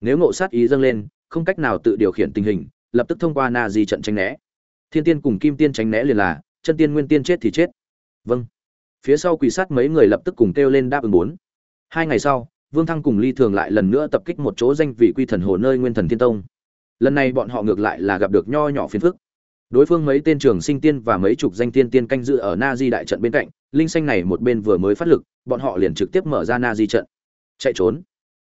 nếu ngộ sát ý dâng lên, không cách nào tự điều khiển tình hình, lập tức thông qua na di trận tránh né. Thiên tiên cùng kim tiên tránh né liền là, chân tiên nguyên tiên chết thì chết. Vâng. Phía sau quỷ sát mấy người lập tức cùng kêu lên đáp ứng bốn. Hai ngày sau, vương thăng cùng ly thường lại lần nữa tập kích một chỗ danh vị quy thần hồ nơi nguyên thần thiên tông. Lần này bọn họ ngược lại là gặp được nho nhỏ phiền phức. Đối phương mấy tên trường sinh tiên và mấy chục danh tiên tiên canh dự ở na di đại trận bên cạnh, linh xanh này một bên vừa mới phát lực, bọn họ liền trực tiếp mở ra na di trận. Chạy trốn.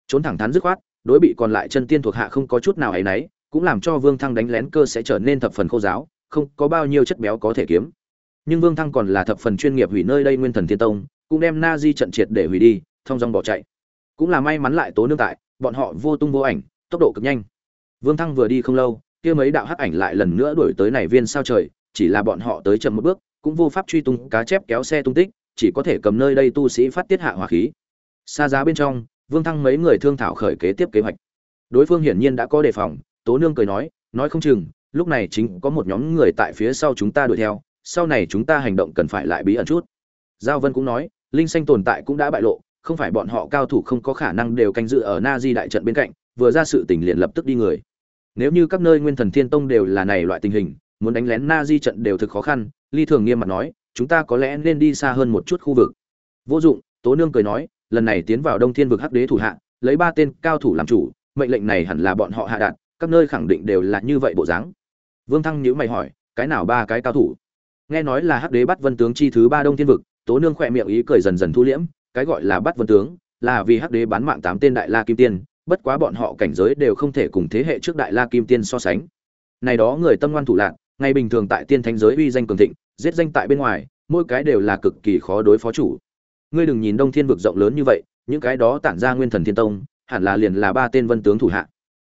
Trốn thẳng thắn dứt khoát đối bị còn lại chân tiên thuộc hạ không có chút nào ấy nấy cũng làm cho vương thăng đánh lén cơ sẽ trở nên thập phần khô giáo, không có bao nhiêu chất béo có thể kiếm. Nhưng vương thăng còn là thập phần chuyên nghiệp hủy nơi đây nguyên thần thiên tông, cũng đem na di trận triệt để hủy đi, thông dòng bỏ chạy. Cũng là may mắn lại tố nương tại, bọn họ vô tung vô ảnh, tốc độ cực nhanh. Vương thăng vừa đi không lâu, kia mấy đạo hắc ảnh lại lần nữa đuổi tới này viên sao trời, chỉ là bọn họ tới chậm một bước, cũng vô pháp truy tung, cá chép kéo xe tung tích, chỉ có thể cầm nơi đây tu sĩ phát tiết hạ hỏa khí. Xa giá bên trong vương thăng mấy người thương thảo khởi kế tiếp kế hoạch. Đối phương hiển nhiên đã có đề phòng, tố nương cười nói nói không chừng, lúc này chính có một nhóm người tại phía sau chúng ta đuổi theo, sau này chúng ta hành động cần phải lại bí ẩn chút. Giao vân cũng nói, linh xanh tồn tại cũng đã bại lộ, không phải bọn họ cao thủ không có khả năng đều canh dự ở na di đại trận bên cạnh, vừa ra sự tình liền lập tức đi người. Nếu như các nơi nguyên thần thiên tông đều là này loại tình hình, muốn đánh lén na di trận đều thực khó khăn, ly thường nghiêm mặt nói, chúng ta có lẽ nên đi xa hơn một chút khu vực. Vô dụng, tố nương cười nói lần này tiến vào đông thiên vực hắc đế thủ hạ, lấy ba tên cao thủ làm chủ, mệnh lệnh này hẳn là bọn họ hạ đạt, các nơi khẳng định đều là như vậy bộ dáng. Vương thăng nhữ mày hỏi, cái nào ba cái cao thủ? Nghe nói là hắc đế bắt vân tướng chi thứ ba đông thiên vực, tố nương khỏe miệng ý cười dần dần thu liễm, cái gọi là bắt vân tướng là vì hắc đế bán mạng tám tên đại la kim tiên, bất quá bọn họ cảnh giới đều không thể cùng thế hệ trước đại la kim tiên so sánh. Này đó người tâm ngoan thủ lạc, ngày bình thường tại tiên thánh giới uy danh cường thịnh, giết danh tại bên ngoài, mỗi cái đều là cực kỳ khó đối phó chủ ngươi đừng nhìn đông thiên vực rộng lớn như vậy, những cái đó tản ra nguyên thần thiên tông, hẳn là liền là ba tên vân tướng thủ hạ.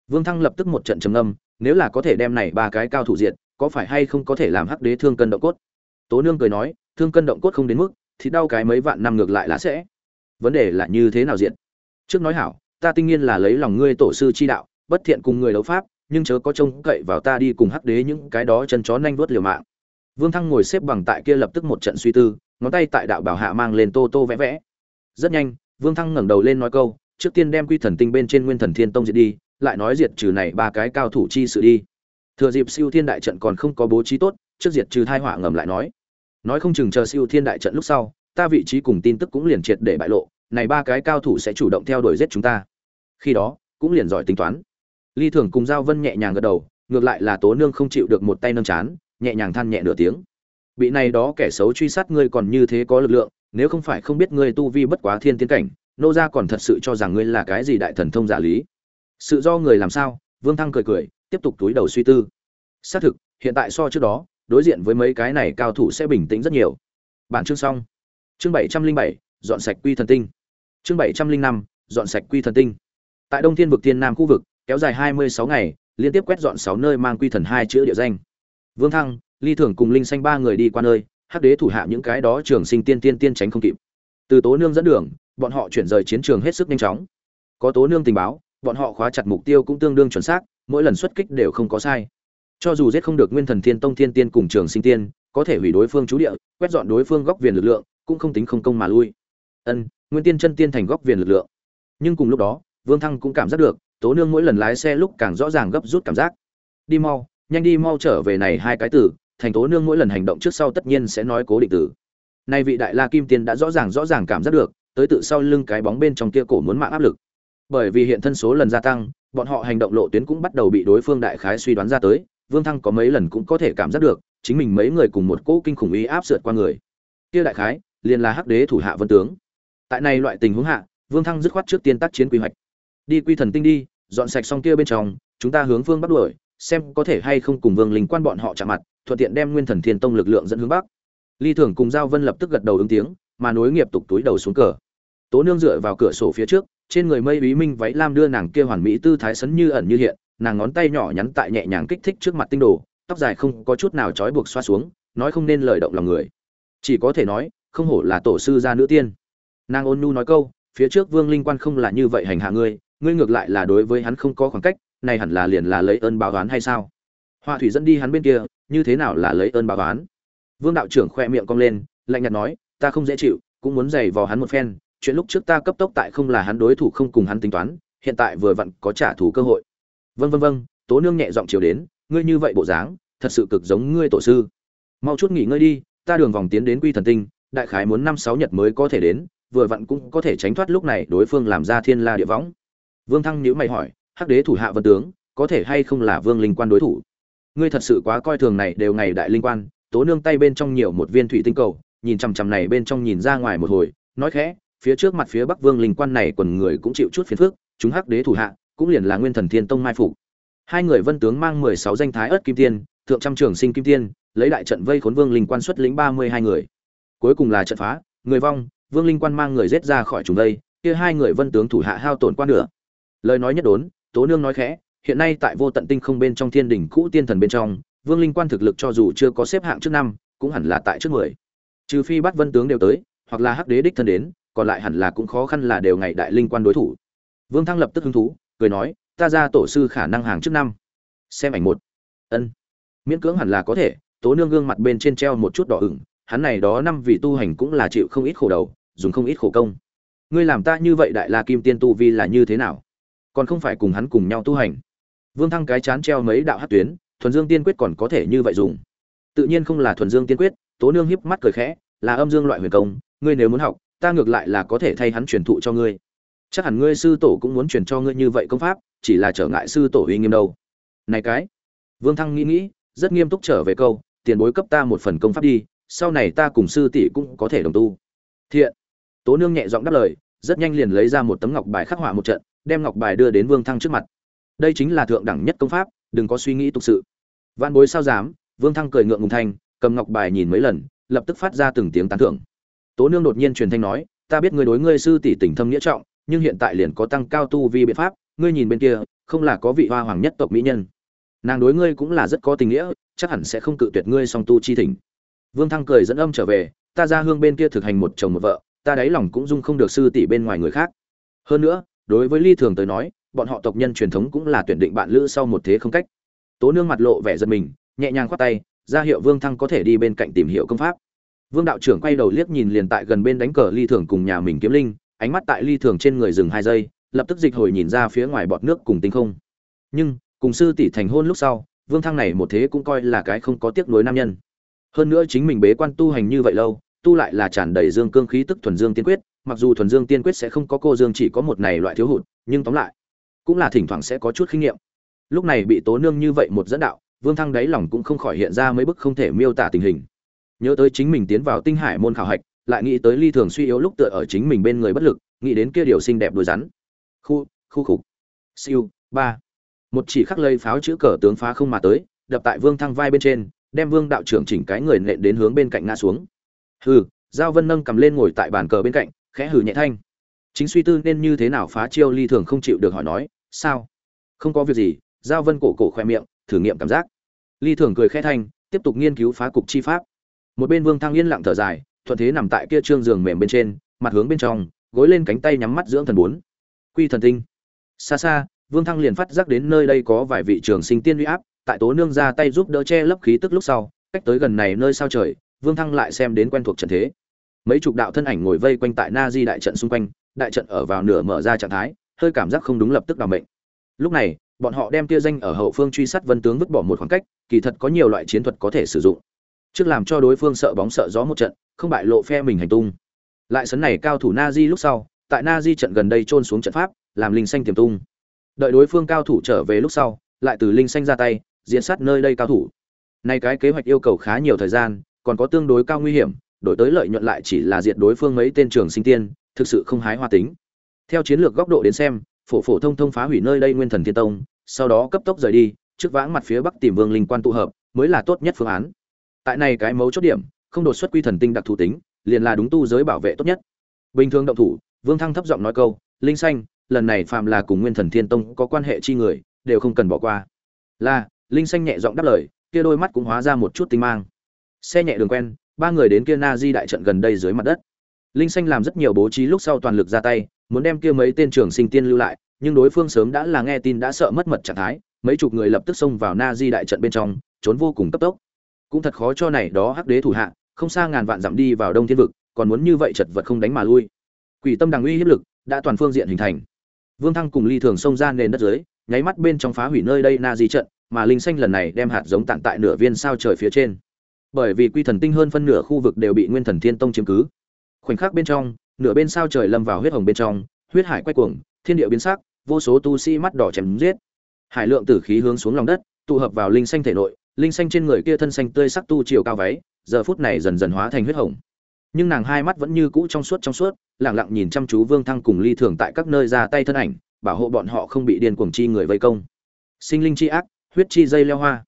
Vương thăng lập tức một trận trầm âm nếu là có thể đem này ba cái cao thủ diện, có phải hay không có thể làm hắc đế thương cân động cốt? Tố nương cười nói, thương cân động cốt không đến mức, thì đau cái mấy vạn năm ngược lại là sẽ. Vấn đề là như thế nào diện? Trước nói hảo, ta tinh nhiên là lấy lòng ngươi tổ sư chi đạo, bất thiện cùng người đấu pháp, nhưng chớ có trông cậy vào ta đi cùng hắc đế những cái đó chân chó nhanh vuốt liều mạng. Vương thăng ngồi xếp bằng tại kia lập tức một trận suy tư ngón tay tại đạo bảo hạ mang lên tô tô vẽ vẽ. Rất nhanh, vương thăng ngẩng đầu lên nói câu, trước tiên đem quy thần tinh bên trên nguyên thần thiên tông diệt đi, lại nói diệt trừ này ba cái cao thủ chi sự đi. Thừa dịp siêu thiên đại trận còn không có bố trí tốt, trước diệt trừ thai họa ngầm lại nói. Nói không chừng chờ siêu thiên đại trận lúc sau, ta vị trí cùng tin tức cũng liền triệt để bại lộ, này ba cái cao thủ sẽ chủ động theo đuổi giết chúng ta. Khi đó, cũng liền giỏi tính toán. Ly thường cùng giao vân nhẹ nhàng gật đầu, ngược lại là tố nương không chịu được một tay nâng chán, nhẹ nhàng than nhẹ nửa tiếng bị này đó kẻ xấu truy sát ngươi còn như thế có lực lượng, nếu không phải không biết ngươi tu vi bất quá thiên tiến cảnh, nô gia còn thật sự cho rằng ngươi là cái gì đại thần thông giả lý. Sự do người làm sao? Vương thăng cười cười, tiếp tục túi đầu suy tư. Xác thực, hiện tại so trước đó, đối diện với mấy cái này cao thủ sẽ bình tĩnh rất nhiều. Bản chương xong. Chương bảy trăm linh bảy, dọn sạch quy thần tinh. Chương bảy trăm linh năm, dọn sạch quy thần tinh. Tại đông thiên vực thiên nam khu vực, kéo dài hai mươi sáu ngày, liên tiếp quét dọn sáu nơi mang quy thần hai chữ địa danh. Vương thăng ly thường cùng linh xanh ba người đi qua nơi, hắc đế thủ hạ những cái đó trường sinh tiên tiên tiên tránh không kịp. Từ tố nương dẫn đường, bọn họ chuyển rời chiến trường hết sức nhanh chóng. Có tố nương tình báo, bọn họ khóa chặt mục tiêu cũng tương đương chuẩn xác, mỗi lần xuất kích đều không có sai. Cho dù giết không được nguyên thần thiên tông thiên tiên cùng trường sinh tiên, có thể hủy đối phương trú địa, quét dọn đối phương góc viền lực lượng, cũng không tính không công mà lui. Ân, nguyên tiên chân tiên thành góc viền lực lượng. Nhưng cùng lúc đó, vương thăng cũng cảm giác được, tố nương mỗi lần lái xe lúc càng rõ ràng gấp rút cảm giác. Đi mau, nhanh đi mau trở về này hai cái tử thành tố nương mỗi lần hành động trước sau tất nhiên sẽ nói cố định tử nay vị đại la kim tiên đã rõ ràng rõ ràng cảm giác được, tới tự sau lưng cái bóng bên trong kia cổ muốn mạng áp lực. Bởi vì hiện thân số lần gia tăng, bọn họ hành động lộ tuyến cũng bắt đầu bị đối phương đại khái suy đoán ra tới, vương thăng có mấy lần cũng có thể cảm giác được, chính mình mấy người cùng một cỗ kinh khủng ý áp sượt qua người. Kia đại khái, liền là hắc đế thủ hạ vân tướng. Tại này loại tình huống hạ, vương thăng dứt khoát trước tiên tác chiến quy hoạch. Đi quy thần tinh đi, dọn sạch xong kia bên trong, chúng ta hướng phương bắt đuổi, xem có thể hay không cùng vương linh quan bọn họ chạm mặt thuận tiện đem nguyên thần thiên tông lực lượng dẫn hướng bắc. Ly thường cùng giao vân lập tức gật đầu ứng tiếng, mà nối nghiệp tục túi đầu xuống cờ. Tố nương dựa vào cửa sổ phía trước, trên người mây bí minh váy lam đưa nàng kia hoàn mỹ tư thái sấn như ẩn như hiện, nàng ngón tay nhỏ nhắn tại nhẹ nhàng kích thích trước mặt tinh đồ, tóc dài không có chút nào trói buộc xoa xuống, nói không nên lời động lòng người. Chỉ có thể nói, không hổ là tổ sư gia nữ tiên. Nàng ôn nhu nói câu, phía trước vương linh quan không là như vậy hành hạ ngươi ngươi ngược lại là đối với hắn không có khoảng cách này hẳn là liền là lấy ơn báo oán hay sao? Họa thủy dẫn đi hắn bên kia, như thế nào là lấy ơn báo oán? Vương đạo trưởng khoe miệng cong lên, lạnh nhạt nói, ta không dễ chịu, cũng muốn giày vò hắn một phen, chuyện lúc trước ta cấp tốc tại không là hắn đối thủ không cùng hắn tính toán, hiện tại vừa vặn có trả thù cơ hội. Vân vân vân tố nương nhẹ giọng chiều đến, ngươi như vậy bộ dáng, thật sự cực giống ngươi tổ sư. Mau chút nghỉ ngơi đi, ta đường vòng tiến đến quy thần tinh, đại khái muốn năm sáu nhật mới có thể đến, vừa vặn cũng có thể tránh thoát lúc này đối phương làm ra thiên la địa võng. Vương thăng nhữ mày hỏi, hắc đế thủ hạ vân tướng, có thể hay không là vương linh quan đối thủ? Ngươi thật sự quá coi thường này đều ngày đại linh quan, tố nương tay bên trong nhiều một viên thủy tinh cầu, nhìn chằm chằm này bên trong nhìn ra ngoài một hồi, nói khẽ, phía trước mặt phía bắc vương linh quan này quần người cũng chịu chút phiền phức, chúng hắc đế thủ hạ, cũng liền là nguyên thần thiên tông mai phục. Hai người vân tướng mang mười sáu danh thái ớt kim tiên, thượng trăm trường sinh kim tiên, lấy đại trận vây khốn vương linh quan xuất lĩnh ba mươi hai người. Cuối cùng là trận phá, người vong, vương linh quan mang người giết ra khỏi chúng đây kia hai người vân tướng thủ hạ hao tổn quan nửa. Lời nói nhất đốn, tố nương nói khẽ hiện nay tại vô tận tinh không bên trong thiên đỉnh cũ tiên thần bên trong, vương linh quan thực lực cho dù chưa có xếp hạng trước năm, cũng hẳn là tại trước mười. Trừ phi bắt vân tướng đều tới, hoặc là hắc đế đích thân đến, còn lại hẳn là cũng khó khăn là đều ngày đại linh quan đối thủ. Vương thăng lập tức hứng thú, cười nói, ta ra tổ sư khả năng hàng trước năm. Xem ảnh một. Ân. Miễn cưỡng hẳn là có thể, tố nương gương mặt bên trên treo một chút đỏ ửng, hắn này đó năm vì tu hành cũng là chịu không ít khổ đầu, dùng không ít khổ công. Ngươi làm ta như vậy đại la kim tiên tu vi là như thế nào? Còn không phải cùng hắn cùng nhau tu hành vương thăng cái chán treo mấy đạo hắc tuyến, thuần dương tiên quyết còn có thể như vậy dùng. Tự nhiên không là thuần dương tiên quyết, tố nương hiếp mắt cười khẽ, là âm dương loại huyền công, ngươi nếu muốn học, ta ngược lại là có thể thay hắn truyền thụ cho ngươi. Chắc hẳn ngươi sư tổ cũng muốn truyền cho ngươi như vậy công pháp, chỉ là trở ngại sư tổ uy nghiêm đâu. Này cái. Vương thăng nghĩ nghĩ, rất nghiêm túc trở về câu, tiền bối cấp ta một phần công pháp đi, sau này ta cùng sư tỷ cũng có thể đồng tu. Thiện. Tố nương nhẹ giọng đáp lời, rất nhanh liền lấy ra một tấm ngọc bài khắc họa một trận, đem ngọc bài đưa đến vương thăng trước mặt đây chính là thượng đẳng nhất công pháp, đừng có suy nghĩ tục sự. Văn bối sao dám, vương thăng cười ngượng ngùng thanh cầm ngọc bài nhìn mấy lần, lập tức phát ra từng tiếng tán thưởng. Tố nương đột nhiên truyền thanh nói, ta biết ngươi đối ngươi sư tỷ tình thâm nghĩa trọng, nhưng hiện tại liền có tăng cao tu vi biện pháp, ngươi nhìn bên kia, không là có vị hoa hoàng nhất tộc mỹ nhân. Nàng đối ngươi cũng là rất có tình nghĩa, chắc hẳn sẽ không cự tuyệt ngươi song tu chi thỉnh. Vương thăng cười dẫn âm trở về, ta ra hương bên kia thực hành một chồng một vợ, ta đáy lòng cũng dung không được sư tỷ bên ngoài người khác. Hơn nữa, đối với ly thường tới nói bọn họ tộc nhân truyền thống cũng là tuyển định bạn lữ sau một thế không cách. Tố nương mặt lộ vẻ giật mình, nhẹ nhàng khoát tay, ra hiệu vương thăng có thể đi bên cạnh tìm hiểu công pháp. Vương đạo trưởng quay đầu liếc nhìn liền tại gần bên đánh cờ ly thường cùng nhà mình kiếm linh, ánh mắt tại ly thường trên người dừng hai giây, lập tức dịch hồi nhìn ra phía ngoài bọt nước cùng tinh không. Nhưng, cùng sư tỷ thành hôn lúc sau, vương thăng này một thế cũng coi là cái không có tiếc nuối nam nhân. Hơn nữa chính mình bế quan tu hành như vậy lâu, tu lại là tràn đầy dương cương khí tức thuần dương tiên quyết, mặc dù thuần dương tiên quyết sẽ không có cô dương chỉ có một này loại thiếu hụt, nhưng tóm lại cũng là thỉnh thoảng sẽ có chút kinh nghiệm. Lúc này bị tố nương như vậy một dẫn đạo, vương thăng đáy lòng cũng không khỏi hiện ra mấy bức không thể miêu tả tình hình. Nhớ tới chính mình tiến vào tinh hải môn khảo hạch, lại nghĩ tới ly thường suy yếu lúc tựa ở chính mình bên người bất lực, nghĩ đến kia điều xinh đẹp đôi rắn. Khu khu khục. Siêu, ba. Một chỉ khắc lây pháo chữ cờ tướng phá không mà tới, đập tại vương thăng vai bên trên, đem vương đạo trưởng chỉnh cái người nện đến hướng bên cạnh ngã xuống. Hừ, giao vân nâng cầm lên ngồi tại bàn cờ bên cạnh, khẽ hừ nhẹ thanh. Chính suy tư nên như thế nào phá chiêu ly thường không chịu được hỏi nói sao? Không có việc gì, giao vân cổ cổ khoe miệng, thử nghiệm cảm giác. Ly thường cười khẽ thanh, tiếp tục nghiên cứu phá cục chi pháp. Một bên vương thăng yên lặng thở dài, thuận thế nằm tại kia trương giường mềm bên trên, mặt hướng bên trong, gối lên cánh tay nhắm mắt dưỡng thần bốn. Quy thần tinh. Xa xa, vương thăng liền phát giác đến nơi đây có vài vị trường sinh tiên uy áp, tại tố nương ra tay giúp đỡ che lấp khí tức lúc sau, cách tới gần này nơi sao trời, vương thăng lại xem đến quen thuộc trận thế. Mấy chục đạo thân ảnh ngồi vây quanh tại na di đại trận xung quanh, đại trận ở vào nửa mở ra trạng thái hơi cảm giác không đúng lập tức đảm mệnh. Lúc này, bọn họ đem tia danh ở hậu phương truy sát vân tướng vứt bỏ một khoảng cách, kỳ thật có nhiều loại chiến thuật có thể sử dụng. Trước làm cho đối phương sợ bóng sợ gió một trận, không bại lộ phe mình hành tung. Lại sấn này cao thủ na di lúc sau, tại na di trận gần đây trôn xuống trận pháp, làm linh xanh tiềm tung. Đợi đối phương cao thủ trở về lúc sau, lại từ linh xanh ra tay, diễn sát nơi đây cao thủ. Nay cái kế hoạch yêu cầu khá nhiều thời gian, còn có tương đối cao nguy hiểm, đổi tới lợi nhuận lại chỉ là diệt đối phương mấy tên trường sinh tiên, thực sự không hái hoa tính theo chiến lược góc độ đến xem, phổ phổ thông thông phá hủy nơi đây nguyên thần thiên tông, sau đó cấp tốc rời đi, trước vãng mặt phía bắc tìm vương linh quan tụ hợp, mới là tốt nhất phương án. Tại này cái mấu chốt điểm, không đột xuất quy thần tinh đặc thù tính, liền là đúng tu giới bảo vệ tốt nhất. Bình thường động thủ, vương thăng thấp giọng nói câu, linh xanh, lần này phạm là cùng nguyên thần thiên tông có quan hệ chi người, đều không cần bỏ qua. Là, linh xanh nhẹ giọng đáp lời, kia đôi mắt cũng hóa ra một chút tinh mang. Xe nhẹ đường quen, ba người đến kia na di đại trận gần đây dưới mặt đất linh xanh làm rất nhiều bố trí lúc sau toàn lực ra tay, muốn đem kia mấy tên trưởng sinh tiên lưu lại, nhưng đối phương sớm đã là nghe tin đã sợ mất mật trạng thái, mấy chục người lập tức xông vào na di đại trận bên trong, trốn vô cùng cấp tốc. Cũng thật khó cho này đó hắc đế thủ hạ, không xa ngàn vạn dặm đi vào đông thiên vực, còn muốn như vậy chật vật không đánh mà lui. Quỷ tâm đằng uy hiếp lực đã toàn phương diện hình thành. Vương thăng cùng ly thường xông ra nền đất dưới, nháy mắt bên trong phá hủy nơi đây na di trận, mà linh xanh lần này đem hạt giống tặng tại nửa viên sao trời phía trên. Bởi vì quy thần tinh hơn phân nửa khu vực đều bị nguyên thần thiên tông chiếm cứ khoảnh khắc bên trong, nửa bên sao trời lâm vào huyết hồng bên trong, huyết hải quay cuồng, thiên địa biến sắc, vô số tu sĩ mắt đỏ chém giết. Hải lượng tử khí hướng xuống lòng đất, tụ hợp vào linh xanh thể nội, linh xanh trên người kia thân xanh tươi sắc tu chiều cao váy, giờ phút này dần dần hóa thành huyết hồng. Nhưng nàng hai mắt vẫn như cũ trong suốt trong suốt lẳng lặng nhìn chăm chú vương thăng cùng ly thường tại các nơi ra tay thân ảnh, bảo hộ bọn họ không bị điên cuồng chi người vây công. Sinh linh chi ác, huyết chi dây leo hoa.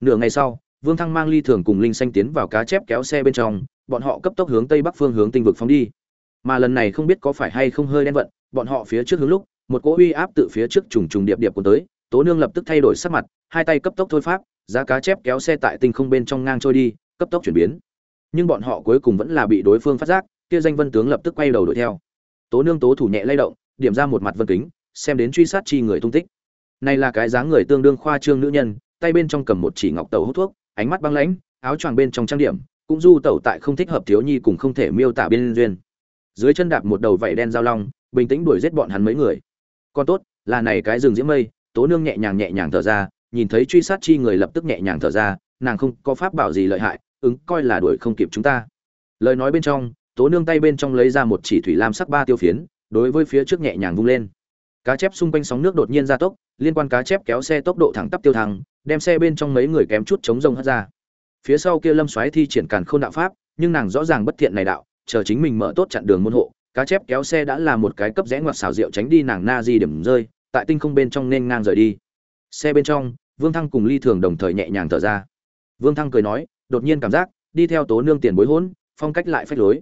Nửa ngày sau, vương thăng mang ly thường cùng linh xanh tiến vào cá chép kéo xe bên trong bọn họ cấp tốc hướng tây bắc phương hướng tinh vực phóng đi. Mà lần này không biết có phải hay không hơi đen vận, bọn họ phía trước hướng lúc, một cỗ uy áp từ phía trước trùng trùng điệp điệp cuốn tới, tố nương lập tức thay đổi sắc mặt, hai tay cấp tốc thôi pháp, giá cá chép kéo xe tại tinh không bên trong ngang trôi đi, cấp tốc chuyển biến. Nhưng bọn họ cuối cùng vẫn là bị đối phương phát giác, kia danh vân tướng lập tức quay đầu đuổi theo. Tố nương tố thủ nhẹ lay động, điểm ra một mặt vân kính, xem đến truy sát chi người tung tích. Này là cái dáng người tương đương khoa trương nữ nhân, tay bên trong cầm một chỉ ngọc tàu hút thuốc, ánh mắt băng lãnh, áo choàng bên trong trang điểm cũng du tẩu tại không thích hợp thiếu nhi cùng không thể miêu tả biên duyên. Dưới chân đạp một đầu vảy đen giao long, bình tĩnh đuổi giết bọn hắn mấy người. Còn tốt, là này cái rừng diễm mây, tố nương nhẹ nhàng nhẹ nhàng thở ra, nhìn thấy truy sát chi người lập tức nhẹ nhàng thở ra, nàng không có pháp bảo gì lợi hại, ứng coi là đuổi không kịp chúng ta. Lời nói bên trong, tố nương tay bên trong lấy ra một chỉ thủy lam sắc ba tiêu phiến, đối với phía trước nhẹ nhàng vung lên. Cá chép xung quanh sóng nước đột nhiên gia tốc, liên quan cá chép kéo xe tốc độ thẳng tắp tiêu thăng, đem xe bên trong mấy người kém chút chống rông hất ra phía sau kia lâm xoáy thi triển càn khôn đạo pháp, nhưng nàng rõ ràng bất thiện này đạo, chờ chính mình mở tốt chặn đường môn hộ, cá chép kéo xe đã là một cái cấp rẽ ngoặt xào rượu tránh đi nàng na di điểm rơi, tại tinh không bên trong nên ngang rời đi. Xe bên trong, vương thăng cùng ly thường đồng thời nhẹ nhàng thở ra. Vương thăng cười nói, đột nhiên cảm giác, đi theo tố nương tiền bối hỗn, phong cách lại phách lối.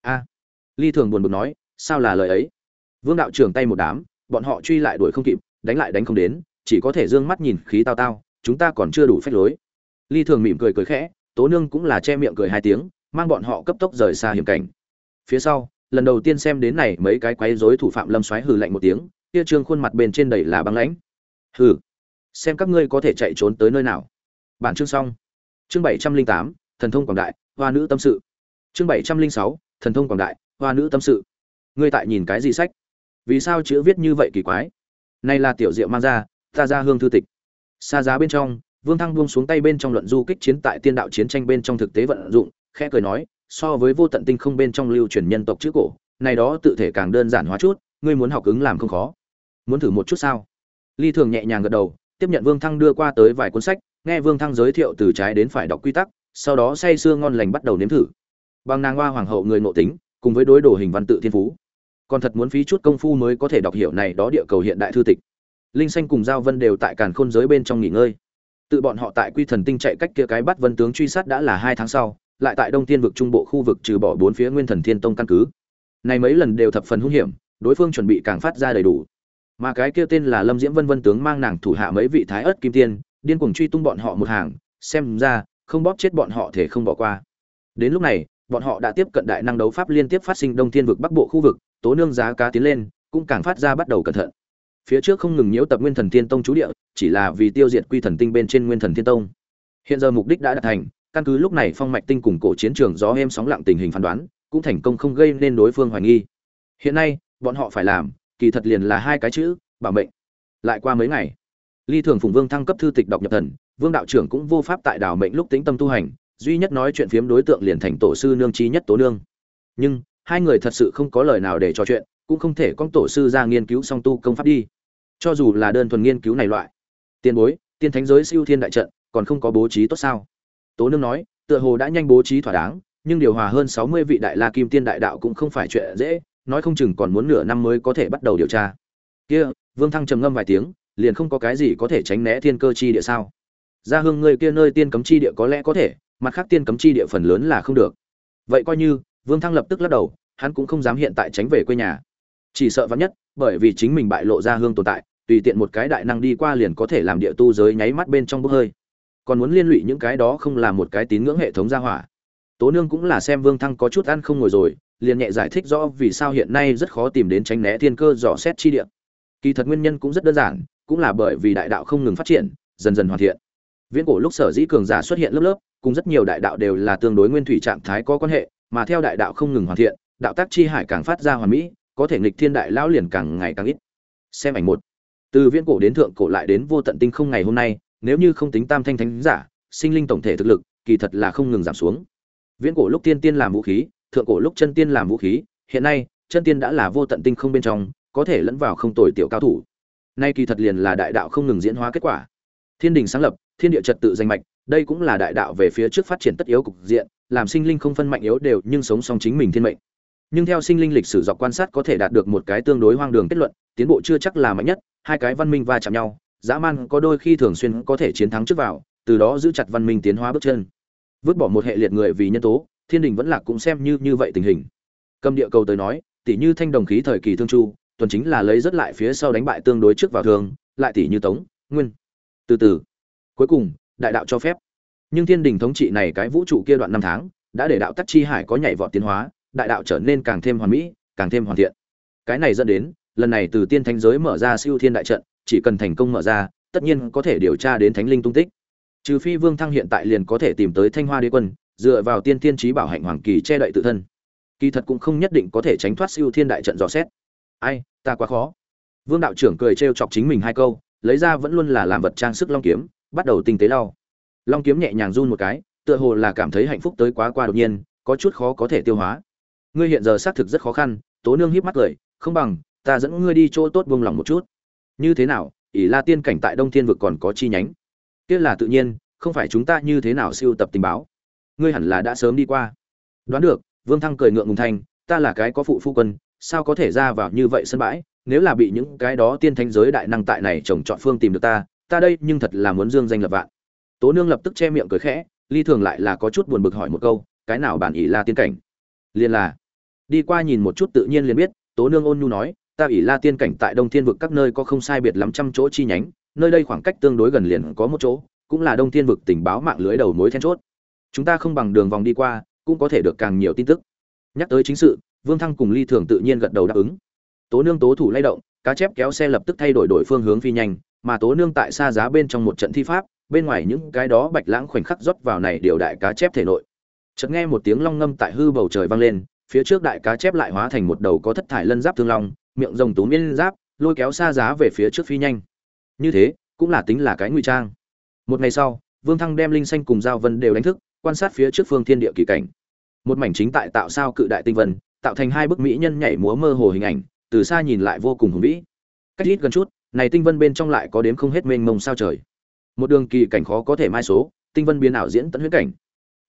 A. Ly thường buồn bực nói, sao là lời ấy? Vương đạo trưởng tay một đám, bọn họ truy lại đuổi không kịp, đánh lại đánh không đến, chỉ có thể d ư ơ n g mắt nhìn khí tao tao, chúng ta còn chưa đủ phách lối ly thường mỉm cười cười khẽ, tố nương cũng là che miệng cười hai tiếng, mang bọn họ cấp tốc rời xa hiểm cảnh. Phía sau, lần đầu tiên xem đến này mấy cái quấy rối thủ phạm lâm xoáy hừ lạnh một tiếng, kia trương khuôn mặt bên trên đầy là băng lãnh. Hừ, xem các ngươi có thể chạy trốn tới nơi nào. Bản chương xong. Chương bảy trăm linh tám, thần thông quảng đại, hoa nữ tâm sự. Chương bảy trăm linh sáu, thần thông quảng đại, hoa nữ tâm sự. Ngươi tại nhìn cái gì sách? Vì sao chữ viết như vậy kỳ quái? Này là tiểu diệu mang ra, ta ra hương thư tịch. Xa giá bên trong vương thăng buông xuống tay bên trong luận du kích chiến tại tiên đạo chiến tranh bên trong thực tế vận dụng, khẽ cười nói, so với vô tận tinh không bên trong lưu truyền nhân tộc chữ cổ, này đó tự thể càng đơn giản hóa chút, ngươi muốn học ứng làm không khó. Muốn thử một chút sao? Ly thường nhẹ nhàng gật đầu, tiếp nhận vương thăng đưa qua tới vài cuốn sách, nghe vương thăng giới thiệu từ trái đến phải đọc quy tắc, sau đó say sưa ngon lành bắt đầu nếm thử. Bằng nàng hoa hoàng hậu người ngộ tính, cùng với đối đồ hình văn tự thiên phú. Còn thật muốn phí chút công phu mới có thể đọc hiểu này đó địa cầu hiện đại thư tịch. Linh xanh cùng giao vân đều tại càn khôn giới bên trong nghỉ ngơi tự bọn họ tại quy thần tinh chạy cách kia cái bắt vân tướng truy sát đã là hai tháng sau, lại tại đông thiên vực trung bộ khu vực trừ bỏ bốn phía nguyên thần thiên tông căn cứ. Này mấy lần đều thập phần hung hiểm, đối phương chuẩn bị càng phát ra đầy đủ. Mà cái kia tên là lâm diễm vân vân tướng mang nàng thủ hạ mấy vị thái ớt kim tiên, điên cuồng truy tung bọn họ một hàng, xem ra, không bóp chết bọn họ thể không bỏ qua. Đến lúc này, bọn họ đã tiếp cận đại năng đấu pháp liên tiếp phát sinh đông thiên vực bắc bộ khu vực, tố nương giá cá tiến lên, cũng càng phát ra bắt đầu cẩn thận phía trước không ngừng nhiễu tập nguyên thần thiên tông chú địa, chỉ là vì tiêu diệt quy thần tinh bên trên nguyên thần thiên tông. Hiện giờ mục đích đã đạt thành, căn cứ lúc này phong mạch tinh cùng cổ chiến trường gió êm sóng lặng tình hình phán đoán, cũng thành công không gây nên đối phương hoài nghi. Hiện nay, bọn họ phải làm, kỳ thật liền là hai cái chữ, bảo mệnh. Lại qua mấy ngày, ly thường phùng vương thăng cấp thư tịch đọc nhập thần, vương đạo trưởng cũng vô pháp tại đảo mệnh lúc tính tâm tu hành, duy nhất nói chuyện phiếm đối tượng liền thành tổ sư nương trí nhất tố nương. Nhưng, hai người thật sự không có lời nào để trò chuyện cũng không thể con tổ sư ra nghiên cứu song tu công pháp đi. Cho dù là đơn thuần nghiên cứu này loại tiền bối, tiên thánh giới siêu thiên đại trận, còn không có bố trí tốt sao? Tố nương nói, tựa hồ đã nhanh bố trí thỏa đáng, nhưng điều hòa hơn sáu mươi vị đại la kim tiên đại đạo cũng không phải chuyện dễ, nói không chừng còn muốn nửa năm mới có thể bắt đầu điều tra. Kia, vương thăng trầm ngâm vài tiếng, liền không có cái gì có thể tránh né thiên cơ chi địa sao? Ra hương người kia nơi tiên cấm chi địa có lẽ có thể, mặt khác tiên cấm chi địa phần lớn là không được. Vậy coi như, vương thăng lập tức lắc đầu, hắn cũng không dám hiện tại tránh về quê nhà chỉ sợ vắn nhất, bởi vì chính mình bại lộ ra hương tồn tại, tùy tiện một cái đại năng đi qua liền có thể làm địa tu giới nháy mắt bên trong bốc hơi. Còn muốn liên lụy những cái đó không là một cái tín ngưỡng hệ thống gia hỏa. Tố nương cũng là xem vương thăng có chút ăn không ngồi rồi, liền nhẹ giải thích rõ vì sao hiện nay rất khó tìm đến tránh né thiên cơ dò xét chi địa. Kỳ thật nguyên nhân cũng rất đơn giản, cũng là bởi vì đại đạo không ngừng phát triển, dần dần hoàn thiện. Viễn cổ lúc sở dĩ cường giả xuất hiện lớp lớp, cùng rất nhiều đại đạo đều là tương đối nguyên thủy trạng thái có quan hệ, mà theo đại đạo không ngừng hoàn thiện, đạo tác chi hải càng phát ra hoàn mỹ có thể nghịch thiên đại lão liền càng ngày càng ít. Xem ảnh một. Từ viễn cổ đến thượng cổ lại đến vô tận tinh không ngày hôm nay, nếu như không tính tam thanh thánh giả, sinh linh tổng thể thực lực, kỳ thật là không ngừng giảm xuống. Viễn cổ lúc tiên tiên làm vũ khí, thượng cổ lúc chân tiên làm vũ khí, hiện nay, chân tiên đã là vô tận tinh không bên trong, có thể lẫn vào không tồi tiểu cao thủ. Nay kỳ thật liền là đại đạo không ngừng diễn hóa kết quả. Thiên đình sáng lập, thiên địa trật tự danh mạch, đây cũng là đại đạo về phía trước phát triển tất yếu cục diện, làm sinh linh không phân mạnh yếu đều nhưng sống song chính mình thiên mệnh nhưng theo sinh linh lịch sử dọc quan sát có thể đạt được một cái tương đối hoang đường kết luận, tiến bộ chưa chắc là mạnh nhất, hai cái văn minh va chạm nhau, dã man có đôi khi thường xuyên có thể chiến thắng trước vào, từ đó giữ chặt văn minh tiến hóa bước chân. Vứt bỏ một hệ liệt người vì nhân tố, thiên đình vẫn lạc cũng xem như như vậy tình hình. Cầm địa cầu tới nói, tỷ như thanh đồng khí thời kỳ thương chu, tuần chính là lấy rất lại phía sau đánh bại tương đối trước vào thường, lại tỷ như tống, nguyên. Từ từ. Cuối cùng, đại đạo cho phép. Nhưng thiên đình thống trị này cái vũ trụ kia đoạn năm tháng, đã để đạo tắc chi hải có nhảy vọt tiến hóa đại đạo trở nên càng thêm hoàn mỹ, càng thêm hoàn thiện. Cái này dẫn đến, lần này từ tiên thánh giới mở ra siêu thiên đại trận, chỉ cần thành công mở ra, tất nhiên có thể điều tra đến thánh linh tung tích. Trừ phi vương thăng hiện tại liền có thể tìm tới thanh hoa đế quân, dựa vào tiên thiên trí bảo hạnh hoàng kỳ che đậy tự thân. Kỳ thật cũng không nhất định có thể tránh thoát siêu thiên đại trận dò xét. Ai, ta quá khó. Vương đạo trưởng cười trêu chọc chính mình hai câu, lấy ra vẫn luôn là làm vật trang sức long kiếm, bắt đầu tinh tế lau. Long kiếm nhẹ nhàng run một cái, tựa hồ là cảm thấy hạnh phúc tới quá qua đột nhiên, có chút khó có thể tiêu hóa ngươi hiện giờ xác thực rất khó khăn, tố nương híp mắt cười, không bằng, ta dẫn ngươi đi chỗ tốt buông lòng một chút. Như thế nào, ỷ la tiên cảnh tại đông thiên vực còn có chi nhánh? Kia là tự nhiên, không phải chúng ta như thế nào siêu tập tình báo? Ngươi hẳn là đã sớm đi qua. Đoán được, vương thăng cười ngượng ngùng thanh ta là cái có phụ phu quân, sao có thể ra vào như vậy sân bãi? Nếu là bị những cái đó tiên thánh giới đại năng tại này trồng chọn phương tìm được ta ta đây nhưng thật là muốn dương danh lập vạn. Tố nương lập tức che miệng cười khẽ, ly thường lại là có chút buồn bực hỏi một câu, cái nào bản ỷ la tiên cảnh? Liền là đi qua nhìn một chút tự nhiên liền biết, tố nương ôn nhu nói, ta ỷ la tiên cảnh tại đông thiên vực các nơi có không sai biệt lắm trăm chỗ chi nhánh, nơi đây khoảng cách tương đối gần liền có một chỗ, cũng là đông thiên vực tình báo mạng lưới đầu mối then chốt. Chúng ta không bằng đường vòng đi qua, cũng có thể được càng nhiều tin tức. Nhắc tới chính sự, vương thăng cùng ly thường tự nhiên gật đầu đáp ứng. Tố nương tố thủ lay động, cá chép kéo xe lập tức thay đổi đổi phương hướng phi nhanh, mà tố nương tại xa giá bên trong một trận thi pháp, bên ngoài những cái đó bạch lãng khoảnh khắc rót vào này điều đại cá chép thể nội. Chợt nghe một tiếng long ngâm tại hư bầu trời vang lên phía trước đại cá chép lại hóa thành một đầu có thất thải lân giáp thương long, miệng rồng tú miên giáp, lôi kéo xa giá về phía trước phi nhanh. Như thế, cũng là tính là cái ngụy trang. Một ngày sau, vương thăng đem linh xanh cùng giao vân đều đánh thức, quan sát phía trước phương thiên địa kỳ cảnh. Một mảnh chính tại tạo sao cự đại tinh vân, tạo thành hai bức mỹ nhân nhảy múa mơ hồ hình ảnh, từ xa nhìn lại vô cùng hùng vĩ. Cách ít gần chút, này tinh vân bên trong lại có đếm không hết mênh mông sao trời. Một đường kỳ cảnh khó có thể mai số, tinh vân biến ảo diễn tận huyết cảnh.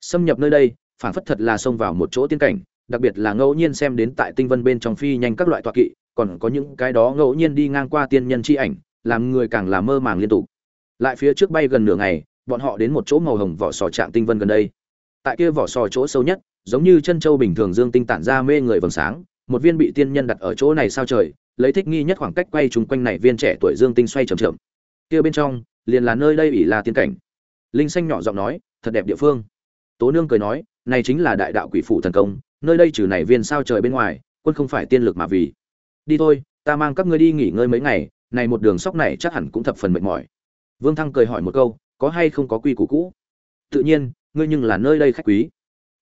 Xâm nhập nơi đây phản phất thật là xông vào một chỗ tiên cảnh đặc biệt là ngẫu nhiên xem đến tại tinh vân bên trong phi nhanh các loại tọa kỵ, còn có những cái đó ngẫu nhiên đi ngang qua tiên nhân chi ảnh, làm người càng là mơ màng liên tục. Lại phía trước bay gần nửa ngày, bọn họ đến một chỗ màu hồng vỏ sò trạng tinh vân gần đây. Tại kia vỏ sò chỗ sâu nhất, giống như chân châu bình thường dương tinh tản ra mê người vầng sáng, một viên bị tiên nhân đặt ở chỗ này sao trời, lấy thích nghi nhất khoảng cách quay chung quanh này viên trẻ tuổi dương tinh xoay chậm chậm. Kia bên trong, liền là nơi đây ỷ là tiên cảnh. Linh xanh nhỏ giọng nói, thật đẹp địa phương. Tố nương cười nói, này chính là đại đạo quỷ phủ thần công nơi đây trừ này viên sao trời bên ngoài, quân không phải tiên lực mà vì. Đi thôi, ta mang các ngươi đi nghỉ ngơi mấy ngày, này một đường sóc này chắc hẳn cũng thập phần mệt mỏi. Vương thăng cười hỏi một câu, có hay không có quy củ cũ? Tự nhiên, ngươi nhưng là nơi đây khách quý.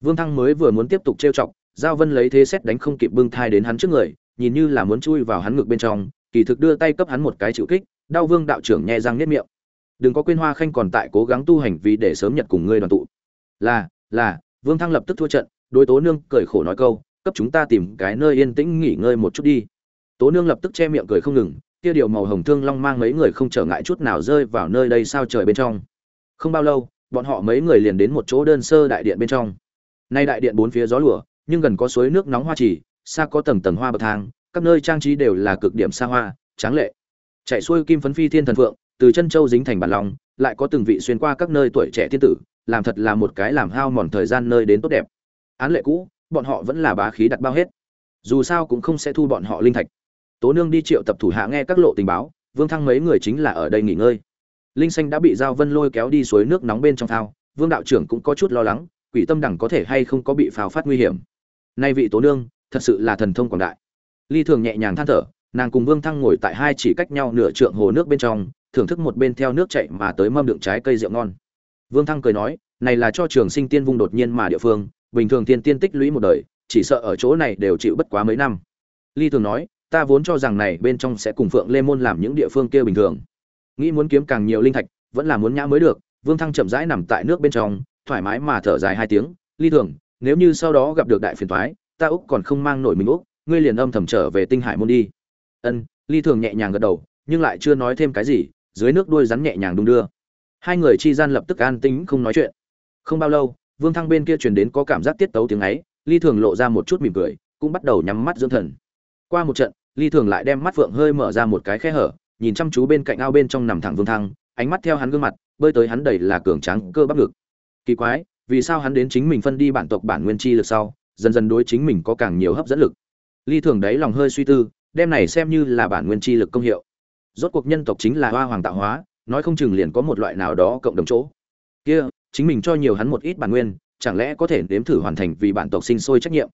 Vương thăng mới vừa muốn tiếp tục trêu chọc, giao vân lấy thế xét đánh không kịp bưng thai đến hắn trước người, nhìn như là muốn chui vào hắn ngực bên trong, kỳ thực đưa tay cấp hắn một cái chịu kích, đau vương đạo trưởng nhẹ răng nếp miệng. Đừng có quên hoa khanh còn tại cố gắng tu hành vì để sớm nhật cùng ngươi đoàn tụ. Là là, vương thăng lập tức thua trận đối tố nương cười khổ nói câu cấp chúng ta tìm cái nơi yên tĩnh nghỉ ngơi một chút đi. Tố nương lập tức che miệng cười không ngừng kia điều màu hồng thương long mang mấy người không trở ngại chút nào rơi vào nơi đây sao trời bên trong. Không bao lâu bọn họ mấy người liền đến một chỗ đơn sơ đại điện bên trong. Nay đại điện bốn phía gió lửa, nhưng gần có suối nước nóng hoa trì xa có tầng tầng hoa bậc thang các nơi trang trí đều là cực điểm xa hoa tráng lệ. Chạy xuôi kim phấn phi thiên thần phượng từ chân châu dính thành bản lòng lại có từng vị xuyên qua các nơi tuổi trẻ thiên tử làm thật là một cái làm hao mòn thời gian nơi đến tốt đẹp án lệ cũ, bọn họ vẫn là bá khí đặt bao hết. Dù sao cũng không sẽ thu bọn họ linh thạch. Tố nương đi triệu tập thủ hạ nghe các lộ tình báo, vương thăng mấy người chính là ở đây nghỉ ngơi. Linh xanh đã bị giao vân lôi kéo đi suối nước nóng bên trong thao, vương đạo trưởng cũng có chút lo lắng, quỷ tâm đẳng có thể hay không có bị pháo phát nguy hiểm. Nay vị tố nương, thật sự là thần thông quảng đại. Ly thường nhẹ nhàng than thở, nàng cùng vương thăng ngồi tại hai chỉ cách nhau nửa trượng hồ nước bên trong, thưởng thức một bên theo nước chảy mà tới mâm đựng trái cây rượu ngon. Vương thăng cười nói, này là cho trường sinh tiên vung đột nhiên mà địa phương bình thường tiên tiên tích lũy một đời, chỉ sợ ở chỗ này đều chịu bất quá mấy năm. Ly thường nói, ta vốn cho rằng này bên trong sẽ cùng phượng lê môn làm những địa phương kia bình thường. Nghĩ muốn kiếm càng nhiều linh thạch, vẫn là muốn nhã mới được, vương thăng chậm rãi nằm tại nước bên trong, thoải mái mà thở dài hai tiếng, ly thường, nếu như sau đó gặp được đại phiền thoái ta úc còn không mang nổi mình úc, ngươi liền âm thầm trở về tinh hải môn đi. Ân, ly thường nhẹ nhàng gật đầu, nhưng lại chưa nói thêm cái gì, dưới nước đuôi rắn nhẹ nhàng đung đưa. Hai người chi gian lập tức an tính không nói chuyện. Không bao lâu vương thăng bên kia truyền đến có cảm giác tiết tấu tiếng ấy, ly thường lộ ra một chút mỉm cười, cũng bắt đầu nhắm mắt dưỡng thần. Qua một trận, ly thường lại đem mắt phượng hơi mở ra một cái khe hở, nhìn chăm chú bên cạnh ao bên trong nằm thẳng vương thăng, ánh mắt theo hắn gương mặt, bơi tới hắn đầy là cường tráng cơ bắp ngực. Kỳ quái, vì sao hắn đến chính mình phân đi bản tộc bản nguyên chi lực sau, dần dần đối chính mình có càng nhiều hấp dẫn lực. Ly thường đấy lòng hơi suy tư, đem này xem như là bản nguyên chi lực công hiệu. Rốt cuộc nhân tộc chính là hoa hoàng tạo hóa, nói không chừng liền có một loại nào đó cộng đồng chỗ. Kia chính mình cho nhiều hắn một ít bản nguyên, chẳng lẽ có thể nếm thử hoàn thành vì bản tộc sinh sôi trách nhiệm?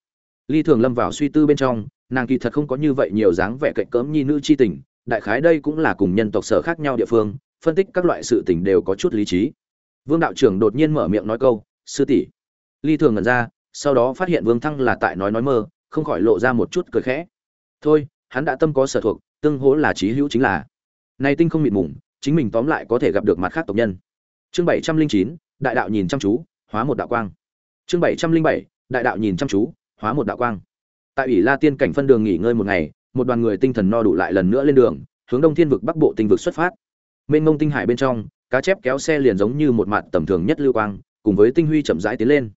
Ly thường lâm vào suy tư bên trong, nàng kỳ thật không có như vậy nhiều dáng vẻ cạnh cỡm nhi nữ chi tình, đại khái đây cũng là cùng nhân tộc sở khác nhau địa phương, phân tích các loại sự tình đều có chút lý trí. Vương đạo trưởng đột nhiên mở miệng nói câu, sư tỷ. Ly thường ngẩn ra, sau đó phát hiện vương thăng là tại nói nói mơ, không khỏi lộ ra một chút cười khẽ. Thôi, hắn đã tâm có sở thuộc, tương hỗ là trí hữu chính là. Nay tinh không mịt mùng, chính mình tóm lại có thể gặp được mặt khác tộc nhân chương bảy trăm linh chín, đại đạo nhìn chăm chú, hóa một đạo quang. Chương bảy trăm linh bảy, đại đạo nhìn chăm chú, hóa một đạo quang. Tại ủy la tiên cảnh phân đường nghỉ ngơi một ngày, một đoàn người tinh thần no đủ lại lần nữa lên đường, hướng đông thiên vực, bắc bộ tinh vực xuất phát. Mênh mông tinh hải bên trong, cá chép kéo xe liền giống như một mặt tầm thường nhất lưu quang, cùng với tinh huy chậm rãi tiến lên.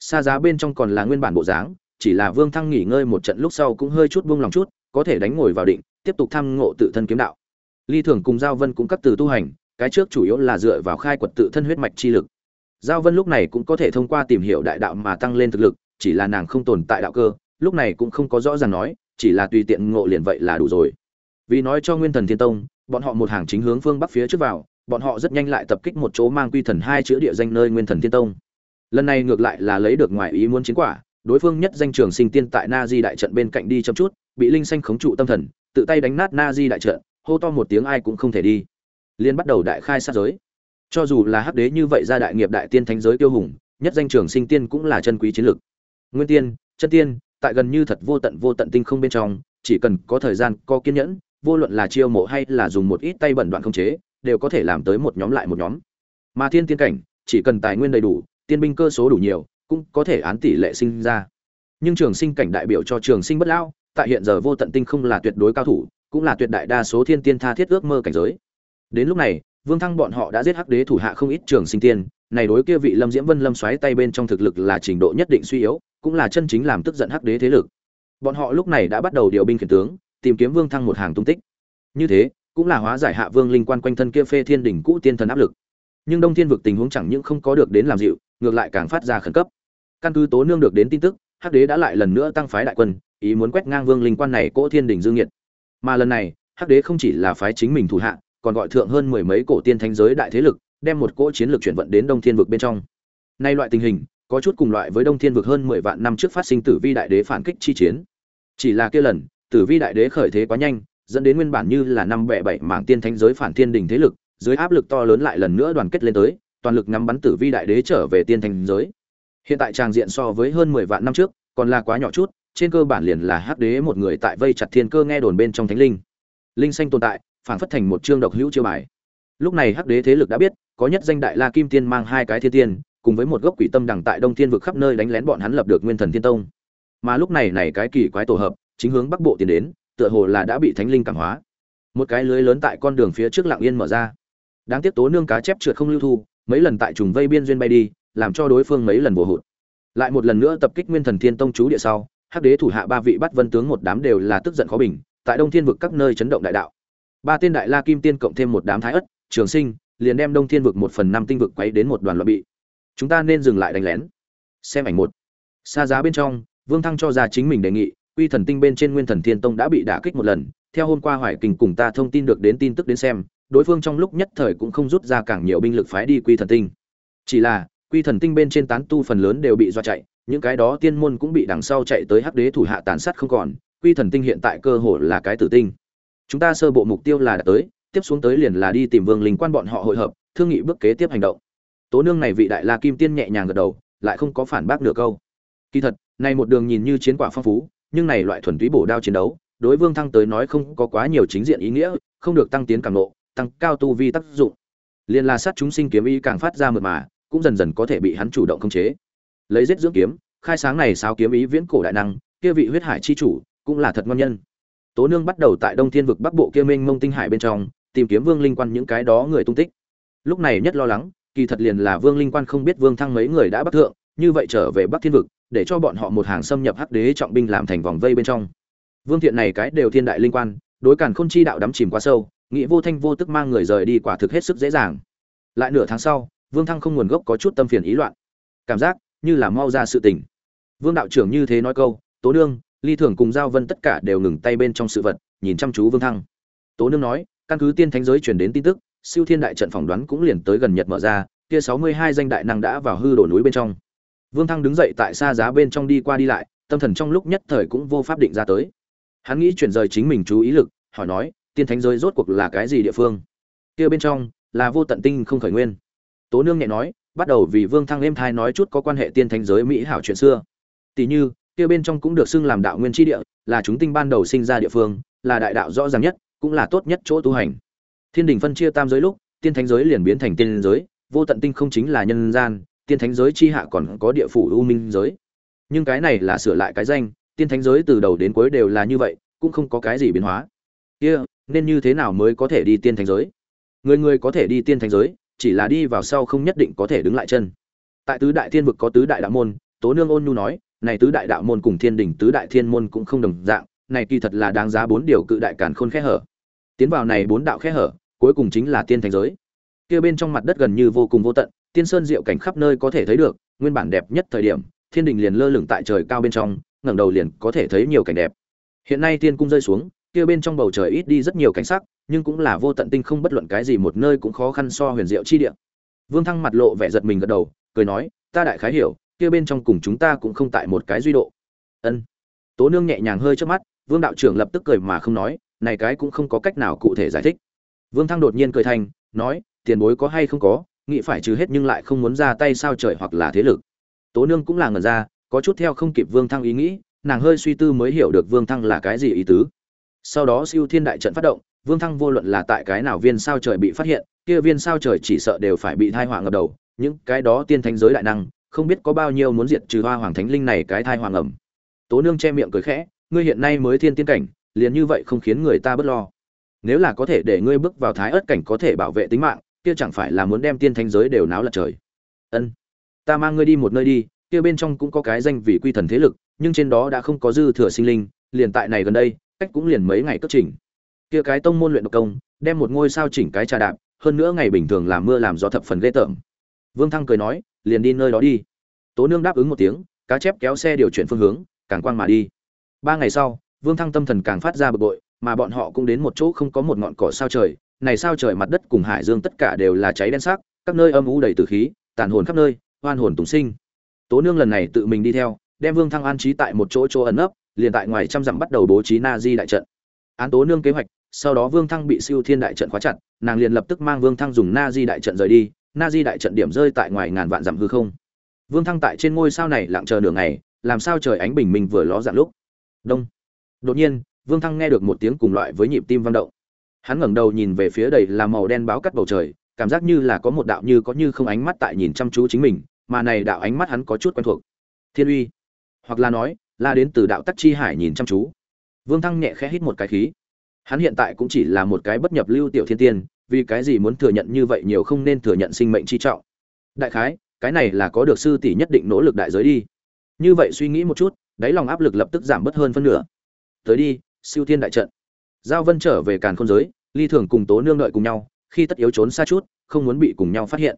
Xa giá bên trong còn là nguyên bản bộ dáng, chỉ là vương thăng nghỉ ngơi một trận lúc sau cũng hơi chút buông lòng chút, có thể đánh ngồi vào định, tiếp tục tham ngộ tự thân kiếm đạo. Ly thường cùng giao vân cũng cấp từ tu hành cái trước chủ yếu là dựa vào khai quật tự thân huyết mạch chi lực. Giao vân lúc này cũng có thể thông qua tìm hiểu đại đạo mà tăng lên thực lực, chỉ là nàng không tồn tại đạo cơ, lúc này cũng không có rõ ràng nói, chỉ là tùy tiện ngộ liền vậy là đủ rồi. Vì nói cho nguyên thần thiên tông, bọn họ một hàng chính hướng phương bắc phía trước vào, bọn họ rất nhanh lại tập kích một chỗ mang quy thần hai chữ địa danh nơi nguyên thần thiên tông. Lần này ngược lại là lấy được ngoại ý muốn chiến quả, đối phương nhất danh trường sinh tiên tại na di đại trận bên cạnh đi chậm chút, bị linh xanh khống trụ tâm thần, tự tay đánh nát na di đại trận, hô to một tiếng ai cũng không thể đi liên bắt đầu đại khai sát giới. Cho dù là hắc đế như vậy ra đại nghiệp đại tiên thánh giới tiêu hùng, nhất danh trường sinh tiên cũng là chân quý chiến lược nguyên tiên, chân tiên, tại gần như thật vô tận vô tận tinh không bên trong, chỉ cần có thời gian, có kiên nhẫn, vô luận là chiêu mộ hay là dùng một ít tay bẩn đoạn không chế, đều có thể làm tới một nhóm lại một nhóm. Mà thiên tiên cảnh, chỉ cần tài nguyên đầy đủ, tiên binh cơ số đủ nhiều, cũng có thể án tỷ lệ sinh ra. Nhưng trường sinh cảnh đại biểu cho trường sinh bất lão, tại hiện giờ vô tận tinh không là tuyệt đối cao thủ, cũng là tuyệt đại đa số thiên tiên tha thiết ước mơ cảnh giới đến lúc này, vương thăng bọn họ đã giết hắc đế thủ hạ không ít trường sinh tiên, này đối kia vị lâm diễm vân lâm xoáy tay bên trong thực lực là trình độ nhất định suy yếu, cũng là chân chính làm tức giận hắc đế thế lực. Bọn họ lúc này đã bắt đầu điều binh khiển tướng, tìm kiếm vương thăng một hàng tung tích. Như thế, cũng là hóa giải hạ vương linh quan quanh thân kia phê thiên đỉnh cũ tiên thần áp lực. Nhưng đông thiên vực tình huống chẳng những không có được đến làm dịu, ngược lại càng phát ra khẩn cấp. Căn cứ tố nương được đến tin tức, hắc đế đã lại lần nữa tăng phái đại quân, ý muốn quét ngang vương linh quan này cỗ thiên đỉnh dương nhiệt. Mà lần này, hắc đế không chỉ là phái chính mình thủ hạ còn gọi thượng hơn mười mấy cổ tiên thánh giới đại thế lực, đem một cỗ chiến lược chuyển vận đến đông thiên vực bên trong. Nay loại tình hình, có chút cùng loại với đông thiên vực hơn mười vạn năm trước phát sinh tử vi đại đế phản kích chi chiến. Chỉ là kia lần, tử vi đại đế khởi thế quá nhanh, dẫn đến nguyên bản như là năm bè bảy mảng tiên thánh giới phản thiên đình thế lực, dưới áp lực to lớn lại lần nữa đoàn kết lên tới, toàn lực nắm bắn tử vi đại đế trở về tiên thánh giới. Hiện tại tràng diện so với hơn mười vạn năm trước, còn là quá nhỏ chút, trên cơ bản liền là hắc đế một người tại vây chặt thiên cơ nghe đồn bên trong thánh linh. Linh xanh tồn tại phản phất thành một chương độc hữu chiêu bài. Lúc này hắc đế thế lực đã biết, có nhất danh đại la kim tiên mang hai cái thiên tiên, cùng với một gốc quỷ tâm đằng tại đông thiên vực khắp nơi đánh lén bọn hắn lập được nguyên thần thiên tông. Mà lúc này này cái kỳ quái tổ hợp, chính hướng bắc bộ tiến đến, tựa hồ là đã bị thánh linh cảm hóa. Một cái lưới lớn tại con đường phía trước lặng yên mở ra. Đáng tiếc tố nương cá chép trượt không lưu thu, mấy lần tại trùng vây biên duyên bay đi, làm cho đối phương mấy lần bổ hụt. Lại một lần nữa tập kích nguyên thần thiên tông chú địa sau, hắc đế thủ hạ ba vị bắt vân tướng một đám đều là tức giận khó bình, tại đông thiên vực các nơi chấn động đại đạo ba tiên đại la kim tiên cộng thêm một đám thái ất, trường sinh, liền đem đông thiên vực một phần năm tinh vực quấy đến một đoàn loạn bị. Chúng ta nên dừng lại đánh lén. Xem ảnh một. Xa giá bên trong, vương thăng cho ra chính mình đề nghị, quy thần tinh bên trên nguyên thần thiên tông đã bị đả kích một lần. Theo hôm qua hoài kình cùng ta thông tin được đến tin tức đến xem, đối phương trong lúc nhất thời cũng không rút ra càng nhiều binh lực phái đi quy thần tinh. Chỉ là, quy thần tinh bên trên tán tu phần lớn đều bị do chạy, những cái đó tiên môn cũng bị đằng sau chạy tới hắc đế thủ hạ tàn sát không còn. Quy thần tinh hiện tại cơ hội là cái tử tinh chúng ta sơ bộ mục tiêu là đã tới, tiếp xuống tới liền là đi tìm vương linh quan bọn họ hội hợp, thương nghị bước kế tiếp hành động. Tố nương này vị đại la kim tiên nhẹ nhàng gật đầu, lại không có phản bác nửa câu. Kỳ thật, này một đường nhìn như chiến quả phong phú, nhưng này loại thuần túy bổ đao chiến đấu, đối vương thăng tới nói không có quá nhiều chính diện ý nghĩa, không được tăng tiến càng lộ, tăng cao tu vi tác dụng. Liền là sát chúng sinh kiếm ý càng phát ra mượt mà, cũng dần dần có thể bị hắn chủ động khống chế. Lấy giết dưỡng kiếm, khai sáng này sao kiếm ý viễn cổ đại năng, kia vị huyết hải chi chủ, cũng là thật ngon nhân tố nương bắt đầu tại đông thiên vực bắc bộ kia minh mông tinh hải bên trong, tìm kiếm vương linh quan những cái đó người tung tích. Lúc này nhất lo lắng, kỳ thật liền là vương linh quan không biết vương thăng mấy người đã bắt thượng, như vậy trở về bắc thiên vực, để cho bọn họ một hàng xâm nhập hắc đế trọng binh làm thành vòng vây bên trong. Vương thiện này cái đều thiên đại linh quan, đối cản khôn chi đạo đắm chìm quá sâu, nghĩ vô thanh vô tức mang người rời đi quả thực hết sức dễ dàng. Lại nửa tháng sau, vương thăng không nguồn gốc có chút tâm phiền ý loạn. Cảm giác như là mau ra sự tình vương đạo trưởng như thế nói câu, tố nương ly thường cùng giao vân tất cả đều ngừng tay bên trong sự vật, nhìn chăm chú vương thăng. Tố nương nói, căn cứ tiên thánh giới truyền đến tin tức, siêu thiên đại trận phỏng đoán cũng liền tới gần nhật mở ra, kia sáu mươi hai danh đại năng đã vào hư đổ núi bên trong. Vương thăng đứng dậy tại xa giá bên trong đi qua đi lại, tâm thần trong lúc nhất thời cũng vô pháp định ra tới. Hắn nghĩ chuyển rời chính mình chú ý lực, hỏi nói, tiên thánh giới rốt cuộc là cái gì địa phương? Kia bên trong, là vô tận tinh không khởi nguyên. Tố nương nhẹ nói, bắt đầu vì vương thăng êm thai nói chút có quan hệ tiên thánh giới mỹ hảo chuyện xưa. Tỷ như kia bên trong cũng được xưng làm đạo nguyên tri địa, là chúng tinh ban đầu sinh ra địa phương, là đại đạo rõ ràng nhất, cũng là tốt nhất chỗ tu hành. Thiên đình phân chia tam giới lúc, tiên thánh giới liền biến thành tiên giới, vô tận tinh không chính là nhân gian, tiên thánh giới chi hạ còn có địa phủ u minh giới. Nhưng cái này là sửa lại cái danh, tiên thánh giới từ đầu đến cuối đều là như vậy, cũng không có cái gì biến hóa. Kia, nên như thế nào mới có thể đi tiên thánh giới? Người người có thể đi tiên thánh giới, chỉ là đi vào sau không nhất định có thể đứng lại chân. Tại tứ đại thiên vực có tứ đại đạo môn, tố nương ôn nhu nói này tứ đại đạo môn cùng thiên đình, tứ đại thiên môn cũng không đồng dạng, này kỳ thật là đáng giá bốn điều cự đại càn khôn khẽ hở. Tiến vào này bốn đạo khẽ hở, cuối cùng chính là tiên thành giới. Kia bên trong mặt đất gần như vô cùng vô tận, tiên sơn diệu cảnh khắp nơi có thể thấy được, nguyên bản đẹp nhất thời điểm, thiên đình liền lơ lửng tại trời cao bên trong, ngẩng đầu liền có thể thấy nhiều cảnh đẹp. Hiện nay tiên cung rơi xuống, kia bên trong bầu trời ít đi rất nhiều cảnh sắc, nhưng cũng là vô tận tinh không bất luận cái gì một nơi cũng khó khăn so huyền diệu chi địa. Vương thăng mặt lộ vẻ giật mình gật đầu, cười nói, ta đại khái hiểu kia bên trong cùng chúng ta cũng không tại một cái duy độ. Ân. Tố nương nhẹ nhàng hơi trước mắt, vương đạo trưởng lập tức cười mà không nói, này cái cũng không có cách nào cụ thể giải thích. Vương thăng đột nhiên cười thành, nói, tiền bối có hay không có, nghĩ phải trừ hết nhưng lại không muốn ra tay sao trời hoặc là thế lực. Tố nương cũng là ngẩn ra, có chút theo không kịp vương thăng ý nghĩ, nàng hơi suy tư mới hiểu được vương thăng là cái gì ý tứ. Sau đó siêu thiên đại trận phát động, vương thăng vô luận là tại cái nào viên sao trời bị phát hiện, kia viên sao trời chỉ sợ đều phải bị thai họa ngập đầu, những cái đó tiên thánh giới đại năng không biết có bao nhiêu muốn diệt trừ hoa hoàng thánh linh này cái thai hoàng ẩm. Tố nương che miệng cười khẽ, ngươi hiện nay mới thiên tiên cảnh, liền như vậy không khiến người ta bất lo. Nếu là có thể để ngươi bước vào thái ớt cảnh có thể bảo vệ tính mạng, kia chẳng phải là muốn đem tiên thánh giới đều náo lật trời. Ân, ta mang ngươi đi một nơi đi, kia bên trong cũng có cái danh vị quy thần thế lực, nhưng trên đó đã không có dư thừa sinh linh, liền tại này gần đây, cách cũng liền mấy ngày cất chỉnh kia cái tông môn luyện độc công, đem một ngôi sao chỉnh cái trà đạp, hơn nữa ngày bình thường làm mưa làm gió thập phần ghê tởm. Vương thăng cười nói liền đi nơi đó đi. Tố nương đáp ứng một tiếng, cá chép kéo xe điều chuyển phương hướng, càng quang mà đi. Ba ngày sau, vương thăng tâm thần càng phát ra bực bội, mà bọn họ cũng đến một chỗ không có một ngọn cỏ sao trời. Này sao trời mặt đất cùng hải dương tất cả đều là cháy đen sắc, các nơi âm u đầy tử khí, tàn hồn khắp nơi, oan hồn tùng sinh. Tố nương lần này tự mình đi theo, đem vương thăng an trí tại một chỗ chỗ ẩn nấp, liền tại ngoài trăm dặm bắt đầu bố trí na di đại trận. Án tố nương kế hoạch, sau đó vương thăng bị siêu thiên đại trận khóa chặt, nàng liền lập tức mang vương thăng dùng na di đại trận rời đi na di đại trận điểm rơi tại ngoài ngàn vạn dặm hư không. Vương thăng tại trên ngôi sao này lặng chờ nửa ngày, làm sao trời ánh bình minh vừa ló dạng lúc. Đông. Đột nhiên, vương thăng nghe được một tiếng cùng loại với nhịp tim vang động. Hắn ngẩng đầu nhìn về phía đầy là màu đen báo cắt bầu trời, cảm giác như là có một đạo như có như không ánh mắt tại nhìn chăm chú chính mình, mà này đạo ánh mắt hắn có chút quen thuộc. Thiên uy. Hoặc là nói, là đến từ đạo tắc chi hải nhìn chăm chú. Vương thăng nhẹ khẽ hít một cái khí. Hắn hiện tại cũng chỉ là một cái bất nhập lưu tiểu thiên tiên vì cái gì muốn thừa nhận như vậy nhiều không nên thừa nhận sinh mệnh chi trọng. Đại khái, cái này là có được sư tỷ nhất định nỗ lực đại giới đi. Như vậy suy nghĩ một chút, đáy lòng áp lực lập tức giảm bớt hơn phân nửa. Tới đi, siêu thiên đại trận. Giao vân trở về càn khôn giới, ly thường cùng tố nương đợi cùng nhau, khi tất yếu trốn xa chút, không muốn bị cùng nhau phát hiện.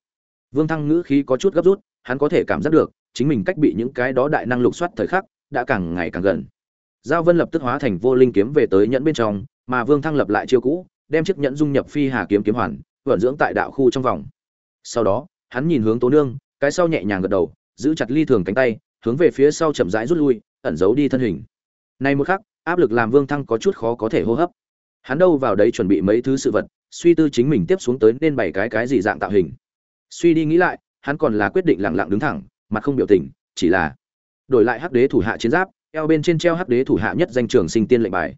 Vương thăng ngữ khí có chút gấp rút, hắn có thể cảm giác được, chính mình cách bị những cái đó đại năng lục soát thời khắc, đã càng ngày càng gần. Giao vân lập tức hóa thành vô linh kiếm về tới nhẫn bên trong, mà vương thăng lập lại chiêu cũ đem chiếc nhẫn dung nhập phi hà kiếm kiếm hoàn, vận dưỡng tại đạo khu trong vòng. Sau đó, hắn nhìn hướng tố nương, cái sau nhẹ nhàng gật đầu, giữ chặt ly thường cánh tay, hướng về phía sau chậm rãi rút lui, ẩn giấu đi thân hình. Nay một khắc, áp lực làm vương thăng có chút khó có thể hô hấp. Hắn đâu vào đấy chuẩn bị mấy thứ sự vật, suy tư chính mình tiếp xuống tới nên bảy cái cái gì dạng tạo hình. Suy đi nghĩ lại, hắn còn là quyết định lặng lặng đứng thẳng, mặt không biểu tình, chỉ là đổi lại hắc đế thủ hạ chiến giáp, eo bên trên treo hắc đế thủ hạ nhất danh trường sinh tiên lệnh bài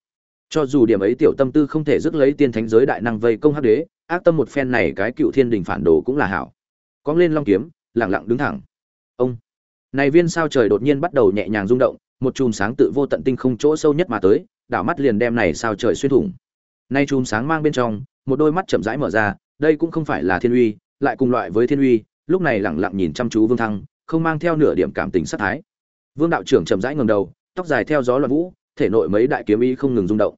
cho dù điểm ấy tiểu tâm tư không thể dứt lấy tiên thánh giới đại năng vây công hắc đế, ác tâm một phen này cái cựu thiên đình phản đồ cũng là hảo. Cóng lên long kiếm lẳng lặng đứng thẳng. Ông. Này viên sao trời đột nhiên bắt đầu nhẹ nhàng rung động, một chùm sáng tự vô tận tinh không chỗ sâu nhất mà tới, đảo mắt liền đem này sao trời xuyên thủng. Nay chùm sáng mang bên trong, một đôi mắt chậm rãi mở ra, đây cũng không phải là thiên uy, lại cùng loại với thiên uy, lúc này lẳng lặng nhìn chăm chú vương thăng, không mang theo nửa điểm cảm tình sát thái. Vương đạo trưởng chậm rãi ngầm đầu, tóc dài theo gió loạn vũ thể nội mấy đại kiếm ý không ngừng rung động.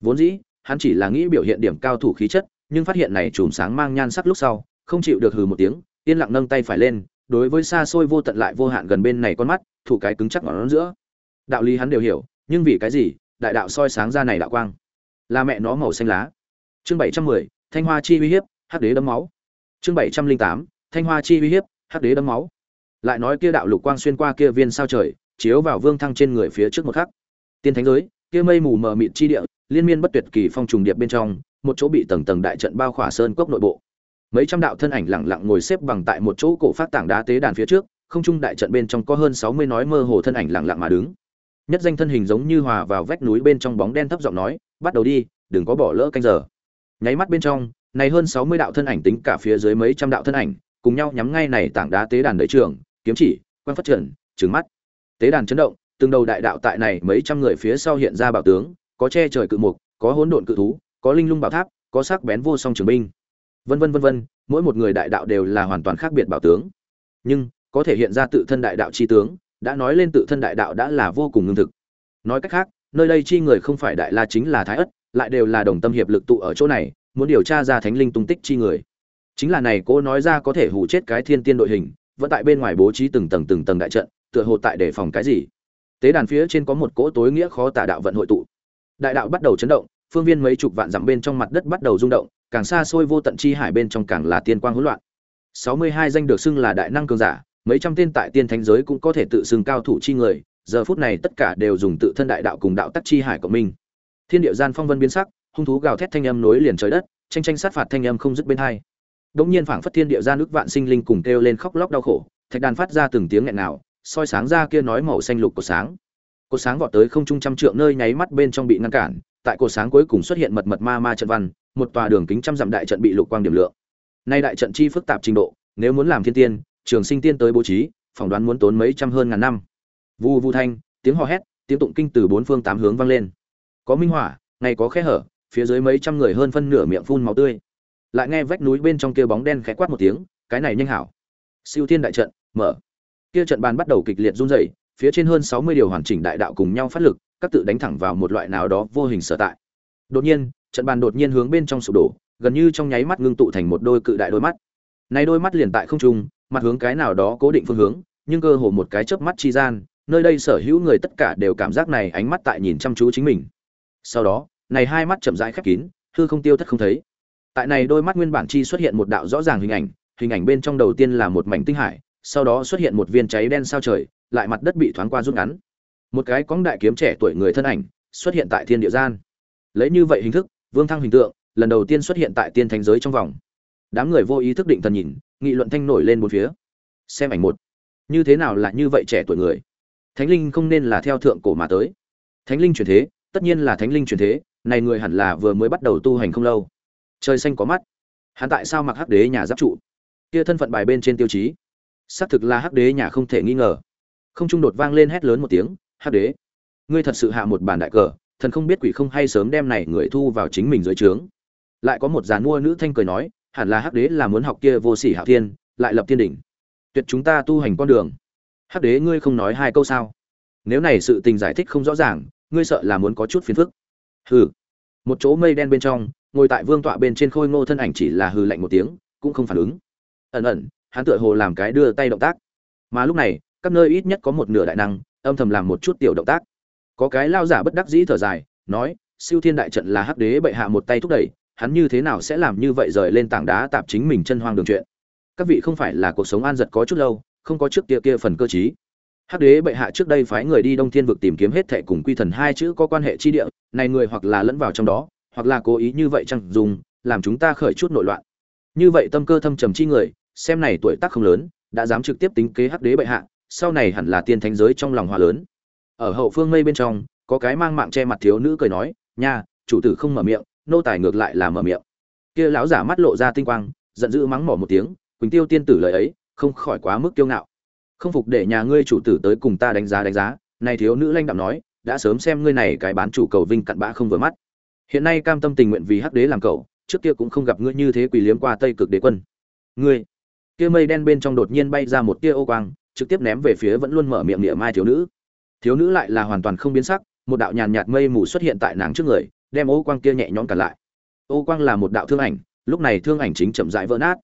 Vốn dĩ, hắn chỉ là nghĩ biểu hiện điểm cao thủ khí chất, nhưng phát hiện này chùm sáng mang nhan sắc lúc sau, không chịu được hừ một tiếng, yên lặng nâng tay phải lên, đối với xa xôi vô tận lại vô hạn gần bên này con mắt, thủ cái cứng chắc ngọn giữa. Đạo lý hắn đều hiểu, nhưng vì cái gì, đại đạo soi sáng ra này đạo quang? Là mẹ nó màu xanh lá. Chương bảy trăm mười, thanh hoa chi uy hiếp, hắc đế đấm máu. Chương bảy trăm linh tám, thanh hoa chi uy hiếp, hắc đế đấm máu. Lại nói kia đạo lục quang xuyên qua kia viên sao trời, chiếu vào vương thăng trên người phía trước một khắc tiên thánh giới, kia mây mù mờ mịt chi địa, liên miên bất tuyệt kỳ phong trùng điệp bên trong, một chỗ bị tầng tầng đại trận bao khỏa sơn cốc nội bộ. Mấy trăm đạo thân ảnh lặng lặng ngồi xếp bằng tại một chỗ cổ phát tảng đá tế đàn phía trước, không trung đại trận bên trong có hơn sáu mươi nói mơ hồ thân ảnh lặng lặng mà đứng. Nhất danh thân hình giống như hòa vào vách núi bên trong bóng đen thấp giọng nói, bắt đầu đi, đừng có bỏ lỡ canh giờ. Nháy mắt bên trong, này hơn sáu mươi đạo thân ảnh tính cả phía dưới mấy trăm đạo thân ảnh, cùng nhau nhắm ngay này tảng đá tế đàn đợi trường, kiếm chỉ quan phát triển trừng mắt. Tế đàn chấn động từng đầu đại đạo tại này mấy trăm người phía sau hiện ra bảo tướng, có che trời cự mục, có hỗn độn cự thú, có linh lung bảo tháp, có sắc bén vô song trường binh. Vân vân vân vân, mỗi một người đại đạo đều là hoàn toàn khác biệt bảo tướng. Nhưng, có thể hiện ra tự thân đại đạo chi tướng, đã nói lên tự thân đại đạo đã là vô cùng ngưng thực. Nói cách khác, nơi đây chi người không phải đại la chính là thái ất, lại đều là đồng tâm hiệp lực tụ ở chỗ này, muốn điều tra ra thánh linh tung tích chi người. Chính là này cô nói ra có thể hù chết cái thiên tiên đội hình, vẫn tại bên ngoài bố trí từng tầng từng tầng đại trận, tựa hồ tại để phòng cái gì? Tế đàn phía trên có một cỗ tối nghĩa khó tả đạo vận hội tụ. Đại đạo bắt đầu chấn động, phương viên mấy chục vạn dặm bên trong mặt đất bắt đầu rung động, càng xa xôi vô tận chi hải bên trong càng là tiên quang hỗn loạn. Sáu mươi hai danh được xưng là đại năng cường giả, mấy trăm tên tại tiên thánh giới cũng có thể tự xưng cao thủ chi người, giờ phút này tất cả đều dùng tự thân đại đạo cùng đạo tắc chi hải của mình. Thiên địa gian phong vân biến sắc, hung thú gào thét thanh âm nối liền trời đất, tranh tranh sát phạt thanh âm không dứt bên hai. Đống nhiên phảng phất thiên địa gian nước vạn sinh linh cùng kêu lên khóc lóc đau khổ, thạch đàn phát ra từng tiếng nghẹn nào soi sáng ra kia nói màu xanh lục của sáng. Cột sáng vọt tới không trung trăm trượng nơi nháy mắt bên trong bị ngăn cản, tại cột sáng cuối cùng xuất hiện mật mật ma ma trận văn, một tòa đường kính trăm dặm đại trận bị lục quang điểm lượng. Nay đại trận chi phức tạp trình độ, nếu muốn làm thiên tiên, trường sinh tiên tới bố trí, phỏng đoán muốn tốn mấy trăm hơn ngàn năm. Vu vu thanh, tiếng hò hét, tiếng tụng kinh từ bốn phương tám hướng vang lên. Có minh hỏa ngày có khe hở, phía dưới mấy trăm người hơn phân nửa miệng phun máu tươi. Lại nghe vách núi bên trong kia bóng đen khẽ quát một tiếng, cái này nhanh hảo. Siêu thiên đại trận, mở kia trận bàn bắt đầu kịch liệt run rẩy, phía trên hơn sáu mươi điều hoàn chỉnh đại đạo cùng nhau phát lực, các tự đánh thẳng vào một loại nào đó vô hình sở tại. Đột nhiên, trận bàn đột nhiên hướng bên trong sụp đổ, gần như trong nháy mắt ngưng tụ thành một đôi cự đại đôi mắt. Này đôi mắt liền tại không trung, mặt hướng cái nào đó cố định phương hướng, nhưng cơ hồ một cái chớp mắt chi gian, nơi đây sở hữu người tất cả đều cảm giác này ánh mắt tại nhìn chăm chú chính mình. Sau đó, này hai mắt chậm rãi khép kín, hư không tiêu thất không thấy. Tại này đôi mắt nguyên bản chi xuất hiện một đạo rõ ràng hình ảnh hình ảnh bên trong đầu tiên là một mảnh tinh hải sau đó xuất hiện một viên cháy đen sao trời, lại mặt đất bị thoáng qua rút ngắn. Một cái cóng đại kiếm trẻ tuổi người thân ảnh xuất hiện tại thiên địa gian. Lấy như vậy hình thức, vương thăng hình tượng, lần đầu tiên xuất hiện tại tiên thánh giới trong vòng. Đám người vô ý thức định thần nhìn, nghị luận thanh nổi lên bốn phía. Xem ảnh một. Như thế nào là như vậy trẻ tuổi người? Thánh linh không nên là theo thượng cổ mà tới. Thánh linh truyền thế, tất nhiên là thánh linh truyền thế, này người hẳn là vừa mới bắt đầu tu hành không lâu. Trời xanh có mắt. Hắn tại sao mặc hắc đế nhà giáp trụ? Kia thân phận bài bên trên tiêu chí xác thực là hắc đế nhà không thể nghi ngờ. Không trung đột vang lên hét lớn một tiếng, hắc đế, ngươi thật sự hạ một bàn đại cờ, thần không biết quỷ không hay sớm đem này người thu vào chính mình dưới trướng. Lại có một giàn mua nữ thanh cười nói, hẳn là hắc đế là muốn học kia vô sỉ hạo thiên, lại lập thiên đỉnh. Tuyệt chúng ta tu hành con đường. Hắc đế, ngươi không nói hai câu sao? Nếu này sự tình giải thích không rõ ràng, ngươi sợ là muốn có chút phiền phức. Hừ. Một chỗ mây đen bên trong, ngồi tại vương tọa bên trên khôi ngô thân ảnh chỉ là hừ lạnh một tiếng, cũng không phản ứng. Ẩn ẩn hắn tựa hồ làm cái đưa tay động tác. Mà lúc này, các nơi ít nhất có một nửa đại năng, âm thầm làm một chút tiểu động tác. Có cái lao giả bất đắc dĩ thở dài, nói, siêu thiên đại trận là hắc đế bệ hạ một tay thúc đẩy, hắn như thế nào sẽ làm như vậy rời lên tảng đá tạp chính mình chân hoang đường chuyện? Các vị không phải là cuộc sống an giật có chút lâu, không có trước kia kia phần cơ chí hắc đế bệ hạ trước đây phái người đi đông thiên vực tìm kiếm hết thệ cùng quy thần hai chữ có quan hệ chi địa, này người hoặc là lẫn vào trong đó, hoặc là cố ý như vậy chăng dùng, làm chúng ta khởi chút nội loạn. Như vậy tâm cơ thâm trầm chi người xem này tuổi tác không lớn, đã dám trực tiếp tính kế hắc đế bệ hạ, sau này hẳn là tiên thánh giới trong lòng hòa lớn. Ở hậu phương mây bên trong, có cái mang mạng che mặt thiếu nữ cười nói, nha, chủ tử không mở miệng, nô tài ngược lại là mở miệng. Kia lão giả mắt lộ ra tinh quang, giận dữ mắng mỏ một tiếng, quỳnh tiêu tiên tử lời ấy, không khỏi quá mức kiêu ngạo. Không phục để nhà ngươi chủ tử tới cùng ta đánh giá đánh giá. Này thiếu nữ lanh đạm nói, đã sớm xem ngươi này cái bán chủ cầu vinh cặn bã không vừa mắt. Hiện nay cam tâm tình nguyện vì hắc đế làm cậu, trước kia cũng không gặp ngươi như thế quỷ liếm qua tây cực đế quân. Ngươi kia mây đen bên trong đột nhiên bay ra một tia ô quang, trực tiếp ném về phía vẫn luôn mở miệng niệm mai thiếu nữ. Thiếu nữ lại là hoàn toàn không biến sắc, một đạo nhàn nhạt mây mù xuất hiện tại nàng trước người, đem ô quang kia nhẹ nhõm cả lại. Ô quang là một đạo thương ảnh, lúc này thương ảnh chính chậm rãi vỡ nát.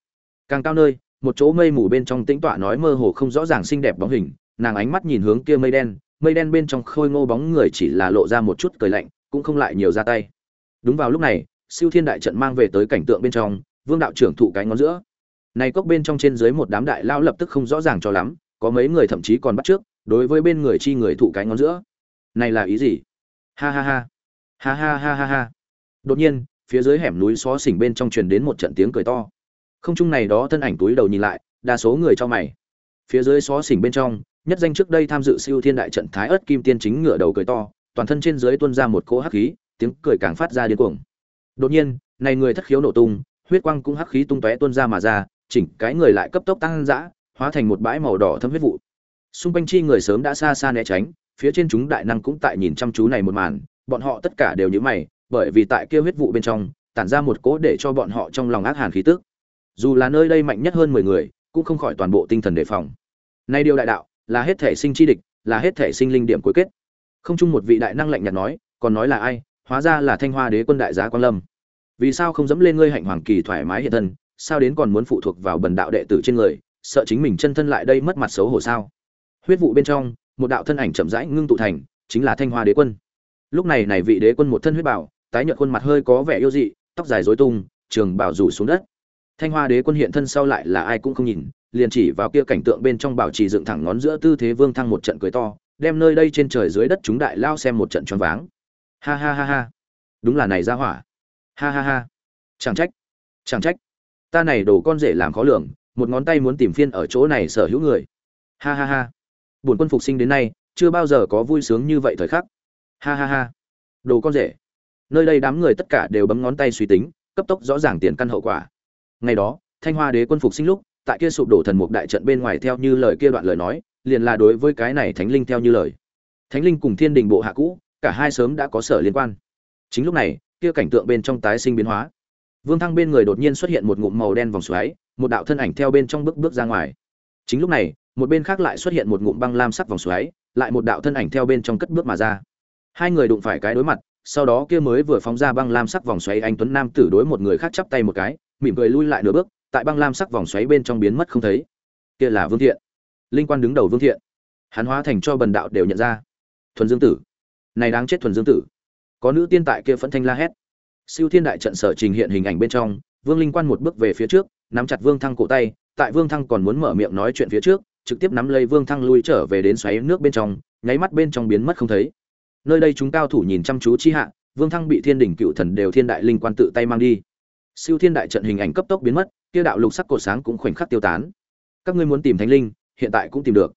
Càng cao nơi, một chỗ mây mù bên trong tĩnh tọa nói mơ hồ không rõ ràng xinh đẹp bóng hình, nàng ánh mắt nhìn hướng kia mây đen mây đen bên trong khôi ngô bóng người chỉ là lộ ra một chút cười lạnh, cũng không lại nhiều ra tay. Đúng vào lúc này, siêu thiên đại trận mang về tới cảnh tượng bên trong, vương đạo trưởng thụ cái ngón giữa này cốc bên trong trên dưới một đám đại lao lập tức không rõ ràng cho lắm, có mấy người thậm chí còn bắt trước, đối với bên người chi người thụ cái ngón giữa. Này là ý gì? Ha ha ha. Ha ha ha ha ha. Đột nhiên, phía dưới hẻm núi xó xỉnh bên trong truyền đến một trận tiếng cười to. Không trung này đó thân ảnh túi đầu nhìn lại, đa số người cho mày. Phía dưới xó xỉnh bên trong, nhất danh trước đây tham dự siêu thiên đại trận thái ớt kim tiên chính ngựa đầu cười to, toàn thân trên dưới tuôn ra một cỗ hắc khí, tiếng cười càng phát ra điên cuồng. Đột nhiên, này người thất khiếu nổ tung, huyết quang cũng hắc khí tung tóe tuôn ra mà ra chỉnh cái người lại cấp tốc tăng dã, hóa thành một bãi màu đỏ thâm huyết vụ. Xung quanh chi người sớm đã xa xa né tránh, phía trên chúng đại năng cũng tại nhìn chăm chú này một màn, bọn họ tất cả đều nhíu mày, bởi vì tại kia huyết vụ bên trong, tản ra một cỗ để cho bọn họ trong lòng ác hàn khí tức. Dù là nơi đây mạnh nhất hơn mười người, cũng không khỏi toàn bộ tinh thần đề phòng. Nay điều đại đạo, là hết thể sinh chi địch, là hết thể sinh linh điểm cuối kết. Không chung một vị đại năng lạnh nhạt nói, còn nói là ai, hóa ra là thanh hoa đế quân đại giá quan lâm. Vì sao không dẫm lên ngươi hạnh hoàng kỳ thoải mái hiện thân sao đến còn muốn phụ thuộc vào bần đạo đệ tử trên người, sợ chính mình chân thân lại đây mất mặt xấu hổ sao? Huyết vụ bên trong, một đạo thân ảnh chậm rãi ngưng tụ thành, chính là thanh hoa đế quân. Lúc này này vị đế quân một thân huyết bảo, tái nhợt khuôn mặt hơi có vẻ yêu dị, tóc dài rối tung, trường bảo rủ xuống đất. Thanh hoa đế quân hiện thân sau lại là ai cũng không nhìn, liền chỉ vào kia cảnh tượng bên trong bảo trì dựng thẳng ngón giữa tư thế vương thăng một trận cười to, đem nơi đây trên trời dưới đất chúng đại lao xem một trận choáng váng. Ha ha ha ha. Đúng là này ra hỏa. Ha ha ha. Chẳng trách. Chẳng trách ta này đồ con rể làm khó lường, một ngón tay muốn tìm phiên ở chỗ này sở hữu người. Ha ha ha. Bổn quân phục sinh đến nay, chưa bao giờ có vui sướng như vậy thời khắc. Ha ha ha. Đồ con rể. Nơi đây đám người tất cả đều bấm ngón tay suy tính, cấp tốc rõ ràng tiền căn hậu quả. Ngày đó, thanh hoa đế quân phục sinh lúc, tại kia sụp đổ thần mục đại trận bên ngoài theo như lời kia đoạn lời nói, liền là đối với cái này thánh linh theo như lời. Thánh linh cùng thiên đình bộ hạ cũ, cả hai sớm đã có sở liên quan. Chính lúc này, kia cảnh tượng bên trong tái sinh biến hóa vương thăng bên người đột nhiên xuất hiện một ngụm màu đen vòng xoáy, một đạo thân ảnh theo bên trong bước bước ra ngoài. Chính lúc này, một bên khác lại xuất hiện một ngụm băng lam sắc vòng xoáy, lại một đạo thân ảnh theo bên trong cất bước mà ra. Hai người đụng phải cái đối mặt, sau đó kia mới vừa phóng ra băng lam sắc vòng xoáy, anh tuấn nam tử đối một người khác chắp tay một cái, mỉm cười lui lại nửa bước, tại băng lam sắc vòng xoáy bên trong biến mất không thấy. Kia là vương thiện. Linh quan đứng đầu vương thiện. Hắn hóa thành cho bần đạo đều nhận ra. Thuần dương tử. Này đáng chết thuần dương tử. Có nữ tiên tại kia phẫn thanh la hét siêu thiên đại trận sở trình hiện hình ảnh bên trong, vương linh quan một bước về phía trước, nắm chặt vương thăng cổ tay, tại vương thăng còn muốn mở miệng nói chuyện phía trước, trực tiếp nắm lấy vương thăng lui trở về đến xoáy nước bên trong, nháy mắt bên trong biến mất không thấy. Nơi đây chúng cao thủ nhìn chăm chú chi hạ, vương thăng bị thiên đỉnh cựu thần đều thiên đại linh quan tự tay mang đi. Siêu thiên đại trận hình ảnh cấp tốc biến mất, kia đạo lục sắc cổ sáng cũng khoảnh khắc tiêu tán. Các ngươi muốn tìm thánh linh, hiện tại cũng tìm được.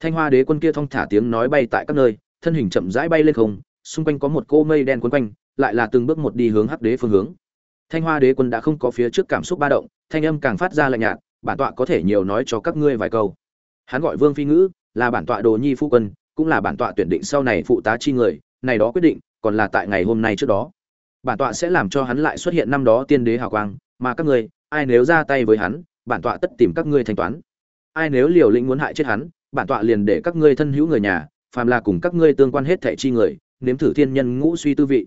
Thanh hoa đế quân kia thong thả tiếng nói bay tại các nơi, thân hình chậm rãi bay lên không, xung quanh có một cô mây đen quấn quanh lại là từng bước một đi hướng hắc đế phương hướng. Thanh hoa đế quân đã không có phía trước cảm xúc ba động, thanh âm càng phát ra lạnh nhạt, bản tọa có thể nhiều nói cho các ngươi vài câu. Hắn gọi vương phi ngữ, là bản tọa đồ nhi phu quân, cũng là bản tọa tuyển định sau này phụ tá chi người, này đó quyết định, còn là tại ngày hôm nay trước đó. Bản tọa sẽ làm cho hắn lại xuất hiện năm đó tiên đế hào quang, mà các ngươi, ai nếu ra tay với hắn, bản tọa tất tìm các ngươi thanh toán. Ai nếu liều lĩnh muốn hại chết hắn, bản tọa liền để các ngươi thân hữu người nhà, phàm là cùng các ngươi tương quan hết thảy chi người, nếm thử thiên nhân ngũ suy tư vị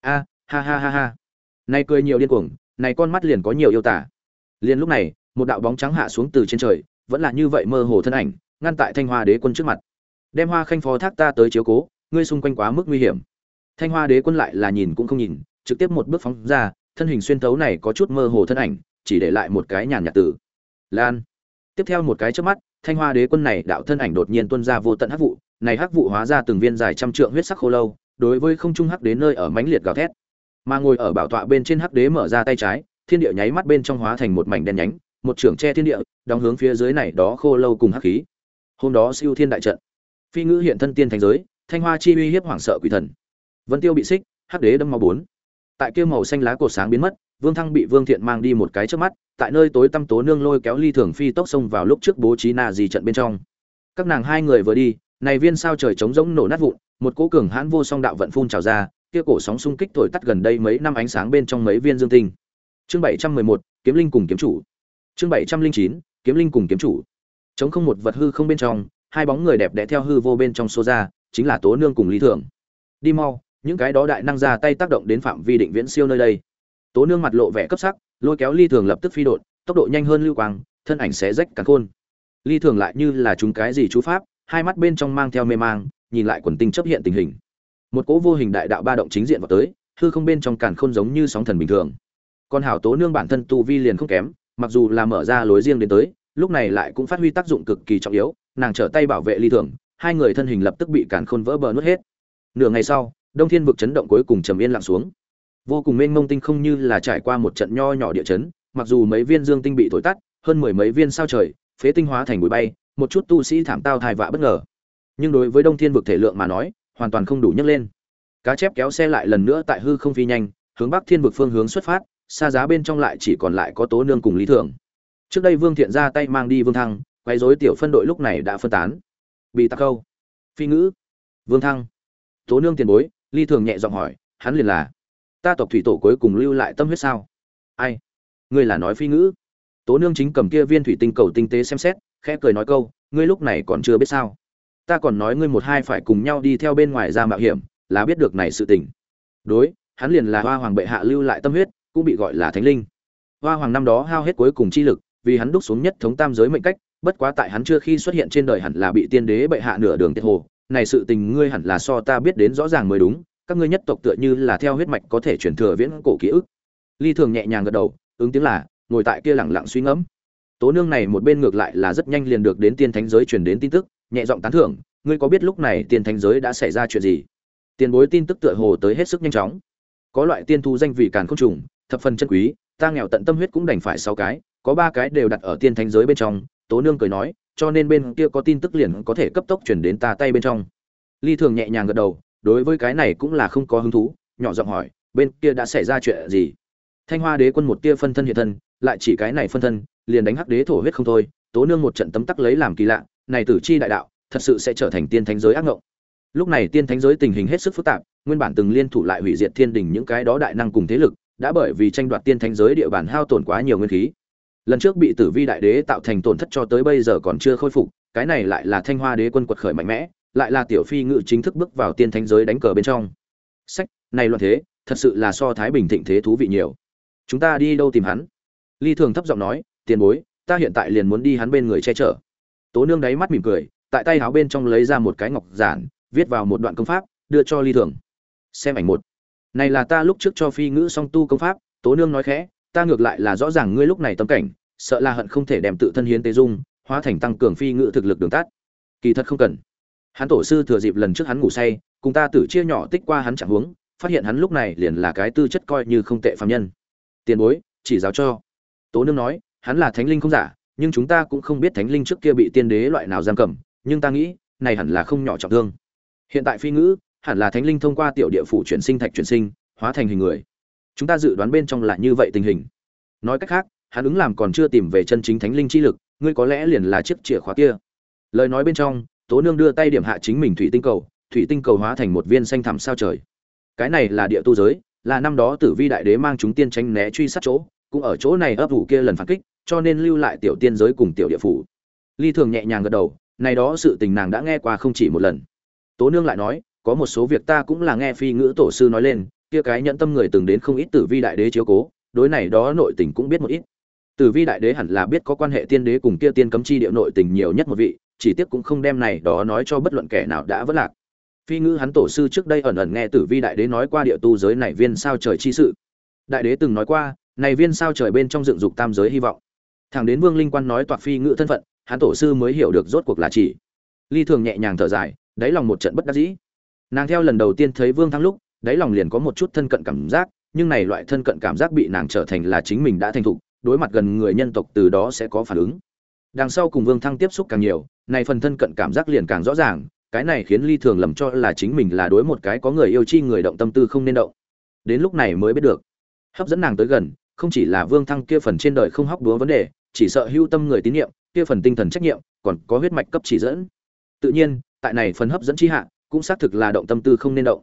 a, ha ha ha ha. Nay cười nhiều điên cuồng, này con mắt liền có nhiều yêu tả. Liền lúc này, một đạo bóng trắng hạ xuống từ trên trời, vẫn là như vậy mơ hồ thân ảnh, ngăn tại thanh hoa đế quân trước mặt. Đem hoa khanh phó thác ta tới chiếu cố, ngươi xung quanh quá mức nguy hiểm. Thanh hoa đế quân lại là nhìn cũng không nhìn, trực tiếp một bước phóng ra, thân hình xuyên thấu này có chút mơ hồ thân ảnh, chỉ để lại một cái nhàn nhạt tử lan. Tiếp theo một cái trước mắt, thanh hoa đế quân này đạo thân ảnh đột nhiên tuôn ra vô tận hắc vụ, này hắc vụ hóa ra từng viên dài trăm trượng huyết sắc khô lâu đối với không trung hắc đế nơi ở mãnh liệt gào thét. Mà ngồi ở bảo tọa bên trên hắc đế mở ra tay trái, thiên địa nháy mắt bên trong hóa thành một mảnh đen nhánh, một trưởng che thiên địa, đóng hướng phía dưới này đó khô lâu cùng hắc khí. Hôm đó siêu thiên đại trận, phi ngữ hiện thân tiên thành giới, thanh hoa chi uy hiếp hoảng sợ quỷ thần. Vân tiêu bị xích, hắc đế đâm máu bốn. Tại kia màu xanh lá cột sáng biến mất, vương thăng bị vương thiện mang đi một cái trước mắt, tại nơi tối tăm tố nương lôi kéo ly thường phi tốc xông vào lúc trước bố trí nà gì trận bên trong. Các nàng hai người vừa đi này viên sao trời trống rỗng nổ nát vụn, một cỗ cường hãn vô song đạo vận phun trào ra, kia cổ sóng xung kích thổi tắt gần đây mấy năm ánh sáng bên trong mấy viên dương tinh. Chương bảy trăm mười một, kiếm linh cùng kiếm chủ. Chương bảy trăm linh chín, kiếm linh cùng kiếm chủ. Chống không một vật hư không bên trong, hai bóng người đẹp đẽ theo hư vô bên trong xô ra, chính là tố nương cùng lý thường đi mau, những cái đó đại năng ra tay tác động đến phạm vi định viễn siêu nơi đây. Tố nương mặt lộ vẻ cấp sắc, lôi kéo ly thường lập tức phi đột, tốc độ nhanh hơn lưu quang, thân ảnh sẽ rách cả khôn. Ly thường lại như là chúng cái gì chú pháp hai mắt bên trong mang theo mê mang, nhìn lại quần tinh chấp hiện tình hình. Một cỗ vô hình đại đạo ba động chính diện vào tới, hư không bên trong càn khôn giống như sóng thần bình thường. Còn hảo tố nương bản thân tu vi liền không kém, mặc dù là mở ra lối riêng đến tới, lúc này lại cũng phát huy tác dụng cực kỳ trọng yếu, nàng trở tay bảo vệ ly thường, hai người thân hình lập tức bị càn khôn vỡ bờ nuốt hết. Nửa ngày sau, đông thiên vực chấn động cuối cùng trầm yên lặng xuống. Vô cùng mênh mông tinh không như là trải qua một trận nho nhỏ địa chấn, mặc dù mấy viên dương tinh bị thổi tắt, hơn mười mấy viên sao trời, phế tinh hóa thành bụi bay một chút tu sĩ thảm tao thai vạ bất ngờ. Nhưng đối với đông thiên vực thể lượng mà nói, hoàn toàn không đủ nhấc lên. Cá chép kéo xe lại lần nữa tại hư không phi nhanh, hướng bắc thiên vực phương hướng xuất phát, xa giá bên trong lại chỉ còn lại có tố nương cùng lý thường trước đây vương thiện ra tay mang đi vương thăng quay dối tiểu phân đội lúc này đã phân tán. Bị tắc câu. Phi ngữ. Vương thăng. Tố nương tiền bối ly thường nhẹ giọng hỏi, hắn liền là, ta tộc thủy tổ cuối cùng lưu lại tâm huyết sao? Ai? Ngươi là nói phi ngữ. Tố nương chính cầm kia viên thủy tinh cầu tinh tế xem xét khẽ cười nói câu, ngươi lúc này còn chưa biết sao? Ta còn nói ngươi một hai phải cùng nhau đi theo bên ngoài ra mạo hiểm, là biết được này sự tình. Đối, hắn liền là hoa hoàng bệ hạ lưu lại tâm huyết, cũng bị gọi là thánh linh. Hoa hoàng năm đó hao hết cuối cùng chi lực, vì hắn đúc xuống nhất thống tam giới mệnh cách, bất quá tại hắn chưa khi xuất hiện trên đời hẳn là bị tiên đế bệ hạ nửa đường tiết hồ. Này sự tình ngươi hẳn là so ta biết đến rõ ràng mới đúng, các ngươi nhất tộc tựa như là theo huyết mạch có thể truyền thừa viễn cổ ký ức. Ly thường nhẹ nhàng gật đầu, ứng tiếng là, ngồi tại kia lẳng lặng suy ngẫm tố nương này một bên ngược lại là rất nhanh liền được đến tiên thánh giới truyền đến tin tức, nhẹ giọng tán thưởng, ngươi có biết lúc này tiên thánh giới đã xảy ra chuyện gì? Tiền bối tin tức tựa hồ tới hết sức nhanh chóng. Có loại tiên thu danh vị càn không trùng, thập phần chân quý, ta nghèo tận tâm huyết cũng đành phải sáu cái, có ba cái đều đặt ở tiên thánh giới bên trong. Tố nương cười nói, cho nên bên kia có tin tức liền có thể cấp tốc chuyển đến ta tay bên trong. Ly thường nhẹ nhàng gật đầu, đối với cái này cũng là không có hứng thú, nhỏ giọng hỏi, bên kia đã xảy ra chuyện gì? Thanh hoa đế quân một tia phân thân hiện thân, lại chỉ cái này phân thân liền đánh hắc đế thổ huyết không thôi, tố nương một trận tấm tắc lấy làm kỳ lạ, này tử chi đại đạo, thật sự sẽ trở thành tiên thánh giới ác ngộng. Lúc này tiên thánh giới tình hình hết sức phức tạp, nguyên bản từng liên thủ lại hủy diệt thiên đình những cái đó đại năng cùng thế lực, đã bởi vì tranh đoạt tiên thánh giới địa bàn hao tổn quá nhiều nguyên khí. Lần trước bị tử vi đại đế tạo thành tổn thất cho tới bây giờ còn chưa khôi phục, cái này lại là thanh hoa đế quân quật khởi mạnh mẽ, lại là tiểu phi ngự chính thức bước vào tiên thánh giới đánh cờ bên trong. Sách, này loạn thế, thật sự là so thái bình thịnh thế thú vị nhiều. Chúng ta đi đâu tìm hắn? Ly thường thấp giọng nói tiền bối, ta hiện tại liền muốn đi hắn bên người che chở. Tố nương đáy mắt mỉm cười, tại tay áo bên trong lấy ra một cái ngọc giản, viết vào một đoạn công pháp, đưa cho ly thường. Xem ảnh một. Này là ta lúc trước cho phi ngữ song tu công pháp, tố nương nói khẽ, ta ngược lại là rõ ràng ngươi lúc này tâm cảnh, sợ là hận không thể đem tự thân hiến tế dung, hóa thành tăng cường phi ngữ thực lực đường tắt. Kỳ thật không cần. Hắn tổ sư thừa dịp lần trước hắn ngủ say, cùng ta tự chia nhỏ tích qua hắn chẳng huống, phát hiện hắn lúc này liền là cái tư chất coi như không tệ phạm nhân. Tiền bối, chỉ giáo cho. Tố nương nói hắn là thánh linh không giả, nhưng chúng ta cũng không biết thánh linh trước kia bị tiên đế loại nào giam cầm, nhưng ta nghĩ, này hẳn là không nhỏ trọng thương. Hiện tại phi ngữ, hẳn là thánh linh thông qua tiểu địa phủ chuyển sinh thạch chuyển sinh, hóa thành hình người. Chúng ta dự đoán bên trong là như vậy tình hình. Nói cách khác, hắn ứng làm còn chưa tìm về chân chính thánh linh chi lực, ngươi có lẽ liền là chiếc chìa khóa kia. Lời nói bên trong, tố nương đưa tay điểm hạ chính mình thủy tinh cầu, thủy tinh cầu hóa thành một viên xanh thẳm sao trời. Cái này là địa tu giới, là năm đó tử vi đại đế mang chúng tiên tranh né truy sát chỗ, cũng ở chỗ này ấp ủ kia lần phản kích cho nên lưu lại tiểu tiên giới cùng tiểu địa phủ. Ly thường nhẹ nhàng gật đầu, này đó sự tình nàng đã nghe qua không chỉ một lần. Tố nương lại nói, có một số việc ta cũng là nghe phi ngữ tổ sư nói lên, kia cái nhận tâm người từng đến không ít tử vi đại đế chiếu cố, đối này đó nội tình cũng biết một ít. Tử vi đại đế hẳn là biết có quan hệ tiên đế cùng kia tiên cấm chi địa nội tình nhiều nhất một vị, chỉ tiếc cũng không đem này đó nói cho bất luận kẻ nào đã vất lạc. Phi ngữ hắn tổ sư trước đây ẩn ẩn nghe tử vi đại đế nói qua địa tu giới này viên sao trời chi sự. Đại đế từng nói qua, này viên sao trời bên trong dựng dục tam giới hy vọng thẳng đến vương linh quan nói toạc phi ngữ thân phận, hắn tổ sư mới hiểu được rốt cuộc là chỉ. Ly thường nhẹ nhàng thở dài, đáy lòng một trận bất đắc dĩ. Nàng theo lần đầu tiên thấy vương thắng lúc, đáy lòng liền có một chút thân cận cảm giác, nhưng này loại thân cận cảm giác bị nàng trở thành là chính mình đã thành thục, đối mặt gần người nhân tộc từ đó sẽ có phản ứng. Đằng sau cùng vương thăng tiếp xúc càng nhiều, này phần thân cận cảm giác liền càng rõ ràng, cái này khiến ly thường lầm cho là chính mình là đối một cái có người yêu chi người động tâm tư không nên động. Đến lúc này mới biết được. Hấp dẫn nàng tới gần, không chỉ là vương thăng kia phần trên đời không hóc đúa vấn đề chỉ sợ hưu tâm người tín nhiệm, kia phần tinh thần trách nhiệm, còn có huyết mạch cấp chỉ dẫn. Tự nhiên, tại này phần hấp dẫn chi hạ, cũng xác thực là động tâm tư không nên động.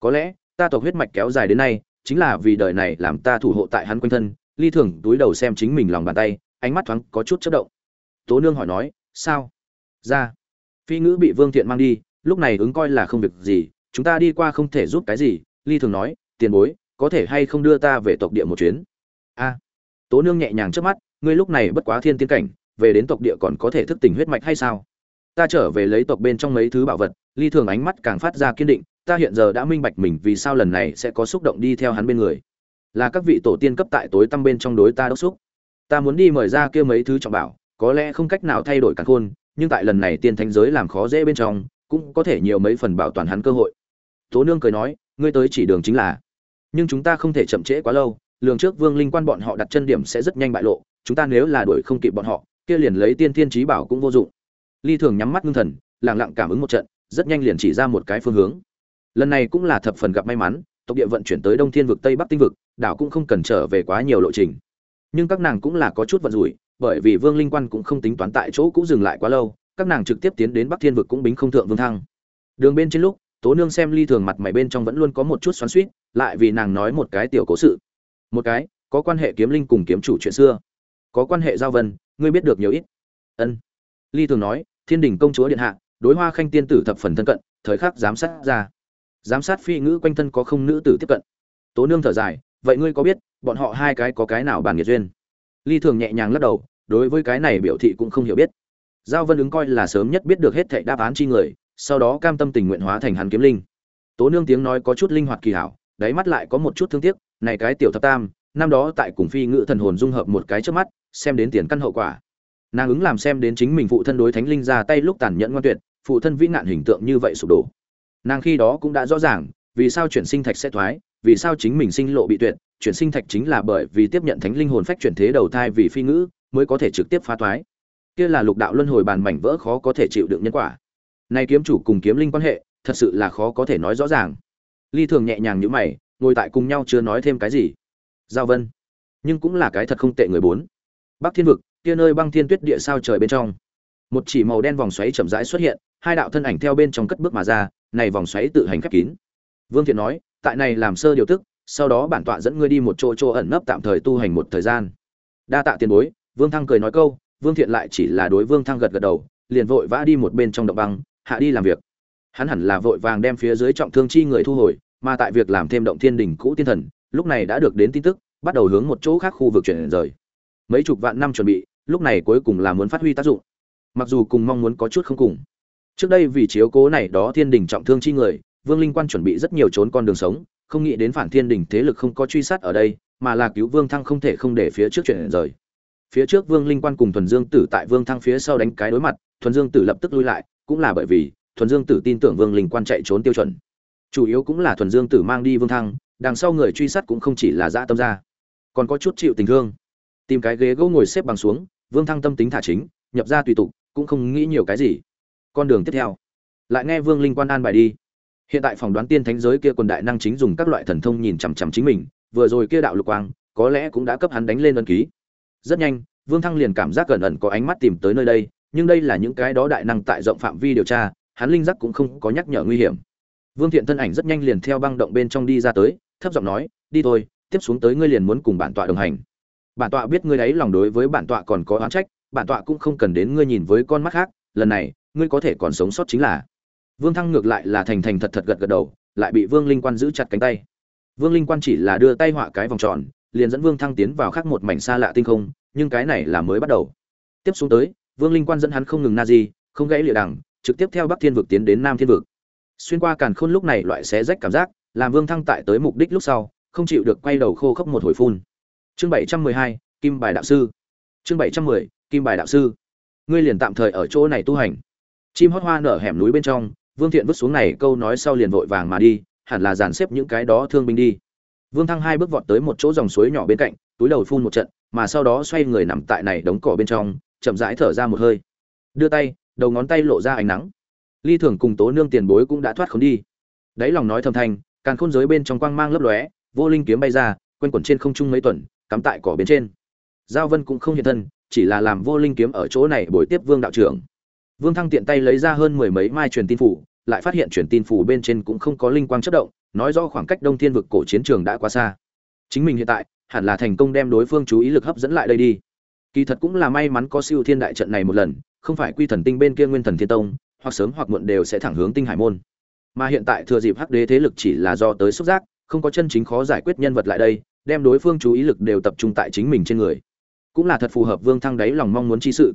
Có lẽ, ta tộc huyết mạch kéo dài đến nay, chính là vì đời này làm ta thủ hộ tại hắn quanh thân, ly thường, túi đầu xem chính mình lòng bàn tay, ánh mắt thoáng có chút chất động. Tố nương hỏi nói, sao? Ra. Phi ngữ bị vương thiện mang đi, lúc này ứng coi là không việc gì, chúng ta đi qua không thể giúp cái gì. Ly thường nói, tiền bối, có thể hay không đưa ta về tộc địa một chuyến? Tố nương nhẹ nhàng trước mắt, ngươi lúc này bất quá thiên tiên cảnh, về đến tộc địa còn có thể thức tỉnh huyết mạch hay sao? Ta trở về lấy tộc bên trong mấy thứ bảo vật, ly thường ánh mắt càng phát ra kiên định, ta hiện giờ đã minh bạch mình vì sao lần này sẽ có xúc động đi theo hắn bên người. Là các vị tổ tiên cấp tại tối tăm bên trong đối ta đốc xúc. Ta muốn đi mời ra kia mấy thứ trọng bảo, có lẽ không cách nào thay đổi cả khôn, nhưng tại lần này tiên thánh giới làm khó dễ bên trong, cũng có thể nhiều mấy phần bảo toàn hắn cơ hội. Tố nương cười nói, ngươi tới chỉ đường chính là. Nhưng chúng ta không thể chậm trễ quá lâu lường trước vương linh quan bọn họ đặt chân điểm sẽ rất nhanh bại lộ, chúng ta nếu là đuổi không kịp bọn họ, kia liền lấy tiên thiên trí bảo cũng vô dụng. Ly thường nhắm mắt ngưng thần lẳng lặng cảm ứng một trận, rất nhanh liền chỉ ra một cái phương hướng. Lần này cũng là thập phần gặp may mắn, tộc địa vận chuyển tới đông thiên vực, tây bắc tinh vực, đảo cũng không cần trở về quá nhiều lộ trình. Nhưng các nàng cũng là có chút vận rủi, bởi vì vương linh quan cũng không tính toán tại chỗ cũng dừng lại quá lâu, các nàng trực tiếp tiến đến bắc thiên vực cũng bính không thượng vương thăng. Đường bên trên lúc, tố nương xem ly thường mặt mày bên trong vẫn luôn có một chút xoắn suýt lại vì nàng nói một cái tiểu cố sự một cái, có quan hệ kiếm linh cùng kiếm chủ chuyện xưa. Có quan hệ giao vân, ngươi biết được nhiều ít. Ân. Ly thường nói, thiên đình công chúa điện hạ, đối hoa khanh tiên tử thập phần thân cận, thời khắc giám sát ra. Giám sát phi ngữ quanh thân có không nữ tử tiếp cận. Tố nương thở dài, vậy ngươi có biết, bọn họ hai cái có cái nào bàn nghiệt duyên? Ly thường nhẹ nhàng lắc đầu, đối với cái này biểu thị cũng không hiểu biết. Giao vân ứng coi là sớm nhất biết được hết thệ đáp án chi người, sau đó cam tâm tình nguyện hóa thành hắn kiếm linh. Tố nương tiếng nói có chút linh hoạt kỳ hảo, đáy mắt lại có một chút thương tiếc này cái tiểu thập tam, năm đó tại cùng phi ngự thần hồn dung hợp một cái trước mắt, xem đến tiền căn hậu quả. Nàng ứng làm xem đến chính mình phụ thân đối thánh linh ra tay lúc tàn nhẫn ngoan tuyệt, phụ thân vĩ nạn hình tượng như vậy sụp đổ. Nàng khi đó cũng đã rõ ràng, vì sao chuyển sinh thạch sẽ thoái, vì sao chính mình sinh lộ bị tuyệt, chuyển sinh thạch chính là bởi vì tiếp nhận thánh linh hồn phách chuyển thế đầu thai vì phi ngữ, mới có thể trực tiếp phá thoái. Kia là lục đạo luân hồi bàn mảnh vỡ khó có thể chịu đựng nhân quả. Nay kiếm chủ cùng kiếm linh quan hệ, thật sự là khó có thể nói rõ ràng. Ly thường nhẹ nhàng như mày ngồi tại cùng nhau chưa nói thêm cái gì. Giao vân. Nhưng cũng là cái thật không tệ người bốn. Bắc thiên vực, kia nơi băng thiên tuyết địa sao trời bên trong. Một chỉ màu đen vòng xoáy chậm rãi xuất hiện, hai đạo thân ảnh theo bên trong cất bước mà ra, này vòng xoáy tự hành khép kín. Vương thiện nói, tại này làm sơ điều tức, sau đó bản tọa dẫn ngươi đi một chỗ chỗ ẩn nấp tạm thời tu hành một thời gian. Đa tạ tiền bối, vương thăng cười nói câu, vương thiện lại chỉ là đối vương thăng gật gật đầu, liền vội vã đi một bên trong động băng, hạ đi làm việc. Hắn hẳn là vội vàng đem phía dưới trọng thương chi người thu hồi mà tại việc làm thêm động thiên đỉnh cũ tiên thần, lúc này đã được đến tin tức, bắt đầu hướng một chỗ khác khu vực chuyển rời. Mấy chục vạn năm chuẩn bị, lúc này cuối cùng là muốn phát huy tác dụng. Mặc dù cùng mong muốn có chút không cùng. Trước đây vì chiếu cố này đó thiên đình trọng thương chi người, vương linh quan chuẩn bị rất nhiều trốn con đường sống, không nghĩ đến phản thiên đình thế lực không có truy sát ở đây, mà là cứu vương thăng không thể không để phía trước chuyển rời. Phía trước vương linh quan cùng thuần dương tử tại vương thăng phía sau đánh cái đối mặt, thuần dương tử lập tức lui lại, cũng là bởi vì thuần dương tử tin tưởng vương linh quan chạy trốn tiêu chuẩn chủ yếu cũng là thuần dương tử mang đi vương thăng, đằng sau người truy sát cũng không chỉ là dã tâm ra còn có chút chịu tình thương. Tìm cái ghế gỗ ngồi xếp bằng xuống, vương thăng tâm tính thả chính, nhập ra tùy tục, cũng không nghĩ nhiều cái gì. Con đường tiếp theo. Lại nghe vương linh quan an bài đi. Hiện tại phỏng đoán tiên thánh giới kia quần đại năng chính dùng các loại thần thông nhìn chằm chằm chính mình, vừa rồi kia đạo lục quang, có lẽ cũng đã cấp hắn đánh lên ân ký. Rất nhanh, vương thăng liền cảm giác gần ẩn có ánh mắt tìm tới nơi đây, nhưng đây là những cái đó đại năng tại rộng phạm vi điều tra, hắn linh giác cũng không có nhắc nhở nguy hiểm vương thiện thân ảnh rất nhanh liền theo băng động bên trong đi ra tới thấp giọng nói đi thôi tiếp xuống tới ngươi liền muốn cùng bản tọa đồng hành. Bản tọa biết ngươi đấy lòng đối với bản tọa còn có oán trách bản tọa cũng không cần đến ngươi nhìn với con mắt khác lần này ngươi có thể còn sống sót chính là. Vương thăng ngược lại là thành thành thật thật gật gật đầu lại bị vương linh quan giữ chặt cánh tay. Vương linh quan chỉ là đưa tay họa cái vòng tròn liền dẫn vương thăng tiến vào khác một mảnh xa lạ tinh không nhưng cái này là mới bắt đầu. Tiếp xuống tới vương linh quan dẫn hắn không ngừng na gì, không gãy lìa đằng trực tiếp theo bắc thiên vực tiến đến nam thiên vực xuyên qua càn khôn lúc này loại xé rách cảm giác, làm vương thăng tại tới mục đích lúc sau, không chịu được quay đầu khô khốc một hồi phun. Chương bảy trăm mười hai, kim bài đạo sư. Chương bảy trăm mười, kim bài đạo sư. Ngươi liền tạm thời ở chỗ này tu hành. Chim hót hoa nở hẻm núi bên trong, vương thiện vứt xuống này câu nói sau liền vội vàng mà đi, hẳn là dàn xếp những cái đó thương binh đi. Vương thăng hai bước vọt tới một chỗ dòng suối nhỏ bên cạnh, túi đầu phun một trận, mà sau đó xoay người nằm tại này đống cỏ bên trong, chậm rãi thở ra một hơi. Đưa tay, đầu ngón tay lộ ra ánh nắng ly thường cùng tố nương tiền bối cũng đã thoát khốn đi. Đáy lòng nói thầm thanh càng khôn giới bên trong quang mang lấp lóe, vô linh kiếm bay ra, quanh quẩn trên không trung mấy tuần, cắm tại cỏ bên trên. Giao vân cũng không hiện thân, chỉ là làm vô linh kiếm ở chỗ này bồi tiếp vương đạo trưởng. Vương thăng tiện tay lấy ra hơn mười mấy mai truyền tin phủ, lại phát hiện truyền tin phủ bên trên cũng không có linh quang chất động, nói rõ khoảng cách đông thiên vực cổ chiến trường đã quá xa. Chính mình hiện tại, hẳn là thành công đem đối phương chú ý lực hấp dẫn lại đây đi. Kỳ thật cũng là may mắn có siêu thiên đại trận này một lần, không phải quy thần tinh bên kia nguyên thần thiên tông hoặc sớm hoặc muộn đều sẽ thẳng hướng tinh hải môn. Mà hiện tại thừa dịp hắc đế thế lực chỉ là do tới xúc giác, không có chân chính khó giải quyết nhân vật lại đây, đem đối phương chú ý lực đều tập trung tại chính mình trên người. Cũng là thật phù hợp vương thăng đáy lòng mong muốn chi sự.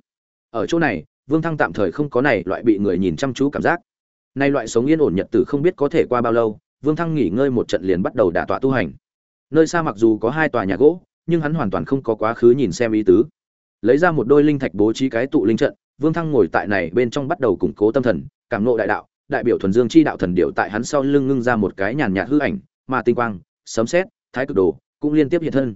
Ở chỗ này, vương thăng tạm thời không có này loại bị người nhìn chăm chú cảm giác. Nay loại sống yên ổn nhật tử không biết có thể qua bao lâu, vương thăng nghỉ ngơi một trận liền bắt đầu đả tọa tu hành. Nơi xa mặc dù có hai tòa nhà gỗ, nhưng hắn hoàn toàn không có quá khứ nhìn xem ý tứ. Lấy ra một đôi linh thạch bố trí cái tụ linh trận vương thăng ngồi tại này bên trong bắt đầu củng cố tâm thần cảm ngộ đại đạo đại biểu thuần dương chi đạo thần điệu tại hắn sau lưng ngưng ra một cái nhàn nhạt hư ảnh mà tinh quang sấm sét thái cực đồ cũng liên tiếp hiện thân.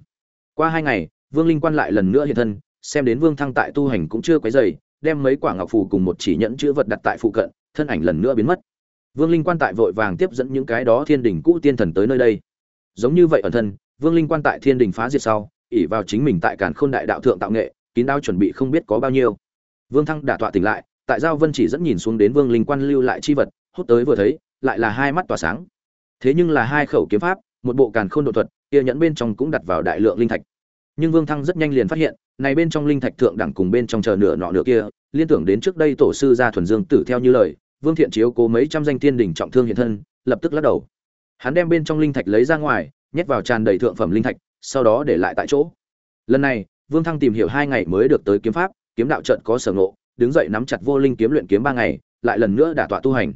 Qua hai ngày vương linh quan lại lần nữa hiện thân xem đến vương thăng tại tu hành cũng chưa quấy rầy, đem mấy quả ngọc phù cùng một chỉ nhẫn chữ vật đặt tại phụ cận thân ảnh lần nữa biến mất. Vương linh quan tại vội vàng tiếp dẫn những cái đó thiên đình cũ tiên thần tới nơi đây. Giống như vậy ẩn thân vương linh quan tại thiên đình phá diệt sau ỷ vào chính mình tại càn khôn đại đạo thượng tạo nghệ kín đáo chuẩn bị không biết có bao nhiêu vương thăng đả tọa tỉnh lại, tại giao vân chỉ dẫn nhìn xuống đến vương linh quan lưu lại chi vật, hút tới vừa thấy, lại là hai mắt tỏa sáng. Thế nhưng là hai khẩu kiếm pháp, một bộ càn khôn độ thuật, kia nhẫn bên trong cũng đặt vào đại lượng linh thạch. Nhưng vương thăng rất nhanh liền phát hiện, này bên trong linh thạch thượng đẳng cùng bên trong chờ nửa nọ nửa kia, liên tưởng đến trước đây tổ sư gia thuần dương tử theo như lời, vương thiện chiếu cố mấy trăm danh tiên đỉnh trọng thương hiện thân, lập tức lắc đầu. Hắn đem bên trong linh thạch lấy ra ngoài, nhét vào tràn đầy thượng phẩm linh thạch, sau đó để lại tại chỗ. Lần này, vương thăng tìm hiểu hai ngày mới được tới kiếm pháp kiếm đạo trận có sở ngộ, đứng dậy nắm chặt vô linh kiếm luyện kiếm ba ngày, lại lần nữa đả tọa tu hành.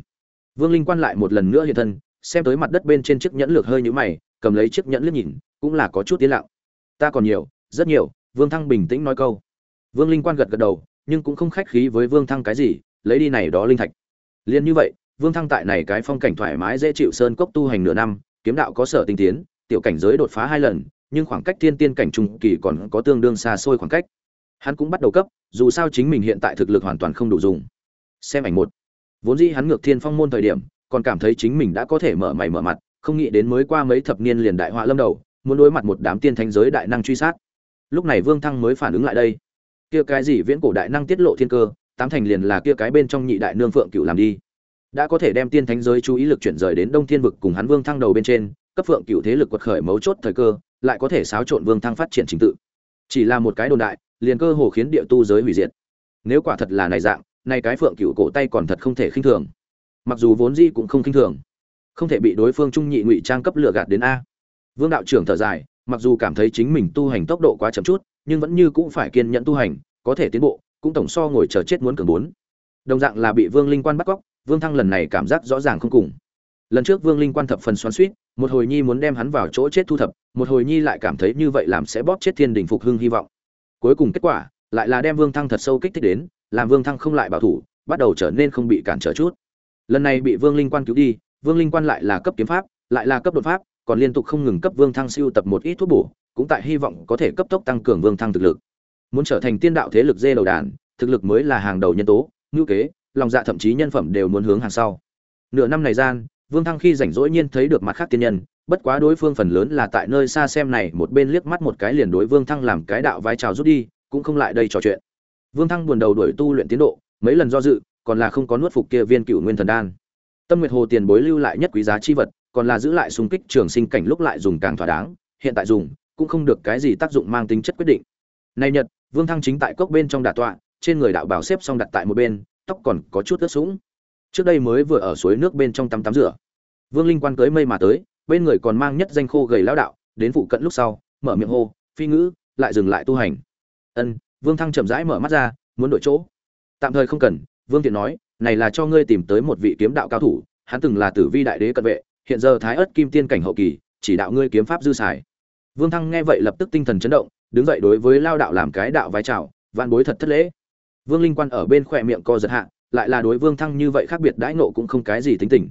Vương linh quan lại một lần nữa hiện thân, xem tới mặt đất bên trên chiếc nhẫn lược hơi nhũ mày, cầm lấy chiếc nhẫn liếc nhìn, cũng là có chút tiến lặng. Ta còn nhiều, rất nhiều, vương thăng bình tĩnh nói câu. Vương linh quan gật gật đầu, nhưng cũng không khách khí với vương thăng cái gì, lấy đi này đó linh thạch. Liền như vậy, vương thăng tại này cái phong cảnh thoải mái dễ chịu sơn cốc tu hành nửa năm, kiếm đạo có sở tinh tiến, tiểu cảnh giới đột phá hai lần, nhưng khoảng cách thiên tiên cảnh trung kỳ còn có tương đương xa xôi khoảng cách hắn cũng bắt đầu cấp, dù sao chính mình hiện tại thực lực hoàn toàn không đủ dùng. Xem ảnh một. Vốn dĩ hắn ngược thiên phong môn thời điểm, còn cảm thấy chính mình đã có thể mở mày mở mặt, không nghĩ đến mới qua mấy thập niên liền đại họa lâm đầu, muốn đối mặt một đám tiên thánh giới đại năng truy sát. Lúc này vương thăng mới phản ứng lại đây. Kia cái gì viễn cổ đại năng tiết lộ thiên cơ, tám thành liền là kia cái bên trong nhị đại nương phượng cựu làm đi. Đã có thể đem tiên thánh giới chú ý lực chuyển rời đến đông thiên vực cùng hắn vương thăng đầu bên trên, cấp phượng cựu thế lực quật khởi mấu chốt thời cơ, lại có thể xáo trộn vương thăng phát triển trình tự. Chỉ là một cái đồn đại liền cơ hồ khiến địa tu giới hủy diệt. Nếu quả thật là này dạng, nay cái phượng cựu cổ tay còn thật không thể khinh thường. Mặc dù vốn dĩ cũng không khinh thường, không thể bị đối phương trung nhị ngụy trang cấp lừa gạt đến a. Vương đạo trưởng thở dài, mặc dù cảm thấy chính mình tu hành tốc độ quá chậm chút, nhưng vẫn như cũng phải kiên nhẫn tu hành, có thể tiến bộ, cũng tổng so ngồi chờ chết muốn cường bốn. Đồng dạng là bị vương linh quan bắt cóc, vương thăng lần này cảm giác rõ ràng không cùng. Lần trước vương linh quan thập phần xoắn suýt một hồi nhi muốn đem hắn vào chỗ chết thu thập, một hồi nhi lại cảm thấy như vậy làm sẽ bóp chết thiên đình phục hưng hy vọng cuối cùng kết quả lại là đem vương thăng thật sâu kích thích đến, làm vương thăng không lại bảo thủ, bắt đầu trở nên không bị cản trở chút. Lần này bị vương linh quan cứu đi, vương linh quan lại là cấp kiếm pháp, lại là cấp đột pháp, còn liên tục không ngừng cấp vương thăng siêu tập một ít thuốc bổ, cũng tại hy vọng có thể cấp tốc tăng cường vương thăng thực lực. Muốn trở thành tiên đạo thế lực dê đầu đàn, thực lực mới là hàng đầu nhân tố, ngữ kế, lòng dạ thậm chí nhân phẩm đều muốn hướng hàng sau. Nửa năm này gian, vương thăng khi rảnh rỗi nhiên thấy được mặt khác tiên nhân bất quá đối phương phần lớn là tại nơi xa xem này, một bên liếc mắt một cái liền đối vương thăng làm cái đạo vai trào rút đi, cũng không lại đây trò chuyện. Vương thăng buồn đầu đuổi tu luyện tiến độ, mấy lần do dự, còn là không có nuốt phục kia viên cựu nguyên thần đan. Tâm nguyệt hồ tiền bối lưu lại nhất quý giá chi vật, còn là giữ lại xung kích trường sinh cảnh lúc lại dùng càng thỏa đáng, hiện tại dùng, cũng không được cái gì tác dụng mang tính chất quyết định. Nay nhật, vương thăng chính tại cốc bên trong đà tọa, trên người đạo bảo xếp xong đặt tại một bên, tóc còn có chút ướt sũng. Trước đây mới vừa ở suối nước bên trong tắm tắm rửa. Vương linh quan cưới mây mà tới bên người còn mang nhất danh khô gầy lão đạo, đến phụ cận lúc sau, mở miệng hô, phi ngữ, lại dừng lại tu hành. Ân. Vương thăng chậm rãi mở mắt ra, muốn đổi chỗ? Tạm thời không cần. Vương thiện nói, này là cho ngươi tìm tới một vị kiếm đạo cao thủ, hắn từng là tử vi đại đế cận vệ, hiện giờ thái ất kim tiên cảnh hậu kỳ, chỉ đạo ngươi kiếm pháp dư xài. Vương thăng nghe vậy lập tức tinh thần chấn động, đứng dậy đối với lao đạo làm cái đạo vai trào vạn bối thật thất lễ. Vương linh quan ở bên khỏe miệng co giật hạ, lại là đối vương thăng như vậy khác biệt đãi nộ cũng không cái gì tính tình.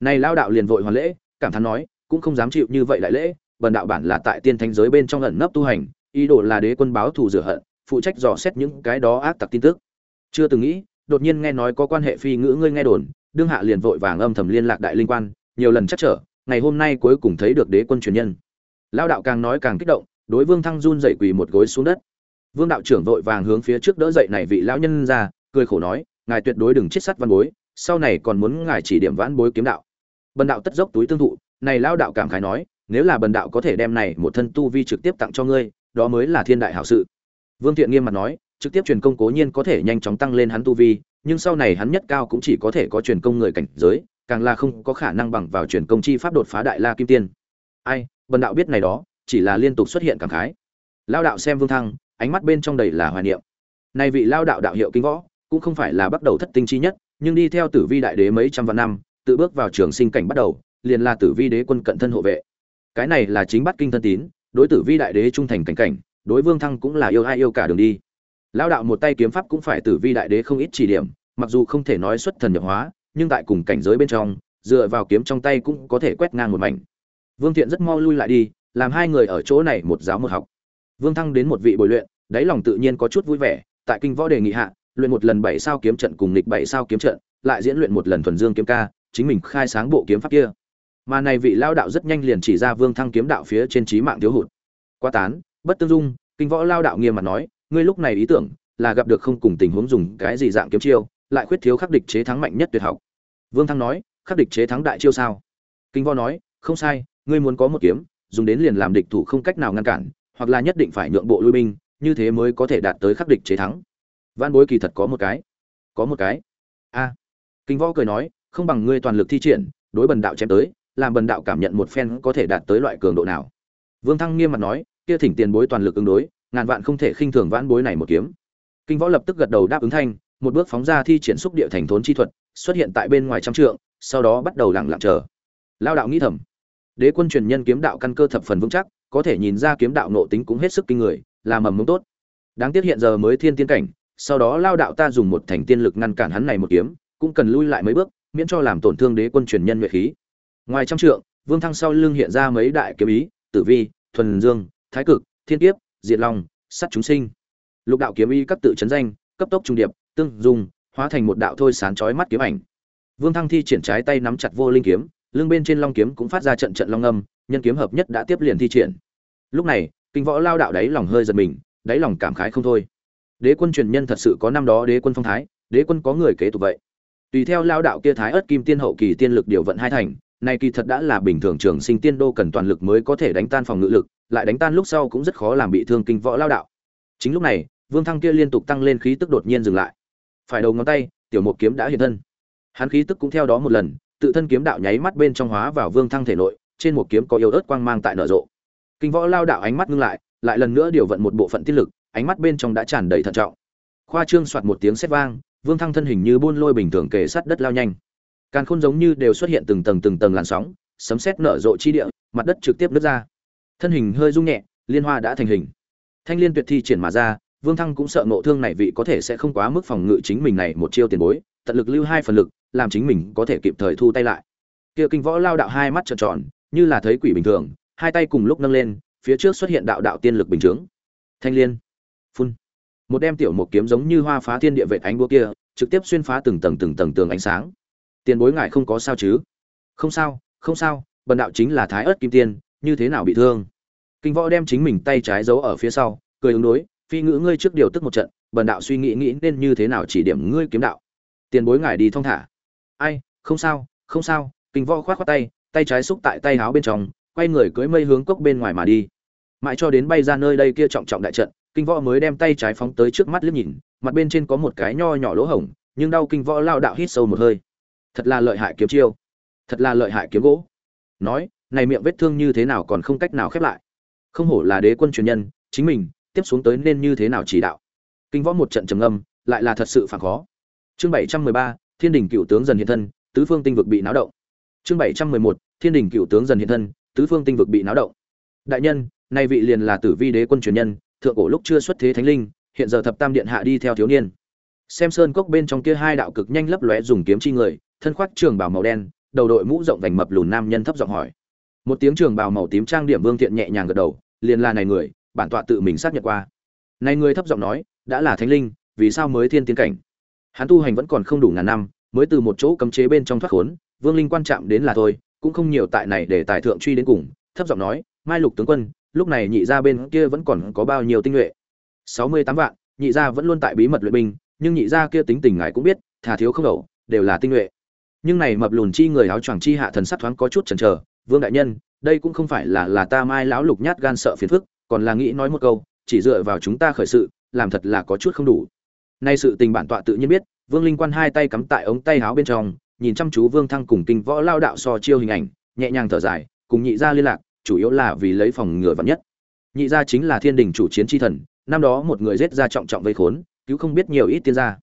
Này lao đạo liền vội hoàn lễ, cảm thán nói cũng không dám chịu như vậy đại lễ, bần đạo bản là tại tiên thánh giới bên trong ẩn nấp tu hành, ý đồ là đế quân báo thù rửa hận, phụ trách dò xét những cái đó ác tặc tin tức. Chưa từng nghĩ, đột nhiên nghe nói có quan hệ phi ngữ ngươi nghe đồn, đương hạ liền vội vàng âm thầm liên lạc đại linh quan, nhiều lần chắc trở, ngày hôm nay cuối cùng thấy được đế quân truyền nhân. Lao đạo càng nói càng kích động, đối vương thăng run dậy quỳ một gối xuống đất. Vương đạo trưởng vội vàng hướng phía trước đỡ dậy này vị lão nhân ra, cười khổ nói, ngài tuyệt đối đừng chết sắt văn bối, sau này còn muốn ngài chỉ điểm vãn bối kiếm đạo. Bần đạo tất dốc túi tương thụ này lao đạo cảm khái nói, nếu là bần đạo có thể đem này một thân tu vi trực tiếp tặng cho ngươi, đó mới là thiên đại hảo sự. Vương thiện nghiêm mặt nói, trực tiếp truyền công cố nhiên có thể nhanh chóng tăng lên hắn tu vi, nhưng sau này hắn nhất cao cũng chỉ có thể có truyền công người cảnh giới, càng là không có khả năng bằng vào truyền công chi pháp đột phá đại la kim tiên. Ai, bần đạo biết này đó, chỉ là liên tục xuất hiện cảm khái. Lao đạo xem vương thăng, ánh mắt bên trong đầy là hoài niệm. Này vị lao đạo đạo hiệu kinh võ, cũng không phải là bắt đầu thất tinh chi nhất, nhưng đi theo tử vi đại đế mấy trăm vạn năm, tự bước vào trường sinh cảnh bắt đầu liền là tử vi đế quân cận thân hộ vệ. Cái này là chính bắt kinh thân tín, đối tử vi đại đế trung thành cảnh cảnh, đối vương thăng cũng là yêu ai yêu cả đường đi. Lao đạo một tay kiếm pháp cũng phải tử vi đại đế không ít chỉ điểm, mặc dù không thể nói xuất thần nhập hóa, nhưng tại cùng cảnh giới bên trong, dựa vào kiếm trong tay cũng có thể quét ngang một mảnh. Vương thiện rất mau lui lại đi, làm hai người ở chỗ này một giáo một học. Vương thăng đến một vị bồi luyện, đáy lòng tự nhiên có chút vui vẻ, tại kinh võ đề nghị hạ, luyện một lần bảy sao kiếm trận cùng lịch bảy sao kiếm trận, lại diễn luyện một lần thuần dương kiếm ca, chính mình khai sáng bộ kiếm pháp kia mà này vị lao đạo rất nhanh liền chỉ ra vương thăng kiếm đạo phía trên trí mạng thiếu hụt. Quá tán, bất tương dung, kinh võ lao đạo nghiêm mặt nói, ngươi lúc này ý tưởng là gặp được không cùng tình huống dùng cái gì dạng kiếm chiêu, lại khuyết thiếu khắc địch chế thắng mạnh nhất tuyệt học. Vương thăng nói, khắc địch chế thắng đại chiêu sao? Kinh võ nói, không sai, ngươi muốn có một kiếm, dùng đến liền làm địch thủ không cách nào ngăn cản, hoặc là nhất định phải nhượng bộ lui binh, như thế mới có thể đạt tới khắc địch chế thắng. Văn bối kỳ thật có một cái. Có một cái. A. Kinh võ cười nói, không bằng ngươi toàn lực thi triển, đối bần đạo chém tới làm bần đạo cảm nhận một phen có thể đạt tới loại cường độ nào. Vương thăng nghiêm mặt nói, kia thỉnh tiền bối toàn lực ứng đối, ngàn vạn không thể khinh thường vãn bối này một kiếm. Kinh võ lập tức gật đầu đáp ứng thanh, một bước phóng ra thi triển xúc địa thành thốn chi thuật, xuất hiện tại bên ngoài trăm trượng, sau đó bắt đầu lặng lặng chờ. Lao đạo nghĩ thầm, đế quân truyền nhân kiếm đạo căn cơ thập phần vững chắc, có thể nhìn ra kiếm đạo nộ tính cũng hết sức kinh người, là mầm mống tốt. Đáng tiếc hiện giờ mới thiên tiên cảnh, sau đó lao đạo ta dùng một thành tiên lực ngăn cản hắn này một kiếm, cũng cần lui lại mấy bước, miễn cho làm tổn thương đế quân truyền nhân nhuệ khí ngoài trăm trượng, vương thăng sau lưng hiện ra mấy đại kiếm ý, tử vi, thuần dương, thái cực, thiên kiếp, diệt long, sắt chúng sinh. Lục đạo kiếm ý các tự chấn danh, cấp tốc trung điệp, tương dung, hóa thành một đạo thôi sán chói mắt kiếm ảnh. Vương thăng thi triển trái tay nắm chặt vô linh kiếm, lưng bên trên long kiếm cũng phát ra trận trận long âm, nhân kiếm hợp nhất đã tiếp liền thi triển. Lúc này, kinh võ lao đạo đáy lòng hơi giật mình, đáy lòng cảm khái không thôi. Đế quân truyền nhân thật sự có năm đó đế quân phong thái, đế quân có người kế tục vậy. Tùy theo lao đạo kia thái ớt kim tiên hậu kỳ tiên lực điều vận hai thành này kỳ thật đã là bình thường trường sinh tiên đô cần toàn lực mới có thể đánh tan phòng ngự lực, lại đánh tan lúc sau cũng rất khó làm bị thương kinh võ lao đạo. Chính lúc này, vương thăng kia liên tục tăng lên khí tức đột nhiên dừng lại. Phải đầu ngón tay, tiểu một kiếm đã hiện thân. Hắn khí tức cũng theo đó một lần, tự thân kiếm đạo nháy mắt bên trong hóa vào vương thăng thể nội, trên một kiếm có yếu ớt quang mang tại nở rộ. Kinh võ lao đạo ánh mắt ngưng lại lại lần nữa điều vận một bộ phận tiết lực, ánh mắt bên trong đã tràn đầy thận trọng. Khoa trương soạt một tiếng sét vang, vương thăng thân hình như buôn lôi bình thường kề sát đất lao nhanh càn khôn giống như đều xuất hiện từng tầng từng tầng làn sóng, sấm sét nở rộ chi địa, mặt đất trực tiếp nứt ra. Thân hình hơi rung nhẹ, liên hoa đã thành hình. Thanh liên tuyệt thi triển mà ra, vương thăng cũng sợ ngộ thương này vị có thể sẽ không quá mức phòng ngự chính mình này một chiêu tiền bối, tận lực lưu hai phần lực, làm chính mình có thể kịp thời thu tay lại. Kia kinh võ lao đạo hai mắt trợn tròn, như là thấy quỷ bình thường, hai tay cùng lúc nâng lên, phía trước xuất hiện đạo đạo tiên lực bình chướng. Thanh liên. Phun. Một đem tiểu một kiếm giống như hoa phá thiên địa vệ ánh búa kia, trực tiếp xuyên phá từng tầng từng tầng tường ánh sáng tiền bối ngại không có sao chứ? Không sao không sao, bần đạo chính là thái ớt kim tiên, như thế nào bị thương? Kinh võ đem chính mình tay trái giấu ở phía sau, cười ứng đối, phi ngữ ngươi trước điều tức một trận, bần đạo suy nghĩ nghĩ nên như thế nào chỉ điểm ngươi kiếm đạo. Tiền bối ngài đi thong thả. Ai, không sao không sao, kinh võ khoát khoát tay tay trái xúc tại tay háo bên trong, quay người cưỡi mây hướng cốc bên ngoài mà đi. Mãi cho đến bay ra nơi đây kia trọng trọng đại trận, kinh võ mới đem tay trái phóng tới trước mắt liếc nhìn, mặt bên trên có một cái nho nhỏ lỗ hổng, nhưng đau kinh võ lao đạo hít sâu một hơi thật là lợi hại kiếm chiêu, thật là lợi hại kiếm gỗ. Nói, này miệng vết thương như thế nào còn không cách nào khép lại. Không hổ là đế quân truyền nhân, chính mình, tiếp xuống tới nên như thế nào chỉ đạo. Kinh võ một trận trầm ngâm, lại là thật sự phản khó. Chương bảy trăm mười ba, thiên đình cựu tướng dần hiện thân, tứ phương tinh vực bị náo động. Chương bảy trăm mười một, thiên đình cựu tướng dần hiện thân, tứ phương tinh vực bị náo động. Đại nhân, nay vị liền là tử vi đế quân truyền nhân, thượng cổ lúc chưa xuất thế thánh linh, hiện giờ thập tam điện hạ đi theo thiếu niên. Xem sơn cốc bên trong kia hai đạo cực nhanh lấp lóe dùng kiếm chi người thân khoác trường bào màu đen, đầu đội mũ rộng vành mập lùn nam nhân thấp giọng hỏi. Một tiếng trường bào màu tím trang điểm vương thiện nhẹ nhàng gật đầu, liền là này người, bản tọa tự mình xác nhận qua. Này người thấp giọng nói, đã là thánh linh, vì sao mới thiên tiến cảnh? Hắn tu hành vẫn còn không đủ ngàn năm, mới từ một chỗ cấm chế bên trong thoát khốn, vương linh quan chạm đến là thôi, cũng không nhiều tại này để tài thượng truy đến cùng, thấp giọng nói, mai lục tướng quân, lúc này nhị gia bên kia vẫn còn có bao nhiêu tinh nhuệ? Sáu mươi tám vạn, nhị gia vẫn luôn tại bí mật luyện binh, nhưng nhị gia kia tính tình ngài cũng biết, thà thiếu không đầu đều là tinh nhuệ nhưng này mập lùn chi người áo choàng chi hạ thần sắc thoáng có chút chần chờ, vương đại nhân, đây cũng không phải là là ta mai lão lục nhát gan sợ phiền phức, còn là nghĩ nói một câu, chỉ dựa vào chúng ta khởi sự, làm thật là có chút không đủ. Nay sự tình bản tọa tự nhiên biết, vương linh quan hai tay cắm tại ống tay áo bên trong, nhìn chăm chú vương thăng cùng kinh võ lao đạo so chiêu hình ảnh, nhẹ nhàng thở dài, cùng nhị gia liên lạc, chủ yếu là vì lấy phòng ngừa vắn nhất. Nhị gia chính là thiên đình chủ chiến chi thần, năm đó một người giết ra trọng trọng vây khốn, cứu không biết nhiều ít tiên gia.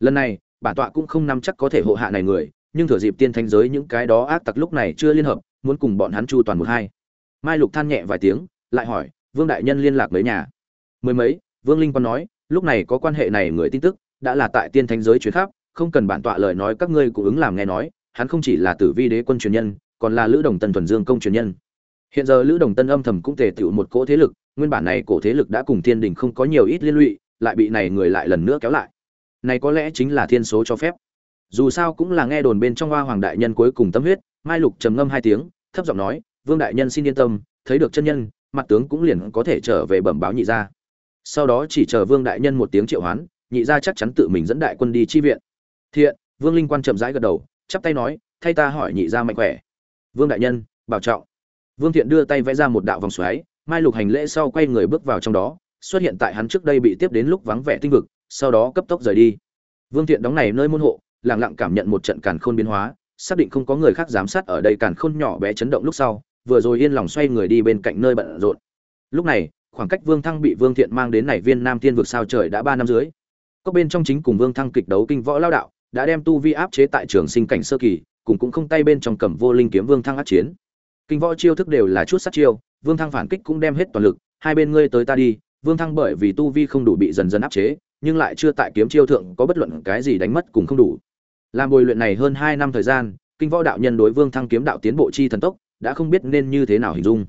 Lần này, bản tọa cũng không nắm chắc có thể hộ hạ này người nhưng thừa dịp tiên thanh giới những cái đó ác tặc lúc này chưa liên hợp, muốn cùng bọn hắn chu toàn một hai. Mai lục than nhẹ vài tiếng, lại hỏi, vương đại nhân liên lạc mấy nhà? Mười mấy, vương linh còn nói, lúc này có quan hệ này người tin tức, đã là tại tiên thanh giới chuyến khắp, không cần bản tọa lời nói các ngươi cũng ứng làm nghe nói, hắn không chỉ là tử vi đế quân truyền nhân, còn là lữ đồng tân thuần dương công truyền nhân. Hiện giờ lữ đồng tân âm thầm cũng tề tựu một cỗ thế lực, nguyên bản này cổ thế lực đã cùng thiên đình không có nhiều ít liên lụy, lại bị này người lại lần nữa kéo lại. Này có lẽ chính là thiên số cho phép dù sao cũng là nghe đồn bên trong hoa hoàng đại nhân cuối cùng tâm huyết, mai lục trầm ngâm hai tiếng, thấp giọng nói, vương đại nhân xin yên tâm, thấy được chân nhân, mặt tướng cũng liền có thể trở về bẩm báo nhị gia. Sau đó chỉ chờ vương đại nhân một tiếng triệu hoán, nhị gia chắc chắn tự mình dẫn đại quân đi chi viện. Thiện, vương linh quan chậm rãi gật đầu, chắp tay nói, thay ta hỏi nhị gia mạnh khỏe. Vương đại nhân, bảo trọng. Vương thiện đưa tay vẽ ra một đạo vòng xoáy, mai lục hành lễ sau quay người bước vào trong đó, xuất hiện tại hắn trước đây bị tiếp đến lúc vắng vẻ tinh vực, sau đó cấp tốc rời đi. Vương thiện đóng này nơi môn hộ lặng lặng cảm nhận một trận càn khôn biến hóa, xác định không có người khác giám sát ở đây càn khôn nhỏ bé chấn động lúc sau, vừa rồi yên lòng xoay người đi bên cạnh nơi bận rộn. Lúc này, khoảng cách vương thăng bị vương thiện mang đến này viên nam thiên vực sao trời đã ba năm dưới có bên trong chính cùng vương thăng kịch đấu kinh võ lao đạo, đã đem tu vi áp chế tại trường sinh cảnh sơ kỳ, cùng cũng không tay bên trong cầm vô linh kiếm vương thăng át chiến. Kinh võ chiêu thức đều là chút sát chiêu, vương thăng phản kích cũng đem hết toàn lực, hai bên ngươi tới ta đi. Vương thăng bởi vì tu vi không đủ bị dần dần áp chế, nhưng lại chưa tại kiếm chiêu thượng có bất luận cái gì đánh mất cùng không đủ làm bồi luyện này hơn hai năm thời gian, kinh võ đạo nhân đối vương thăng kiếm đạo tiến bộ chi thần tốc, đã không biết nên như thế nào hình dung.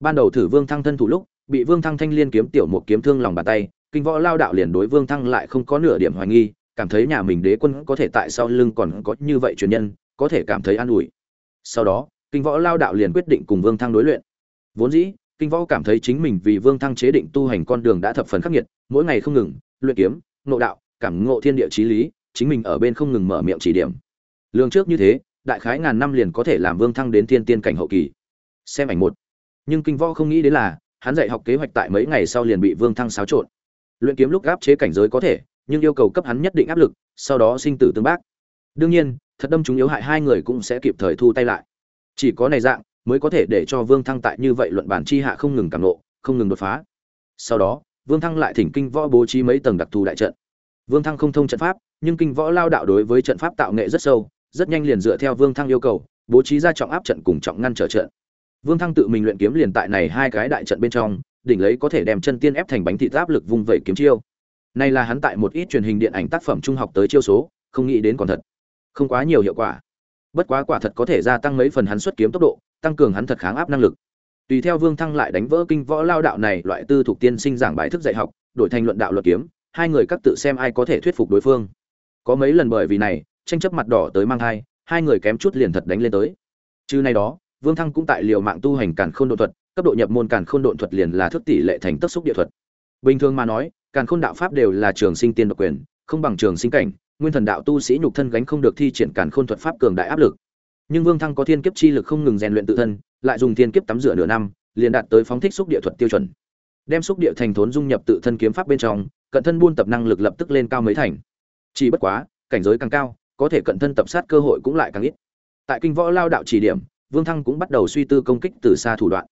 Ban đầu thử vương thăng thân thủ lúc, bị vương thăng thanh liên kiếm, tiểu một kiếm thương lòng bàn tay, kinh võ lao đạo liền đối vương thăng lại không có nửa điểm hoài nghi, cảm thấy nhà mình đế quân có thể tại sau lưng còn có như vậy truyền nhân, có thể cảm thấy an ủi. Sau đó, kinh võ lao đạo liền quyết định cùng vương thăng đối luyện. Vốn dĩ, kinh võ cảm thấy chính mình vì vương thăng chế định tu hành con đường đã thập phần khắc nghiệt, mỗi ngày không ngừng, luyện kiếm nộ đạo, cảm ngộ thiên địa trí lý chính mình ở bên không ngừng mở miệng chỉ điểm. Lương trước như thế đại khái ngàn năm liền có thể làm vương thăng đến thiên tiên cảnh hậu kỳ. Xem ảnh một. Nhưng kinh võ không nghĩ đến là hắn dạy học kế hoạch tại mấy ngày sau liền bị vương thăng xáo trộn. Luyện kiếm lúc áp chế cảnh giới có thể nhưng yêu cầu cấp hắn nhất định áp lực sau đó sinh tử tương bác. Đương nhiên thật đâm chúng yếu hại hai người cũng sẽ kịp thời thu tay lại. Chỉ có này dạng mới có thể để cho vương thăng tại như vậy luận bản chi hạ không ngừng cảm ngộ, không ngừng đột phá. Sau đó vương thăng lại thỉnh kinh võ bố trí mấy tầng đặc thù đại trận. Vương thăng không thông trận pháp nhưng kinh võ lao đạo đối với trận pháp tạo nghệ rất sâu, rất nhanh liền dựa theo vương thăng yêu cầu, bố trí ra trọng áp trận cùng trọng ngăn trở trận. Vương thăng tự mình luyện kiếm liền tại này hai cái đại trận bên trong, đỉnh lấy có thể đem chân tiên ép thành bánh thịt áp lực vung vẩy kiếm chiêu. Này là hắn tại một ít truyền hình điện ảnh tác phẩm trung học tới chiêu số, không nghĩ đến còn thật. Không quá nhiều hiệu quả. Bất quá quả thật có thể gia tăng mấy phần hắn xuất kiếm tốc độ, tăng cường hắn thật kháng áp năng lực. Tùy theo vương thăng lại đánh vỡ kinh võ lao đạo này, loại tư thuộc tiên sinh giảng bài thức dạy học, đổi thành luận đạo luật kiếm, hai người các tự xem ai có thể thuyết phục đối phương có mấy lần bởi vì này, tranh chấp mặt đỏ tới mang hai hai người kém chút liền thật đánh lên tới. Chứ này đó, vương thăng cũng tại liều mạng tu hành càn khôn độ thuật, cấp độ nhập môn càn khôn độ thuật liền là thức tỷ lệ thành tất xúc địa thuật. Bình thường mà nói, càn khôn đạo pháp đều là trường sinh tiên độc quyền, không bằng trường sinh cảnh, nguyên thần đạo tu sĩ nhục thân gánh không được thi triển càn khôn thuật pháp cường đại áp lực. Nhưng vương thăng có thiên kiếp chi lực không ngừng rèn luyện tự thân, lại dùng thiên kiếp tắm rửa nửa năm, liền đạt tới phóng thích xúc địa thuật tiêu chuẩn. Đem xúc địa thành thốn dung nhập tự thân kiếm pháp bên trong, cận thân buôn tập năng lực lập tức lên cao mấy thành chỉ bất quá, cảnh giới càng cao, có thể cận thân tập sát cơ hội cũng lại càng ít. Tại kinh võ lao đạo chỉ điểm, vương thăng cũng bắt đầu suy tư công kích từ xa thủ đoạn.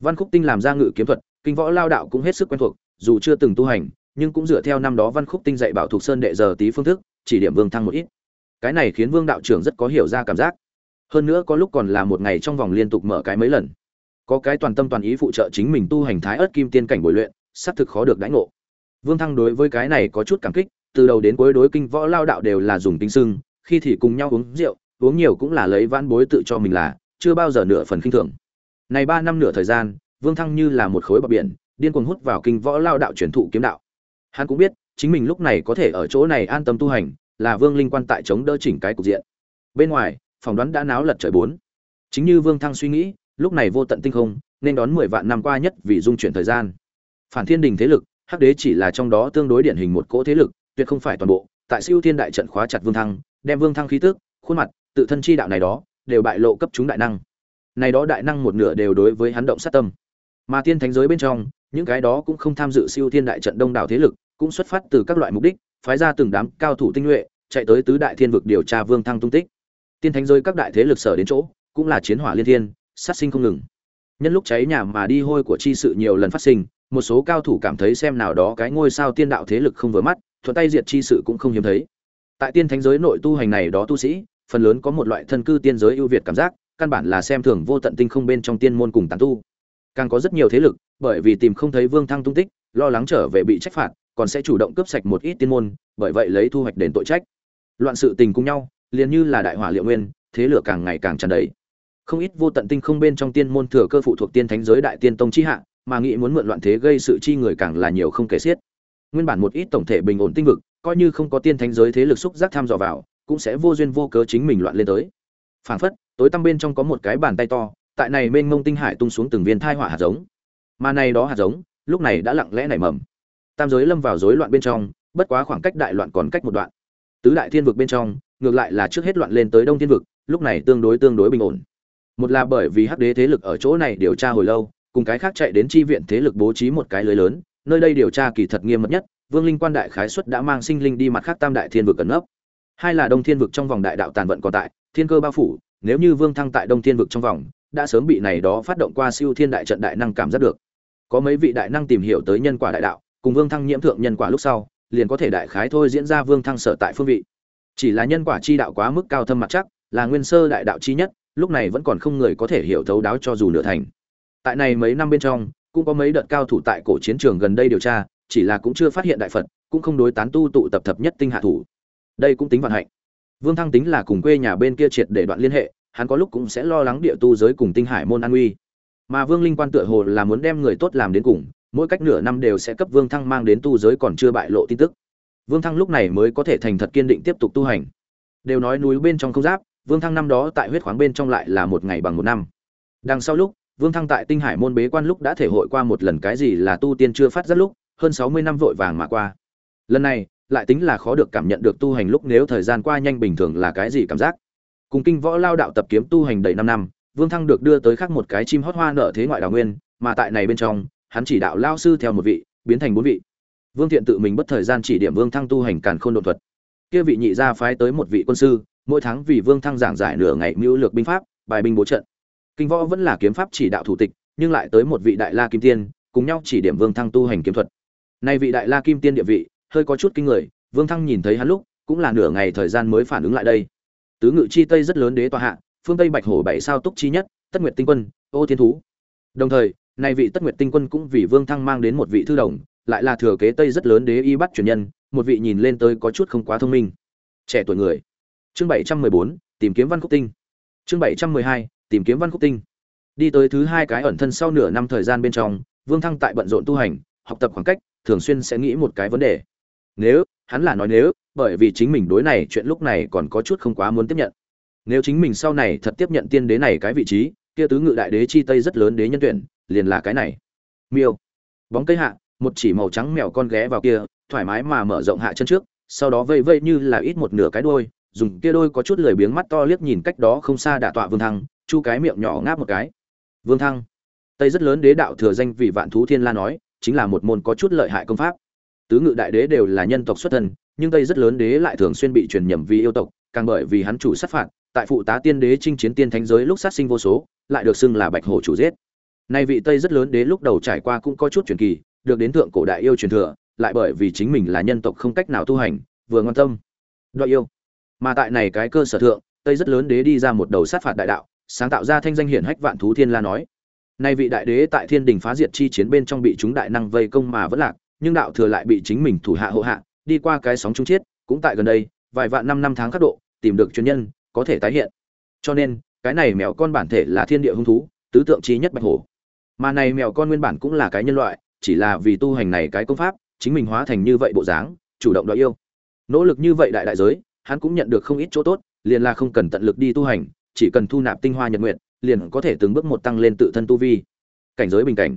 Văn khúc tinh làm ra ngự kiếm thuật, kinh võ lao đạo cũng hết sức quen thuộc, dù chưa từng tu hành, nhưng cũng dựa theo năm đó văn khúc tinh dạy bảo thuộc sơn đệ giờ tí phương thức, chỉ điểm vương thăng một ít. Cái này khiến vương đạo trưởng rất có hiểu ra cảm giác. Hơn nữa có lúc còn là một ngày trong vòng liên tục mở cái mấy lần. Có cái toàn tâm toàn ý phụ trợ chính mình tu hành thái ớt kim tiên cảnh bồi luyện xác thực khó được đãi ngộ. Vương thăng đối với cái này có chút cảm kích từ đầu đến cuối đối kinh võ lao đạo đều là dùng tính sưng, khi thì cùng nhau uống rượu, uống nhiều cũng là lấy vãn bối tự cho mình là, chưa bao giờ nửa phần khinh thường. Này ba năm nửa thời gian, vương thăng như là một khối bọc biển, điên cuồng hút vào kinh võ lao đạo truyền thụ kiếm đạo. Hắn cũng biết, chính mình lúc này có thể ở chỗ này an tâm tu hành, là vương linh quan tại chống đỡ chỉnh cái cục diện. Bên ngoài, phỏng đoán đã náo lật trời bốn. Chính như vương thăng suy nghĩ, lúc này vô tận tinh không, nên đón mười vạn năm qua nhất vì dung chuyển thời gian. Phản thiên đình thế lực, hắc đế chỉ là trong đó tương đối điển hình một cỗ thế lực tuyệt không phải toàn bộ, tại siêu thiên đại trận khóa chặt vương thăng, đem vương thăng khí tức, khuôn mặt, tự thân chi đạo này đó, đều bại lộ cấp chúng đại năng. Này đó đại năng một nửa đều đối với hắn động sát tâm. Mà tiên thánh giới bên trong, những cái đó cũng không tham dự siêu thiên đại trận đông đảo thế lực, cũng xuất phát từ các loại mục đích, phái ra từng đám cao thủ tinh nhuệ, chạy tới tứ đại thiên vực điều tra vương thăng tung tích. Tiên thánh giới các đại thế lực sở đến chỗ, cũng là chiến hỏa liên thiên, sát sinh không ngừng. Nhân lúc cháy nhà mà đi hôi của chi sự nhiều lần phát sinh, một số cao thủ cảm thấy xem nào đó cái ngôi sao tiên đạo thế lực không vừa mắt thuận tay diệt chi sự cũng không hiếm thấy. Tại tiên thánh giới nội tu hành này đó tu sĩ, phần lớn có một loại thân cư tiên giới ưu việt cảm giác, căn bản là xem thường vô tận tinh không bên trong tiên môn cùng tán tu. Càng có rất nhiều thế lực, bởi vì tìm không thấy vương thăng tung tích, lo lắng trở về bị trách phạt, còn sẽ chủ động cướp sạch một ít tiên môn, bởi vậy lấy thu hoạch đền tội trách. Loạn sự tình cùng nhau, liền như là đại hỏa liệu nguyên, thế lửa càng ngày càng tràn đầy. Không ít vô tận tinh không bên trong tiên môn thừa cơ phụ thuộc tiên thánh giới đại tiên tông chi hạ, mà nghĩ muốn mượn loạn thế gây sự chi người càng là nhiều không kể xiết nguyên bản một ít tổng thể bình ổn tinh vực, coi như không có tiên thánh giới thế lực xúc giác tham dò vào, cũng sẽ vô duyên vô cớ chính mình loạn lên tới. Phảng phất, tối tăm bên trong có một cái bàn tay to, tại này mênh mông tinh hải tung xuống từng viên thai hỏa hạt giống. Mà này đó hạt giống, lúc này đã lặng lẽ nảy mầm. Tam giới lâm vào rối loạn bên trong, bất quá khoảng cách đại loạn còn cách một đoạn. Tứ đại thiên vực bên trong, ngược lại là trước hết loạn lên tới đông thiên vực, lúc này tương đối tương đối bình ổn. Một là bởi vì hắc đế thế lực ở chỗ này điều tra hồi lâu, cùng cái khác chạy đến chi viện thế lực bố trí một cái lưới lớn nơi đây điều tra kỳ thật nghiêm mật nhất, vương linh quan đại khái xuất đã mang sinh linh đi mặt khác tam đại thiên vực ẩn nấp. Hai là đông thiên vực trong vòng đại đạo tàn vận còn tại, thiên cơ bao phủ, nếu như vương thăng tại đông thiên vực trong vòng, đã sớm bị này đó phát động qua siêu thiên đại trận đại năng cảm giác được. Có mấy vị đại năng tìm hiểu tới nhân quả đại đạo, cùng vương thăng nhiễm thượng nhân quả lúc sau, liền có thể đại khái thôi diễn ra vương thăng sở tại phương vị. Chỉ là nhân quả chi đạo quá mức cao thâm mặt chắc, là nguyên sơ đại đạo chi nhất, lúc này vẫn còn không người có thể hiểu thấu đáo cho dù nửa thành. Tại này mấy năm bên trong cũng có mấy đợt cao thủ tại cổ chiến trường gần đây điều tra, chỉ là cũng chưa phát hiện đại phật, cũng không đối tán tu tụ tập thập nhất tinh hạ thủ. Đây cũng tính vận hạnh. Vương thăng tính là cùng quê nhà bên kia triệt để đoạn liên hệ, hắn có lúc cũng sẽ lo lắng địa tu giới cùng tinh hải môn an uy. Mà vương linh quan tựa hồ là muốn đem người tốt làm đến cùng, mỗi cách nửa năm đều sẽ cấp vương thăng mang đến tu giới còn chưa bại lộ tin tức. Vương thăng lúc này mới có thể thành thật kiên định tiếp tục tu hành. Đều nói núi bên trong không giáp, vương thăng năm đó tại huyết khoáng bên trong lại là một ngày bằng một năm. Đằng sau lúc vương thăng tại tinh hải môn bế quan lúc đã thể hội qua một lần cái gì là tu tiên chưa phát rất lúc, hơn sáu mươi năm vội vàng mà qua. Lần này, lại tính là khó được cảm nhận được tu hành lúc nếu thời gian qua nhanh bình thường là cái gì cảm giác. Cùng kinh võ lao đạo tập kiếm tu hành đầy năm năm, vương thăng được đưa tới khác một cái chim hót hoa nở thế ngoại đào nguyên, mà tại này bên trong, hắn chỉ đạo lao sư theo một vị, biến thành bốn vị. Vương thiện tự mình bất thời gian chỉ điểm vương thăng tu hành càn khôn độ thuật. Kia vị nhị gia phái tới một vị quân sư, mỗi tháng vì vương thăng giảng giải nửa ngày mưu lược binh pháp, bài binh bố trận kinh võ vẫn là kiếm pháp chỉ đạo thủ tịch, nhưng lại tới một vị đại la kim tiên, cùng nhau chỉ điểm vương thăng tu hành kiếm thuật. Nay vị đại la kim tiên địa vị, hơi có chút kinh người, vương thăng nhìn thấy hắn lúc, cũng là nửa ngày thời gian mới phản ứng lại đây. Tứ ngự chi tây rất lớn đế tòa hạ, phương tây bạch hổ bảy sao túc chi nhất, tất nguyệt tinh quân, ô thiên thú. Đồng thời, nay vị tất nguyệt tinh quân cũng vì vương thăng mang đến một vị thư đồng, lại là thừa kế tây rất lớn đế y bắt truyền nhân, một vị nhìn lên tới có chút không quá thông minh. Trẻ tuổi người. Chương bảy trăm mười bốn, tìm kiếm văn khúc tinh. Chương bảy trăm mười hai tìm kiếm văn khúc tinh. Đi tới thứ hai cái ẩn thân sau nửa năm thời gian bên trong, vương thăng tại bận rộn tu hành, học tập khoảng cách, thường xuyên sẽ nghĩ một cái vấn đề. Nếu, hắn là nói nếu, bởi vì chính mình đối này chuyện lúc này còn có chút không quá muốn tiếp nhận. Nếu chính mình sau này thật tiếp nhận tiên đế này cái vị trí, kia tứ ngự đại đế chi tây rất lớn đế nhân tuyển, liền là cái này. Miêu. Bóng cây hạ, một chỉ màu trắng mèo con ghé vào kia, thoải mái mà mở rộng hạ chân trước, sau đó vây vây như là ít một nửa cái đôi dùng kia đôi có chút lười biếng mắt to liếc nhìn cách đó không xa đả tọa vương thăng chu cái miệng nhỏ ngáp một cái. Vương thăng, tây rất lớn đế đạo thừa danh vì vạn thú thiên la nói, chính là một môn có chút lợi hại công pháp. Tứ ngự đại đế đều là nhân tộc xuất thân, nhưng tây rất lớn đế lại thường xuyên bị truyền nhầm vì yêu tộc, càng bởi vì hắn chủ sát phạt, tại phụ tá tiên đế chinh chiến tiên thánh giới lúc sát sinh vô số, lại được xưng là bạch hổ chủ giết. Nay vị tây rất lớn đế lúc đầu trải qua cũng có chút truyền kỳ, được đến thượng cổ đại yêu truyền thừa, lại bởi vì chính mình là nhân tộc không cách nào tu hành, vừa ngon tâm đoạn yêu. Mà tại này cái cơ sở thượng, tây rất lớn đế đi ra một đầu sát phạt đại đạo sáng tạo ra thanh danh hiển hách vạn thú thiên la nói. Nay vị đại đế tại thiên đình phá diệt chi chiến bên trong bị chúng đại năng vây công mà vẫn lạc, nhưng đạo thừa lại bị chính mình thủ hạ hộ hạ, đi qua cái sóng trung chiết, cũng tại gần đây, vài vạn năm năm tháng khắc độ, tìm được chuyên nhân, có thể tái hiện. Cho nên, cái này mèo con bản thể là thiên địa hung thú, tứ tượng trí nhất bạch hổ. Mà này mèo con nguyên bản cũng là cái nhân loại, chỉ là vì tu hành này cái công pháp, chính mình hóa thành như vậy bộ dáng, chủ động đòi yêu. Nỗ lực như vậy đại đại giới, hắn cũng nhận được không ít chỗ tốt, liền là không cần tận lực đi tu hành chỉ cần thu nạp tinh hoa nhật nguyện liền có thể từng bước một tăng lên tự thân tu vi. Cảnh giới bình cảnh.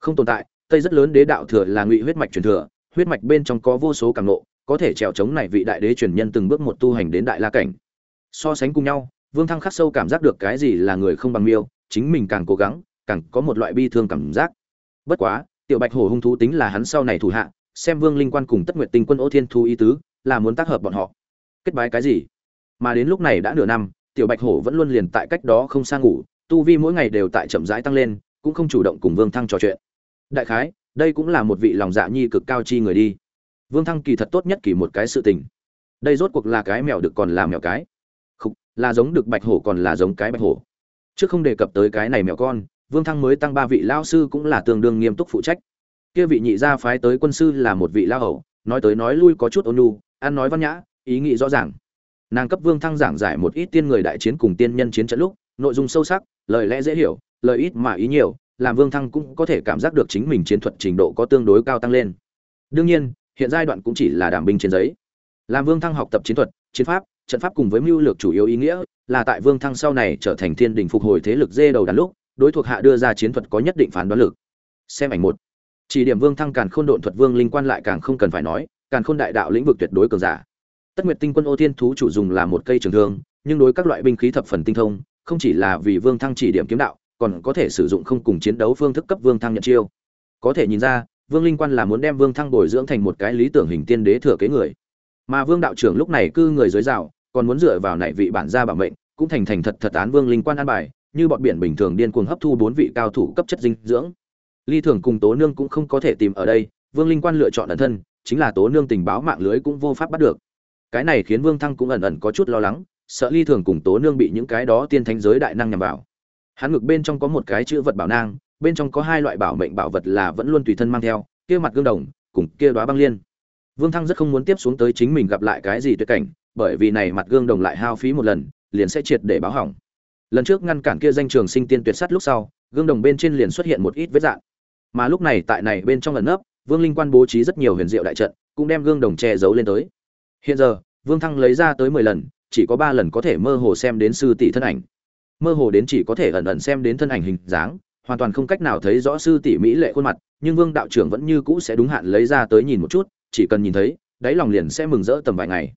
Không tồn tại, tây rất lớn đế đạo thừa là ngụy huyết mạch truyền thừa, huyết mạch bên trong có vô số càng nộ có thể trèo chống này vị đại đế truyền nhân từng bước một tu hành đến đại la cảnh. So sánh cùng nhau, vương thăng khắc sâu cảm giác được cái gì là người không bằng miêu, chính mình càng cố gắng, càng có một loại bi thương cảm giác. Bất quá, tiểu bạch hổ hung thú tính là hắn sau này thủ hạ, xem vương linh quan cùng tất nguyện tinh quân ô thiên thu ý tứ, là muốn tác hợp bọn họ. Kết bái cái gì? Mà đến lúc này đã nửa năm tiểu bạch hổ vẫn luôn liền tại cách đó không xa ngủ, tu vi mỗi ngày đều tại chậm rãi tăng lên, cũng không chủ động cùng vương thăng trò chuyện. Đại khái, đây cũng là một vị lòng dạ nhi cực cao chi người đi. Vương thăng kỳ thật tốt nhất kỳ một cái sự tình. Đây rốt cuộc là cái mèo được còn là mèo cái. Không là giống được bạch hổ còn là giống cái bạch hổ. Trước không đề cập tới cái này mèo con, vương thăng mới tăng ba vị lao sư cũng là tương đương nghiêm túc phụ trách. Kia vị nhị gia phái tới quân sư là một vị lao hầu, nói tới nói lui có chút ôn nhu, ăn nói văn nhã, ý nghĩ rõ ràng nàng cấp vương thăng giảng giải một ít tiên người đại chiến cùng tiên nhân chiến trận lúc, nội dung sâu sắc, lời lẽ dễ hiểu, lời ít mà ý nhiều, làm vương thăng cũng có thể cảm giác được chính mình chiến thuật trình độ có tương đối cao tăng lên. Đương nhiên, hiện giai đoạn cũng chỉ là đảm binh trên giấy. Làm vương thăng học tập chiến thuật, chiến pháp, trận pháp cùng với mưu lược chủ yếu ý nghĩa là tại vương thăng sau này trở thành thiên đình phục hồi thế lực dê đầu đàn lúc, đối thuộc hạ đưa ra chiến thuật có nhất định phán đoán lực. Xem ảnh một. Chỉ điểm vương thăng càn khôn độn thuật vương linh quan lại càng không cần phải nói, càn khôn đại đạo lĩnh vực tuyệt đối cường giả tất nguyệt tinh quân ô thiên thú chủ dùng là một cây trường thương, nhưng đối các loại binh khí thập phần tinh thông, không chỉ là vì vương thăng chỉ điểm kiếm đạo, còn có thể sử dụng không cùng chiến đấu phương thức cấp vương thăng nhận chiêu. Có thể nhìn ra, vương linh quan là muốn đem vương thăng bồi dưỡng thành một cái lý tưởng hình tiên đế thừa kế người. Mà vương đạo trưởng lúc này cư người dưới rào, còn muốn dựa vào nảy vị bản gia bảo mệnh, cũng thành thành thật thật án vương linh quan an bài, như bọn biển bình thường điên cuồng hấp thu bốn vị cao thủ cấp chất dinh dưỡng. Ly thường cùng tố nương cũng không có thể tìm ở đây, vương linh quan lựa chọn ẩn thân, chính là tố nương tình báo mạng lưới cũng vô pháp bắt được cái này khiến vương thăng cũng ẩn ẩn có chút lo lắng, sợ ly thường cùng tố nương bị những cái đó tiên thánh giới đại năng nhằm vào. Hắn ngực bên trong có một cái chữ vật bảo nang, bên trong có hai loại bảo mệnh bảo vật là vẫn luôn tùy thân mang theo, kia mặt gương đồng, cùng kia đoá băng liên. Vương thăng rất không muốn tiếp xuống tới chính mình gặp lại cái gì tuyệt cảnh, bởi vì này mặt gương đồng lại hao phí một lần, liền sẽ triệt để báo hỏng. Lần trước ngăn cản kia danh trường sinh tiên tuyệt sắt lúc sau, gương đồng bên trên liền xuất hiện một ít vết dạng. Mà lúc này tại này bên trong lần nấp, vương linh quan bố trí rất nhiều huyền diệu đại trận, cũng đem gương đồng che giấu lên tới hiện giờ, vương thăng lấy ra tới mười lần, chỉ có ba lần có thể mơ hồ xem đến sư tỷ thân ảnh. Mơ hồ đến chỉ có thể ẩn ẩn xem đến thân ảnh hình dáng, hoàn toàn không cách nào thấy rõ sư tỷ mỹ lệ khuôn mặt, nhưng vương đạo trưởng vẫn như cũ sẽ đúng hạn lấy ra tới nhìn một chút, chỉ cần nhìn thấy, đáy lòng liền sẽ mừng rỡ tầm vài ngày.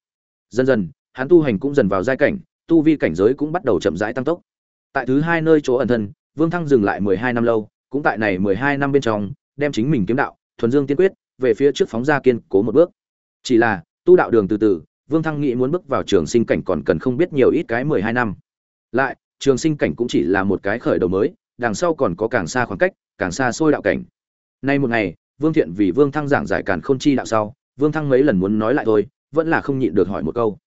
Dần dần, hắn tu hành cũng dần vào giai cảnh, tu vi cảnh giới cũng bắt đầu chậm rãi tăng tốc. Tại thứ hai nơi chỗ ẩn thân, vương thăng dừng lại mười hai năm lâu, cũng tại này mười hai năm bên trong, đem chính mình kiếm đạo, thuần dương tiên quyết, về phía trước phóng ra kiên cố một bước. Chỉ là tu đạo đường từ từ, vương thăng nghĩ muốn bước vào trường sinh cảnh còn cần không biết nhiều ít cái mười hai năm. Lại, trường sinh cảnh cũng chỉ là một cái khởi đầu mới, đằng sau còn có càng xa khoảng cách, càng xa xôi đạo cảnh. Nay một ngày, vương thiện vì vương thăng giảng giải càn khôn chi đạo sau, vương thăng mấy lần muốn nói lại thôi, vẫn là không nhịn được hỏi một câu.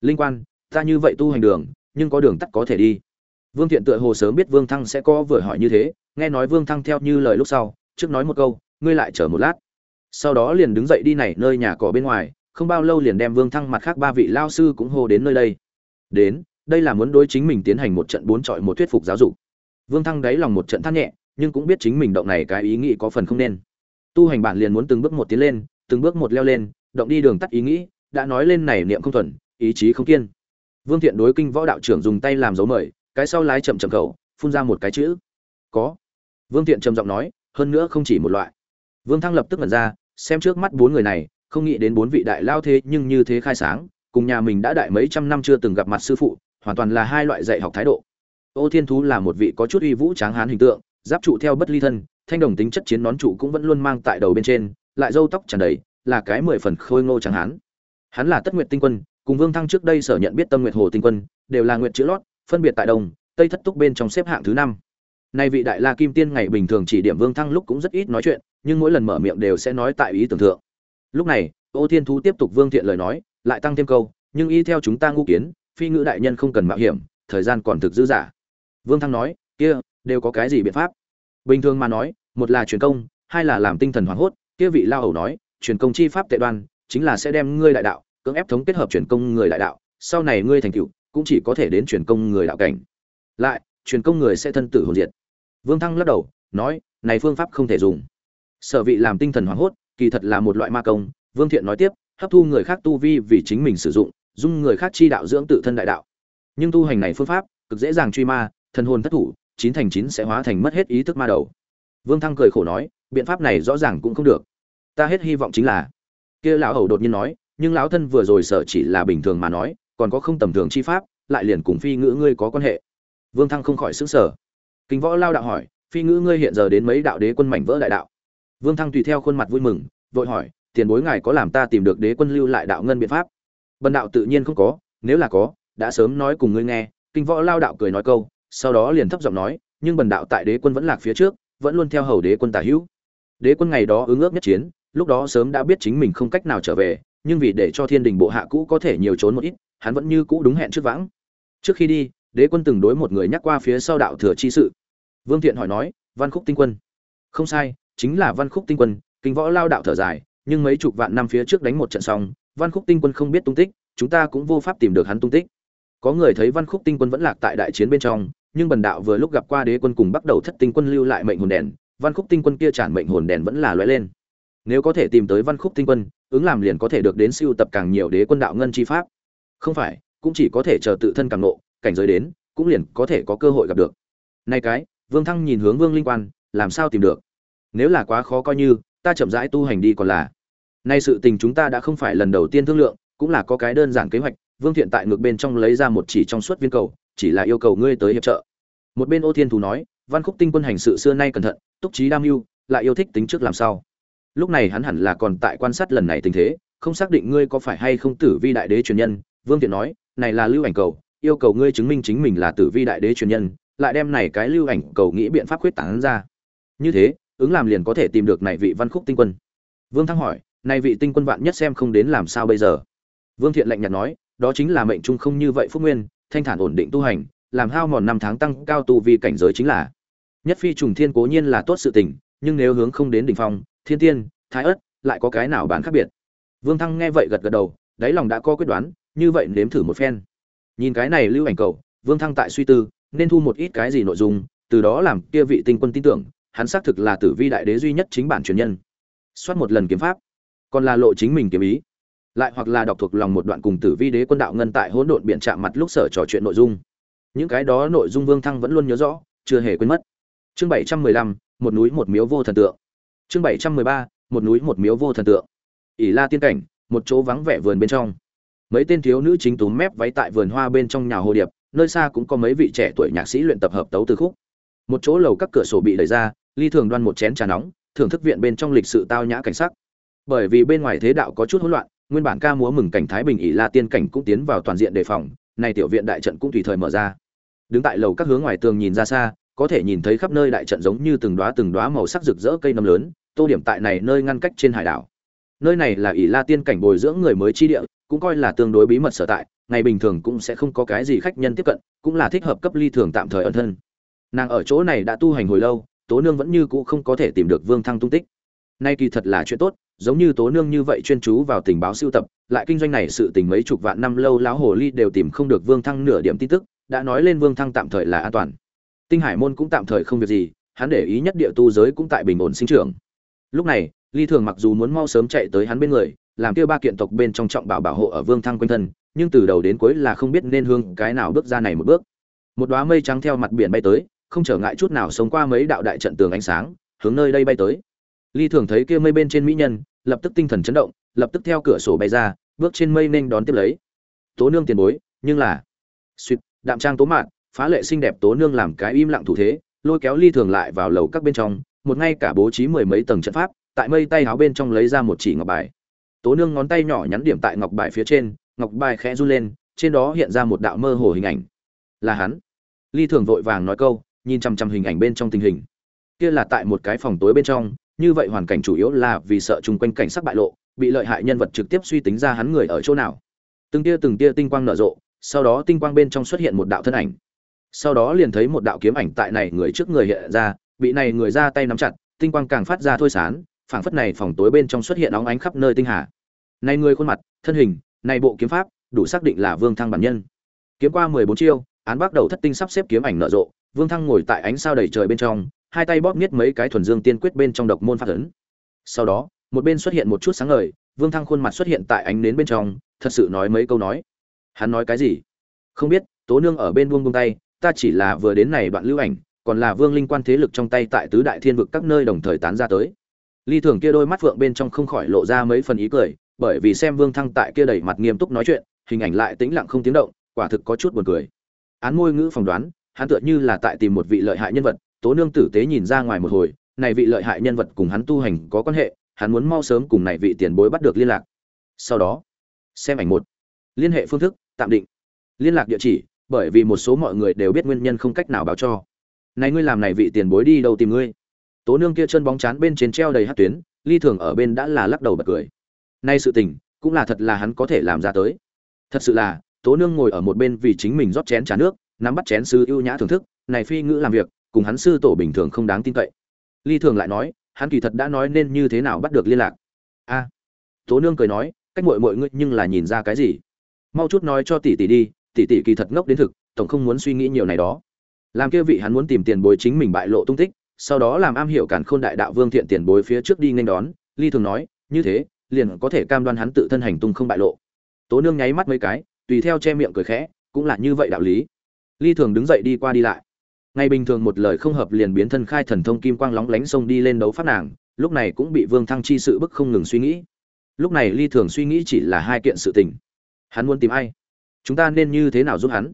Linh quan, ta như vậy tu hành đường, nhưng có đường tắt có thể đi. Vương thiện tựa hồ sớm biết vương thăng sẽ có vừa hỏi như thế, nghe nói vương thăng theo như lời lúc sau, trước nói một câu, ngươi lại chờ một lát. Sau đó liền đứng dậy đi này nơi nhà cỏ bên ngoài không bao lâu liền đem vương thăng mặt khác ba vị lao sư cũng hô đến nơi đây. Đến, đây là muốn đối chính mình tiến hành một trận bốn trọi một thuyết phục giáo dục. Vương thăng đáy lòng một trận than nhẹ, nhưng cũng biết chính mình động này cái ý nghĩ có phần không nên. Tu hành bản liền muốn từng bước một tiến lên, từng bước một leo lên, động đi đường tắt ý nghĩ, đã nói lên này niệm không thuần, ý chí không kiên. Vương thiện đối kinh võ đạo trưởng dùng tay làm dấu mời, cái sau lái chậm chậm khẩu, phun ra một cái chữ. Có. Vương thiện trầm giọng nói, hơn nữa không chỉ một loại. Vương thăng lập tức mật ra, xem trước mắt bốn người này không nghĩ đến bốn vị đại lao thế nhưng như thế khai sáng, cùng nhà mình đã đại mấy trăm năm chưa từng gặp mặt sư phụ, hoàn toàn là hai loại dạy học thái độ. Ô thiên thú là một vị có chút uy vũ tráng hán hình tượng, giáp trụ theo bất ly thân, thanh đồng tính chất chiến nón trụ cũng vẫn luôn mang tại đầu bên trên, lại râu tóc tràn đầy, là cái mười phần khôi ngô tráng hán. Hắn là tất nguyện tinh quân, cùng vương thăng trước đây sở nhận biết tâm nguyệt hồ tinh quân, đều là nguyện chữ lót, phân biệt tại đồng tây thất túc bên trong xếp hạng thứ năm. Nay vị đại la kim tiên ngày bình thường chỉ điểm vương thăng lúc cũng rất ít nói chuyện, nhưng mỗi lần mở miệng đều sẽ nói tại ý tưởng thượng lúc này, ô thiên thú tiếp tục vương thiện lời nói, lại tăng thêm câu, nhưng y theo chúng ta ngu kiến, phi ngữ đại nhân không cần mạo hiểm, thời gian còn thực dư giả vương thăng nói, kia, đều có cái gì biện pháp? Bình thường mà nói, một là truyền công, hai là làm tinh thần hoảng hốt, kia vị lao hầu nói, truyền công chi pháp tệ đoan, chính là sẽ đem ngươi đại đạo, cưỡng ép thống kết hợp truyền công người đại đạo, sau này ngươi thành cựu cũng chỉ có thể đến truyền công người đạo cảnh. Lại, truyền công người sẽ thân tử hồn diệt. Vương thăng lắc đầu, nói, này phương pháp không thể dùng. Sở vị làm tinh thần hoảng hốt kỳ thật là một loại ma công, vương thiện nói tiếp, hấp thu người khác tu vi vì chính mình sử dụng, dung người khác chi đạo dưỡng tự thân đại đạo. Nhưng tu hành này phương pháp, cực dễ dàng truy ma, thần hồn thất thủ, chín thành chín sẽ hóa thành mất hết ý thức ma đầu. Vương thăng cười khổ nói, biện pháp này rõ ràng cũng không được. Ta hết hy vọng chính là, kia lão hầu đột nhiên nói, nhưng lão thân vừa rồi sợ chỉ là bình thường mà nói, còn có không tầm thường chi pháp, lại liền cùng phi ngữ ngươi có quan hệ. Vương thăng không khỏi xứng sở kính võ lao đạo hỏi, phi ngữ ngươi hiện giờ đến mấy đạo đế quân mảnh vỡ đại đạo? Vương thăng tùy theo khuôn mặt vui mừng, vội hỏi, tiền bối ngài có làm ta tìm được đế quân lưu lại đạo ngân biện pháp? Bần đạo tự nhiên không có, nếu là có, đã sớm nói cùng ngươi nghe. Kinh võ lao đạo cười nói câu, sau đó liền thấp giọng nói, nhưng bần đạo tại đế quân vẫn lạc phía trước, vẫn luôn theo hầu đế quân tả hữu. Đế quân ngày đó ứng ước nhất chiến, lúc đó sớm đã biết chính mình không cách nào trở về, nhưng vì để cho thiên đình bộ hạ cũ có thể nhiều trốn một ít, hắn vẫn như cũ đúng hẹn trước vãng. Trước khi đi, đế quân từng đối một người nhắc qua phía sau đạo thừa chi sự. Vương thiện hỏi nói, văn khúc tinh quân. Không sai chính là văn khúc tinh quân, kinh võ lao đạo thở dài, nhưng mấy chục vạn năm phía trước đánh một trận xong, văn khúc tinh quân không biết tung tích, chúng ta cũng vô pháp tìm được hắn tung tích. Có người thấy văn khúc tinh quân vẫn lạc tại đại chiến bên trong, nhưng bần đạo vừa lúc gặp qua đế quân cùng bắt đầu thất tinh quân lưu lại mệnh hồn đèn, văn khúc tinh quân kia tràn mệnh hồn đèn vẫn là lóe lên. Nếu có thể tìm tới văn khúc tinh quân, ứng làm liền có thể được đến siêu tập càng nhiều đế quân đạo ngân chi pháp. Không phải, cũng chỉ có thể chờ tự thân càng nộ cảnh giới đến, cũng liền có thể có cơ hội gặp được. Nay cái, vương thăng nhìn hướng vương linh quan, làm sao tìm được? Nếu là quá khó coi như, ta chậm rãi tu hành đi còn là. Nay sự tình chúng ta đã không phải lần đầu tiên thương lượng, cũng là có cái đơn giản kế hoạch, vương thiện tại ngược bên trong lấy ra một chỉ trong suốt viên cầu, chỉ là yêu cầu ngươi tới hiệp trợ. Một bên ô thiên thú nói, văn khúc tinh quân hành sự xưa nay cẩn thận, túc trí đam mưu, lại yêu thích tính trước làm sao lúc này hắn hẳn là còn tại quan sát lần này tình thế, không xác định ngươi có phải hay không tử vi đại đế truyền nhân. Vương thiện nói, này là lưu ảnh cầu, yêu cầu ngươi chứng minh chính mình là tử vi đại đế truyền nhân, lại đem này cái lưu ảnh cầu nghĩ biện pháp khuyết tảng ra. Như thế ứng làm liền có thể tìm được này vị văn khúc tinh quân. Vương thăng hỏi nay vị tinh quân vạn nhất xem không đến làm sao bây giờ? Vương thiện lạnh nhạt nói, đó chính là mệnh trung không như vậy phúc nguyên, thanh thản ổn định tu hành, làm hao mòn năm tháng tăng cao tu vi cảnh giới chính là. Nhất phi trùng thiên cố nhiên là tốt sự tình, nhưng nếu hướng không đến đỉnh phong, thiên tiên, thái ất lại có cái nào bán khác biệt? Vương thăng nghe vậy gật gật đầu, đáy lòng đã có quyết đoán, như vậy nếm thử một phen. Nhìn cái này lưu ảnh cầu, vương thăng tại suy tư, nên thu một ít cái gì nội dung, từ đó làm kia vị tinh quân tin tưởng hắn xác thực là tử vi đại đế duy nhất chính bản truyền nhân. Soát một lần kiếm pháp, còn là lộ chính mình kiếm ý. Lại hoặc là đọc thuộc lòng một đoạn cùng tử vi đế quân đạo ngân tại hỗn độn biện chạm mặt lúc sở trò chuyện nội dung. Những cái đó nội dung vương thăng vẫn luôn nhớ rõ, chưa hề quên mất. Chương bảy trăm mười lăm, một núi một miếu vô thần tượng. Chương bảy trăm mười ba, một núi một miếu vô thần tượng. Ỷ la tiên cảnh, một chỗ vắng vẻ vườn bên trong. Mấy tên thiếu nữ chính túm mép váy tại vườn hoa bên trong nhà hồ điệp, nơi xa cũng có mấy vị trẻ tuổi nhạc sĩ luyện tập hợp tấu từ khúc. Một chỗ lầu các cửa sổ bị đẩy ra ly thường đoan một chén trà nóng, thưởng thức viện bên trong lịch sự tao nhã cảnh sắc. Bởi vì bên ngoài thế đạo có chút hỗn loạn, nguyên bản ca múa mừng cảnh thái bình ỷ la tiên cảnh cũng tiến vào toàn diện đề phòng này tiểu viện đại trận cũng tùy thời mở ra. Đứng tại lầu các hướng ngoài tường nhìn ra xa, có thể nhìn thấy khắp nơi đại trận giống như từng đóa từng đóa màu sắc rực rỡ cây nấm lớn, tô điểm tại này nơi ngăn cách trên hải đảo. Nơi này là ỷ la tiên cảnh bồi dưỡng người mới chi địa, cũng coi là tương đối bí mật sở tại, ngày bình thường cũng sẽ không có cái gì khách nhân tiếp cận, cũng là thích hợp cấp ly thường tạm thời ẩn thân. Nàng ở chỗ này đã tu hành hồi lâu tố nương vẫn như cũ không có thể tìm được vương thăng tung tích. Nay kỳ thật là chuyện tốt, giống như tố nương như vậy chuyên chú vào tình báo siêu tập, lại kinh doanh này sự tình mấy chục vạn năm lâu lão hồ ly đều tìm không được vương thăng nửa điểm tin tức, đã nói lên vương thăng tạm thời là an toàn. Tinh hải môn cũng tạm thời không việc gì, hắn để ý nhất địa tu giới cũng tại bình ổn sinh trưởng. Lúc này, ly thường mặc dù muốn mau sớm chạy tới hắn bên người, làm kia ba kiện tộc bên trong trọng bảo bảo hộ ở vương thăng quanh thân, nhưng từ đầu đến cuối là không biết nên hương cái nào bước ra này một bước. Một đóa mây trắng theo mặt biển bay tới không trở ngại chút nào sống qua mấy đạo đại trận tường ánh sáng, hướng nơi đây bay tới. Ly thường thấy kia mây bên trên mỹ nhân, lập tức tinh thần chấn động, lập tức theo cửa sổ bay ra, bước trên mây nên đón tiếp lấy. Tố nương tiền bối, nhưng là suýt đạm trang tố mạn, phá lệ xinh đẹp tố nương làm cái im lặng thủ thế, lôi kéo ly thường lại vào lầu các bên trong, một ngay cả bố trí mười mấy tầng trận pháp, tại mây tay háo bên trong lấy ra một chỉ ngọc bài. Tố nương ngón tay nhỏ nhắn điểm tại ngọc bài phía trên, ngọc bài khẽ run lên, trên đó hiện ra một đạo mơ hồ hình ảnh. Là hắn. Ly thường vội vàng nói câu nhìn chằm chằm hình ảnh bên trong tình hình. Kia là tại một cái phòng tối bên trong, như vậy hoàn cảnh chủ yếu là vì sợ chung quanh cảnh sắc bại lộ, bị lợi hại nhân vật trực tiếp suy tính ra hắn người ở chỗ nào. Từng tia từng tia tinh quang nở rộ, sau đó tinh quang bên trong xuất hiện một đạo thân ảnh. Sau đó liền thấy một đạo kiếm ảnh tại này người trước người hiện ra, bị này người ra tay nắm chặt, tinh quang càng phát ra thôi sán, phảng phất này phòng tối bên trong xuất hiện óng ánh khắp nơi tinh hà. Này người khuôn mặt, thân hình, này bộ kiếm pháp, đủ xác định là vương thăng bản nhân. Kiếm qua mười bốn chiêu án bắt đầu thất tinh sắp xếp kiếm ảnh nở rộ, vương thăng ngồi tại ánh sao đầy trời bên trong, hai tay bóp niết mấy cái thuần dương tiên quyết bên trong độc môn phát ấn. Sau đó, một bên xuất hiện một chút sáng ngời, vương thăng khuôn mặt xuất hiện tại ánh nến bên trong, thật sự nói mấy câu nói. Hắn nói cái gì? Không biết, tố nương ở bên buông buông tay, ta chỉ là vừa đến này đoạn lưu ảnh, còn là vương linh quan thế lực trong tay tại tứ đại thiên vực các nơi đồng thời tán ra tới. Ly thường kia đôi mắt phượng bên trong không khỏi lộ ra mấy phần ý cười, bởi vì xem vương thăng tại kia đầy mặt nghiêm túc nói chuyện, hình ảnh lại tĩnh lặng không tiếng động, quả thực có chút buồn cười án môi ngữ phỏng đoán, hắn tựa như là tại tìm một vị lợi hại nhân vật, tố nương tử tế nhìn ra ngoài một hồi, này vị lợi hại nhân vật cùng hắn tu hành có quan hệ, hắn muốn mau sớm cùng này vị tiền bối bắt được liên lạc. Sau đó, xem ảnh một. Liên hệ phương thức, tạm định. Liên lạc địa chỉ, bởi vì một số mọi người đều biết nguyên nhân không cách nào báo cho. Này ngươi làm này vị tiền bối đi đâu tìm ngươi? Tố nương kia chân bóng chán bên trên treo đầy hát tuyến, ly thường ở bên đã là lắc đầu bật cười. Nay sự tình, cũng là thật là hắn có thể làm ra tới. Thật sự là tố nương ngồi ở một bên vì chính mình rót chén trà nước, nắm bắt chén sư ưu nhã thưởng thức, này phi ngữ làm việc, cùng hắn sư tổ bình thường không đáng tin cậy. Ly thường lại nói, hắn kỳ thật đã nói nên như thế nào bắt được liên lạc. A. Tố nương cười nói, cách mội mội ngươi nhưng là nhìn ra cái gì? Mau chút nói cho tỷ tỷ đi, tỷ tỷ kỳ thật ngốc đến thực, tổng không muốn suy nghĩ nhiều này đó. Làm kia vị hắn muốn tìm tiền bối chính mình bại lộ tung tích, sau đó làm am hiểu cản khôn đại đạo vương thiện tiền bối phía trước đi nên đón, ly thường nói, như thế, liền có thể cam đoan hắn tự thân hành tung không bại lộ. Tố nương nháy mắt mấy cái tùy theo che miệng cười khẽ, cũng là như vậy đạo lý. Ly thường đứng dậy đi qua đi lại. Ngày bình thường một lời không hợp liền biến thân khai thần thông kim quang lóng lánh xông đi lên đấu pháp nàng, lúc này cũng bị vương thăng chi sự bức không ngừng suy nghĩ. Lúc này ly thường suy nghĩ chỉ là hai kiện sự tình. Hắn muốn tìm ai? Chúng ta nên như thế nào giúp hắn?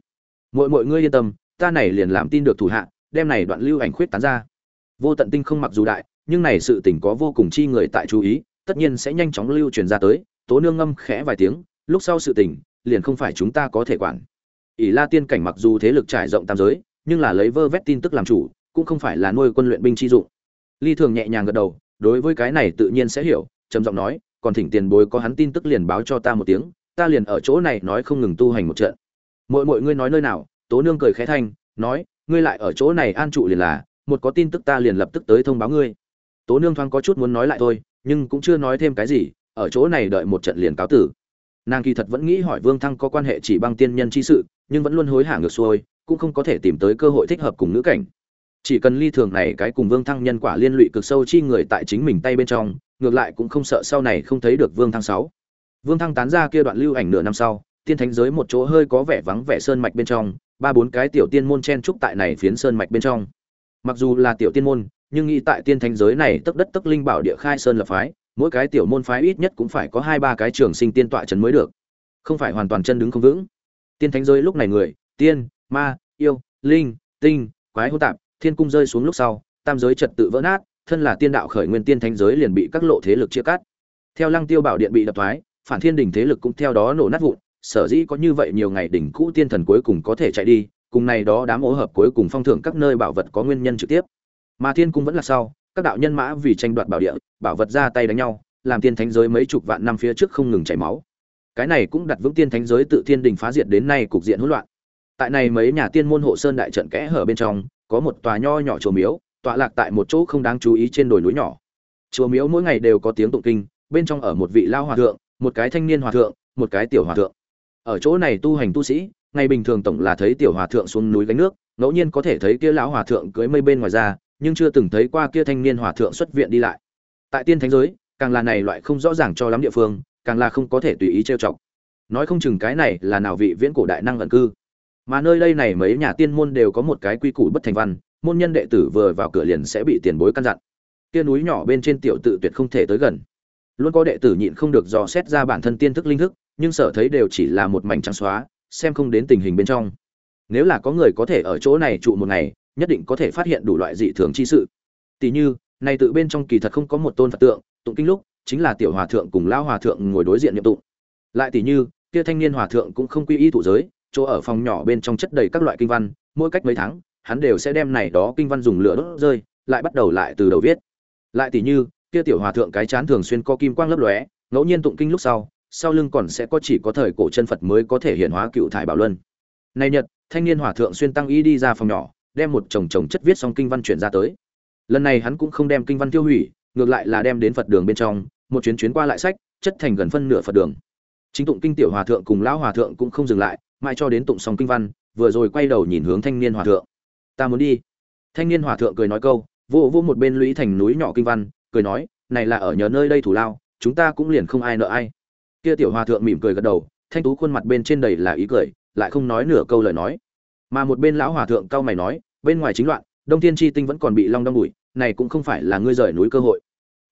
Mọi mọi ngươi yên tâm, ta này liền làm tin được thủ hạ, đem này đoạn lưu ảnh khuyết tán ra. Vô tận tinh không mặc dù đại, nhưng này sự tình có vô cùng chi người tại chú ý, tất nhiên sẽ nhanh chóng lưu truyền ra tới, tố nương ngâm khẽ vài tiếng, lúc sau sự tình liền không phải chúng ta có thể quản. Ỷ la tiên cảnh mặc dù thế lực trải rộng tam giới, nhưng là lấy vơ vét tin tức làm chủ, cũng không phải là nuôi quân luyện binh chi dụng. Ly thường nhẹ nhàng gật đầu, đối với cái này tự nhiên sẽ hiểu, trầm giọng nói, còn thỉnh tiền bối có hắn tin tức liền báo cho ta một tiếng, ta liền ở chỗ này nói không ngừng tu hành một trận. Mỗi mỗi ngươi nói nơi nào? Tố nương cười khẽ thanh, nói, ngươi lại ở chỗ này an trụ liền là, một có tin tức ta liền lập tức tới thông báo ngươi. Tố nương thoáng có chút muốn nói lại thôi, nhưng cũng chưa nói thêm cái gì, ở chỗ này đợi một trận liền cáo tử nàng kỳ thật vẫn nghĩ hỏi vương thăng có quan hệ chỉ băng tiên nhân chi sự, nhưng vẫn luôn hối hả ngược xuôi, cũng không có thể tìm tới cơ hội thích hợp cùng nữ cảnh. Chỉ cần ly thường này cái cùng vương thăng nhân quả liên lụy cực sâu chi người tại chính mình tay bên trong, ngược lại cũng không sợ sau này không thấy được vương thăng sáu. Vương thăng tán ra kia đoạn lưu ảnh nửa năm sau tiên thánh giới một chỗ hơi có vẻ vắng vẻ sơn mạch bên trong, ba bốn cái tiểu tiên môn chen trúc tại này phiến sơn mạch bên trong. Mặc dù là tiểu tiên môn, nhưng nghĩ tại tiên thánh giới này tức đất tức linh bảo địa khai sơn lập phái mỗi cái tiểu môn phái ít nhất cũng phải có hai ba cái trường sinh tiên tọa trấn mới được. Không phải hoàn toàn chân đứng không vững. Tiên thánh giới lúc này người, tiên, ma, yêu, linh, tinh, quái hô tạp, thiên cung rơi xuống lúc sau, tam giới trật tự vỡ nát, thân là tiên đạo khởi nguyên tiên thánh giới liền bị các lộ thế lực chia cắt. Theo lăng tiêu bảo điện bị đập thoái, phản thiên đình thế lực cũng theo đó nổ nát vụn, sở dĩ có như vậy nhiều ngày đỉnh cũ tiên thần cuối cùng có thể chạy đi, cùng này đó đám ố hợp cuối cùng phong thưởng các nơi bảo vật có nguyên nhân trực tiếp. Mà thiên cung vẫn là sau các đạo nhân mã vì tranh đoạt bảo địa, bảo vật ra tay đánh nhau, làm tiên thánh giới mấy chục vạn năm phía trước không ngừng chảy máu. Cái này cũng đặt vững tiên thánh giới tự thiên đình phá diệt đến nay cục diện hỗn loạn. Tại này mấy nhà tiên môn hộ sơn đại trận kẽ hở bên trong, có một tòa nho nhỏ chùa miếu, tọa lạc tại một chỗ không đáng chú ý trên đồi núi nhỏ. Chùa miếu mỗi ngày đều có tiếng tụng kinh, bên trong ở một vị lao hòa thượng, một cái thanh niên hòa thượng, một cái tiểu hòa thượng. Ở chỗ này tu hành tu sĩ, ngày bình thường tổng là thấy tiểu hòa thượng xuống núi gánh nước, ngẫu nhiên có thể thấy kia lão hòa thượng cưới mây bên ngoài ra nhưng chưa từng thấy qua kia thanh niên hòa thượng xuất viện đi lại. Tại tiên thánh giới, càng là này loại không rõ ràng cho lắm địa phương, càng là không có thể tùy ý trêu chọc. Nói không chừng cái này là nào vị viễn cổ đại năng ẩn cư. Mà nơi đây này mấy nhà tiên môn đều có một cái quy củ bất thành văn, môn nhân đệ tử vừa vào cửa liền sẽ bị tiền bối căn dặn. Kia núi nhỏ bên trên tiểu tự tuyệt không thể tới gần. Luôn có đệ tử nhịn không được dò xét ra bản thân tiên thức linh thức, nhưng sở thấy đều chỉ là một mảnh trắng xóa, xem không đến tình hình bên trong. Nếu là có người có thể ở chỗ này trụ một ngày nhất định có thể phát hiện đủ loại dị thường chi sự. Tỷ như, này tự bên trong kỳ thật không có một tôn phật tượng, tụng kinh lúc, chính là tiểu hòa thượng cùng lão hòa thượng ngồi đối diện niệm tụng. Lại tỷ như, kia thanh niên hòa thượng cũng không quy y tụ giới, chỗ ở phòng nhỏ bên trong chất đầy các loại kinh văn, mỗi cách mấy tháng, hắn đều sẽ đem này đó kinh văn dùng lửa đốt rơi, lại bắt đầu lại từ đầu viết. Lại tỷ như, kia tiểu hòa thượng cái chán thường xuyên có kim quang lấp lóe, ngẫu nhiên tụng kinh lúc sau sau lưng còn sẽ có chỉ có thời cổ chân phật mới có thể hiện hóa cựu thải bảo luân. Nay nhật, thanh niên hòa thượng xuyên tăng y đi ra phòng nhỏ đem một chồng chồng chất viết xong kinh văn chuyển ra tới. Lần này hắn cũng không đem kinh văn tiêu hủy, ngược lại là đem đến phật đường bên trong, một chuyến chuyến qua lại sách, chất thành gần phân nửa phật đường. Chính tụng kinh tiểu hòa thượng cùng lão hòa thượng cũng không dừng lại, mãi cho đến tụng xong kinh văn, vừa rồi quay đầu nhìn hướng thanh niên hòa thượng. Ta muốn đi. Thanh niên hòa thượng cười nói câu, vô vô một bên lũy thành núi nhỏ kinh văn, cười nói, này là ở nhờ nơi đây thủ lao, chúng ta cũng liền không ai nợ ai. Kia tiểu hòa thượng mỉm cười gật đầu, thanh tú khuôn mặt bên trên đầy là ý cười, lại không nói nửa câu lời nói mà một bên lão hòa thượng cao mày nói, bên ngoài chính loạn, đông thiên chi tinh vẫn còn bị long đong đùi này cũng không phải là ngươi rời núi cơ hội.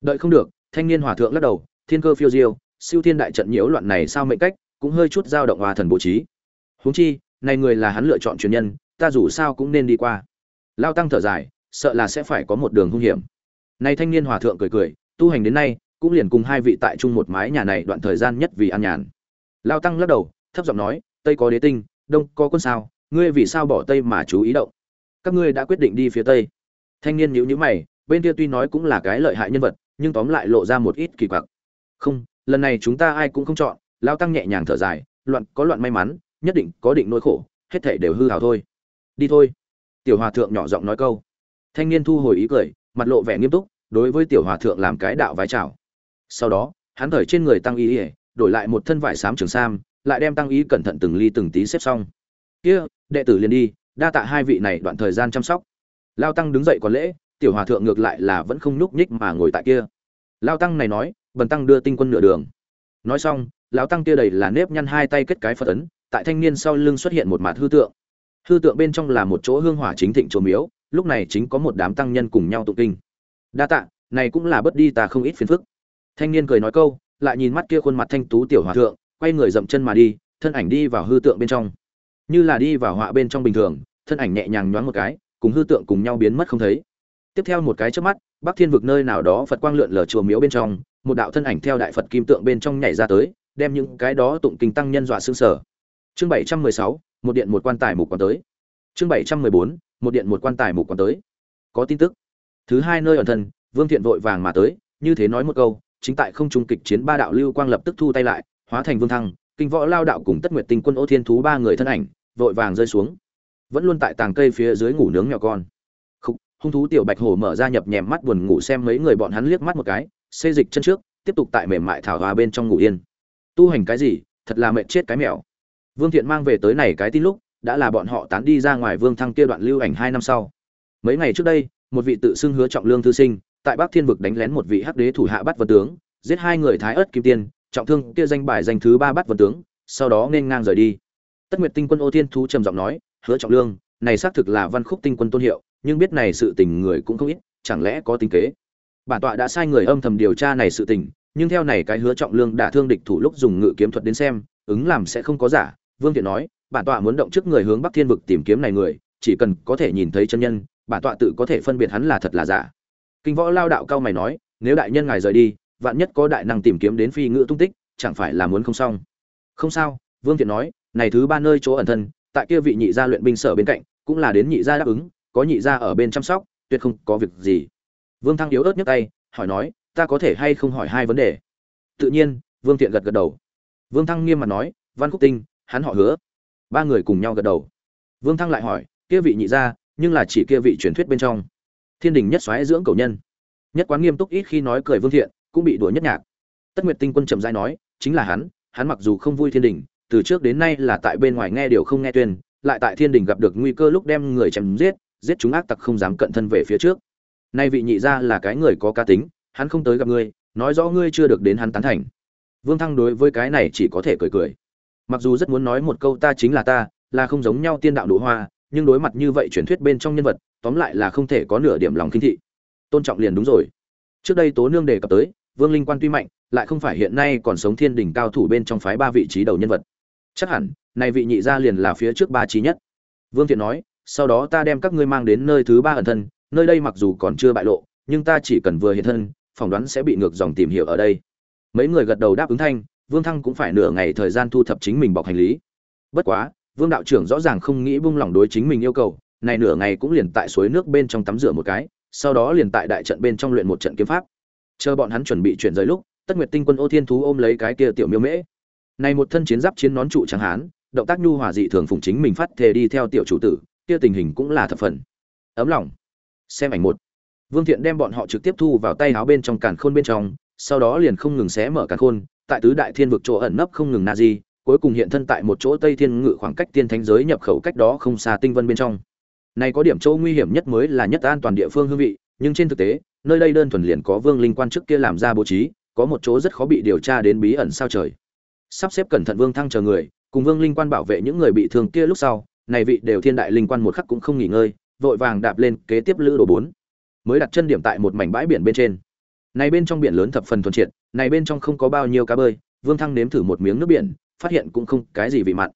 Đợi không được, thanh niên hòa thượng lắc đầu, thiên cơ phiêu diêu, siêu thiên đại trận nhiễu loạn này sao mệnh cách, cũng hơi chút dao động hòa thần bố trí. Huống chi, này người là hắn lựa chọn truyền nhân, ta dù sao cũng nên đi qua. Lao tăng thở dài, sợ là sẽ phải có một đường hung hiểm. Nay thanh niên hòa thượng cười cười, tu hành đến nay, cũng liền cùng hai vị tại chung một mái nhà này đoạn thời gian nhất vì an nhàn. Lao tăng lắc đầu, thấp giọng nói, tây có đế tinh, đông có quân sao ngươi vì sao bỏ tây mà chú ý động? Các ngươi đã quyết định đi phía tây. Thanh niên nhíu nhíu mày, bên kia tuy nói cũng là cái lợi hại nhân vật, nhưng tóm lại lộ ra một ít kỳ quặc. Không, lần này chúng ta ai cũng không chọn, lao tăng nhẹ nhàng thở dài, loạn, có loạn may mắn, nhất định có định nỗi khổ, hết thể đều hư hào thôi. Đi thôi. Tiểu hòa thượng nhỏ giọng nói câu. Thanh niên thu hồi ý cười, mặt lộ vẻ nghiêm túc, đối với tiểu hòa thượng làm cái đạo vái chào. Sau đó, hắn thời trên người tăng y ỉa đổi lại một thân vải xám trường sam, lại đem tăng y cẩn thận từng ly từng tí xếp xong. Kia đệ tử liền đi, đa tạ hai vị này đoạn thời gian chăm sóc. Lao tăng đứng dậy còn lễ, tiểu hòa thượng ngược lại là vẫn không nhúc nhích mà ngồi tại kia. Lao tăng này nói, bần tăng đưa tinh quân nửa đường. Nói xong, lão tăng kia đầy là nếp nhăn hai tay kết cái phật ấn, tại thanh niên sau lưng xuất hiện một mặt hư tượng. Hư tượng bên trong là một chỗ hương hỏa chính thịnh chùa miếu, lúc này chính có một đám tăng nhân cùng nhau tụng kinh. Đa tạ, này cũng là bất đi ta không ít phiền phức. Thanh niên cười nói câu, lại nhìn mắt kia khuôn mặt thanh tú tiểu hòa thượng, quay người dậm chân mà đi, thân ảnh đi vào hư tượng bên trong như là đi vào họa bên trong bình thường, thân ảnh nhẹ nhàng nhoáng một cái, cùng hư tượng cùng nhau biến mất không thấy. Tiếp theo một cái trước mắt, bắc thiên vực nơi nào đó phật quang lượn lờ chùa miếu bên trong, một đạo thân ảnh theo đại phật kim tượng bên trong nhảy ra tới, đem những cái đó tụng kinh tăng nhân dọa xương sở chương bảy trăm mười sáu, một điện một quan tài mục còn tới. Chương bảy trăm mười bốn, một điện một quan tài mục còn tới. Có tin tức. Thứ hai nơi ẩn thân, vương thiện vội vàng mà tới, như thế nói một câu, chính tại không trung kịch chiến ba đạo lưu quang lập tức thu tay lại, hóa thành vương thăng, kinh võ lao đạo cùng tất nguyệt tinh quân ô thiên thú ba người thân ảnh vội vàng rơi xuống. Vẫn luôn tại tàng cây phía dưới ngủ nướng nhỏ con. Khúc, hung thú tiểu bạch hổ mở ra nhập nhèm mắt buồn ngủ xem mấy người bọn hắn liếc mắt một cái xê dịch chân trước tiếp tục tại mềm mại thảo hoa bên trong ngủ yên. Tu hành cái gì? Thật là mệt chết cái mèo. Vương thiện mang về tới này cái tin lúc đã là bọn họ tán đi ra ngoài vương thăng kia đoạn lưu ảnh hai năm sau. Mấy ngày trước đây một vị tự xưng hứa trọng lương thư sinh tại bắc thiên vực đánh lén một vị hắc đế thủ hạ bắt vân tướng giết hai người thái ớt kim tiên trọng thương kia danh bài danh thứ ba bắt vân tướng sau đó nên ngang rời đi tất nguyệt tinh quân ô thiên thú trầm giọng nói, hứa trọng lương, này xác thực là văn khúc tinh quân tôn hiệu, nhưng biết này sự tình người cũng không ít, chẳng lẽ có tính kế? Bản tọa đã sai người âm thầm điều tra này sự tình, nhưng theo này cái hứa trọng lương đã thương địch thủ lúc dùng ngự kiếm thuật đến xem, ứng làm sẽ không có giả. Vương thiện nói, bản tọa muốn động trước người hướng bắc thiên vực tìm kiếm này người, chỉ cần có thể nhìn thấy chân nhân, bản tọa tự có thể phân biệt hắn là thật là giả. Kinh võ lao đạo cao mày nói, nếu đại nhân ngài rời đi, vạn nhất có đại năng tìm kiếm đến phi ngự tung tích, chẳng phải là muốn không xong? Không sao, vương thiện nói này thứ ba nơi chỗ ẩn thân, tại kia vị nhị gia luyện binh sở bên cạnh, cũng là đến nhị gia đáp ứng, có nhị gia ở bên chăm sóc, tuyệt không có việc gì. Vương thăng yếu ớt nhấc tay, hỏi nói, ta có thể hay không hỏi hai vấn đề? Tự nhiên, vương thiện gật gật đầu. Vương thăng nghiêm mặt nói, văn khúc tinh, hắn họ hứa. Ba người cùng nhau gật đầu. Vương thăng lại hỏi, kia vị nhị gia, nhưng là chỉ kia vị truyền thuyết bên trong? Thiên đình nhất xoáy dưỡng cầu nhân. Nhất quán nghiêm túc ít khi nói cười vương thiện, cũng bị đuổi nhất nhạc. Tất nguyệt tinh quân trầm giai nói, chính là hắn hắn mặc dù không vui thiên đình từ trước đến nay là tại bên ngoài nghe điều không nghe tuyên, lại tại thiên đình gặp được nguy cơ lúc đem người chém giết giết chúng ác tặc không dám cận thân về phía trước. Nay vị nhị gia là cái người có cá tính, hắn không tới gặp ngươi, nói rõ ngươi chưa được đến hắn tán thành. Vương thăng đối với cái này chỉ có thể cười cười. Mặc dù rất muốn nói một câu ta chính là ta, là không giống nhau tiên đạo đỗ hoa, nhưng đối mặt như vậy truyền thuyết bên trong nhân vật, tóm lại là không thể có nửa điểm lòng kinh thị. Tôn trọng liền đúng rồi. Trước đây tố nương đề cập tới, vương linh quan tuy mạnh, lại không phải hiện nay còn sống thiên đình cao thủ bên trong phái ba vị trí đầu nhân vật chắc hẳn, này vị nhị gia liền là phía trước ba trí nhất. Vương thiện nói, sau đó ta đem các ngươi mang đến nơi thứ ba ẩn thân, nơi đây mặc dù còn chưa bại lộ, nhưng ta chỉ cần vừa hiện thân, phỏng đoán sẽ bị ngược dòng tìm hiểu ở đây. Mấy người gật đầu đáp ứng thanh, vương thăng cũng phải nửa ngày thời gian thu thập chính mình bọc hành lý. Bất quá, vương đạo trưởng rõ ràng không nghĩ buông lỏng đối chính mình yêu cầu, này nửa ngày cũng liền tại suối nước bên trong tắm rửa một cái, sau đó liền tại đại trận bên trong luyện một trận kiếm pháp. Chờ bọn hắn chuẩn bị chuyển rời lúc, tất nguyệt tinh quân ô thiên thú ôm lấy cái kia tiểu miêu mễ này một thân chiến giáp chiến nón trụ trắng hán, động tác nhu hòa dị thường phụng chính mình phát thề đi theo tiểu chủ tử, kia tình hình cũng là thập phần. Ấm lòng. Xem ảnh một. Vương thiện đem bọn họ trực tiếp thu vào tay áo bên trong càn khôn bên trong, sau đó liền không ngừng xé mở càn khôn, tại tứ đại thiên vực chỗ ẩn nấp không ngừng na cuối cùng hiện thân tại một chỗ tây thiên ngự khoảng cách tiên thánh giới nhập khẩu cách đó không xa tinh vân bên trong. Này có điểm chỗ nguy hiểm nhất mới là nhất an toàn địa phương hương vị, nhưng trên thực tế, nơi đây đơn thuần liền có vương linh quan trước kia làm ra bố trí, có một chỗ rất khó bị điều tra đến bí ẩn sao trời sắp xếp cẩn thận vương thăng chờ người, cùng vương linh quan bảo vệ những người bị thương kia lúc sau, này vị đều thiên đại linh quan một khắc cũng không nghỉ ngơi, vội vàng đạp lên kế tiếp lữ đồ bốn. Mới đặt chân điểm tại một mảnh bãi biển bên trên. Này bên trong biển lớn thập phần thuần triệt, này bên trong không có bao nhiêu cá bơi, vương thăng nếm thử một miếng nước biển, phát hiện cũng không cái gì vị mặn.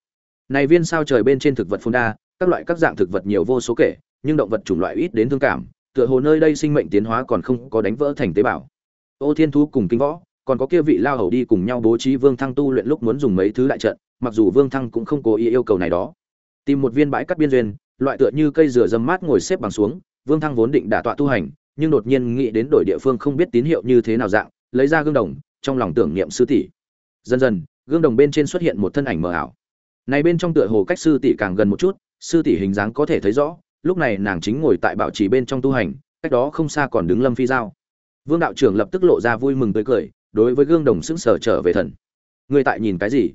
Này viên sao trời bên trên thực vật phong đa, các loại các dạng thực vật nhiều vô số kể, nhưng động vật chủng loại ít đến thương cảm, tựa hồ nơi đây sinh mệnh tiến hóa còn không có đánh vỡ thành tế bào. Ô thiên thú cùng kinh võ còn có kia vị lao hầu đi cùng nhau bố trí vương thăng tu luyện lúc muốn dùng mấy thứ đại trận, mặc dù vương thăng cũng không cố ý yêu cầu này đó. Tìm một viên bãi cắt biên duyên, loại tựa như cây rửa dâm mát ngồi xếp bằng xuống, vương thăng vốn định đả tọa tu hành, nhưng đột nhiên nghĩ đến đổi địa phương không biết tín hiệu như thế nào dạng, lấy ra gương đồng, trong lòng tưởng niệm sư tỷ. Dần dần, gương đồng bên trên xuất hiện một thân ảnh mờ ảo. Này bên trong tựa hồ cách sư tỷ càng gần một chút, sư tỷ hình dáng có thể thấy rõ, lúc này nàng chính ngồi tại bảo trì bên trong tu hành, cách đó không xa còn đứng lâm phi giao. Vương đạo trưởng lập tức lộ ra vui mừng tươi cười đối với gương đồng sững sờ trở về thần. Người tại nhìn cái gì?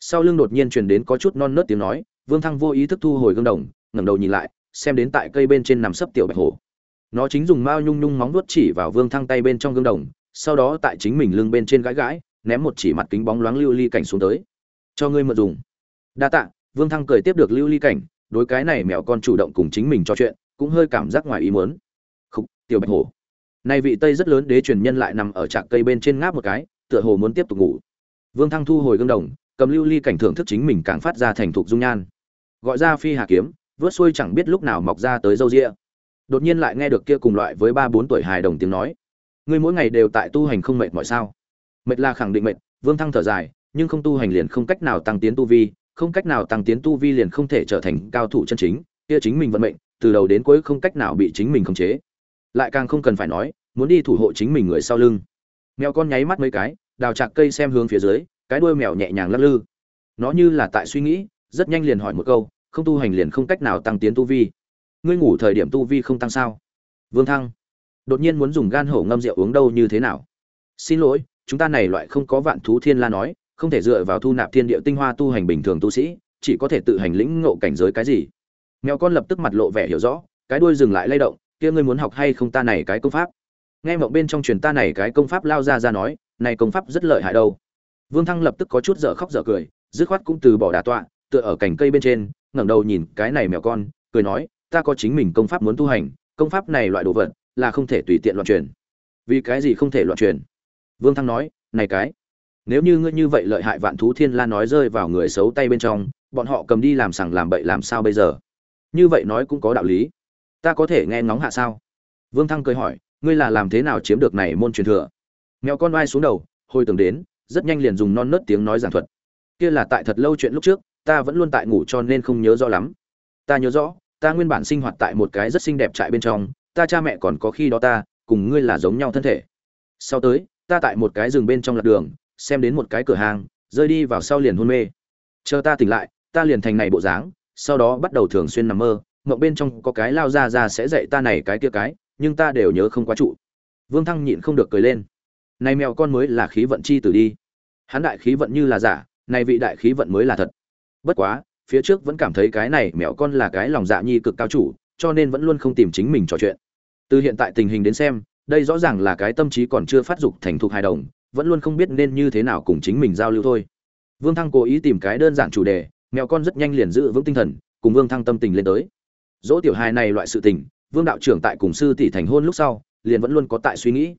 Sau lưng đột nhiên truyền đến có chút non nớt tiếng nói, vương thăng vô ý thức thu hồi gương đồng, ngẩng đầu nhìn lại, xem đến tại cây bên trên nằm sấp tiểu bạch hổ. Nó chính dùng mao nhung nhung móng vuốt chỉ vào vương thăng tay bên trong gương đồng, sau đó tại chính mình lưng bên trên gãi gãi, ném một chỉ mặt kính bóng loáng lưu ly cảnh xuống tới. Cho ngươi mượn dùng. Đa tạ, vương thăng cười tiếp được lưu ly cảnh, đối cái này mèo con chủ động cùng chính mình trò chuyện, cũng hơi cảm giác ngoài ý muốn. Khúc tiểu bạch hổ nay vị tây rất lớn đế truyền nhân lại nằm ở trạc cây bên trên ngáp một cái, tựa hồ muốn tiếp tục ngủ. Vương thăng thu hồi gương đồng, cầm lưu ly cảnh thưởng thức chính mình càng phát ra thành thục dung nhan. Gọi ra phi hà kiếm, vớt xuôi chẳng biết lúc nào mọc ra tới râu ria. Đột nhiên lại nghe được kia cùng loại với ba bốn tuổi hài đồng tiếng nói. Ngươi mỗi ngày đều tại tu hành không mệt mỏi sao? Mệt là khẳng định mệt, vương thăng thở dài, nhưng không tu hành liền không cách nào tăng tiến tu vi, không cách nào tăng tiến tu vi liền không thể trở thành cao thủ chân chính, kia chính mình vận mệnh, từ đầu đến cuối không cách nào bị chính mình khống chế. Lại càng không cần phải nói muốn đi thủ hộ chính mình người sau lưng. Mèo con nháy mắt mấy cái, đào chạc cây xem hướng phía dưới, cái đuôi mèo nhẹ nhàng lắc lư. Nó như là tại suy nghĩ, rất nhanh liền hỏi một câu, không tu hành liền không cách nào tăng tiến tu vi. Ngươi ngủ thời điểm tu vi không tăng sao? Vương thăng, đột nhiên muốn dùng gan hổ ngâm rượu uống đâu như thế nào? Xin lỗi, chúng ta này loại không có vạn thú thiên la nói, không thể dựa vào thu nạp thiên địa tinh hoa tu hành bình thường tu sĩ, chỉ có thể tự hành lĩnh ngộ cảnh giới cái gì? Mèo con lập tức mặt lộ vẻ hiểu rõ, cái đuôi dừng lại lay động, kia ngươi muốn học hay không ta này cái công pháp? Nghe mộng bên trong truyền ta này cái công pháp lao ra ra nói, này công pháp rất lợi hại đâu. Vương thăng lập tức có chút dở khóc dở cười, dứt khoát cũng từ bỏ đà tọa, tựa ở cành cây bên trên, ngẩng đầu nhìn cái này mèo con, cười nói, ta có chính mình công pháp muốn tu hành, công pháp này loại đồ vật là không thể tùy tiện loạn truyền. Vì cái gì không thể loạn truyền? Vương thăng nói, này cái, nếu như ngươi như vậy lợi hại vạn thú thiên la nói rơi vào người xấu tay bên trong, bọn họ cầm đi làm sằng làm bậy làm sao bây giờ? Như vậy nói cũng có đạo lý. Ta có thể nghe ngóng hạ sao? Vương thăng cười hỏi ngươi là làm thế nào chiếm được này môn truyền thừa? Mèo con vai xuống đầu, hồi tưởng đến, rất nhanh liền dùng non nớt tiếng nói giảng thuật. Kia là tại thật lâu chuyện lúc trước, ta vẫn luôn tại ngủ cho nên không nhớ rõ lắm. Ta nhớ rõ, ta nguyên bản sinh hoạt tại một cái rất xinh đẹp trại bên trong, ta cha mẹ còn có khi đó ta, cùng ngươi là giống nhau thân thể. Sau tới, ta tại một cái rừng bên trong lạc đường, xem đến một cái cửa hàng, rơi đi vào sau liền hôn mê. Chờ ta tỉnh lại, ta liền thành này bộ dáng, sau đó bắt đầu thường xuyên nằm mơ, mộng bên trong có cái lao ra ra sẽ dạy ta này cái kia cái nhưng ta đều nhớ không quá trụ. Vương thăng nhịn không được cười lên. Này mèo con mới là khí vận chi tử đi. Hắn đại khí vận như là giả, này vị đại khí vận mới là thật. Bất quá, phía trước vẫn cảm thấy cái này mèo con là cái lòng dạ nhi cực cao chủ, cho nên vẫn luôn không tìm chính mình trò chuyện. Từ hiện tại tình hình đến xem, đây rõ ràng là cái tâm trí còn chưa phát dục thành thục hài đồng, vẫn luôn không biết nên như thế nào cùng chính mình giao lưu thôi. Vương thăng cố ý tìm cái đơn giản chủ đề, mèo con rất nhanh liền giữ vững tinh thần, cùng vương thăng tâm tình lên tới. Dỗ tiểu hài này loại sự tình vương đạo trưởng tại cùng sư tỷ thành hôn lúc sau, liền vẫn luôn có tại suy nghĩ.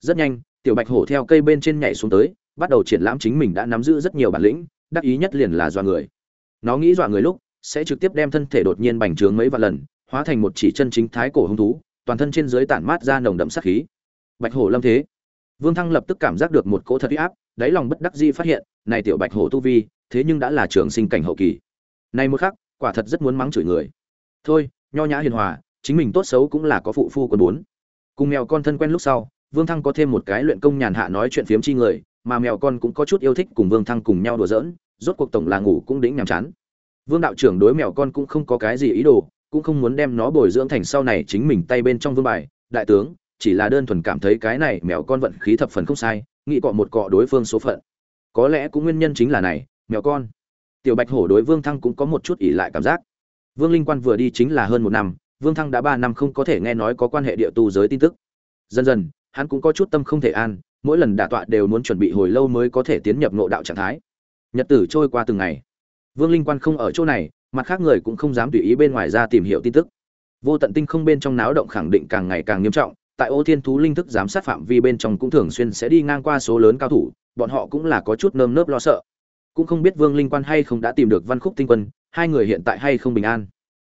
Rất nhanh, tiểu bạch hổ theo cây bên trên nhảy xuống tới, bắt đầu triển lãm chính mình đã nắm giữ rất nhiều bản lĩnh, đắc ý nhất liền là dọa người. Nó nghĩ dọa người lúc, sẽ trực tiếp đem thân thể đột nhiên bành trướng mấy vạn lần, hóa thành một chỉ chân chính thái cổ hung thú, toàn thân trên dưới tản mát ra nồng đậm sát khí. Bạch hổ lâm thế. Vương thăng lập tức cảm giác được một cỗ thật huy áp, đáy lòng bất đắc di phát hiện, này tiểu bạch hổ tu vi, thế nhưng đã là trường sinh cảnh hậu kỳ. Này một khắc, quả thật rất muốn mắng chửi người. Thôi, nho nhã hiền hòa chính mình tốt xấu cũng là có phụ phu quân bốn. Cùng mèo con thân quen lúc sau, vương thăng có thêm một cái luyện công nhàn hạ nói chuyện phiếm chi người, mà mèo con cũng có chút yêu thích cùng vương thăng cùng nhau đùa giỡn, rốt cuộc tổng là ngủ cũng đĩnh nhàm chán. Vương đạo trưởng đối mèo con cũng không có cái gì ý đồ, cũng không muốn đem nó bồi dưỡng thành sau này chính mình tay bên trong vương bài. Đại tướng, chỉ là đơn thuần cảm thấy cái này mèo con vận khí thập phần không sai, nghĩ cọ một cọ đối phương số phận. Có lẽ cũng nguyên nhân chính là này, mèo con. Tiểu bạch hổ đối vương thăng cũng có một chút ỉ lại cảm giác. Vương linh quan vừa đi chính là hơn một năm vương thăng đã ba năm không có thể nghe nói có quan hệ địa tu giới tin tức. Dần dần, hắn cũng có chút tâm không thể an, mỗi lần đả tọa đều muốn chuẩn bị hồi lâu mới có thể tiến nhập ngộ đạo trạng thái. Nhật tử trôi qua từng ngày. Vương linh quan không ở chỗ này, mặt khác người cũng không dám tùy ý bên ngoài ra tìm hiểu tin tức. Vô tận tinh không bên trong náo động khẳng định càng ngày càng nghiêm trọng, tại ô thiên thú linh thức giám sát phạm vi bên trong cũng thường xuyên sẽ đi ngang qua số lớn cao thủ, bọn họ cũng là có chút nơm nớp lo sợ. Cũng không biết vương linh quan hay không đã tìm được văn khúc tinh quân, hai người hiện tại hay không bình an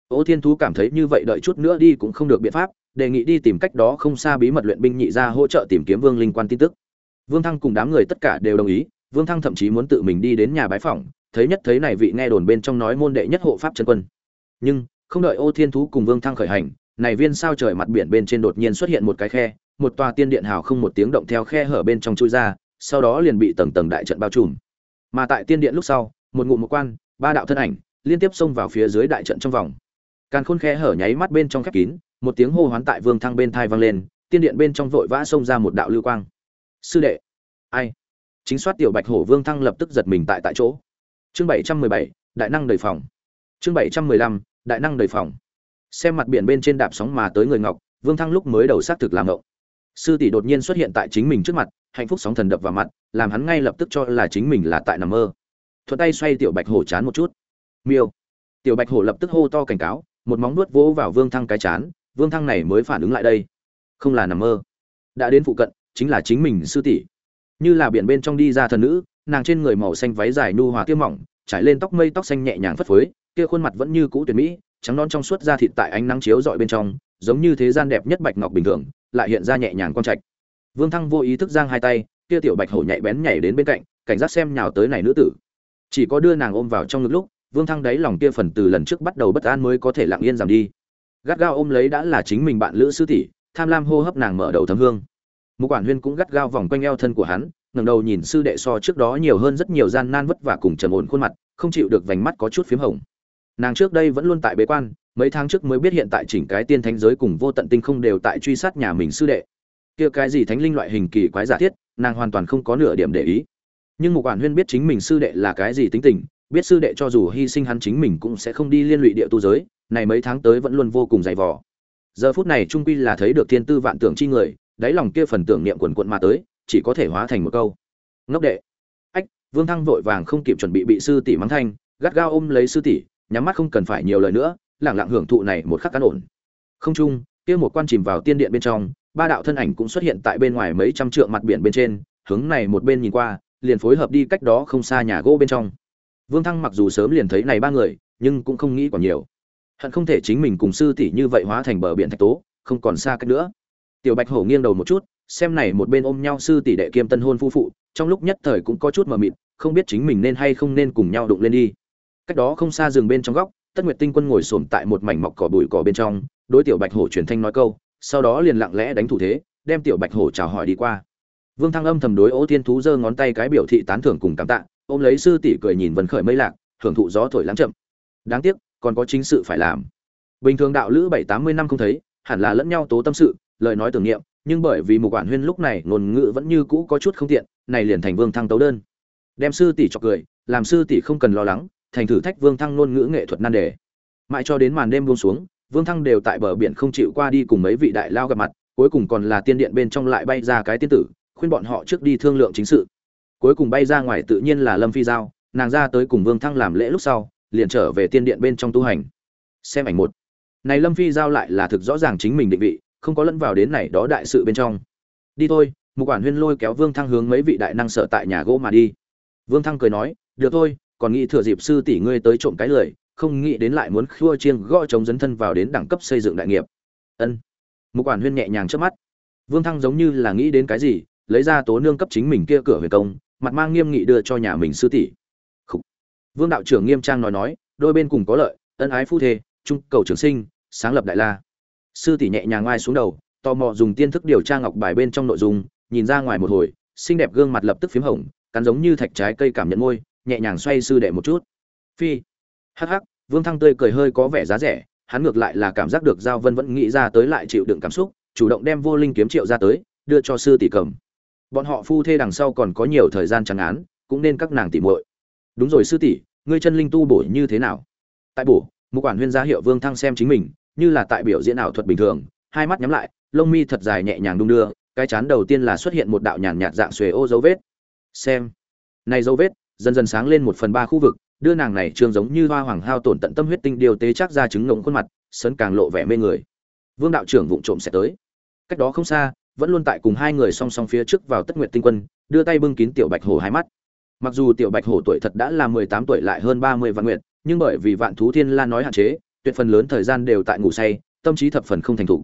ô thiên thú cảm thấy như vậy đợi chút nữa đi cũng không được biện pháp, đề nghị đi tìm cách đó không xa bí mật luyện binh nhị ra hỗ trợ tìm kiếm vương linh quan tin tức. Vương thăng cùng đám người tất cả đều đồng ý, vương thăng thậm chí muốn tự mình đi đến nhà bái phỏng, thấy nhất thấy này vị nghe đồn bên trong nói môn đệ nhất hộ pháp chân quân. Nhưng, không đợi ô thiên thú cùng vương thăng khởi hành, này viên sao trời mặt biển bên trên đột nhiên xuất hiện một cái khe, một tòa tiên điện hào không một tiếng động theo khe hở bên trong chui ra, sau đó liền bị tầng tầng đại trận bao trùm. Mà tại tiên điện lúc sau, một ngụm một quan, ba đạo thân ảnh liên tiếp xông vào phía dưới đại trận trong vòng càn khôn khe hở nháy mắt bên trong khép kín, một tiếng hô hoán tại vương thăng bên thai vang lên, tiên điện bên trong vội vã xông ra một đạo lưu quang. Sư đệ! Ai? Chính soát tiểu bạch hổ vương thăng lập tức giật mình tại tại chỗ. Chương bảy trăm mười bảy, đại năng đầy phòng. Chương bảy trăm mười lăm, đại năng đầy phòng. Xem mặt biển bên trên đạp sóng mà tới người ngọc, vương thăng lúc mới đầu xác thực làm ngộng. Sư tỷ đột nhiên xuất hiện tại chính mình trước mặt, hạnh phúc sóng thần đập vào mặt, làm hắn ngay lập tức cho là chính mình là tại nằm mơ. Thuận tay xoay tiểu bạch hổ chán một chút. Miêu! Tiểu bạch hổ lập tức hô to cảnh cáo một móng nuốt vỗ vào vương thăng cái chán, vương thăng này mới phản ứng lại đây. Không là nằm mơ. Đã đến phụ cận, chính là chính mình sư tỷ. Như là biển bên trong đi ra thần nữ, nàng trên người màu xanh váy dài nu hòa tiêu mỏng, trải lên tóc mây tóc xanh nhẹ nhàng phất phới, kia khuôn mặt vẫn như cũ tuyệt mỹ, trắng non trong suốt da thịt tại ánh nắng chiếu dọi bên trong, giống như thế gian đẹp nhất bạch ngọc bình thường, lại hiện ra nhẹ nhàng quang trạch. Vương thăng vô ý thức giang hai tay, kia tiểu bạch hổ nhạy bén nhảy đến bên cạnh, cảnh giác xem nhào tới này nữ tử. Chỉ có đưa nàng ôm vào trong ngực lúc vương thăng đáy lòng kia phần từ lần trước bắt đầu bất an mới có thể lặng yên giảm đi. Gắt gao ôm lấy đã là chính mình bạn lữ sư tỷ, tham lam hô hấp nàng mở đầu thấm hương. Một quản huyên cũng gắt gao vòng quanh eo thân của hắn, ngẩng đầu nhìn sư đệ so trước đó nhiều hơn rất nhiều gian nan vất vả cùng trầm ổn khuôn mặt, không chịu được vành mắt có chút phím hồng. Nàng trước đây vẫn luôn tại bế quan, mấy tháng trước mới biết hiện tại chỉnh cái tiên thánh giới cùng vô tận tinh không đều tại truy sát nhà mình sư đệ. Kia cái gì thánh linh loại hình kỳ quái giả thiết, nàng hoàn toàn không có nửa điểm để ý. Nhưng một quản huyên biết chính mình sư đệ là cái gì tính tình biết sư đệ cho dù hy sinh hắn chính mình cũng sẽ không đi liên lụy địa tu giới, này mấy tháng tới vẫn luôn vô cùng dày vò. Giờ phút này trung quy là thấy được thiên tư vạn tưởng chi người, đáy lòng kia phần tưởng niệm quần quận mà tới, chỉ có thể hóa thành một câu. Ngốc đệ. Ách, vương thăng vội vàng không kịp chuẩn bị bị sư tỷ mắng thanh, gắt gao ôm lấy sư tỷ, nhắm mắt không cần phải nhiều lời nữa lẳng lặng hưởng thụ này một khắc cán ổn. Không chung, kia một quan chìm vào tiên điện bên trong, ba đạo thân ảnh cũng xuất hiện tại bên ngoài mấy trăm trượng mặt biển bên trên, hướng này một bên nhìn qua, liền phối hợp đi cách đó không xa nhà gỗ bên trong vương thăng mặc dù sớm liền thấy này ba người, nhưng cũng không nghĩ còn nhiều. Hận không thể chính mình cùng sư tỷ như vậy hóa thành bờ biển thạch tố, không còn xa cách nữa. Tiểu bạch hổ nghiêng đầu một chút, xem này một bên ôm nhau sư tỷ đệ kiêm tân hôn phu phụ, trong lúc nhất thời cũng có chút mờ mịt, không biết chính mình nên hay không nên cùng nhau đụng lên đi. Cách đó không xa rừng bên trong góc, tất nguyệt tinh quân ngồi xổm tại một mảnh mọc cỏ bụi cỏ bên trong, đối tiểu bạch hổ truyền thanh nói câu, sau đó liền lặng lẽ đánh thủ thế, đem tiểu bạch hổ chào hỏi đi qua. Vương thăng âm thầm đối ô thiên thú giơ ngón tay cái biểu thị tán thưởng cùng cảm tạ ôm lấy sư tỷ cười nhìn vần khởi mây lạc, hưởng thụ gió thổi lắng chậm. Đáng tiếc, còn có chính sự phải làm. Bình thường đạo lữ bảy tám mươi năm không thấy, hẳn là lẫn nhau tố tâm sự, lời nói tưởng niệm, nhưng bởi vì một quản huyên lúc này ngôn ngữ vẫn như cũ có chút không tiện, này liền thành vương thăng tấu đơn. Đem sư tỷ cho cười, làm sư tỷ không cần lo lắng, thành thử thách vương thăng ngôn ngữ nghệ thuật nan đề. Mãi cho đến màn đêm buông xuống, vương thăng đều tại bờ biển không chịu qua đi cùng mấy vị đại lao gặp mặt, cuối cùng còn là tiên điện bên trong lại bay ra cái tiên tử, khuyên bọn họ trước đi thương lượng chính sự cuối cùng bay ra ngoài tự nhiên là lâm phi giao nàng ra tới cùng vương thăng làm lễ lúc sau liền trở về tiên điện bên trong tu hành. Xem ảnh một. Này lâm phi giao lại là thực rõ ràng chính mình định vị không có lẫn vào đến này đó đại sự bên trong. Đi thôi một quản huyên lôi kéo vương thăng hướng mấy vị đại năng sợ tại nhà gỗ mà đi. Vương thăng cười nói được thôi còn nghĩ thừa dịp sư tỷ ngươi tới trộm cái lời, không nghĩ đến lại muốn khua chiêng gõ chống dấn thân vào đến đẳng cấp xây dựng đại nghiệp. Ân. Một quản huyên nhẹ nhàng trước mắt. Vương thăng giống như là nghĩ đến cái gì lấy ra tố nương cấp chính mình kia cửa huyền công mặt mang nghiêm nghị đưa cho nhà mình sư tỷ. Vương đạo trưởng nghiêm trang nói nói, đôi bên cùng có lợi, ân ái phu thê trung cầu trường sinh, sáng lập đại la. Sư tỷ nhẹ nhàng oai xuống đầu, tò mò dùng tiên thức điều tra ngọc bài bên trong nội dung, nhìn ra ngoài một hồi, xinh đẹp gương mặt lập tức p h í m hồng, cắn giống như thạch trái cây cảm nhận môi, nhẹ nhàng xoay sư đệ một chút. Phi. Hắc hắc, vương thăng tươi cười hơi có vẻ giá rẻ, hắn ngược lại là cảm giác được giao vân vẫn nghĩ ra tới lại chịu đựng cảm xúc, chủ động đem vô linh kiếm triệu ra tới, đưa cho sư tỷ cầm bọn họ phu thê đằng sau còn có nhiều thời gian trắng án, cũng nên các nàng tỉ muội. Đúng rồi sư tỷ, ngươi chân linh tu bổ như thế nào? Tại bổ, một quản huyên gia hiệu vương thăng xem chính mình, như là tại biểu diễn ảo thuật bình thường, hai mắt nhắm lại, lông mi thật dài nhẹ nhàng đung đưa, cái chán đầu tiên là xuất hiện một đạo nhàn nhạt dạng xuề ô dấu vết. Xem. Này dấu vết, dần dần sáng lên một phần ba khu vực, đưa nàng này trương giống như hoa hoàng hao tổn tận tâm huyết tinh điều tế chắc ra trứng ngỗng khuôn mặt, sấn càng lộ vẻ mê người. Vương đạo trưởng vụng trộm sẽ tới. Cách đó không xa vẫn luôn tại cùng hai người song song phía trước vào tất nguyệt tinh quân, đưa tay bưng kín tiểu bạch hổ hai mắt. Mặc dù tiểu bạch hổ tuổi thật đã là mười tám tuổi lại hơn ba mươi vạn nguyệt, nhưng bởi vì vạn thú thiên la nói hạn chế, tuyệt phần lớn thời gian đều tại ngủ say, tâm trí thập phần không thành thục.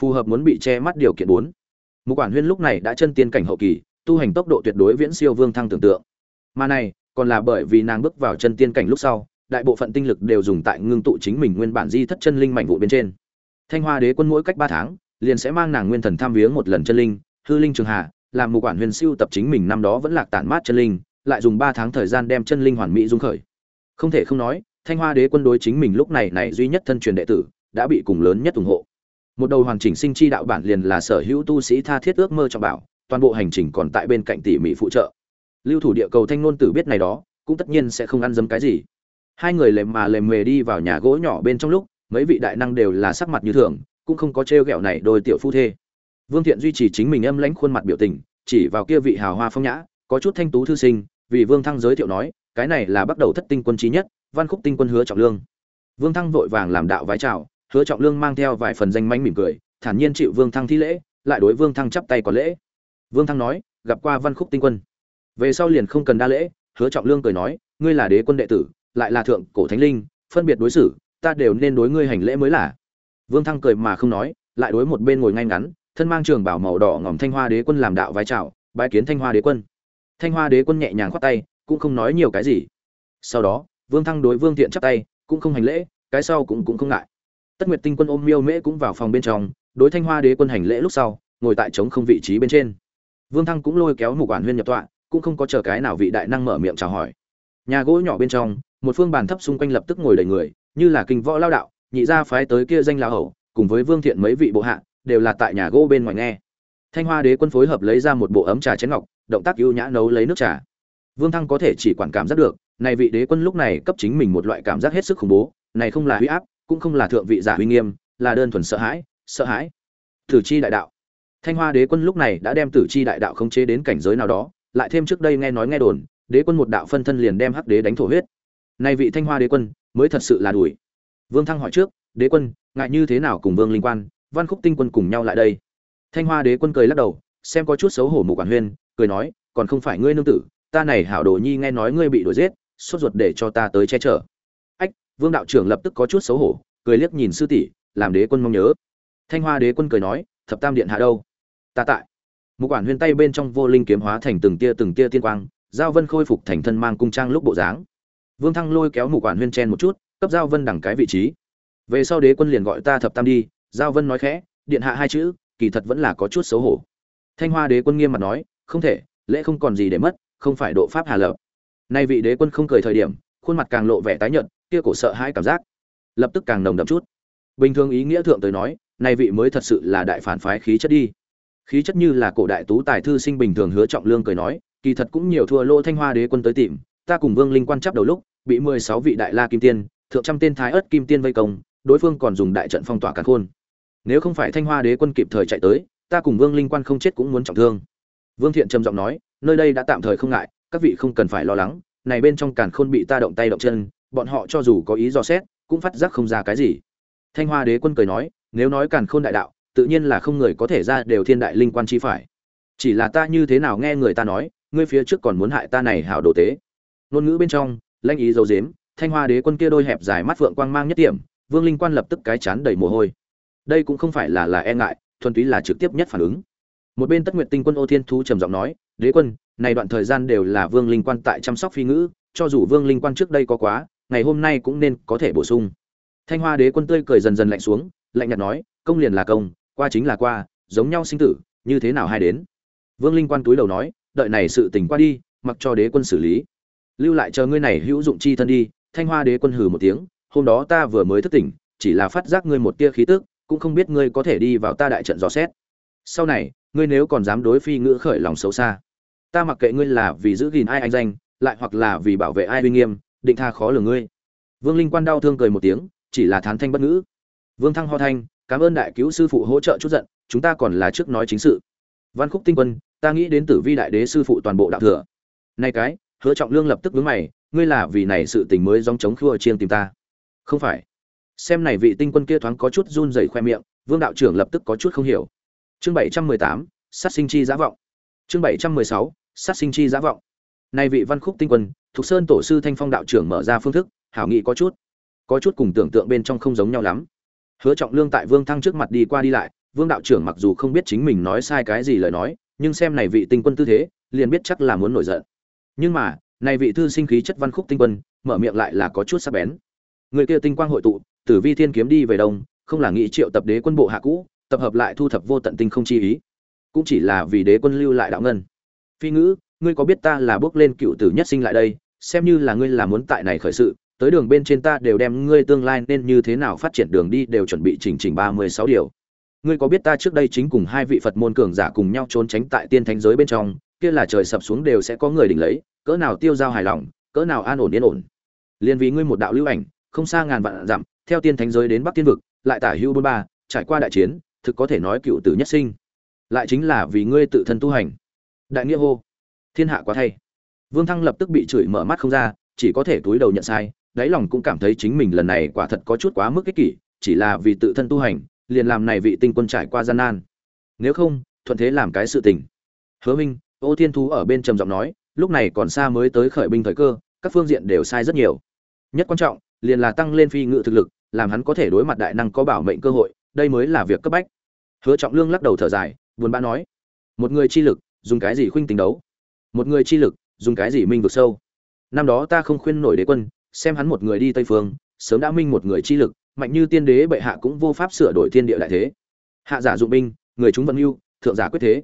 Phù hợp muốn bị che mắt điều kiện bốn. Mục quản huyên lúc này đã chân tiên cảnh hậu kỳ, tu hành tốc độ tuyệt đối viễn siêu vương thăng tưởng tượng. Mà này, còn là bởi vì nàng bước vào chân tiên cảnh lúc sau, đại bộ phận tinh lực đều dùng tại ngưng tụ chính mình nguyên bản di thất chân linh mạnh vụ bên trên. Thanh hoa đế quân mỗi cách ba tháng liền sẽ mang nàng nguyên thần tham viếng một lần chân linh, hư linh trường hạ làm một quản huyền siêu tập chính mình năm đó vẫn lạc tản mát chân linh, lại dùng ba tháng thời gian đem chân linh hoàn mỹ dung khởi. Không thể không nói, thanh hoa đế quân đối chính mình lúc này này duy nhất thân truyền đệ tử, đã bị cùng lớn nhất ủng hộ. Một đầu hoàn chỉnh sinh chi đạo bản liền là sở hữu tu sĩ tha thiết ước mơ cho bảo, toàn bộ hành trình còn tại bên cạnh tỉ mỉ phụ trợ. Lưu thủ địa cầu thanh nôn tử biết này đó, cũng tất nhiên sẽ không ăn dấm cái gì. Hai người lèm mà lèm mề đi vào nhà gỗ nhỏ bên trong lúc, mấy vị đại năng đều là sắc mặt như thường cũng không có trêu ghẹo này đôi tiểu phu thê. Vương thiện duy trì chính mình âm lãnh khuôn mặt biểu tình, chỉ vào kia vị hào hoa phong nhã, có chút thanh tú thư sinh, vì vương thăng giới thiệu nói, cái này là bắt đầu thất tinh quân trí nhất, văn khúc tinh quân hứa trọng lương. Vương thăng vội vàng làm đạo vái chào, hứa trọng lương mang theo vài phần danh mánh mỉm cười, thản nhiên chịu vương thăng thi lễ, lại đối vương thăng chắp tay có lễ. Vương thăng nói, gặp qua văn khúc tinh quân. Về sau liền không cần đa lễ, hứa trọng lương cười nói, ngươi là đế quân đệ tử, lại là thượng cổ thánh linh, phân biệt đối xử, ta đều nên đối ngươi hành lễ mới là vương thăng cười mà không nói lại đối một bên ngồi ngay ngắn thân mang trường bảo màu đỏ ngòm thanh hoa đế quân làm đạo vai chào, bái kiến thanh hoa đế quân. Thanh hoa đế quân nhẹ nhàng khoát tay cũng không nói nhiều cái gì. Sau đó vương thăng đối vương thiện chắp tay cũng không hành lễ cái sau cũng cũng không ngại. Tất nguyệt tinh quân ôm miêu mễ cũng vào phòng bên trong đối thanh hoa đế quân hành lễ lúc sau ngồi tại trống không vị trí bên trên. Vương thăng cũng lôi kéo một quản huyên nhập tọa cũng không có chờ cái nào vị đại năng mở miệng chào hỏi. Nhà gỗ nhỏ bên trong một phương bàn thấp xung quanh lập tức ngồi đầy người như là kinh võ lao đạo nhị gia phái tới kia danh lão hậu cùng với vương thiện mấy vị bộ hạ, đều là tại nhà gỗ bên ngoài nghe. Thanh hoa đế quân phối hợp lấy ra một bộ ấm trà chén ngọc, động tác ưu nhã nấu lấy nước trà. Vương thăng có thể chỉ quản cảm giác được, này vị đế quân lúc này cấp chính mình một loại cảm giác hết sức khủng bố, này không là huy áp, cũng không là thượng vị giả uy nghiêm, là đơn thuần sợ hãi sợ hãi. Tử chi đại đạo. Thanh hoa đế quân lúc này đã đem tử chi đại đạo khống chế đến cảnh giới nào đó, lại thêm trước đây nghe nói nghe đồn, đế quân một đạo phân thân liền đem hắc đế đánh thổ huyết. Nay vị thanh hoa đế quân, mới thật sự là đuổi vương thăng hỏi trước, đế quân ngại như thế nào cùng vương linh quan, văn khúc tinh quân cùng nhau lại đây? Thanh hoa đế quân cười lắc đầu, xem có chút xấu hổ mù quản huyên, cười nói, còn không phải ngươi nương tử, ta này hảo đồ nhi nghe nói ngươi bị đuổi giết, sốt ruột để cho ta tới che chở. Ách, vương đạo trưởng lập tức có chút xấu hổ, cười liếc nhìn sư tỷ, làm đế quân mong nhớ. Thanh hoa đế quân cười nói, thập tam điện hạ đâu? Ta tại. Mục quản huyên tay bên trong vô linh kiếm hóa thành từng tia từng tia tiên quang, giao vân khôi phục thành thân mang cung trang lúc bộ dáng. Vương thăng lôi kéo Mục quản huyên chen một chút cấp giao vân đẳng cái vị trí. Về sau đế quân liền gọi ta thập tam đi, giao vân nói khẽ, điện hạ hai chữ, kỳ thật vẫn là có chút xấu hổ. Thanh hoa đế quân nghiêm mặt nói, không thể, lễ không còn gì để mất, không phải độ pháp hà lập. Nay vị đế quân không cười thời điểm, khuôn mặt càng lộ vẻ tái nhợt, kia cổ sợ hai cảm giác, lập tức càng nồng đậm chút. Bình thường ý nghĩa thượng tới nói, nay vị mới thật sự là đại phản phái khí chất đi. Khí chất như là cổ đại tú tài thư sinh bình thường hứa trọng lương cười nói, kỳ thật cũng nhiều thua lô thanh hoa đế quân tới tìm, ta cùng vương linh quan chấp đầu lúc, bị mười sáu vị đại la kim tiên thượng trăm tên thái ớt kim tiên vây công, đối phương còn dùng đại trận phong tỏa càn khôn. Nếu không phải thanh hoa đế quân kịp thời chạy tới, ta cùng vương linh quan không chết cũng muốn trọng thương. Vương thiện trầm giọng nói, nơi đây đã tạm thời không ngại, các vị không cần phải lo lắng, này bên trong càn khôn bị ta động tay động chân, bọn họ cho dù có ý dò xét, cũng phát giác không ra cái gì. Thanh hoa đế quân cười nói, nếu nói càn khôn đại đạo, tự nhiên là không người có thể ra đều thiên đại linh quan chi phải. Chỉ là ta như thế nào nghe người ta nói, ngươi phía trước còn muốn hại ta này hảo đồ tế. Ngôn ngữ bên trong lanh ý dấu dếm thanh hoa đế quân kia đôi hẹp dài mắt phượng quang mang nhất điểm vương linh quan lập tức cái chán đầy mồ hôi. Đây cũng không phải là là e ngại, thuần túy là trực tiếp nhất phản ứng. Một bên tất nguyệt tinh quân ô thiên thú trầm giọng nói, đế quân, này đoạn thời gian đều là vương linh quan tại chăm sóc phi ngữ, cho dù vương linh quan trước đây có quá, ngày hôm nay cũng nên có thể bổ sung. Thanh hoa đế quân tươi cười dần dần lạnh xuống, lạnh nhạt nói, công liền là công, qua chính là qua, giống nhau sinh tử, như thế nào hay đến? Vương linh quan túi đầu nói, đợi này sự tình qua đi, mặc cho đế quân xử lý. Lưu lại chờ ngươi này hữu dụng chi thân đi thanh hoa đế quân hừ một tiếng, hôm đó ta vừa mới thức tỉnh, chỉ là phát giác ngươi một tia khí tức, cũng không biết ngươi có thể đi vào ta đại trận dò xét. Sau này, ngươi nếu còn dám đối phi ngữ khởi lòng xấu xa, ta mặc kệ ngươi là vì giữ gìn ai anh danh, lại hoặc là vì bảo vệ ai uy nghiêm, định tha khó lường ngươi. Vương linh quan đau thương cười một tiếng, chỉ là thán thanh bất ngữ. Vương thăng ho thanh, cảm ơn đại cứu sư phụ hỗ trợ chút giận, chúng ta còn là trước nói chính sự. Văn khúc tinh quân, ta nghĩ đến tử vi đại đế sư phụ toàn bộ đạo thừa. Nay cái, hứa trọng lương lập tức nhướng mày ngươi là vì này sự tình mới dòng chống khua chiêng tìm ta. Không phải. Xem này vị tinh quân kia thoáng có chút run rẩy khoe miệng, vương đạo trưởng lập tức có chút không hiểu. Chương bảy trăm mười tám, sát sinh chi giả vọng. Chương bảy trăm mười sáu, sát sinh chi giả vọng. Nay vị văn khúc tinh quân thuộc sơn tổ sư thanh phong đạo trưởng mở ra phương thức, hảo nghị có chút. Có chút cùng tưởng tượng bên trong không giống nhau lắm. Hứa trọng lương tại vương thăng trước mặt đi qua đi lại, vương đạo trưởng mặc dù không biết chính mình nói sai cái gì lời nói, nhưng xem này vị tinh quân tư thế, liền biết chắc là muốn nổi giận. Nhưng mà này vị thư sinh khí chất văn khúc tinh quân, mở miệng lại là có chút sắc bén. Người kia tinh quang hội tụ, tử vi thiên kiếm đi về đông, không là nghĩ triệu tập đế quân bộ hạ cũ, tập hợp lại thu thập vô tận tinh không chi ý. Cũng chỉ là vì đế quân lưu lại đạo ngân. Phi ngữ, ngươi có biết ta là bước lên cựu tử nhất sinh lại đây, xem như là ngươi là muốn tại này khởi sự, tới đường bên trên ta đều đem ngươi tương lai nên như thế nào phát triển đường đi đều chuẩn bị chỉnh chỉnh ba mươi sáu điều. Ngươi có biết ta trước đây chính cùng hai vị phật môn cường giả cùng nhau trốn tránh tại tiên thánh giới bên trong, kia là trời sập xuống đều sẽ có người đỉnh lấy cỡ nào tiêu dao hài lòng, cỡ nào an ổn yên ổn. Liền vì ngươi một đạo lưu ảnh, không xa ngàn vạn dặm, theo tiên thánh giới đến bắc tiên vực, lại tả hưu bôn ba, trải qua đại chiến, thực có thể nói cựu tử nhất sinh. Lại chính là vì ngươi tự thân tu hành. Đại nghĩa hô. Thiên hạ quá thay. Vương thăng lập tức bị chửi mở mắt không ra, chỉ có thể túi đầu nhận sai, đáy lòng cũng cảm thấy chính mình lần này quả thật có chút quá mức ích kỷ, chỉ là vì tự thân tu hành, liền làm này vị tinh quân trải qua gian nan. Nếu không, thuận thế làm cái sự tình. Hứa minh, ô thiên thú ở bên trầm giọng nói lúc này còn xa mới tới khởi binh thời cơ, các phương diện đều sai rất nhiều. Nhất quan trọng, liền là tăng lên phi ngự thực lực, làm hắn có thể đối mặt đại năng có bảo mệnh cơ hội, đây mới là việc cấp bách. Hứa trọng lương lắc đầu thở dài, buồn bã nói, một người chi lực, dùng cái gì khuynh tình đấu? Một người chi lực, dùng cái gì minh vực sâu? Năm đó ta không khuyên nổi đế quân, xem hắn một người đi tây phương, sớm đã minh một người chi lực, mạnh như tiên đế bệ hạ cũng vô pháp sửa đổi thiên địa đại thế. Hạ giả dụng binh, người chúng vận mưu thượng giả quyết thế.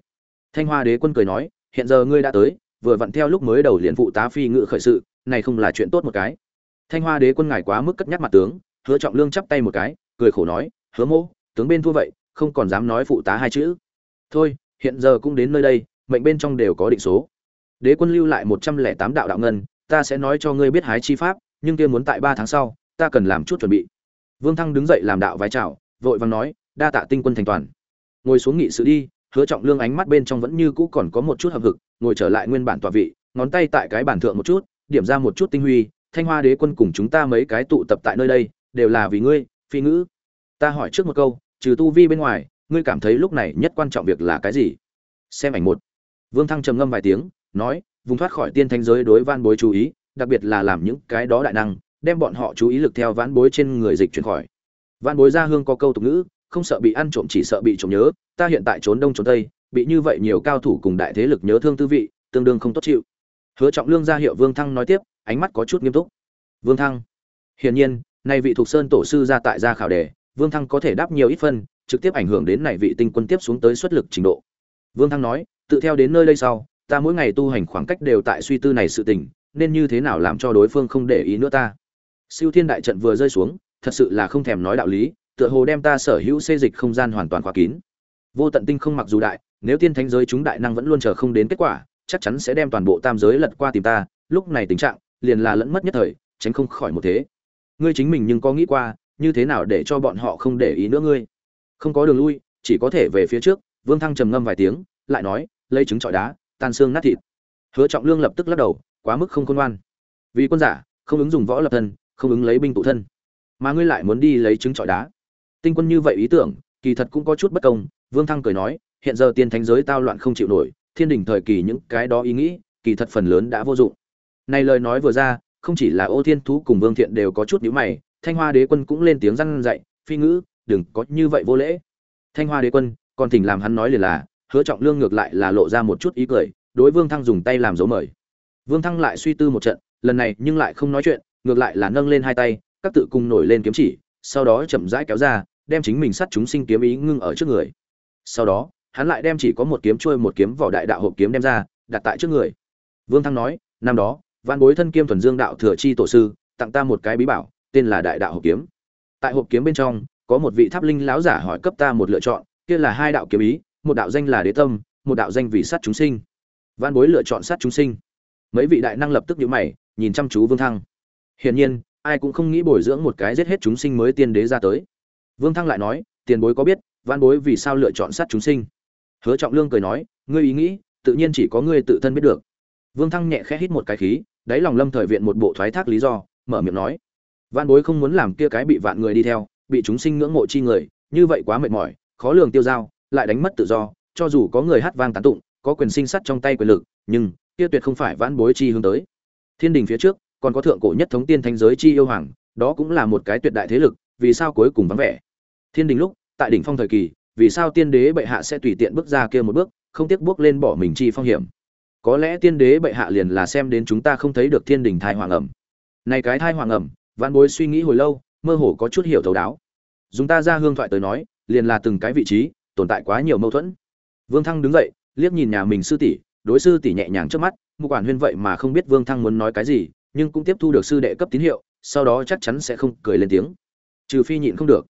Thanh hoa đế quân cười nói, hiện giờ ngươi đã tới vừa vặn theo lúc mới đầu liền phụ tá phi ngự khởi sự, này không là chuyện tốt một cái. Thanh hoa đế quân ngài quá mức cất nhắc mặt tướng, hứa trọng lương chắp tay một cái, cười khổ nói, hứa mô tướng bên thua vậy, không còn dám nói phụ tá hai chữ. Thôi, hiện giờ cũng đến nơi đây, mệnh bên trong đều có định số. Đế quân lưu lại một trăm lẻ tám đạo đạo ngân, ta sẽ nói cho ngươi biết hái chi pháp, nhưng kia muốn tại ba tháng sau, ta cần làm chút chuẩn bị. Vương thăng đứng dậy làm đạo vái chào, vội vàng nói, đa tạ tinh quân thành toàn. Ngồi xuống nghị sự đi, hứa trọng lương ánh mắt bên trong vẫn như cũ còn có một chút hợp hực ngồi trở lại nguyên bản tọa vị, ngón tay tại cái bản thượng một chút, điểm ra một chút tinh huy, thanh hoa đế quân cùng chúng ta mấy cái tụ tập tại nơi đây, đều là vì ngươi, phi ngữ. Ta hỏi trước một câu, trừ tu vi bên ngoài, ngươi cảm thấy lúc này nhất quan trọng việc là cái gì? Xem ảnh một. Vương thăng trầm ngâm vài tiếng, nói, vùng thoát khỏi tiên thanh giới đối van bối chú ý, đặc biệt là làm những cái đó đại năng, đem bọn họ chú ý lực theo ván bối trên người dịch chuyển khỏi. Vãn bối gia hương có câu tục ngữ, không sợ bị ăn trộm chỉ sợ bị trộm nhớ, ta hiện tại trốn đông trốn tây bị như vậy nhiều cao thủ cùng đại thế lực nhớ thương tư vị, tương đương không tốt chịu. Hứa trọng lương ra hiệu vương thăng nói tiếp, ánh mắt có chút nghiêm túc. Vương thăng, hiển nhiên, nay vị thuộc sơn tổ sư ra tại gia khảo đề, vương thăng có thể đáp nhiều ít phân, trực tiếp ảnh hưởng đến này vị tinh quân tiếp xuống tới xuất lực trình độ. Vương thăng nói, tự theo đến nơi đây sau, ta mỗi ngày tu hành khoảng cách đều tại suy tư này sự tình, nên như thế nào làm cho đối phương không để ý nữa ta? Siêu thiên đại trận vừa rơi xuống, thật sự là không thèm nói đạo lý, tựa hồ đem ta sở hữu xê dịch không gian hoàn toàn khóa kín. Vô tận tinh không mặc dù đại nếu tiên thánh giới chúng đại năng vẫn luôn chờ không đến kết quả, chắc chắn sẽ đem toàn bộ tam giới lật qua tìm ta. Lúc này tình trạng liền là lẫn mất nhất thời, tránh không khỏi một thế. Ngươi chính mình nhưng có nghĩ qua, như thế nào để cho bọn họ không để ý nữa ngươi? Không có đường lui, chỉ có thể về phía trước. Vương thăng trầm ngâm vài tiếng, lại nói, lấy trứng trọi đá, tan xương nát thịt. Hứa trọng lương lập tức lắc đầu, quá mức không khôn ngoan. Vì quân giả, không ứng dùng võ lập thân, không ứng lấy binh tụ thân. Mà ngươi lại muốn đi lấy trứng trọi đá. Tinh quân như vậy ý tưởng, kỳ thật cũng có chút bất công, vương thăng cười nói hiện giờ tiên thánh giới tao loạn không chịu nổi, thiên đình thời kỳ những cái đó ý nghĩ, kỳ thật phần lớn đã vô dụng. Này lời nói vừa ra, không chỉ là ô thiên thú cùng vương thiện đều có chút nhíu mày, thanh hoa đế quân cũng lên tiếng răn dạy, phi ngữ, đừng có như vậy vô lễ. Thanh hoa đế quân, còn thỉnh làm hắn nói liền là, hứa trọng lương ngược lại là lộ ra một chút ý cười, đối vương thăng dùng tay làm dấu mời. Vương thăng lại suy tư một trận, lần này nhưng lại không nói chuyện, ngược lại là nâng lên hai tay, các tự cùng nổi lên kiếm chỉ, sau đó chậm rãi kéo ra, đem chính mình sát chúng sinh kiếm ý ngưng ở trước người. Sau đó hắn lại đem chỉ có một kiếm trôi một kiếm vỏ đại đạo hộp kiếm đem ra, đặt tại trước người. Vương thăng nói, năm đó văn bối thân kiêm thuần dương đạo thừa chi tổ sư, tặng ta một cái bí bảo, tên là đại đạo hộp kiếm. Tại hộp kiếm bên trong, có một vị tháp linh lão giả hỏi cấp ta một lựa chọn, kia là hai đạo kiếm ý, một đạo danh là đế tâm, một đạo danh vì sát chúng sinh. Văn bối lựa chọn sát chúng sinh. Mấy vị đại năng lập tức nhíu mày, nhìn chăm chú vương thăng. Hiển nhiên, ai cũng không nghĩ bồi dưỡng một cái giết hết chúng sinh mới tiên đế ra tới. Vương thăng lại nói, tiền bối có biết văn bối vì sao lựa chọn sát chúng sinh? Hứa trọng lương cười nói, ngươi ý nghĩ, tự nhiên chỉ có ngươi tự thân biết được. Vương thăng nhẹ khẽ hít một cái khí, đáy lòng lâm thời viện một bộ thoái thác lý do, mở miệng nói, vạn bối không muốn làm kia cái bị vạn người đi theo, bị chúng sinh ngưỡng mộ chi người, như vậy quá mệt mỏi, khó lường tiêu dao, lại đánh mất tự do, cho dù có người hát vang tán tụng, có quyền sinh sắt trong tay quyền lực, nhưng kia tuyệt không phải vãn bối chi hướng tới. Thiên đình phía trước, còn có thượng cổ nhất thống tiên thánh giới chi yêu hoàng, đó cũng là một cái tuyệt đại thế lực, vì sao cuối cùng vắng vẻ? Thiên đình lúc, tại đỉnh phong thời kỳ vì sao tiên đế bệ hạ sẽ tùy tiện bước ra kia một bước, không tiếc bước lên bỏ mình chi phong hiểm? Có lẽ tiên đế bệ hạ liền là xem đến chúng ta không thấy được thiên đình thai hoàng ẩm. Này cái thai hoàng ẩm văn bối suy nghĩ hồi lâu, mơ hồ có chút hiểu thấu đáo. Dùng ta ra hương thoại tới nói, liền là từng cái vị trí, tồn tại quá nhiều mâu thuẫn. Vương thăng đứng dậy, liếc nhìn nhà mình sư tỷ, đối sư tỷ nhẹ nhàng trước mắt một quản huyên vậy mà không biết vương thăng muốn nói cái gì, nhưng cũng tiếp thu được sư đệ cấp tín hiệu, sau đó chắc chắn sẽ không cười lên tiếng. Trừ phi nhịn không được.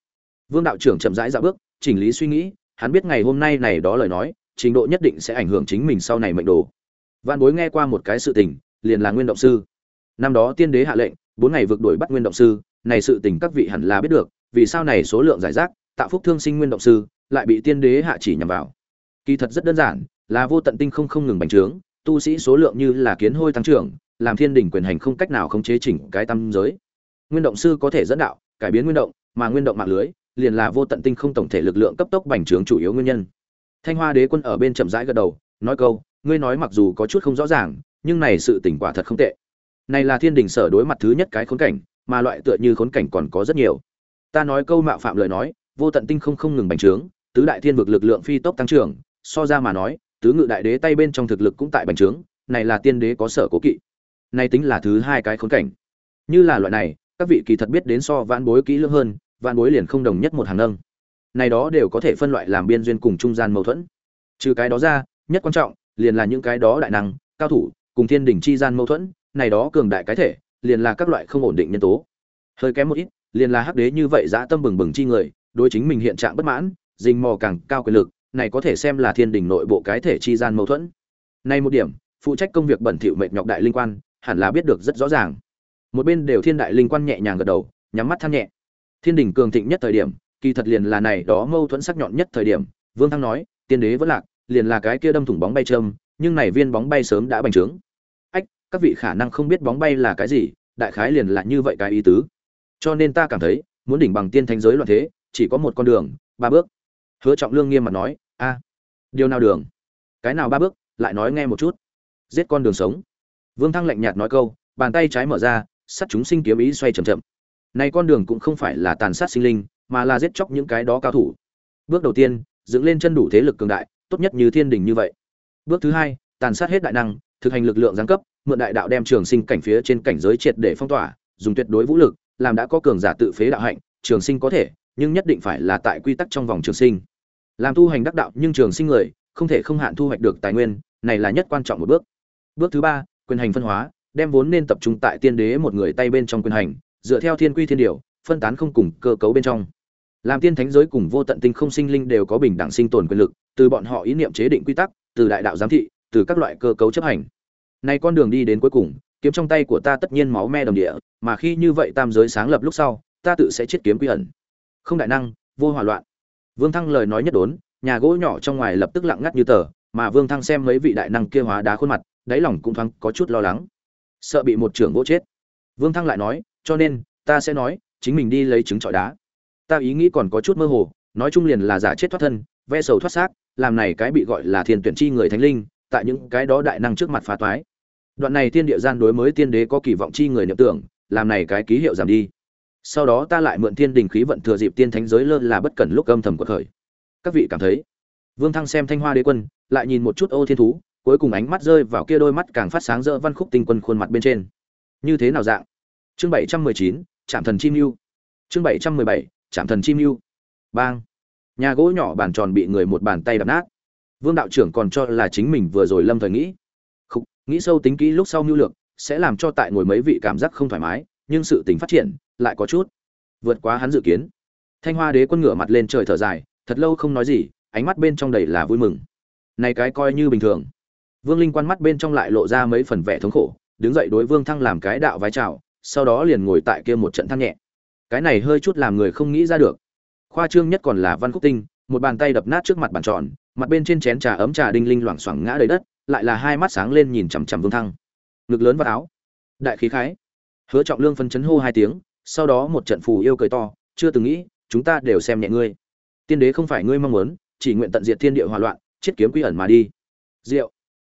Vương đạo trưởng chậm rãi dạo bước chỉnh lý suy nghĩ, hắn biết ngày hôm nay này đó lời nói, trình độ nhất định sẽ ảnh hưởng chính mình sau này mệnh đồ. Văn bối nghe qua một cái sự tình, liền là nguyên động sư. Năm đó tiên đế hạ lệnh, bốn ngày vượt đuổi bắt nguyên động sư, này sự tình các vị hẳn là biết được, vì sao này số lượng giải rác tạo phúc thương sinh nguyên động sư, lại bị tiên đế hạ chỉ nhằm vào. Kỳ thật rất đơn giản, là vô tận tinh không không ngừng bành trướng, tu sĩ số lượng như là kiến hôi tăng trưởng, làm thiên đình quyền hành không cách nào khống chế chỉnh cái tâm giới. Nguyên động sư có thể dẫn đạo, cải biến nguyên động, mà nguyên động mạng lưới liền là vô tận tinh không tổng thể lực lượng cấp tốc bành trướng chủ yếu nguyên nhân. Thanh hoa đế quân ở bên chậm rãi gật đầu, nói câu, ngươi nói mặc dù có chút không rõ ràng, nhưng này sự tỉnh quả thật không tệ. Này là thiên đình sở đối mặt thứ nhất cái khốn cảnh, mà loại tựa như khốn cảnh còn có rất nhiều. Ta nói câu mạo phạm lời nói, vô tận tinh không không ngừng bành trướng, tứ đại thiên vực lực lượng phi tốc tăng trưởng, so ra mà nói, tứ ngự đại đế tay bên trong thực lực cũng tại bành trướng, này là tiên đế có sở cố kỵ. Này tính là thứ hai cái khốn cảnh. Như là loại này, các vị kỳ thật biết đến so vãn bối kỹ lưỡng hơn vạn bối liền không đồng nhất một hàng nâng. Này đó đều có thể phân loại làm biên duyên cùng trung gian mâu thuẫn. Trừ cái đó ra, nhất quan trọng, liền là những cái đó đại năng, cao thủ, cùng thiên đỉnh chi gian mâu thuẫn, này đó cường đại cái thể, liền là các loại không ổn định nhân tố. Hơi kém một ít, liền là hắc đế như vậy dã tâm bừng bừng chi người, đối chính mình hiện trạng bất mãn dình mò càng cao quyền lực, này có thể xem là thiên đình nội bộ cái thể chi gian mâu thuẫn. Này một điểm, phụ trách công việc bẩn thỉu mệt nhọc đại linh quan, hẳn là biết được rất rõ ràng. Một bên đều thiên đại linh quan nhẹ nhàng gật đầu, nhắm mắt than nhẹ thiên đình cường thịnh nhất thời điểm, kỳ thật liền là này đó mâu thuẫn sắc nhọn nhất thời điểm. Vương thăng nói, tiên đế vẫn lạc, liền là cái kia đâm thủng bóng bay trơm nhưng này viên bóng bay sớm đã bành trướng. Ách, các vị khả năng không biết bóng bay là cái gì, đại khái liền là như vậy cái ý tứ. Cho nên ta cảm thấy, muốn đỉnh bằng tiên thánh giới loạn thế, chỉ có một con đường, ba bước. Hứa trọng lương nghiêm mặt nói, a, điều nào đường? Cái nào ba bước, lại nói nghe một chút. Giết con đường sống. Vương thăng lạnh nhạt nói câu, bàn tay trái mở ra, sắt chúng sinh kiếm ý xoay chậm chậm này con đường cũng không phải là tàn sát sinh linh, mà là giết chóc những cái đó cao thủ. Bước đầu tiên, dựng lên chân đủ thế lực cường đại, tốt nhất như thiên đình như vậy. Bước thứ hai, tàn sát hết đại năng, thực hành lực lượng giáng cấp, mượn đại đạo đem trường sinh cảnh phía trên cảnh giới triệt để phong tỏa, dùng tuyệt đối vũ lực, làm đã có cường giả tự phế đạo hạnh, trường sinh có thể, nhưng nhất định phải là tại quy tắc trong vòng trường sinh. Làm tu hành đắc đạo nhưng trường sinh người, không thể không hạn thu hoạch được tài nguyên, này là nhất quan trọng một bước. Bước thứ ba, quyền hành phân hóa, đem vốn nên tập trung tại tiên đế một người tay bên trong quyền hành dựa theo thiên quy thiên điều, phân tán không cùng cơ cấu bên trong. Làm tiên thánh giới cùng vô tận tinh không sinh linh đều có bình đẳng sinh tồn quyền lực, từ bọn họ ý niệm chế định quy tắc, từ đại đạo giám thị, từ các loại cơ cấu chấp hành. Nay con đường đi đến cuối cùng, kiếm trong tay của ta tất nhiên máu me đồng địa, mà khi như vậy tam giới sáng lập lúc sau, ta tự sẽ chết kiếm quy ẩn. Không đại năng, vô hỏa loạn. Vương thăng lời nói nhất đốn, nhà gỗ nhỏ trong ngoài lập tức lặng ngắt như tờ, mà vương thăng xem mấy vị đại năng kia hóa đá khuôn mặt, đáy lòng cũng thoáng có chút lo lắng. Sợ bị một trưởng gỗ chết. Vương thăng lại nói cho nên, ta sẽ nói, chính mình đi lấy trứng trọi đá. Ta ý nghĩ còn có chút mơ hồ, nói chung liền là giả chết thoát thân, ve sầu thoát xác, làm này cái bị gọi là thiên tuyển chi người thánh linh, tại những cái đó đại năng trước mặt phá toái. Đoạn này tiên địa gian đối mới tiên đế có kỳ vọng chi người niệm tưởng, làm này cái ký hiệu giảm đi. Sau đó ta lại mượn thiên đình khí vận thừa dịp tiên thánh giới lơ là bất cần lúc âm thầm của khởi. Các vị cảm thấy, vương thăng xem thanh hoa đế quân, lại nhìn một chút ô thiên thú, cuối cùng ánh mắt rơi vào kia đôi mắt càng phát sáng rỡ văn khúc tinh quân khuôn mặt bên trên. Như thế nào dạng? Chương bảy trăm mười chín, trạm thần chim ưu chương bảy trăm mười bảy, trạm thần chim ưu bang. Nhà gỗ nhỏ bàn tròn bị người một bàn tay đập nát. Vương đạo trưởng còn cho là chính mình vừa rồi lâm thời nghĩ. Không nghĩ sâu tính kỹ lúc sau mưu lược, sẽ làm cho tại ngồi mấy vị cảm giác không thoải mái, nhưng sự tình phát triển, lại có chút. Vượt quá hắn dự kiến. Thanh hoa đế quân ngửa mặt lên trời thở dài, thật lâu không nói gì, ánh mắt bên trong đầy là vui mừng. Này cái coi như bình thường. Vương linh quan mắt bên trong lại lộ ra mấy phần vẻ thống khổ, đứng dậy đối vương thăng làm cái đạo vái chào sau đó liền ngồi tại kia một trận than nhẹ. Cái này hơi chút làm người không nghĩ ra được. Khoa trương nhất còn là văn khúc tinh, một bàn tay đập nát trước mặt bàn tròn, mặt bên trên chén trà ấm trà đinh linh loảng xoảng ngã đầy đất, lại là hai mắt sáng lên nhìn chằm chằm vương thăng. Ngực lớn vào áo. Đại khí khái. Hứa trọng lương phân chấn hô hai tiếng, sau đó một trận phù yêu cười to, chưa từng nghĩ, chúng ta đều xem nhẹ ngươi. Tiên đế không phải ngươi mong muốn, chỉ nguyện tận diệt thiên địa hòa loạn, chết kiếm quy ẩn mà đi. Diệu.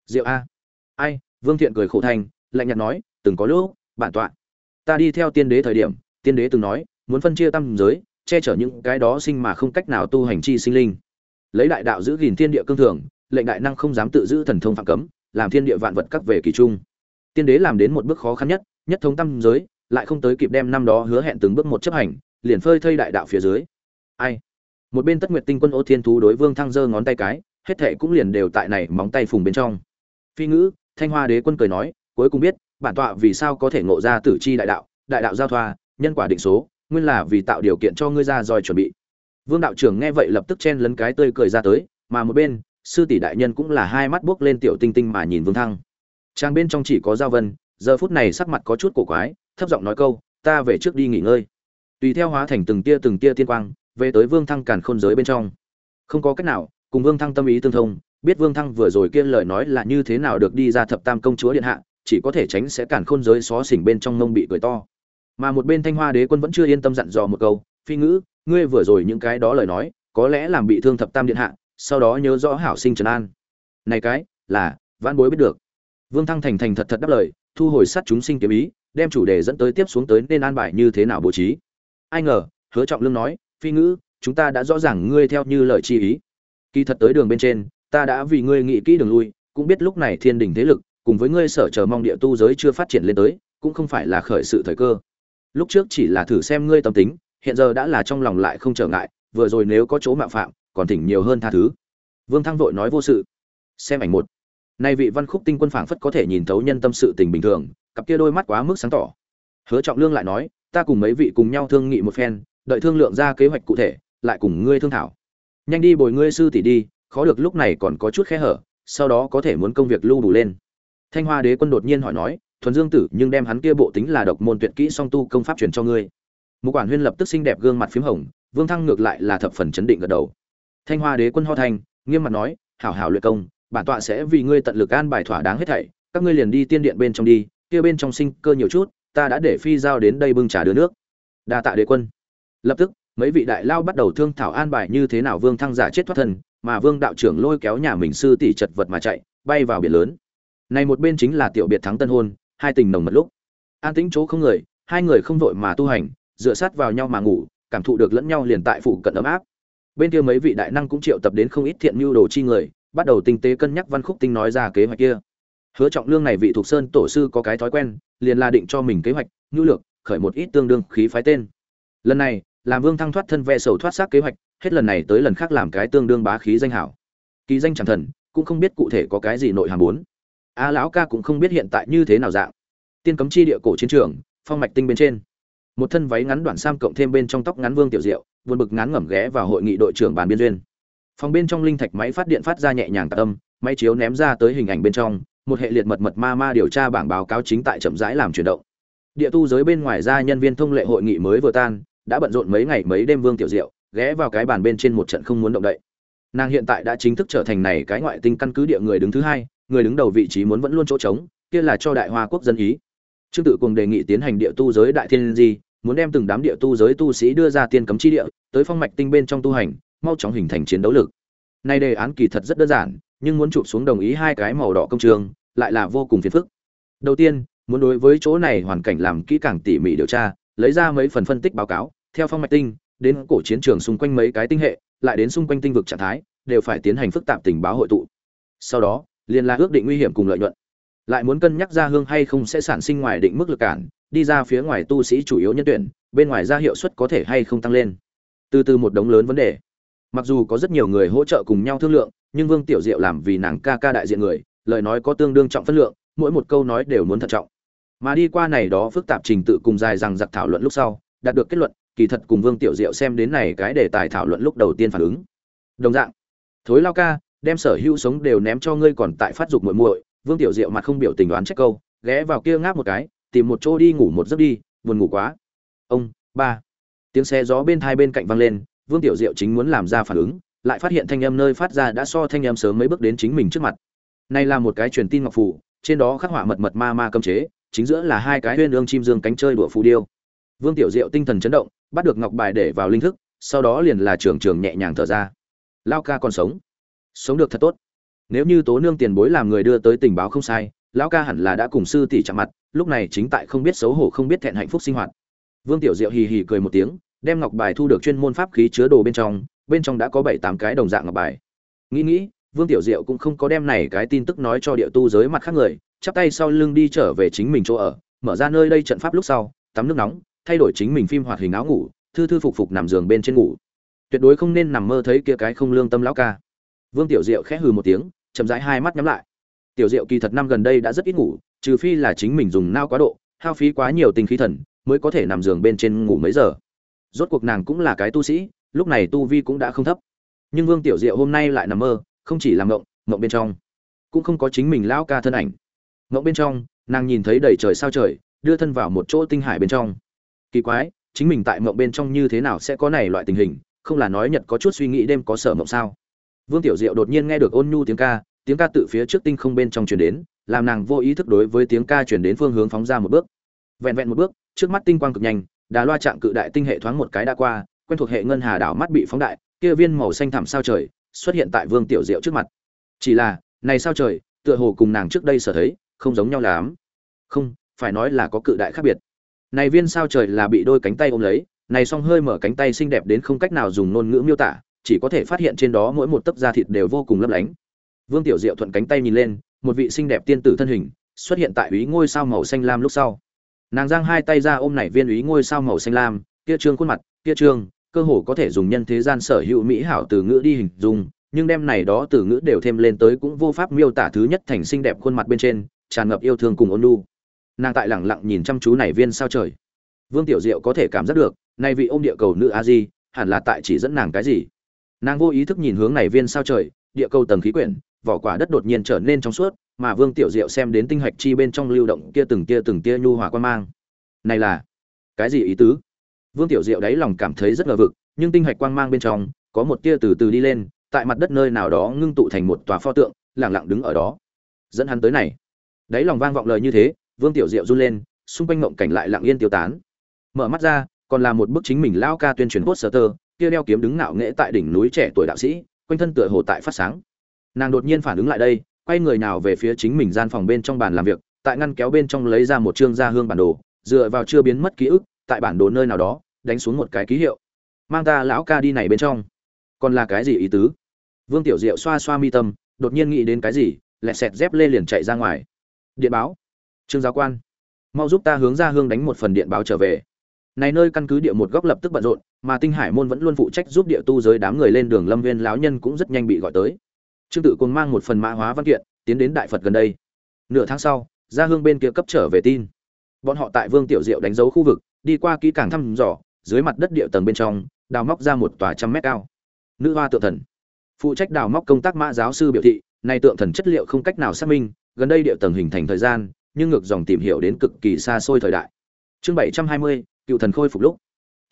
Diệu a. Ai? Vương thiện cười khổ thành, lạnh nhạt nói, từng có lúc, bản tọa ta đi theo tiên đế thời điểm, tiên đế từng nói, muốn phân chia tam giới, che chở những cái đó sinh mà không cách nào tu hành chi sinh linh. Lấy đại đạo giữ gìn thiên địa cương thường, lệnh đại năng không dám tự giữ thần thông phạm cấm, làm thiên địa vạn vật các về kỳ trung. Tiên đế làm đến một bước khó khăn nhất nhất thống tam giới, lại không tới kịp đem năm đó hứa hẹn từng bước một chấp hành, liền phơi thây đại đạo phía dưới. Ai? Một bên tất nguyệt tinh quân ô thiên thú đối vương thăng giơ ngón tay cái, hết thệ cũng liền đều tại này móng tay phùng bên trong. Phi ngữ, thanh hoa đế quân cười nói, cuối cùng biết bản tọa vì sao có thể ngộ ra tử chi đại đạo đại đạo giao thoa, nhân quả định số, nguyên là vì tạo điều kiện cho ngươi ra roi chuẩn bị. Vương đạo trưởng nghe vậy lập tức chen lấn cái tươi cười ra tới, mà một bên, sư tỷ đại nhân cũng là hai mắt buốc lên tiểu tinh tinh mà nhìn vương thăng. Trang bên trong chỉ có giao vân, giờ phút này sắc mặt có chút cổ quái, thấp giọng nói câu, ta về trước đi nghỉ ngơi. Tùy theo hóa thành từng tia từng tia tiên quang, về tới vương thăng càn khôn giới bên trong. Không có cách nào, cùng vương thăng tâm ý tương thông, biết vương thăng vừa rồi kia lời nói là như thế nào được đi ra thập tam công chúa điện hạ chỉ có thể tránh sẽ cản khôn giới xó xỉnh bên trong nông bị cười to. Mà một bên thanh hoa đế quân vẫn chưa yên tâm dặn dò một câu, phi ngữ, ngươi vừa rồi những cái đó lời nói, có lẽ làm bị thương thập tam điện hạ, sau đó nhớ rõ hảo sinh trần an. Này cái, là, vãn bối biết được. Vương thăng thành thành thật thật đáp lời, thu hồi sát chúng sinh kiếm ý, đem chủ đề dẫn tới tiếp xuống tới nên an bài như thế nào bố trí. Ai ngờ, hứa trọng lương nói, phi ngữ, chúng ta đã rõ ràng ngươi theo như lời chi ý. Kỳ thật tới đường bên trên, ta đã vì ngươi nghĩ kỹ đường lui, cũng biết lúc này thiên đình thế lực cùng với ngươi sở chờ mong địa tu giới chưa phát triển lên tới, cũng không phải là khởi sự thời cơ. Lúc trước chỉ là thử xem ngươi tâm tính, hiện giờ đã là trong lòng lại không trở ngại, vừa rồi nếu có chỗ mạo phạm, còn thỉnh nhiều hơn tha thứ. Vương thăng vội nói vô sự. Xem ảnh một. Nay vị văn khúc tinh quân phảng phất có thể nhìn thấu nhân tâm sự tình bình thường, cặp kia đôi mắt quá mức sáng tỏ. Hứa trọng lương lại nói, ta cùng mấy vị cùng nhau thương nghị một phen, đợi thương lượng ra kế hoạch cụ thể, lại cùng ngươi thương thảo. Nhanh đi bồi ngươi sư tỷ đi, khó được lúc này còn có chút khe hở, sau đó có thể muốn công việc lưu đủ lên thanh hoa đế quân đột nhiên hỏi nói thuần dương tử nhưng đem hắn kia bộ tính là độc môn tuyệt kỹ song tu công pháp truyền cho ngươi. Mục quản huyên lập tức xinh đẹp gương mặt phím hồng vương thăng ngược lại là thập phần chấn định gật đầu. Thanh hoa đế quân ho thành, nghiêm mặt nói hảo hảo luyện công bản tọa sẽ vì ngươi tận lực an bài thỏa đáng hết thảy các ngươi liền đi tiên điện bên trong đi kia bên trong sinh cơ nhiều chút ta đã để phi giao đến đây bưng trà đưa nước. Đa tạ đế quân. Lập tức mấy vị đại lao bắt đầu thương thảo an bài như thế nào vương thăng giả chết thoát thân mà vương đạo trưởng lôi kéo nhà mình sư tỷ chật vật mà chạy bay vào biển lớn này một bên chính là tiểu biệt thắng tân hôn, hai tình nồng mật lúc. An tĩnh chỗ không người, hai người không vội mà tu hành, dựa sát vào nhau mà ngủ, cảm thụ được lẫn nhau liền tại phủ cận ấm áp. Bên kia mấy vị đại năng cũng triệu tập đến không ít thiện mưu đồ chi người, bắt đầu tinh tế cân nhắc văn khúc tinh nói ra kế hoạch kia. Hứa trọng lương này vị thuộc sơn tổ sư có cái thói quen, liền là định cho mình kế hoạch, nhu lược, khởi một ít tương đương khí phái tên. Lần này, làm vương thăng thoát thân ve sầu thoát xác kế hoạch, hết lần này tới lần khác làm cái tương đương bá khí danh hảo. Kỳ danh chẳng thần, cũng không biết cụ thể có cái gì nội hàm muốn a lão ca cũng không biết hiện tại như thế nào dạng. Tiên cấm chi địa cổ chiến trường, phong mạch tinh bên trên. Một thân váy ngắn đoạn sam cộng thêm bên trong tóc ngắn vương tiểu diệu vượt bực ngắn ngẩm ghé vào hội nghị đội trưởng bàn biên duyên. Phòng bên trong linh thạch máy phát điện phát ra nhẹ nhàng tạc âm máy chiếu ném ra tới hình ảnh bên trong, một hệ liệt mật mật ma ma điều tra bảng báo cáo chính tại chậm rãi làm chuyển động. Địa tu giới bên ngoài ra nhân viên thông lệ hội nghị mới vừa tan, đã bận rộn mấy ngày mấy đêm vương tiểu diệu, ghé vào cái bàn bên trên một trận không muốn động đậy. Nàng hiện tại đã chính thức trở thành này cái ngoại tinh căn cứ địa người đứng thứ hai người đứng đầu vị trí muốn vẫn luôn chỗ trống, kia là cho đại hoa quốc dân ý. Trương tự cùng đề nghị tiến hành địa tu giới đại thiên di, muốn đem từng đám địa tu giới tu sĩ đưa ra tiên cấm chi địa, tới phong mạch tinh bên trong tu hành, mau chóng hình thành chiến đấu lực. Nay đề án kỳ thật rất đơn giản, nhưng muốn chụp xuống đồng ý hai cái màu đỏ công trường, lại là vô cùng phiền phức. Đầu tiên, muốn đối với chỗ này hoàn cảnh làm kỹ càng tỉ mỉ điều tra, lấy ra mấy phần phân tích báo cáo, theo phong mạch tinh, đến cổ chiến trường xung quanh mấy cái tinh hệ, lại đến xung quanh tinh vực trạng thái, đều phải tiến hành phức tạp tình báo hội tụ. Sau đó liền là ước định nguy hiểm cùng lợi nhuận. Lại muốn cân nhắc ra hương hay không sẽ sản sinh ngoài định mức lực cản, đi ra phía ngoài tu sĩ chủ yếu nhân tuyển, bên ngoài ra hiệu suất có thể hay không tăng lên. Từ từ một đống lớn vấn đề. Mặc dù có rất nhiều người hỗ trợ cùng nhau thương lượng, nhưng vương tiểu diệu làm vì nàng ca ca đại diện người, lời nói có tương đương trọng phân lượng, mỗi một câu nói đều muốn thận trọng. Mà đi qua này đó phức tạp trình tự cùng dài rằng giặc thảo luận lúc sau, đạt được kết luận, kỳ thật cùng vương tiểu diệu xem đến này cái đề tài thảo luận lúc đầu tiên phản ứng. Đồng dạng, thối lao ca đem sở hữu sống đều ném cho ngươi còn tại phát dục muội muội, vương tiểu diệu mặt không biểu tình đoán trách câu, ghé vào kia ngáp một cái, tìm một chỗ đi ngủ một giấc đi, buồn ngủ quá. Ông, ba. Tiếng xe gió bên thai bên cạnh vang lên, vương tiểu diệu chính muốn làm ra phản ứng, lại phát hiện thanh âm nơi phát ra đã so thanh âm sớm mấy bước đến chính mình trước mặt. Này là một cái truyền tin ngọc phủ, trên đó khắc họa mật mật ma ma cấm chế, chính giữa là hai cái huyên ương chim dương cánh chơi đùa phù điêu. Vương tiểu diệu tinh thần chấn động, bắt được ngọc bài để vào linh thức, sau đó liền là trường trường nhẹ nhàng thở ra. Lao ca còn sống sống được thật tốt. Nếu như tố nương tiền bối làm người đưa tới tình báo không sai, lão ca hẳn là đã cùng sư tỷ chạm mặt, lúc này chính tại không biết xấu hổ không biết thẹn hạnh phúc sinh hoạt. Vương tiểu diệu hì hì cười một tiếng, đem ngọc bài thu được chuyên môn pháp khí chứa đồ bên trong bên trong đã có bảy tám cái đồng dạng ngọc bài. Nghĩ nghĩ, vương tiểu diệu cũng không có đem này cái tin tức nói cho địa tu giới mặt khác người, chắp tay sau lưng đi trở về chính mình chỗ ở, mở ra nơi đây trận pháp lúc sau, tắm nước nóng, thay đổi chính mình phim hoạt hình áo ngủ, thư thư phục phục nằm giường bên trên ngủ. Tuyệt đối không nên nằm mơ thấy kia cái không lương tâm lão ca vương tiểu diệu khẽ hừ một tiếng, chậm rãi hai mắt nhắm lại. Tiểu diệu kỳ thật năm gần đây đã rất ít ngủ, trừ phi là chính mình dùng nao quá độ, hao phí quá nhiều tinh khí thần, mới có thể nằm giường bên trên ngủ mấy giờ. Rốt cuộc nàng cũng là cái tu sĩ, lúc này tu vi cũng đã không thấp. Nhưng vương tiểu diệu hôm nay lại nằm mơ, không chỉ làm ngộng ngộng bên trong. Cũng không có chính mình lão ca thân ảnh. Ngộng bên trong, nàng nhìn thấy đầy trời sao trời, đưa thân vào một chỗ tinh hải bên trong. Kỳ quái, chính mình tại ngộng bên trong như thế nào sẽ có này loại tình hình, không là nói nhật có chút suy nghĩ đêm có sở mộng sao? Vương tiểu diệu đột nhiên nghe được ôn nhu tiếng ca tiếng ca tự phía trước tinh không bên trong truyền đến, làm nàng vô ý thức đối với tiếng ca truyền đến phương hướng phóng ra một bước. Vẹn vẹn một bước, trước mắt tinh quang cực nhanh, đà loa trạng cự đại tinh hệ thoáng một cái đã qua, quen thuộc hệ ngân hà đảo mắt bị phóng đại, kia viên màu xanh thẳm sao trời xuất hiện tại vương tiểu diệu trước mặt. Chỉ là, này sao trời, tựa hồ cùng nàng trước đây sở thấy, không giống nhau lắm. Không, phải nói là có cự đại khác biệt. Này viên sao trời là bị đôi cánh tay ôm lấy, này song hơi mở cánh tay xinh đẹp đến không cách nào dùng ngôn ngữ miêu tả chỉ có thể phát hiện trên đó mỗi một tấc da thịt đều vô cùng lấp lánh. Vương tiểu diệu thuận cánh tay nhìn lên, một vị xinh đẹp tiên tử thân hình xuất hiện tại úy ngôi sao màu xanh lam lúc sau. Nàng giang hai tay ra ôm nảy viên úy ngôi sao màu xanh lam, kia trương khuôn mặt, kia trương, cơ hồ có thể dùng nhân thế gian sở hữu mỹ hảo từ ngữ đi hình dung, nhưng đem này đó từ ngữ đều thêm lên tới cũng vô pháp miêu tả thứ nhất thành xinh đẹp khuôn mặt bên trên, tràn ngập yêu thương cùng ôn nhu. Nàng tại lẳng lặng nhìn chăm chú này viên sao trời. Vương tiểu diệu có thể cảm giác được, nay vị ôm địa cầu nữ a di hẳn là tại chỉ dẫn nàng cái gì? Nàng vô ý thức nhìn hướng này viên sao trời, địa cầu tầng khí quyển, vỏ quả đất đột nhiên trở nên trong suốt, mà vương tiểu diệu xem đến tinh hạch chi bên trong lưu động kia từng tia từng tia nhu hòa quan mang. Này là, cái gì ý tứ? Vương tiểu diệu đáy lòng cảm thấy rất ngờ vực, nhưng tinh hạch quang mang bên trong, có một tia từ từ đi lên, tại mặt đất nơi nào đó ngưng tụ thành một tòa pho tượng lẳng lặng đứng ở đó. Dẫn hắn tới này. Đáy lòng vang vọng lời như thế, vương tiểu diệu run lên, xung quanh ngộng cảnh lại lặng yên tiêu tán. Mở mắt ra, còn là một bức chính mình lao ca tuyên truyền poster kia đeo kiếm đứng ngạo nghễ tại đỉnh núi trẻ tuổi đạo sĩ, quanh thân tựa hồ tại phát sáng. Nàng đột nhiên phản ứng lại đây, quay người nào về phía chính mình gian phòng bên trong bàn làm việc, tại ngăn kéo bên trong lấy ra một chương gia hương bản đồ, dựa vào chưa biến mất ký ức, tại bản đồ nơi nào đó, đánh xuống một cái ký hiệu. Mang ta lão ca đi này bên trong. Còn là cái gì ý tứ? Vương tiểu diệu xoa xoa mi tâm, đột nhiên nghĩ đến cái gì, lẹ sẹt dép lê liền chạy ra ngoài. Điện báo. Trương giáo quan. Mau giúp ta hướng ra hương đánh một phần điện báo trở về. Này nơi căn cứ địa một góc lập tức bận rộn mà tinh hải môn vẫn luôn phụ trách giúp địa tu giới đám người lên đường lâm viên lão nhân cũng rất nhanh bị gọi tới. Trương tự Quân mang một phần mã hóa văn kiện, tiến đến đại phật gần đây. Nửa tháng sau ra hương bên kia cấp trở về tin. Bọn họ tại vương tiểu diệu đánh dấu khu vực, đi qua kỹ càng thăm dò, dưới mặt đất địa tầng bên trong, đào móc ra một tòa trăm mét cao. Nữ hoa tượng thần. Phụ trách đào móc công tác mã giáo sư biểu thị, này tượng thần chất liệu không cách nào xác minh, gần đây địa tầng hình thành thời gian, nhưng ngược dòng tìm hiểu đến cực kỳ xa xôi thời đại. Chương bảy trăm hai mươi, cựu thần khôi phục lúc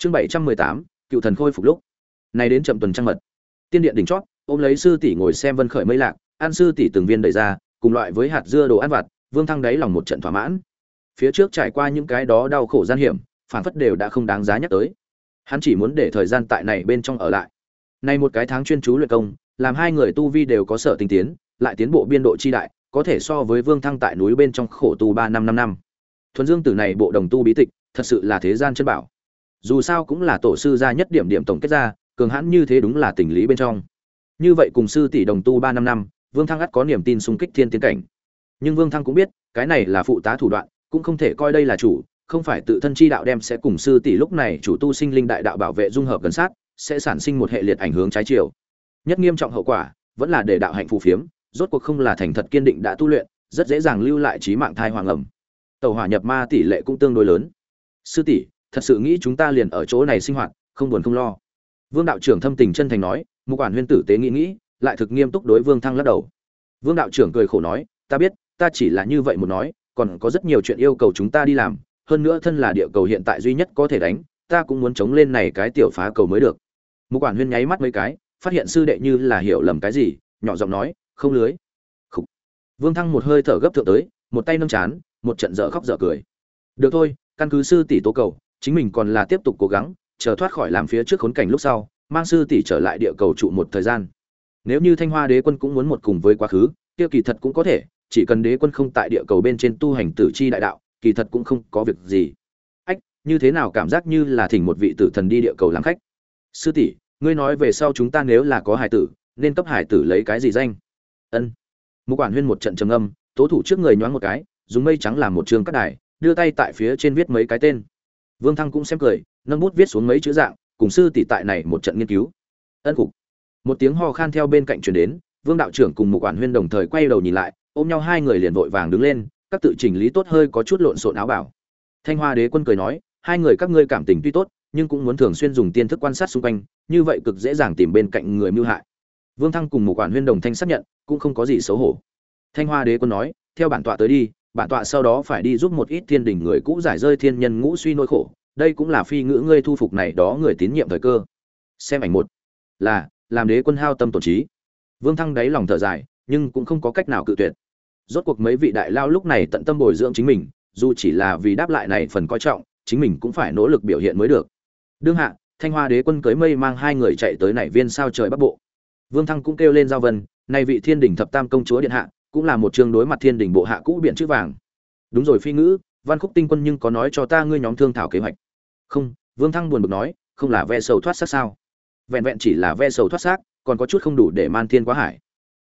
chương bảy trăm mười tám, cựu thần khôi phục lúc. Này đến chậm tuần trăng mật. Tiên điện đỉnh chót, ôm lấy sư tỷ ngồi xem vân khởi mây lạc, an sư tỷ từng viên đầy ra, cùng loại với hạt dưa đồ ăn vặt, vương thăng đáy lòng một trận thỏa mãn. Phía trước trải qua những cái đó đau khổ gian hiểm, phản phất đều đã không đáng giá nhắc tới. Hắn chỉ muốn để thời gian tại này bên trong ở lại. Nay một cái tháng chuyên chú luyện công, làm hai người tu vi đều có sở tinh tiến, lại tiến bộ biên độ chi đại, có thể so với vương thăng tại núi bên trong khổ tu ba năm năm năm. Thuần dương tử này bộ đồng tu bí tịch, thật sự là thế gian chân bảo dù sao cũng là tổ sư gia nhất điểm điểm tổng kết ra cường hãn như thế đúng là tình lý bên trong. Như vậy cùng sư tỷ đồng tu ba năm năm, vương thăng ắt có niềm tin xung kích thiên tiến cảnh. Nhưng vương thăng cũng biết, cái này là phụ tá thủ đoạn, cũng không thể coi đây là chủ, không phải tự thân chi đạo đem sẽ cùng sư tỷ lúc này chủ tu sinh linh đại đạo bảo vệ dung hợp gần sát, sẽ sản sinh một hệ liệt ảnh hướng trái chiều. Nhất nghiêm trọng hậu quả, vẫn là để đạo hạnh phù phiếm, rốt cuộc không là thành thật kiên định đã tu luyện, rất dễ dàng lưu lại trí mạng thai hoàng ẩm. Tàu hỏa nhập ma tỷ lệ cũng tương đối lớn. Sư tỷ thật sự nghĩ chúng ta liền ở chỗ này sinh hoạt, không buồn không lo. Vương đạo trưởng thâm tình chân thành nói, mục quản huyên tử tế nghĩ nghĩ, lại thực nghiêm túc đối vương thăng lắc đầu. Vương đạo trưởng cười khổ nói, ta biết, ta chỉ là như vậy một nói, còn có rất nhiều chuyện yêu cầu chúng ta đi làm, hơn nữa thân là địa cầu hiện tại duy nhất có thể đánh, ta cũng muốn chống lên này cái tiểu phá cầu mới được. Mục quản huyên nháy mắt mấy cái, phát hiện sư đệ như là hiểu lầm cái gì, nhỏ giọng nói, không lưới. Khủ. vương thăng một hơi thở gấp thượng tới, một tay nâng chán, một trận dở khóc dở cười. Được thôi, căn cứ sư tỷ tố cầu chính mình còn là tiếp tục cố gắng, chờ thoát khỏi làm phía trước khốn cảnh lúc sau, mang sư tỷ trở lại địa cầu trụ một thời gian. Nếu như thanh hoa đế quân cũng muốn một cùng với quá khứ, kia kỳ thật cũng có thể, chỉ cần đế quân không tại địa cầu bên trên tu hành tử chi đại đạo, kỳ thật cũng không có việc gì. Ách, như thế nào cảm giác như là thỉnh một vị tử thần đi địa cầu làm khách? Sư tỷ, ngươi nói về sau chúng ta nếu là có hải tử, nên cấp hải tử lấy cái gì danh? Ân. Mục quản huyên một trận trầm âm tố thủ trước người nhoáng một cái, dùng mây trắng làm một trường cắt đài, đưa tay tại phía trên viết mấy cái tên vương thăng cũng xem cười, nâng bút viết xuống mấy chữ dạng, cùng sư tỷ tại này một trận nghiên cứu. Ân cục. Một tiếng ho khan theo bên cạnh truyền đến, vương đạo trưởng cùng mục quản huyên đồng thời quay đầu nhìn lại, ôm nhau hai người liền vội vàng đứng lên, các tự chỉnh lý tốt hơi có chút lộn xộn áo bảo. Thanh hoa đế quân cười nói, hai người các ngươi cảm tình tuy tốt, nhưng cũng muốn thường xuyên dùng tiên thức quan sát xung quanh, như vậy cực dễ dàng tìm bên cạnh người mưu hại. Vương thăng cùng Mục quản huyên đồng thanh xác nhận, cũng không có gì xấu hổ. Thanh hoa đế quân nói, theo bản tọa tới đi bản tọa sau đó phải đi giúp một ít thiên đình người cũ giải rơi thiên nhân ngũ suy nỗi khổ. Đây cũng là phi ngữ ngươi thu phục này đó người tín nhiệm thời cơ. Xem ảnh một. Là, làm đế quân hao tâm tổn trí. Vương thăng đáy lòng thở dài, nhưng cũng không có cách nào cự tuyệt. Rốt cuộc mấy vị đại lao lúc này tận tâm bồi dưỡng chính mình, dù chỉ là vì đáp lại này phần coi trọng, chính mình cũng phải nỗ lực biểu hiện mới được. Đương hạ, thanh hoa đế quân cưới mây mang hai người chạy tới nảy viên sao trời bắc bộ. Vương thăng cũng kêu lên giao vân nay vị thiên đình thập tam công chúa điện hạ cũng là một chương đối mặt thiên đình bộ hạ cũ biện chữ vàng. Đúng rồi phi ngữ, văn khúc tinh quân nhưng có nói cho ta ngươi nhóm thương thảo kế hoạch. Không, vương thăng buồn bực nói, không là ve sầu thoát xác sao? Vẹn vẹn chỉ là ve sầu thoát xác, còn có chút không đủ để man thiên quá hải.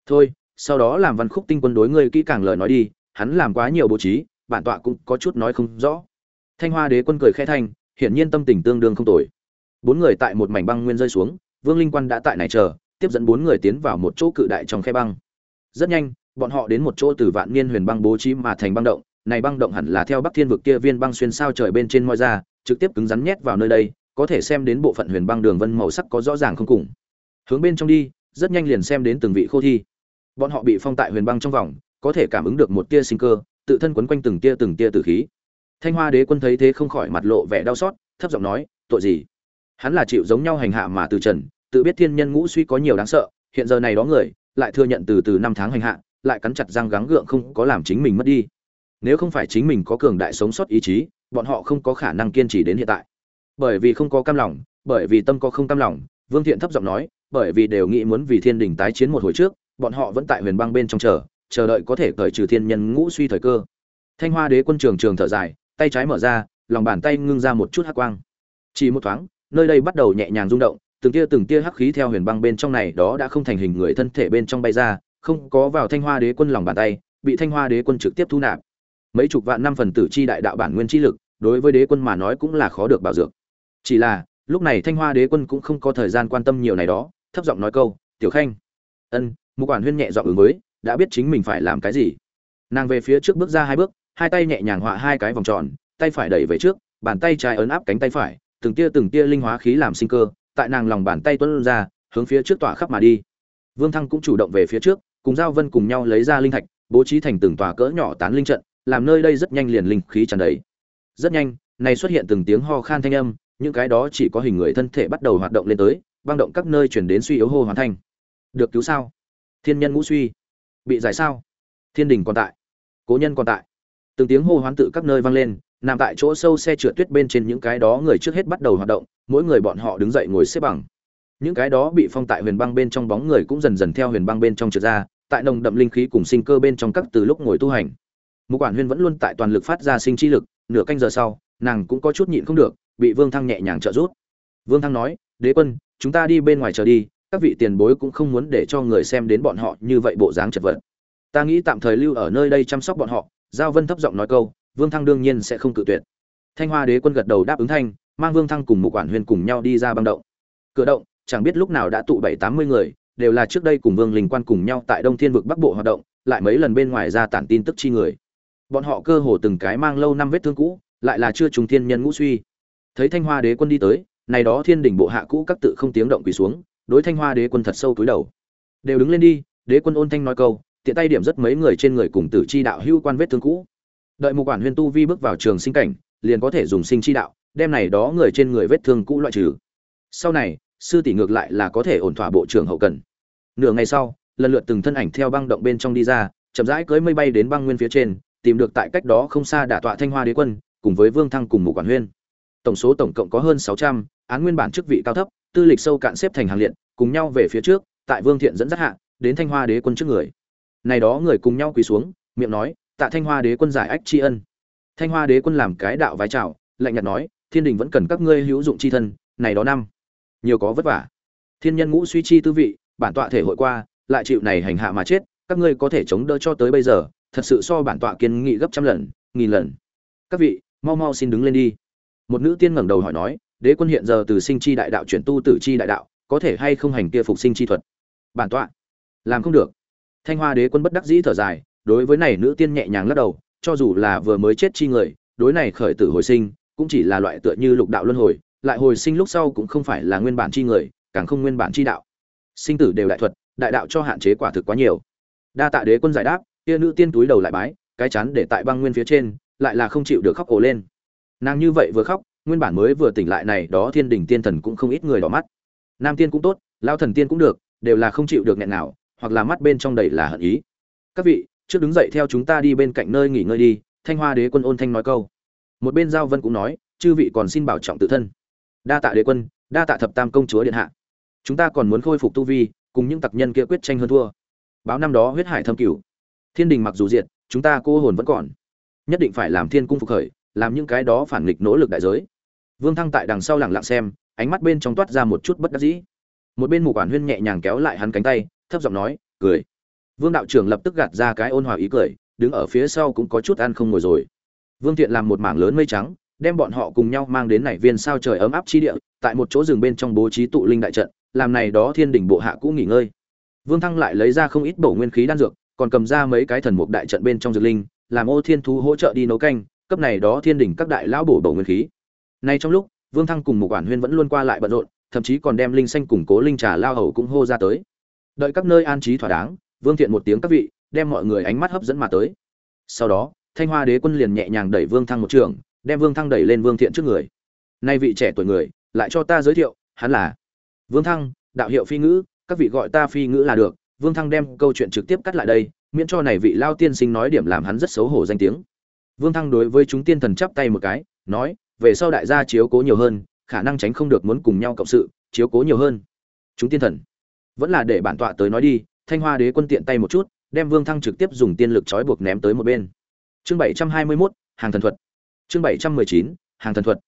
Thôi, sau đó làm văn khúc tinh quân đối ngươi kỹ càng lời nói đi, hắn làm quá nhiều bố trí, bản tọa cũng có chút nói không rõ. Thanh hoa đế quân cười khẽ thanh, hiển nhiên tâm tình tương đương không tồi. Bốn người tại một mảnh băng nguyên rơi xuống, vương linh quan đã tại này chờ, tiếp dẫn bốn người tiến vào một chỗ cự đại trong khe băng. Rất nhanh bọn họ đến một chỗ từ vạn niên huyền băng bố trí mà thành băng động, này băng động hẳn là theo bắc thiên vực kia viên băng xuyên sao trời bên trên moi ra, trực tiếp cứng rắn nhét vào nơi đây, có thể xem đến bộ phận huyền băng đường vân màu sắc có rõ ràng không cùng. Hướng bên trong đi, rất nhanh liền xem đến từng vị khô thi. Bọn họ bị phong tại huyền băng trong vòng, có thể cảm ứng được một tia sinh cơ, tự thân quấn quanh từng tia từng tia tử khí. Thanh hoa đế quân thấy thế không khỏi mặt lộ vẻ đau xót, thấp giọng nói, tội gì? Hắn là chịu giống nhau hành hạ mà từ trần, tự biết thiên nhân ngũ suy có nhiều đáng sợ, hiện giờ này đó người, lại thừa nhận từ từ năm tháng hành hạ lại cắn chặt răng gắng gượng không có làm chính mình mất đi. Nếu không phải chính mình có cường đại sống sót ý chí, bọn họ không có khả năng kiên trì đến hiện tại. Bởi vì không có cam lòng, bởi vì tâm có không cam lòng, vương thiện thấp giọng nói, bởi vì đều nghĩ muốn vì thiên đình tái chiến một hồi trước, bọn họ vẫn tại huyền băng bên trong chờ chờ đợi có thể cởi trừ thiên nhân ngũ suy thời cơ. Thanh hoa đế quân trường trường thở dài, tay trái mở ra, lòng bàn tay ngưng ra một chút hắc quang. Chỉ một thoáng, nơi đây bắt đầu nhẹ nhàng rung động, từng tia từng tia hắc khí theo huyền băng bên trong này đó đã không thành hình người thân thể bên trong bay ra không có vào thanh hoa đế quân lòng bàn tay, bị thanh hoa đế quân trực tiếp thu nạp. Mấy chục vạn năm phần tử chi đại đạo bản nguyên chi lực, đối với đế quân mà nói cũng là khó được bảo dược chỉ là, lúc này thanh hoa đế quân cũng không có thời gian quan tâm nhiều này đó, thấp giọng nói câu, tiểu khanh. Ân, mục quản huyên nhẹ giọng ứng với, đã biết chính mình phải làm cái gì? Nàng về phía trước bước ra hai bước, hai tay nhẹ nhàng họa hai cái vòng tròn, tay phải đẩy về trước, bàn tay trái ấn áp cánh tay phải, từng tia từng tia linh hóa khí làm sinh cơ, tại nàng lòng bàn tay tuân ra, hướng phía trước tỏa khắp mà đi. Vương thăng cũng chủ động về phía trước cùng giao vân cùng nhau lấy ra linh thạch, bố trí thành từng tòa cỡ nhỏ tán linh trận, làm nơi đây rất nhanh liền linh khí tràn đầy. Rất nhanh, này xuất hiện từng tiếng ho khan thanh âm, những cái đó chỉ có hình người thân thể bắt đầu hoạt động lên tới, vang động các nơi chuyển đến suy yếu hô hoàn thanh. Được cứu sao? Thiên nhân ngũ suy. Bị giải sao? Thiên đình còn tại. Cố nhân còn tại. Từng tiếng hô hoán tự các nơi vang lên, nằm tại chỗ sâu xe trượt tuyết bên trên những cái đó người trước hết bắt đầu hoạt động, mỗi người bọn họ đứng dậy ngồi xếp bằng. Những cái đó bị phong tại huyền băng bên trong bóng người cũng dần dần theo huyền băng bên trong trượt ra tại nồng đậm linh khí cùng sinh cơ bên trong các từ lúc ngồi tu hành. Mục quản huyên vẫn luôn tại toàn lực phát ra sinh chi lực, nửa canh giờ sau, nàng cũng có chút nhịn không được, bị vương thăng nhẹ nhàng trợ giúp. Vương thăng nói, đế quân, chúng ta đi bên ngoài chờ đi, các vị tiền bối cũng không muốn để cho người xem đến bọn họ như vậy bộ dáng chật vật. Ta nghĩ tạm thời lưu ở nơi đây chăm sóc bọn họ. Giao vân thấp giọng nói câu, vương thăng đương nhiên sẽ không cự tuyệt. Thanh hoa đế quân gật đầu đáp ứng thanh, mang vương thăng cùng Mục quản Huyên cùng nhau đi ra băng động. Cửa động, chẳng biết lúc nào đã tụ bảy tám mươi người đều là trước đây cùng vương linh quan cùng nhau tại đông thiên vực bắc bộ hoạt động, lại mấy lần bên ngoài ra tản tin tức chi người. Bọn họ cơ hồ từng cái mang lâu năm vết thương cũ, lại là chưa trùng thiên nhân ngũ suy. Thấy thanh hoa đế quân đi tới, này đó thiên đỉnh bộ hạ cũ các tự không tiếng động quỳ xuống, đối thanh hoa đế quân thật sâu túi đầu. Đều đứng lên đi, đế quân ôn thanh nói câu, tiện tay điểm rất mấy người trên người cùng tử chi đạo hưu quan vết thương cũ. Đợi một quản huyền tu vi bước vào trường sinh cảnh, liền có thể dùng sinh chi đạo, đem này đó người trên người vết thương cũ loại trừ. Sau này, sư tỷ ngược lại là có thể ổn thỏa bộ trưởng hậu cần nửa ngày sau, lần lượt từng thân ảnh theo băng động bên trong đi ra, chậm rãi cưỡi mây bay đến băng nguyên phía trên, tìm được tại cách đó không xa đả tọa thanh hoa đế quân, cùng với vương thăng cùng một quản huyên. Tổng số tổng cộng có hơn sáu trăm, án nguyên bản chức vị cao thấp, tư lịch sâu cạn xếp thành hàng liệt, cùng nhau về phía trước, tại vương thiện dẫn dắt hạ, đến thanh hoa đế quân trước người. Này đó người cùng nhau quỳ xuống, miệng nói, tạ thanh hoa đế quân giải ách tri ân. Thanh hoa đế quân làm cái đạo vái chào, lạnh nhạt nói, thiên đình vẫn cần các ngươi hữu dụng chi thân, này đó năm, nhiều có vất vả. Thiên nhân ngũ suy chi tư vị bản tọa thể hội qua, lại chịu này hành hạ mà chết, các ngươi có thể chống đỡ cho tới bây giờ, thật sự so bản tọa kiên nghị gấp trăm lần, nghìn lần. Các vị, mau mau xin đứng lên đi. Một nữ tiên ngẩng đầu hỏi nói, đế quân hiện giờ từ sinh chi đại đạo chuyển tu tử chi đại đạo, có thể hay không hành kia phục sinh chi thuật? Bản tọa. Làm không được. Thanh hoa đế quân bất đắc dĩ thở dài, đối với này nữ tiên nhẹ nhàng lắc đầu, cho dù là vừa mới chết chi người, đối này khởi tử hồi sinh, cũng chỉ là loại tựa như lục đạo luân hồi, lại hồi sinh lúc sau cũng không phải là nguyên bản chi người, càng không nguyên bản chi đạo sinh tử đều đại thuật, đại đạo cho hạn chế quả thực quá nhiều. Đa tạ đế quân giải đáp, kia nữ tiên túi đầu lại bái, cái chắn để tại băng nguyên phía trên, lại là không chịu được khóc ổ lên. Nàng như vậy vừa khóc, nguyên bản mới vừa tỉnh lại này, đó thiên đình tiên thần cũng không ít người đỏ mắt. Nam tiên cũng tốt, lao thần tiên cũng được, đều là không chịu được nghẹn nào, hoặc là mắt bên trong đầy là hận ý. Các vị, trước đứng dậy theo chúng ta đi bên cạnh nơi nghỉ ngơi đi, thanh hoa đế quân ôn thanh nói câu. Một bên giao vân cũng nói, chư vị còn xin bảo trọng tự thân. Đa tạ đế quân, đa tạ thập tam công chúa điện hạ chúng ta còn muốn khôi phục tu vi, cùng những tặc nhân kia quyết tranh hơn thua. Báo năm đó huyết hải thâm cửu. Thiên đình mặc dù diệt, chúng ta cô hồn vẫn còn. Nhất định phải làm thiên cung phục khởi, làm những cái đó phản nghịch nỗ lực đại giới. Vương thăng tại đằng sau lẳng lặng xem, ánh mắt bên trong toát ra một chút bất đắc dĩ. Một bên mù quản huyên nhẹ nhàng kéo lại hắn cánh tay, thấp giọng nói, cười. Vương đạo trưởng lập tức gạt ra cái ôn hòa ý cười, đứng ở phía sau cũng có chút ăn không ngồi rồi. Vương thiện làm một mảng lớn mây trắng, đem bọn họ cùng nhau mang đến nảy viên sao trời ấm áp chi địa, tại một chỗ rừng bên trong bố trí tụ linh đại trận làm này đó thiên đỉnh bộ hạ cũ nghỉ ngơi. Vương thăng lại lấy ra không ít bổ nguyên khí đan dược, còn cầm ra mấy cái thần mục đại trận bên trong dược linh, làm ô thiên thú hỗ trợ đi nấu canh, cấp này đó thiên đỉnh các đại lão bổ bổ nguyên khí. Nay trong lúc, vương thăng cùng một quản huyên vẫn luôn qua lại bận rộn, thậm chí còn đem linh xanh củng cố linh trà lao hầu cũng hô ra tới. Đợi các nơi an trí thỏa đáng, vương thiện một tiếng các vị, đem mọi người ánh mắt hấp dẫn mà tới. Sau đó, thanh hoa đế quân liền nhẹ nhàng đẩy vương thăng một trường, đem vương thăng đẩy lên vương thiện trước người. Nay vị trẻ tuổi người, lại cho ta giới thiệu, hắn là vương thăng, đạo hiệu phi ngữ, các vị gọi ta phi ngữ là được. Vương thăng đem câu chuyện trực tiếp cắt lại đây, miễn cho này vị lao tiên sinh nói điểm làm hắn rất xấu hổ danh tiếng. Vương thăng đối với chúng tiên thần chắp tay một cái, nói, về sau đại gia chiếu cố nhiều hơn, khả năng tránh không được muốn cùng nhau cộng sự, chiếu cố nhiều hơn. Chúng tiên thần, vẫn là để bản tọa tới nói đi, thanh hoa đế quân tiện tay một chút, đem vương thăng trực tiếp dùng tiên lực trói buộc ném tới một bên. Chương bảy trăm hai mươi mốt, hàng thần thuật. Chương bảy trăm mười chín, hàng thần thuật.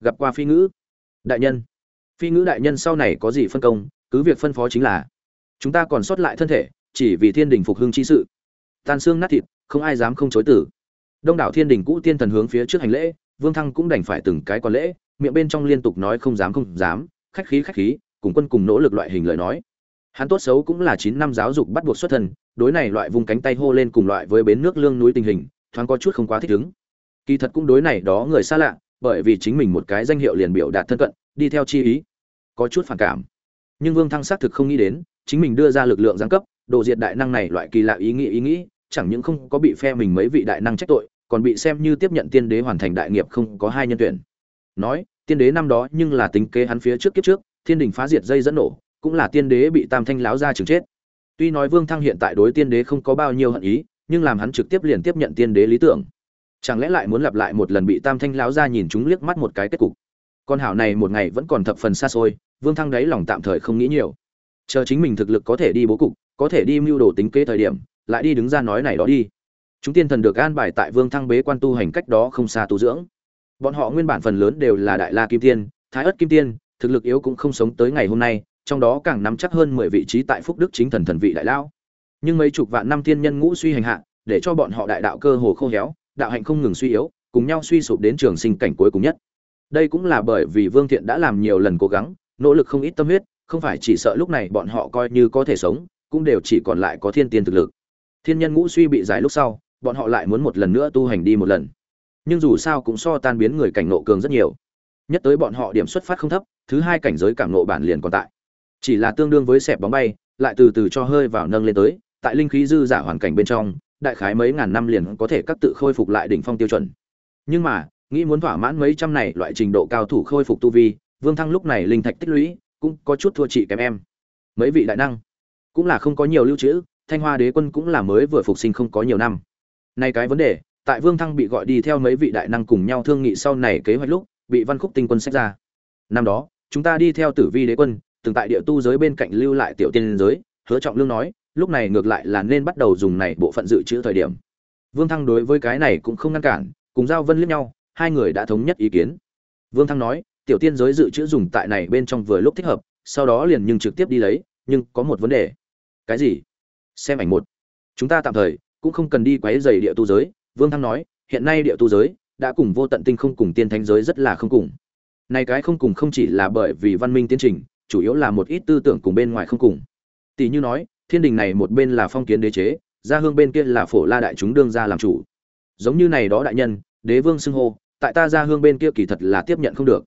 Gặp qua phi ngữ. Đại nhân phi ngữ đại nhân sau này có gì phân công, cứ việc phân phó chính là, chúng ta còn sót lại thân thể, chỉ vì thiên đình phục hưng chi sự. Tan xương nát thịt, không ai dám không chối tử đông đảo thiên đình cũ tiên thần hướng phía trước hành lễ, vương thăng cũng đành phải từng cái còn lễ, miệng bên trong liên tục nói không dám không dám, khách khí khách khí, cùng quân cùng nỗ lực loại hình lời nói. Hắn tốt xấu cũng là chín năm giáo dục bắt buộc xuất thân, đối này loại vùng cánh tay hô lên cùng loại với bến nước lương núi tình hình, thoáng có chút không quá thích ứng. Kỳ thật cũng đối này đó người xa lạ, bởi vì chính mình một cái danh hiệu liền biểu đạt thân cận đi theo chi ý, có chút phản cảm. Nhưng vương thăng xác thực không nghĩ đến, chính mình đưa ra lực lượng giáng cấp độ diệt đại năng này loại kỳ lạ ý nghĩ ý nghĩ, chẳng những không có bị phe mình mấy vị đại năng trách tội, còn bị xem như tiếp nhận tiên đế hoàn thành đại nghiệp không có hai nhân tuyển. Nói, tiên đế năm đó nhưng là tính kế hắn phía trước kiếp trước, thiên đình phá diệt dây dẫn nổ, cũng là tiên đế bị tam thanh láo ra chừng chết. Tuy nói vương thăng hiện tại đối tiên đế không có bao nhiêu hận ý, nhưng làm hắn trực tiếp liền tiếp nhận tiên đế lý tưởng. Chẳng lẽ lại muốn lặp lại một lần bị tam thanh láo ra nhìn chúng liếc mắt một cái kết cục? Con hảo này một ngày vẫn còn thập phần xa xôi, vương thăng đáy lòng tạm thời không nghĩ nhiều. Chờ chính mình thực lực có thể đi bố cục, có thể đi mưu đồ tính kế thời điểm, lại đi đứng ra nói này đó đi. Chúng tiên thần được an bài tại vương thăng bế quan tu hành cách đó không xa tu dưỡng. Bọn họ nguyên bản phần lớn đều là đại la kim tiên, thái ất kim tiên, thực lực yếu cũng không sống tới ngày hôm nay, trong đó càng nắm chắc hơn mười vị trí tại phúc đức chính thần thần vị đại lão. Nhưng mấy chục vạn năm tiên nhân ngũ suy hành hạ, để cho bọn họ đại đạo cơ hồ khô héo, đạo hạnh không ngừng suy yếu, cùng nhau suy sụp đến trường sinh cảnh cuối cùng nhất đây cũng là bởi vì vương thiện đã làm nhiều lần cố gắng, nỗ lực không ít tâm huyết, không phải chỉ sợ lúc này bọn họ coi như có thể sống, cũng đều chỉ còn lại có thiên tiên thực lực. Thiên nhân ngũ suy bị giải lúc sau, bọn họ lại muốn một lần nữa tu hành đi một lần. Nhưng dù sao cũng so tan biến người cảnh nộ cường rất nhiều. Nhất tới bọn họ điểm xuất phát không thấp, thứ hai cảnh giới cảm nộ bản liền còn tại. Chỉ là tương đương với xẹp bóng bay, lại từ từ cho hơi vào nâng lên tới, tại linh khí dư giả hoàn cảnh bên trong, đại khái mấy ngàn năm liền có thể các tự khôi phục lại đỉnh phong tiêu chuẩn. Nhưng mà nghĩ muốn thỏa mãn mấy trăm này loại trình độ cao thủ khôi phục tu vi, vương thăng lúc này linh thạch tích lũy cũng có chút thua chị kém em. Mấy vị đại năng cũng là không có nhiều lưu trữ, thanh hoa đế quân cũng là mới vừa phục sinh không có nhiều năm. Nay cái vấn đề, tại vương thăng bị gọi đi theo mấy vị đại năng cùng nhau thương nghị sau này kế hoạch lúc, bị văn khúc tinh quân sách ra. Năm đó, chúng ta đi theo tử vi đế quân, từng tại địa tu giới bên cạnh lưu lại tiểu tiên giới, hứa trọng lương nói, lúc này ngược lại là nên bắt đầu dùng này bộ phận dự trữ thời điểm. Vương thăng đối với cái này cũng không ngăn cản, cùng giao vân liếc nhau hai người đã thống nhất ý kiến. Vương thăng nói, tiểu tiên giới dự trữ dùng tại này bên trong vừa lúc thích hợp, sau đó liền nhưng trực tiếp đi lấy, nhưng có một vấn đề. Cái gì? Xem ảnh một. Chúng ta tạm thời cũng không cần đi quấy dày địa tu giới. Vương thăng nói, hiện nay địa tu giới đã cùng vô tận tinh không cùng tiên thánh giới rất là không cùng. Này cái không cùng không chỉ là bởi vì văn minh tiến trình, chủ yếu là một ít tư tưởng cùng bên ngoài không cùng. Tỷ như nói, thiên đình này một bên là phong kiến đế chế, gia hương bên kia là phổ la đại chúng đương gia làm chủ. Giống như này đó đại nhân, đế vương xưng hô tại ta gia hương bên kia kỳ thật là tiếp nhận không được.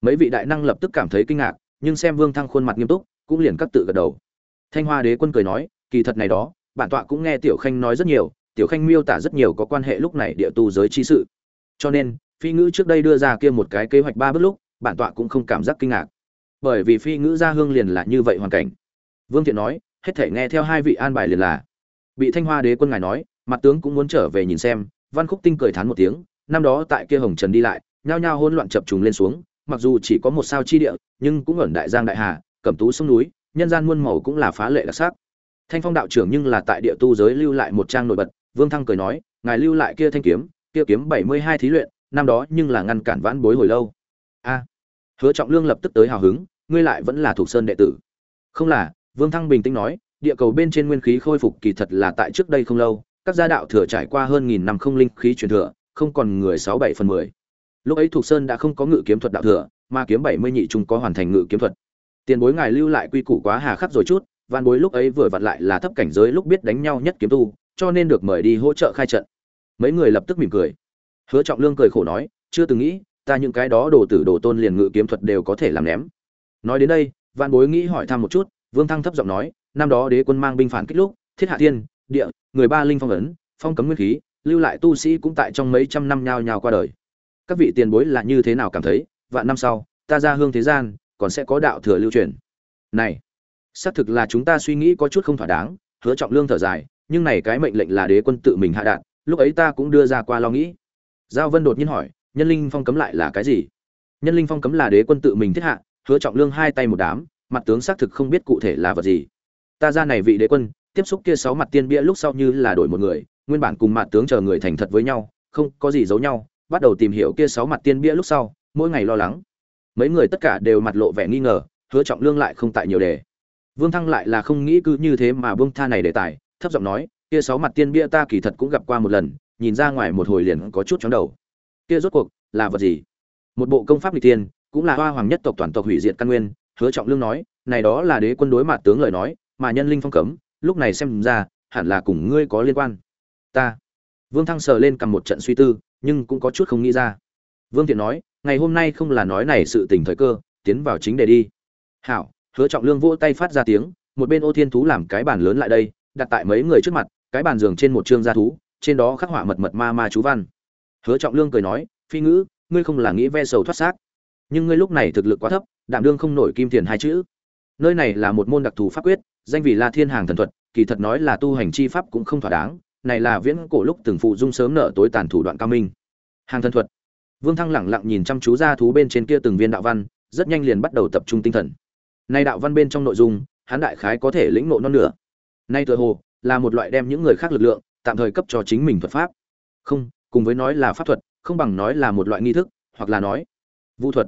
Mấy vị đại năng lập tức cảm thấy kinh ngạc, nhưng xem vương thăng khuôn mặt nghiêm túc, cũng liền cắt tự gật đầu. Thanh hoa đế quân cười nói, kỳ thật này đó, bản tọa cũng nghe tiểu khanh nói rất nhiều, tiểu khanh miêu tả rất nhiều có quan hệ lúc này địa tu giới chi sự. Cho nên, phi ngữ trước đây đưa ra kia một cái kế hoạch ba bước lúc, bản tọa cũng không cảm giác kinh ngạc. Bởi vì phi ngữ gia hương liền là như vậy hoàn cảnh. Vương thiện nói, hết thể nghe theo hai vị an bài liền là. Bị thanh hoa đế quân ngài nói, mặt tướng cũng muốn trở về nhìn xem, văn khúc tinh cười thán một tiếng năm đó tại kia hồng trần đi lại, nhao nhao hỗn loạn chập trùng lên xuống, mặc dù chỉ có một sao chi địa, nhưng cũng ẩn đại giang đại hà, cẩm tú sông núi, nhân gian muôn màu cũng là phá lệ đặc sắc. Thanh phong đạo trưởng nhưng là tại địa tu giới lưu lại một trang nổi bật, vương thăng cười nói, ngài lưu lại kia thanh kiếm, kia kiếm bảy mươi hai thí luyện, năm đó nhưng là ngăn cản vãn bối hồi lâu. A, hứa trọng lương lập tức tới hào hứng, ngươi lại vẫn là thuộc sơn đệ tử. Không là, vương thăng bình tĩnh nói, địa cầu bên trên nguyên khí khôi phục kỳ thật là tại trước đây không lâu, các gia đạo thừa trải qua hơn nghìn năm không linh khí truyền thừa không còn người sáu bảy phần mười. Lúc ấy thuộc sơn đã không có ngự kiếm thuật đạo thừa, mà kiếm bảy mươi nhị trung có hoàn thành ngự kiếm thuật. Tiền bối ngài lưu lại quy củ quá hà khắc rồi chút văn bối lúc ấy vừa vặn lại là thấp cảnh giới lúc biết đánh nhau nhất kiếm tu, cho nên được mời đi hỗ trợ khai trận. Mấy người lập tức mỉm cười. Hứa trọng lương cười khổ nói, chưa từng nghĩ, ta những cái đó đồ tử đồ tôn liền ngự kiếm thuật đều có thể làm ném. Nói đến đây văn bối nghĩ hỏi thăm một chút, vương thăng thấp giọng nói, năm đó đế quân mang binh phản kích lúc, thiết hạ thiên, địa, người ba linh phong ấn, phong cấm nguyên khí lưu lại tu sĩ cũng tại trong mấy trăm năm nhao nhao qua đời. Các vị tiền bối là như thế nào cảm thấy, vạn năm sau, ta ra hương thế gian, còn sẽ có đạo thừa lưu truyền? Này, xác thực là chúng ta suy nghĩ có chút không thỏa đáng, hứa trọng lương thở dài, nhưng này cái mệnh lệnh là đế quân tự mình hạ đạn, lúc ấy ta cũng đưa ra qua lo nghĩ. Giao vân đột nhiên hỏi, nhân linh phong cấm lại là cái gì? Nhân linh phong cấm là đế quân tự mình thiết hạ, hứa trọng lương hai tay một đám, mặt tướng xác thực không biết cụ thể là vật gì. Ta ra này vị đế quân, tiếp xúc kia sáu mặt tiên bia lúc sau như là đổi một người nguyên bản cùng mặt tướng chờ người thành thật với nhau, không có gì giấu nhau, bắt đầu tìm hiểu kia sáu mặt tiên bia lúc sau, mỗi ngày lo lắng. Mấy người tất cả đều mặt lộ vẻ nghi ngờ, hứa trọng lương lại không tại nhiều đề. Vương thăng lại là không nghĩ cứ như thế mà vương tha này đề tài, thấp giọng nói, kia sáu mặt tiên bia ta kỳ thật cũng gặp qua một lần, nhìn ra ngoài một hồi liền có chút chóng đầu. Kia rốt cuộc là vật gì? Một bộ công pháp lịch tiên cũng là hoa hoàng nhất tộc toàn tộc hủy diệt căn nguyên, hứa trọng lương nói, này đó là đế quân đối mặt tướng lời nói, mà nhân linh phong cấm, lúc này xem ra, hẳn là cùng ngươi có liên quan ta. Vương thăng sờ lên cầm một trận suy tư, nhưng cũng có chút không nghĩ ra. Vương thiện nói, ngày hôm nay không là nói này sự tình thời cơ, tiến vào chính đề đi. Hảo, hứa trọng lương vỗ tay phát ra tiếng, một bên ô thiên thú làm cái bàn lớn lại đây, đặt tại mấy người trước mặt, cái bàn giường trên một chương gia thú, trên đó khắc họa mật mật ma ma chú văn. Hứa trọng lương cười nói, phi ngữ, ngươi không là nghĩ ve sầu thoát xác. Nhưng ngươi lúc này thực lực quá thấp, đảm đương không nổi kim tiền hai chữ. Nơi này là một môn đặc thù pháp quyết, danh vì là thiên hàng thần thuật, kỳ thật nói là tu hành chi pháp cũng không thỏa đáng này là viễn cổ lúc từng phụ dung sớm nợ tối tàn thủ đoạn cao minh. Hàng thân thuật. Vương thăng lẳng lặng nhìn chăm chú ra thú bên trên kia từng viên đạo văn, rất nhanh liền bắt đầu tập trung tinh thần. Nay đạo văn bên trong nội dung, hắn đại khái có thể lĩnh ngộ non nửa. Nay tựa hồ, là một loại đem những người khác lực lượng, tạm thời cấp cho chính mình thuật pháp. Không, cùng với nói là pháp thuật, không bằng nói là một loại nghi thức, hoặc là nói, vũ thuật.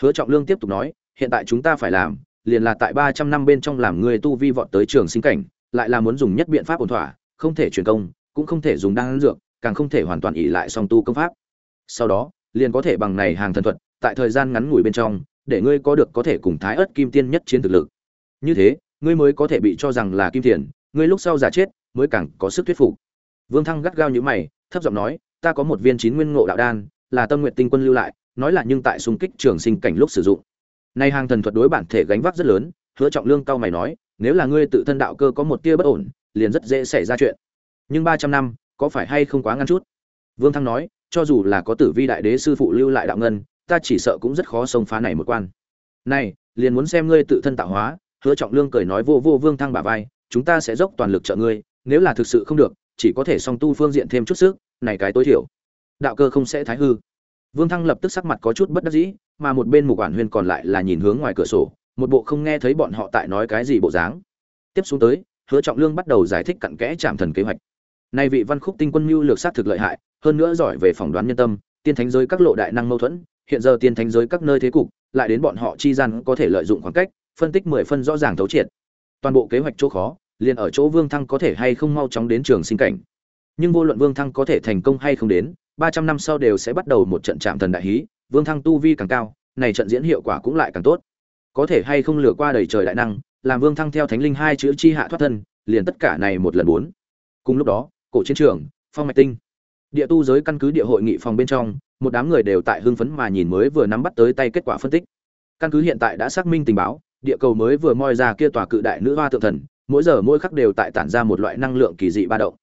Hứa trọng lương tiếp tục nói, hiện tại chúng ta phải làm, liền là tại ba trăm năm bên trong làm người tu vi vọt tới trường sinh cảnh, lại là muốn dùng nhất biện pháp ổn thỏa không thể truyền công, cũng không thể dùng đan dược, càng không thể hoàn toàn ỷ lại song tu công pháp. Sau đó, liền có thể bằng này hàng thần thuật, tại thời gian ngắn ngủi bên trong, để ngươi có được có thể cùng thái Ức kim tiên nhất chiến thực lực. Như thế, ngươi mới có thể bị cho rằng là kim tiền, ngươi lúc sau giả chết, mới càng có sức thuyết phục. Vương thăng gắt gao như mày, thấp giọng nói, ta có một viên chín nguyên ngộ đạo đan, là tâm nguyện tinh quân lưu lại, nói là nhưng tại xung kích trường sinh cảnh lúc sử dụng. Nay hàng thần thuật đối bản thể gánh vác rất lớn, hứa trọng lương cao mày nói, nếu là ngươi tự thân đạo cơ có một tia bất ổn liền rất dễ xảy ra chuyện. Nhưng ba trăm năm có phải hay không quá ngăn chút? Vương thăng nói cho dù là có tử vi đại đế sư phụ lưu lại đạo ngân ta chỉ sợ cũng rất khó xông phá này một quan. Này liền muốn xem ngươi tự thân tạo hóa hứa trọng lương cười nói vô vô vương thăng bả vai chúng ta sẽ dốc toàn lực trợ ngươi nếu là thực sự không được chỉ có thể song tu phương diện thêm chút sức này cái tối thiểu. Đạo cơ không sẽ thái hư. Vương Thăng lập tức sắc mặt có chút bất đắc dĩ, mà một bên Mục Quản Huyên còn lại là nhìn hướng ngoài cửa sổ, một bộ không nghe thấy bọn họ tại nói cái gì bộ dáng. Tiếp xuống tới, Hứa Trọng Lương bắt đầu giải thích cặn kẽ trạm thần kế hoạch. Nay vị Văn Khúc Tinh Quân mưu lược sát thực lợi hại, hơn nữa giỏi về phỏng đoán nhân tâm, tiên thánh giới các lộ đại năng mâu thuẫn, hiện giờ tiên thánh giới các nơi thế cục, lại đến bọn họ chi gian có thể lợi dụng khoảng cách, phân tích mười phân rõ ràng thấu triệt. Toàn bộ kế hoạch chỗ khó, liền ở chỗ Vương Thăng có thể hay không mau chóng đến trường sinh cảnh. Nhưng vô luận Vương Thăng có thể thành công hay không đến, ba trăm năm sau đều sẽ bắt đầu một trận trạm thần đại hí, Vương Thăng tu vi càng cao, này trận diễn hiệu quả cũng lại càng tốt. Có thể hay không lừa qua đầy trời đại năng, làm Vương Thăng theo Thánh Linh hai chữ chi hạ thoát thân, liền tất cả này một lần bốn. Cùng lúc đó, cổ chiến trường, phong mạch tinh, địa tu giới căn cứ địa hội nghị phòng bên trong, một đám người đều tại hưng phấn mà nhìn mới vừa nắm bắt tới tay kết quả phân tích. Căn cứ hiện tại đã xác minh tình báo, địa cầu mới vừa moi ra kia tòa cự đại nữ hoa tượng thần, mỗi giờ mỗi khắc đều tại tản ra một loại năng lượng kỳ dị ba động.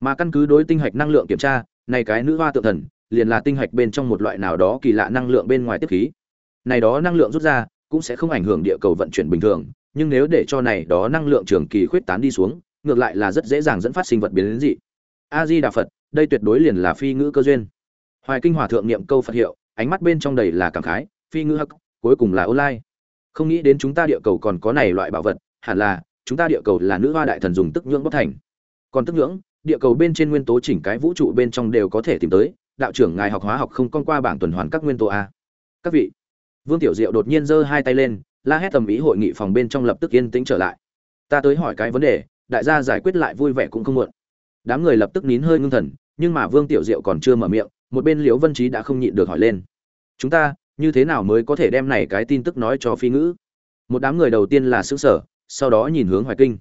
Mà căn cứ đối tinh hạch năng lượng kiểm tra, này cái nữ hoa tượng thần liền là tinh hạch bên trong một loại nào đó kỳ lạ năng lượng bên ngoài tiếp khí. Này đó năng lượng rút ra cũng sẽ không ảnh hưởng địa cầu vận chuyển bình thường, nhưng nếu để cho này đó năng lượng trường kỳ khuyết tán đi xuống, ngược lại là rất dễ dàng dẫn phát sinh vật biến đến dị. A Di Đà Phật, đây tuyệt đối liền là phi ngữ cơ duyên. Hoài Kinh Hòa thượng niệm câu Phật hiệu, ánh mắt bên trong đầy là cảm khái, phi ngữ hắc, cuối cùng là online. Không nghĩ đến chúng ta địa cầu còn có này loại bảo vật, hẳn là chúng ta địa cầu là nữ hoa đại thần dùng tức nhưỡng bất thành. Còn tức nhưỡng, địa cầu bên trên nguyên tố chỉnh cái vũ trụ bên trong đều có thể tìm tới, đạo trưởng ngài học hóa học không con qua bảng tuần hoàn các nguyên tố a. Các vị. Vương Tiểu Diệu đột nhiên giơ hai tay lên, la hét tầm ý hội nghị phòng bên trong lập tức yên tĩnh trở lại. Ta tới hỏi cái vấn đề, đại gia giải quyết lại vui vẻ cũng không muộn. Đám người lập tức nín hơi ngưng thần, nhưng mà Vương Tiểu Diệu còn chưa mở miệng, một bên Liễu Vân Trí đã không nhịn được hỏi lên. Chúng ta, như thế nào mới có thể đem này cái tin tức nói cho phi ngữ? Một đám người đầu tiên là xứ sở, sau đó nhìn hướng Hoài Kinh.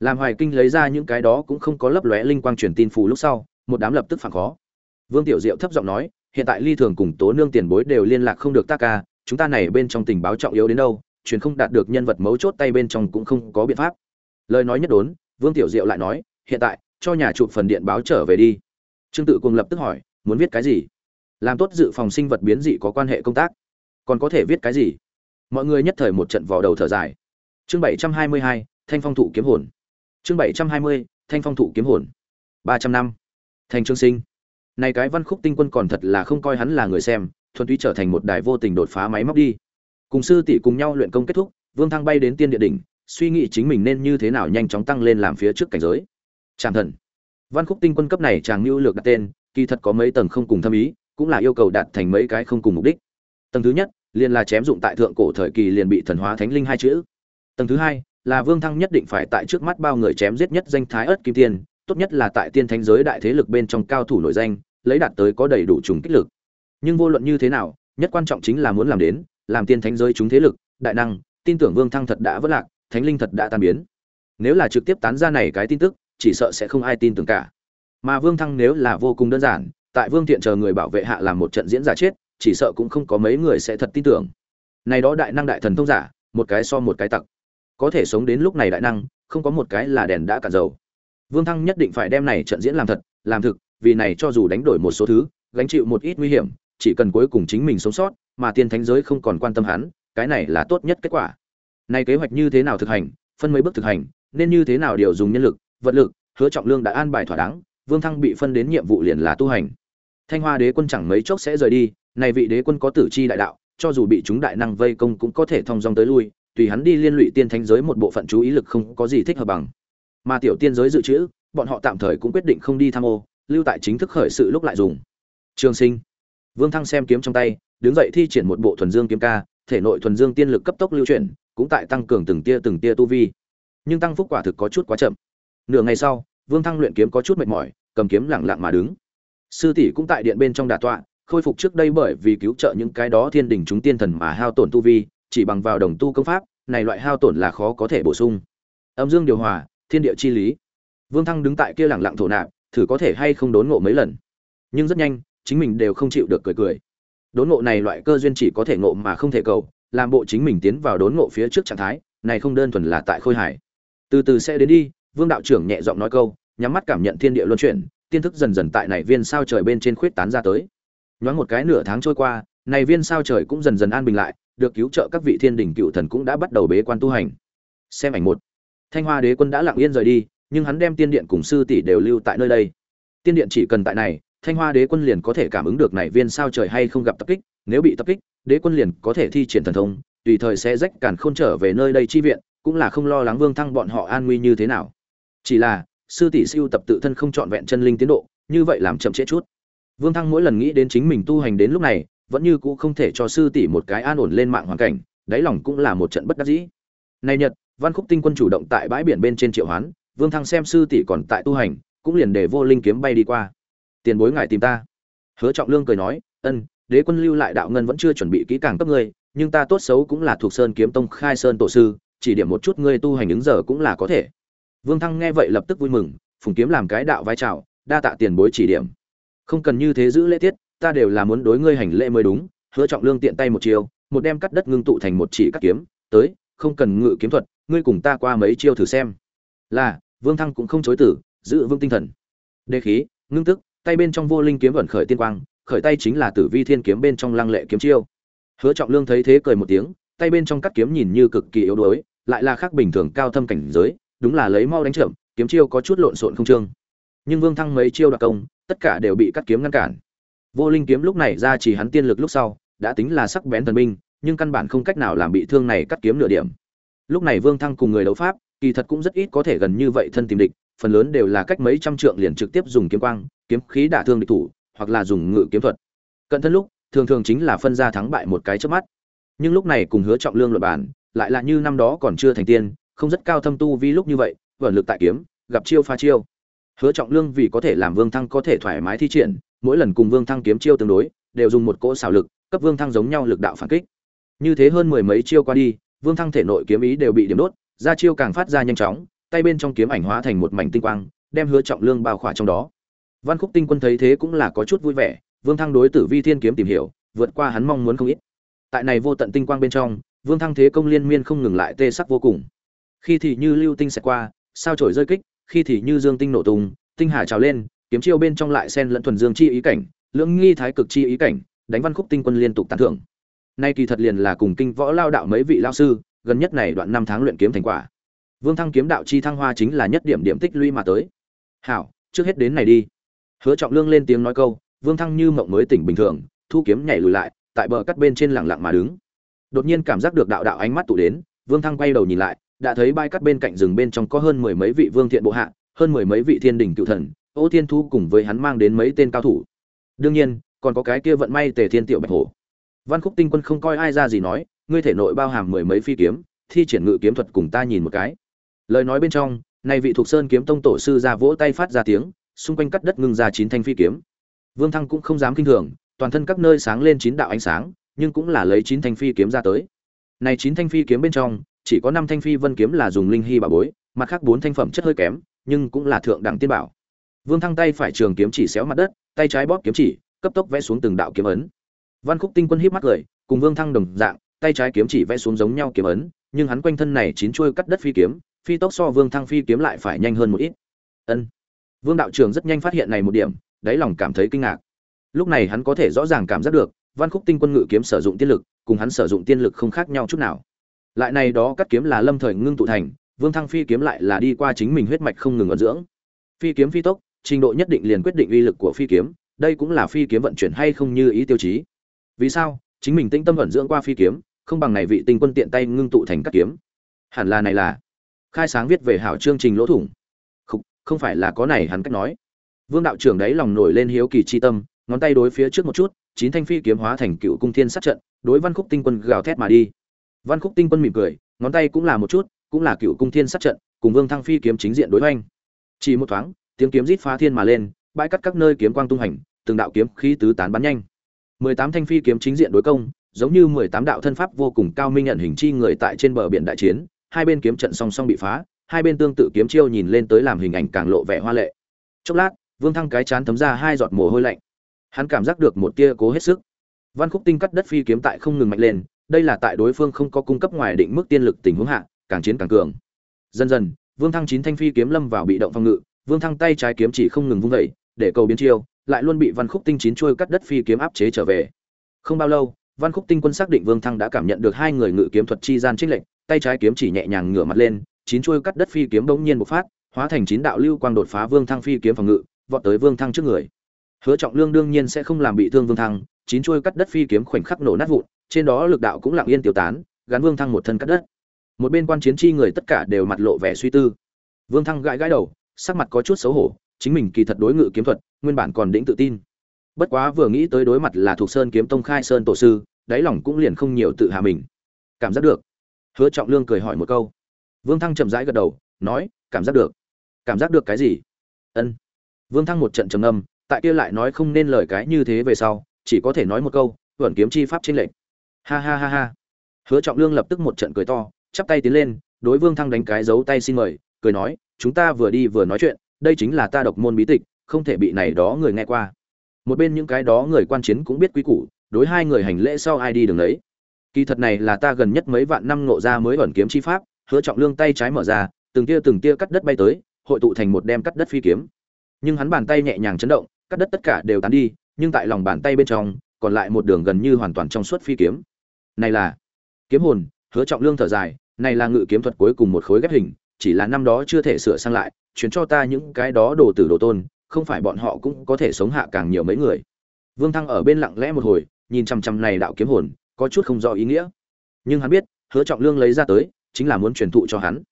Làm Hoài Kinh lấy ra những cái đó cũng không có lấp lóe linh quang truyền tin phù lúc sau, một đám lập tức phản khó. Vương Tiểu Diệu thấp giọng nói, hiện tại Ly Thường cùng Tố Nương tiền bối đều liên lạc không được ta ca, chúng ta này bên trong tình báo trọng yếu đến đâu, truyền không đạt được nhân vật mấu chốt tay bên trong cũng không có biện pháp. Lời nói nhất đốn, Vương Tiểu Diệu lại nói, hiện tại, cho nhà chụp phần điện báo trở về đi. Trương tự cùng lập tức hỏi muốn viết cái gì? Làm tốt dự phòng sinh vật biến dị có quan hệ công tác. Còn có thể viết cái gì? Mọi người nhất thời một trận vò đầu thở dài. Chương bảy trăm hai mươi hai thanh phong thụ kiếm hồn. Chương bảy trăm hai mươi thanh phong thụ kiếm hồn. ba trăm năm. Thành trương sinh. Này cái văn khúc tinh quân còn thật là không coi hắn là người xem thuần túy trở thành một đài vô tình đột phá máy móc đi cùng sư tỷ cùng nhau luyện công kết thúc, vương thăng bay đến tiên địa đỉnh, suy nghĩ chính mình nên như thế nào nhanh chóng tăng lên làm phía trước cảnh giới. Tràng thần. Văn khúc tinh quân cấp này chàng lưu lược đặt tên, kỳ thật có mấy tầng không cùng thâm ý, cũng là yêu cầu đạt thành mấy cái không cùng mục đích. Tầng thứ nhất, liền là chém dụng tại thượng cổ thời kỳ liền bị thần hóa thánh linh hai chữ. Tầng thứ hai, là vương thăng nhất định phải tại trước mắt bao người chém giết nhất danh thái ớt kim tiên, tốt nhất là tại tiên thánh giới đại thế lực bên trong cao thủ nổi danh, lấy đạt tới có đầy đủ trùng kích lực. Nhưng vô luận như thế nào, nhất quan trọng chính là muốn làm đến làm tiên thánh giới chúng thế lực, đại năng, tin tưởng vương thăng thật đã vỡ lạc, thánh linh thật đã tan biến. Nếu là trực tiếp tán ra này cái tin tức, chỉ sợ sẽ không ai tin tưởng cả. Mà vương thăng nếu là vô cùng đơn giản, tại vương thiện chờ người bảo vệ hạ làm một trận diễn giả chết, chỉ sợ cũng không có mấy người sẽ thật tin tưởng. Này đó đại năng đại thần thông giả, một cái so một cái tặc. Có thể sống đến lúc này đại năng, không có một cái là đèn đã cạn dầu. Vương thăng nhất định phải đem này trận diễn làm thật, làm thực, vì này cho dù đánh đổi một số thứ, gánh chịu một ít nguy hiểm, chỉ cần cuối cùng chính mình sống sót mà tiên thánh giới không còn quan tâm hắn, cái này là tốt nhất kết quả. Nay kế hoạch như thế nào thực hành, phân mấy bước thực hành, nên như thế nào điều dùng nhân lực, vật lực, hứa trọng lương đã an bài thỏa đáng, vương thăng bị phân đến nhiệm vụ liền là tu hành. Thanh hoa đế quân chẳng mấy chốc sẽ rời đi này vị đế quân có tử chi đại đạo, cho dù bị chúng đại năng vây công cũng có thể thông dong tới lui, tùy hắn đi liên lụy tiên thánh giới một bộ phận chú ý lực không có gì thích hợp bằng. Mà tiểu tiên giới dự trữ, bọn họ tạm thời cũng quyết định không đi tham ô, lưu tại chính thức khởi sự lúc lại dùng. Trường sinh. Vương thăng xem kiếm trong tay đứng dậy thi triển một bộ thuần dương kiếm ca, thể nội thuần dương tiên lực cấp tốc lưu chuyển, cũng tại tăng cường từng tia từng tia tu vi. Nhưng tăng phúc quả thực có chút quá chậm. Nửa ngày sau, vương thăng luyện kiếm có chút mệt mỏi, cầm kiếm lẳng lặng mà đứng. Sư tỷ cũng tại điện bên trong đả tọa, khôi phục trước đây bởi vì cứu trợ những cái đó thiên đình chúng tiên thần mà hao tổn tu vi, chỉ bằng vào đồng tu công pháp, này loại hao tổn là khó có thể bổ sung. Âm dương điều hòa, thiên địa chi lý. Vương thăng đứng tại kia lẳng lặng thổ nạp, thử có thể hay không đốn ngộ mấy lần. Nhưng rất nhanh, chính mình đều không chịu được cười cười đốn ngộ này loại cơ duyên chỉ có thể ngộ mà không thể cầu, làm bộ chính mình tiến vào đốn ngộ phía trước trạng thái, này không đơn thuần là tại khôi hải từ từ sẽ đến đi, vương đạo trưởng nhẹ giọng nói câu, nhắm mắt cảm nhận thiên địa luân chuyển, tiên thức dần dần tại này viên sao trời bên trên khuyết tán ra tới. Nhoáng một cái nửa tháng trôi qua, này viên sao trời cũng dần dần an bình lại, được cứu trợ các vị thiên đình cựu thần cũng đã bắt đầu bế quan tu hành. Xem ảnh một. Thanh hoa đế quân đã lặng yên rời đi, nhưng hắn đem tiên điện cùng sư tỷ đều lưu tại nơi đây. Tiên điện chỉ cần tại này thanh hoa đế quân liền có thể cảm ứng được này viên sao trời hay không gặp tập kích, nếu bị tập kích, đế quân liền có thể thi triển thần thông, tùy thời sẽ rách càn khôn trở về nơi đây chi viện, cũng là không lo lắng vương thăng bọn họ an nguy như thế nào. Chỉ là, sư tỷ siêu tập tự thân không trọn vẹn chân linh tiến độ, như vậy làm chậm trễ chút. Vương thăng mỗi lần nghĩ đến chính mình tu hành đến lúc này, vẫn như cũ không thể cho sư tỷ một cái an ổn lên mạng hoàn cảnh, đáy lòng cũng là một trận bất đắc dĩ. Này nhật, văn khúc tinh quân chủ động tại bãi biển bên trên triệu hoán, vương thăng xem sư tỷ còn tại tu hành, cũng liền để vô linh kiếm bay đi qua tiền bối ngài tìm ta. Hứa trọng lương cười nói, ân, đế quân lưu lại đạo ngân vẫn chưa chuẩn bị kỹ càng cấp ngươi, nhưng ta tốt xấu cũng là thuộc sơn kiếm tông khai sơn tổ sư, chỉ điểm một chút ngươi tu hành ứng giờ cũng là có thể. Vương thăng nghe vậy lập tức vui mừng, phùng kiếm làm cái đạo vai trào, đa tạ tiền bối chỉ điểm. Không cần như thế giữ lễ tiết, ta đều là muốn đối ngươi hành lễ mới đúng. Hứa trọng lương tiện tay một chiều một đem cắt đất ngưng tụ thành một chỉ cắt kiếm, tới, không cần ngự kiếm thuật, ngươi cùng ta qua mấy chiêu thử xem. Là, vương thăng cũng không chối tử giữ vương tinh thần. Đề khí, ngưng tức tay bên trong vô linh kiếm vận khởi tiên quang, khởi tay chính là tử vi thiên kiếm bên trong lăng lệ kiếm chiêu. Hứa trọng lương thấy thế cười một tiếng, tay bên trong cắt kiếm nhìn như cực kỳ yếu đuối, lại là khác bình thường cao thâm cảnh giới, đúng là lấy mau đánh chậm, kiếm chiêu có chút lộn xộn không trương. Nhưng vương thăng mấy chiêu đoạt công, tất cả đều bị cắt kiếm ngăn cản. Vô linh kiếm lúc này ra chỉ hắn tiên lực lúc sau, đã tính là sắc bén thần binh, nhưng căn bản không cách nào làm bị thương này cắt kiếm nửa điểm. Lúc này vương thăng cùng người đấu pháp, kỳ thật cũng rất ít có thể gần như vậy thân tìm địch phần lớn đều là cách mấy trăm trượng liền trực tiếp dùng kiếm quang kiếm khí đả thương địch thủ hoặc là dùng ngự kiếm thuật. Cận thân lúc thường thường chính là phân ra thắng bại một cái chớp mắt. Nhưng lúc này cùng hứa trọng lương luận bàn, lại là như năm đó còn chưa thành tiên không rất cao thâm tu vi lúc như vậy vận lực tại kiếm gặp chiêu pha chiêu. Hứa trọng lương vì có thể làm vương thăng có thể thoải mái thi triển mỗi lần cùng vương thăng kiếm chiêu tương đối đều dùng một cỗ xảo lực cấp vương thăng giống nhau lực đạo phản kích. Như thế hơn mười mấy chiêu qua đi vương thăng thể nội kiếm ý đều bị điểm đốt ra chiêu càng phát ra nhanh chóng tay bên trong kiếm ảnh hóa thành một mảnh tinh quang, đem hứa trọng lương bao khỏa trong đó. Văn khúc tinh quân thấy thế cũng là có chút vui vẻ, vương thăng đối tử vi thiên kiếm tìm hiểu, vượt qua hắn mong muốn không ít. Tại này vô tận tinh quang bên trong, vương thăng thế công liên miên không ngừng lại tê sắc vô cùng. Khi thì như lưu tinh sẽ qua, sao trời rơi kích, khi thì như dương tinh nổ tung, tinh hà trào lên, kiếm chiêu bên trong lại xen lẫn thuần dương chi ý cảnh, lưỡng nghi thái cực chi ý cảnh, đánh văn khúc tinh quân liên tục tán thưởng. Nay kỳ thật liền là cùng kinh võ lao đạo mấy vị lao sư, gần nhất này đoạn năm tháng luyện kiếm thành quả vương thăng kiếm đạo chi thăng hoa chính là nhất điểm điểm tích lũy mà tới. Hảo, trước hết đến này đi. Hứa trọng lương lên tiếng nói câu, vương thăng như mộng mới tỉnh bình thường, thu kiếm nhảy lùi lại, tại bờ cắt bên trên lẳng lặng mà đứng. Đột nhiên cảm giác được đạo đạo ánh mắt tụ đến, vương thăng quay đầu nhìn lại, đã thấy bãi cắt bên cạnh rừng bên trong có hơn mười mấy vị vương thiện bộ hạ, hơn mười mấy vị thiên đình cựu thần, ô thiên thu cùng với hắn mang đến mấy tên cao thủ. Đương nhiên, còn có cái kia vận may tề thiên tiểu bạch hổ. Văn khúc tinh quân không coi ai ra gì nói, ngươi thể nội bao hàm mười mấy phi kiếm, thi triển ngự kiếm thuật cùng ta nhìn một cái lời nói bên trong này vị thuộc sơn kiếm tông tổ sư ra vỗ tay phát ra tiếng, xung quanh cắt đất ngưng ra chín thanh phi kiếm. Vương thăng cũng không dám kinh thường, toàn thân các nơi sáng lên chín đạo ánh sáng, nhưng cũng là lấy chín thanh phi kiếm ra tới. Này chín thanh phi kiếm bên trong, chỉ có năm thanh phi vân kiếm là dùng linh hy bảo bối, mặt khác bốn thanh phẩm chất hơi kém, nhưng cũng là thượng đẳng tiên bảo. Vương thăng tay phải trường kiếm chỉ xéo mặt đất, tay trái bóp kiếm chỉ, cấp tốc vẽ xuống từng đạo kiếm ấn. Văn khúc tinh quân híp mắt cười, cùng vương thăng đồng dạng, tay trái kiếm chỉ vẽ xuống giống nhau kiếm ấn, nhưng hắn quanh thân này chín chuôi cắt đất phi kiếm phi tốc so vương thăng phi kiếm lại phải nhanh hơn một ít. Ân. Vương đạo trường rất nhanh phát hiện này một điểm, đáy lòng cảm thấy kinh ngạc. Lúc này hắn có thể rõ ràng cảm giác được, văn khúc tinh quân ngự kiếm sử dụng tiên lực, cùng hắn sử dụng tiên lực không khác nhau chút nào. Lại này đó cắt kiếm là lâm thời ngưng tụ thành, vương thăng phi kiếm lại là đi qua chính mình huyết mạch không ngừng ẩn dưỡng. Phi kiếm phi tốc, trình độ nhất định liền quyết định uy lực của phi kiếm, đây cũng là phi kiếm vận chuyển hay không như ý tiêu chí. Vì sao? Chính mình tinh tâm vận dưỡng qua phi kiếm, không bằng này vị tinh quân tiện tay ngưng tụ thành cắt kiếm. Hẳn là này là khai sáng viết về hảo chương trình lỗ thủng. Không, không phải là có này hắn cách nói. Vương đạo trưởng đấy lòng nổi lên hiếu kỳ chi tâm ngón tay đối phía trước một chút chín thanh phi kiếm hóa thành cựu cung thiên sát trận đối văn khúc tinh quân gào thét mà đi. Văn khúc tinh quân mỉm cười ngón tay cũng là một chút cũng là cựu cung thiên sát trận cùng vương thăng phi kiếm chính diện đối hoành. Chỉ một thoáng tiếng kiếm rít phá thiên mà lên bãi cắt các nơi kiếm quang tung hành từng đạo kiếm khí tứ tán bắn nhanh. Mười tám thanh phi kiếm chính diện đối công giống như mười tám đạo thân pháp vô cùng cao minh nhận hình chi người tại trên bờ biển đại chiến hai bên kiếm trận song song bị phá, hai bên tương tự kiếm chiêu nhìn lên tới làm hình ảnh càng lộ vẻ hoa lệ. Chốc lát, vương thăng cái chán thấm ra hai giọt mồ hôi lạnh. Hắn cảm giác được một tia cố hết sức. Văn khúc tinh cắt đất phi kiếm tại không ngừng mạnh lên, đây là tại đối phương không có cung cấp ngoài định mức tiên lực tình huống hạ, càng chiến càng cường. Dần dần, vương thăng chín thanh phi kiếm lâm vào bị động phòng ngự, vương thăng tay trái kiếm chỉ không ngừng vung vẩy để cầu biến chiêu, lại luôn bị văn khúc tinh chín chuôi cắt đất phi kiếm áp chế trở về. Không bao lâu, văn khúc tinh quân xác định vương thăng đã cảm nhận được hai người ngự kiếm thuật chi gian trích lệnh tay trái kiếm chỉ nhẹ nhàng ngửa mặt lên, chín chuôi cắt đất phi kiếm bỗng nhiên bộc phát, hóa thành chín đạo lưu quang đột phá vương thăng phi kiếm phòng ngự, vọt tới vương thăng trước người. Hứa trọng lương đương nhiên sẽ không làm bị thương vương thăng, chín chuôi cắt đất phi kiếm khoảnh khắc nổ nát vụn, trên đó lực đạo cũng lặng yên tiêu tán, gắn vương thăng một thân cắt đất. Một bên quan chiến chi người tất cả đều mặt lộ vẻ suy tư. Vương thăng gãi gãi đầu, sắc mặt có chút xấu hổ, chính mình kỳ thật đối ngự kiếm thuật, nguyên bản còn đĩnh tự tin. Bất quá vừa nghĩ tới đối mặt là thuộc sơn kiếm tông khai sơn tổ sư, đáy lòng cũng liền không nhiều tự hạ mình. Cảm giác được hứa trọng lương cười hỏi một câu. Vương thăng chậm rãi gật đầu, nói, cảm giác được. Cảm giác được cái gì? Ân. Vương thăng một trận trầm âm tại kia lại nói không nên lời cái như thế về sau, chỉ có thể nói một câu vẩn kiếm chi pháp trên lệnh ha ha ha ha. Hứa trọng lương lập tức một trận cười to, chắp tay tiến lên, đối vương thăng đánh cái dấu tay xin mời, cười nói, chúng ta vừa đi vừa nói chuyện, đây chính là ta độc môn bí tịch, không thể bị này đó người nghe qua. Một bên những cái đó người quan chiến cũng biết quý củ, đối hai người hành lễ sau ai đi đường đấy kỳ thật này là ta gần nhất mấy vạn năm ngộ ra mới ẩn kiếm chi pháp, hứa trọng lương tay trái mở ra, từng tia từng tia cắt đất bay tới, hội tụ thành một đem cắt đất phi kiếm. Nhưng hắn bàn tay nhẹ nhàng chấn động, cắt đất tất cả đều tán đi, nhưng tại lòng bàn tay bên trong, còn lại một đường gần như hoàn toàn trong suốt phi kiếm. Này là kiếm hồn, hứa trọng lương thở dài, này là ngự kiếm thuật cuối cùng một khối ghép hình, chỉ là năm đó chưa thể sửa sang lại, chuyển cho ta những cái đó đồ tử đồ tôn, không phải bọn họ cũng có thể sống hạ càng nhiều mấy người. Vương thăng ở bên lặng lẽ một hồi, nhìn chăm chăm này đạo kiếm hồn có chút không rõ ý nghĩa. Nhưng hắn biết hứa trọng lương lấy ra tới chính là muốn truyền thụ cho hắn.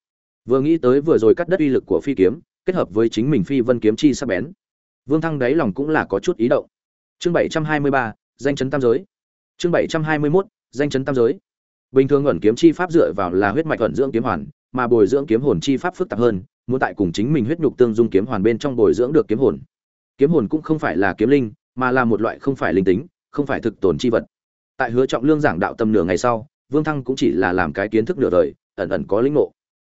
Vừa nghĩ tới vừa rồi cắt đất uy lực của phi kiếm kết hợp với chính mình phi vân kiếm chi sắc bén. Vương thăng đáy lòng cũng là có chút ý động. Chương bảy trăm hai mươi ba danh chấn tam giới. Chương bảy trăm hai mươi 721, danh chấn tam giới. Bình thường ẩn kiếm chi pháp dựa vào là huyết mạch ẩn dưỡng kiếm hoàn mà bồi dưỡng kiếm hồn chi pháp phức tạp hơn muốn tại cùng chính mình huyết nhục tương dung kiếm hoàn bên trong bồi dưỡng được kiếm hồn. Kiếm hồn cũng không phải là kiếm linh mà là một loại không phải linh tính không phải thực tồn chi vật tại hứa trọng lương giảng đạo tâm nửa ngày sau, vương thăng cũng chỉ là làm cái kiến thức nửa đời, ẩn ẩn có linh ngộ.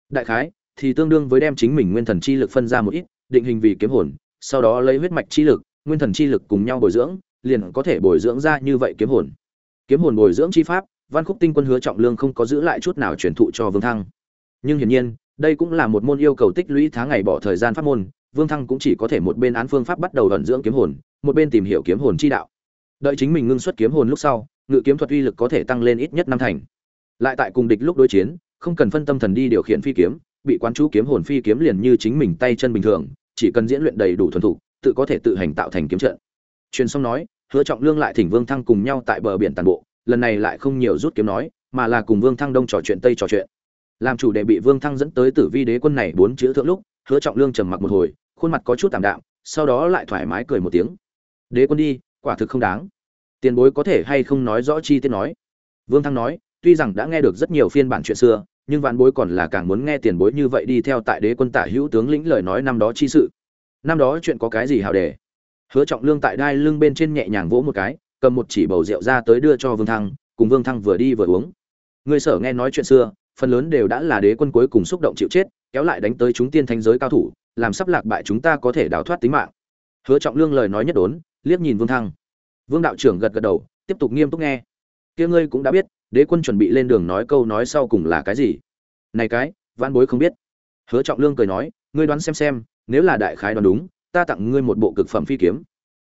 Đại khái, thì tương đương với đem chính mình nguyên thần chi lực phân ra một ít, định hình vì kiếm hồn, sau đó lấy huyết mạch chi lực, nguyên thần chi lực cùng nhau bồi dưỡng, liền có thể bồi dưỡng ra như vậy kiếm hồn. Kiếm hồn bồi dưỡng chi pháp, văn khúc tinh quân hứa trọng lương không có giữ lại chút nào truyền thụ cho vương thăng. Nhưng hiển nhiên, đây cũng là một môn yêu cầu tích lũy tháng ngày bỏ thời gian pháp môn, vương thăng cũng chỉ có thể một bên án phương pháp bắt đầu vận dưỡng kiếm hồn, một bên tìm hiểu kiếm hồn chi đạo. Đợi chính mình ngưng xuất kiếm hồn lúc sau ngự kiếm thuật uy lực có thể tăng lên ít nhất năm thành. Lại tại cùng địch lúc đối chiến, không cần phân tâm thần đi điều khiển phi kiếm, bị quán chú kiếm hồn phi kiếm liền như chính mình tay chân bình thường, chỉ cần diễn luyện đầy đủ thuần thục, tự có thể tự hành tạo thành kiếm trận. Truyền xong nói, hứa trọng lương lại thỉnh vương thăng cùng nhau tại bờ biển tàn bộ, lần này lại không nhiều rút kiếm nói, mà là cùng vương thăng đông trò chuyện tây trò chuyện. Làm chủ đề bị vương thăng dẫn tới tử vi đế quân này bốn chữ thượng lúc, hứa trọng lương trầm mặc một hồi, khuôn mặt có chút tạm đạm, sau đó lại thoải mái cười một tiếng. Đế quân đi, quả thực không đáng tiền bối có thể hay không nói rõ chi tiết nói? Vương thăng nói, tuy rằng đã nghe được rất nhiều phiên bản chuyện xưa, nhưng vạn bối còn là càng muốn nghe tiền bối như vậy đi theo tại đế quân tả hữu tướng lĩnh lời nói năm đó chi sự. Năm đó chuyện có cái gì hào đề hứa trọng lương tại đai lưng bên trên nhẹ nhàng vỗ một cái, cầm một chỉ bầu rượu ra tới đưa cho vương thăng, cùng vương thăng vừa đi vừa uống. Người sở nghe nói chuyện xưa, phần lớn đều đã là đế quân cuối cùng xúc động chịu chết, kéo lại đánh tới chúng tiên thánh giới cao thủ, làm sắp lạc bại chúng ta có thể đào thoát tính mạng. Hứa trọng lương lời nói nhất đốn, liếc nhìn vương thăng vương đạo trưởng gật gật đầu, tiếp tục nghiêm túc nghe. Kia ngươi cũng đã biết, đế quân chuẩn bị lên đường nói câu nói sau cùng là cái gì? Này cái văn bối không biết. Hứa trọng lương cười nói, ngươi đoán xem xem, nếu là đại khái đoán đúng, ta tặng ngươi một bộ cực phẩm phi kiếm.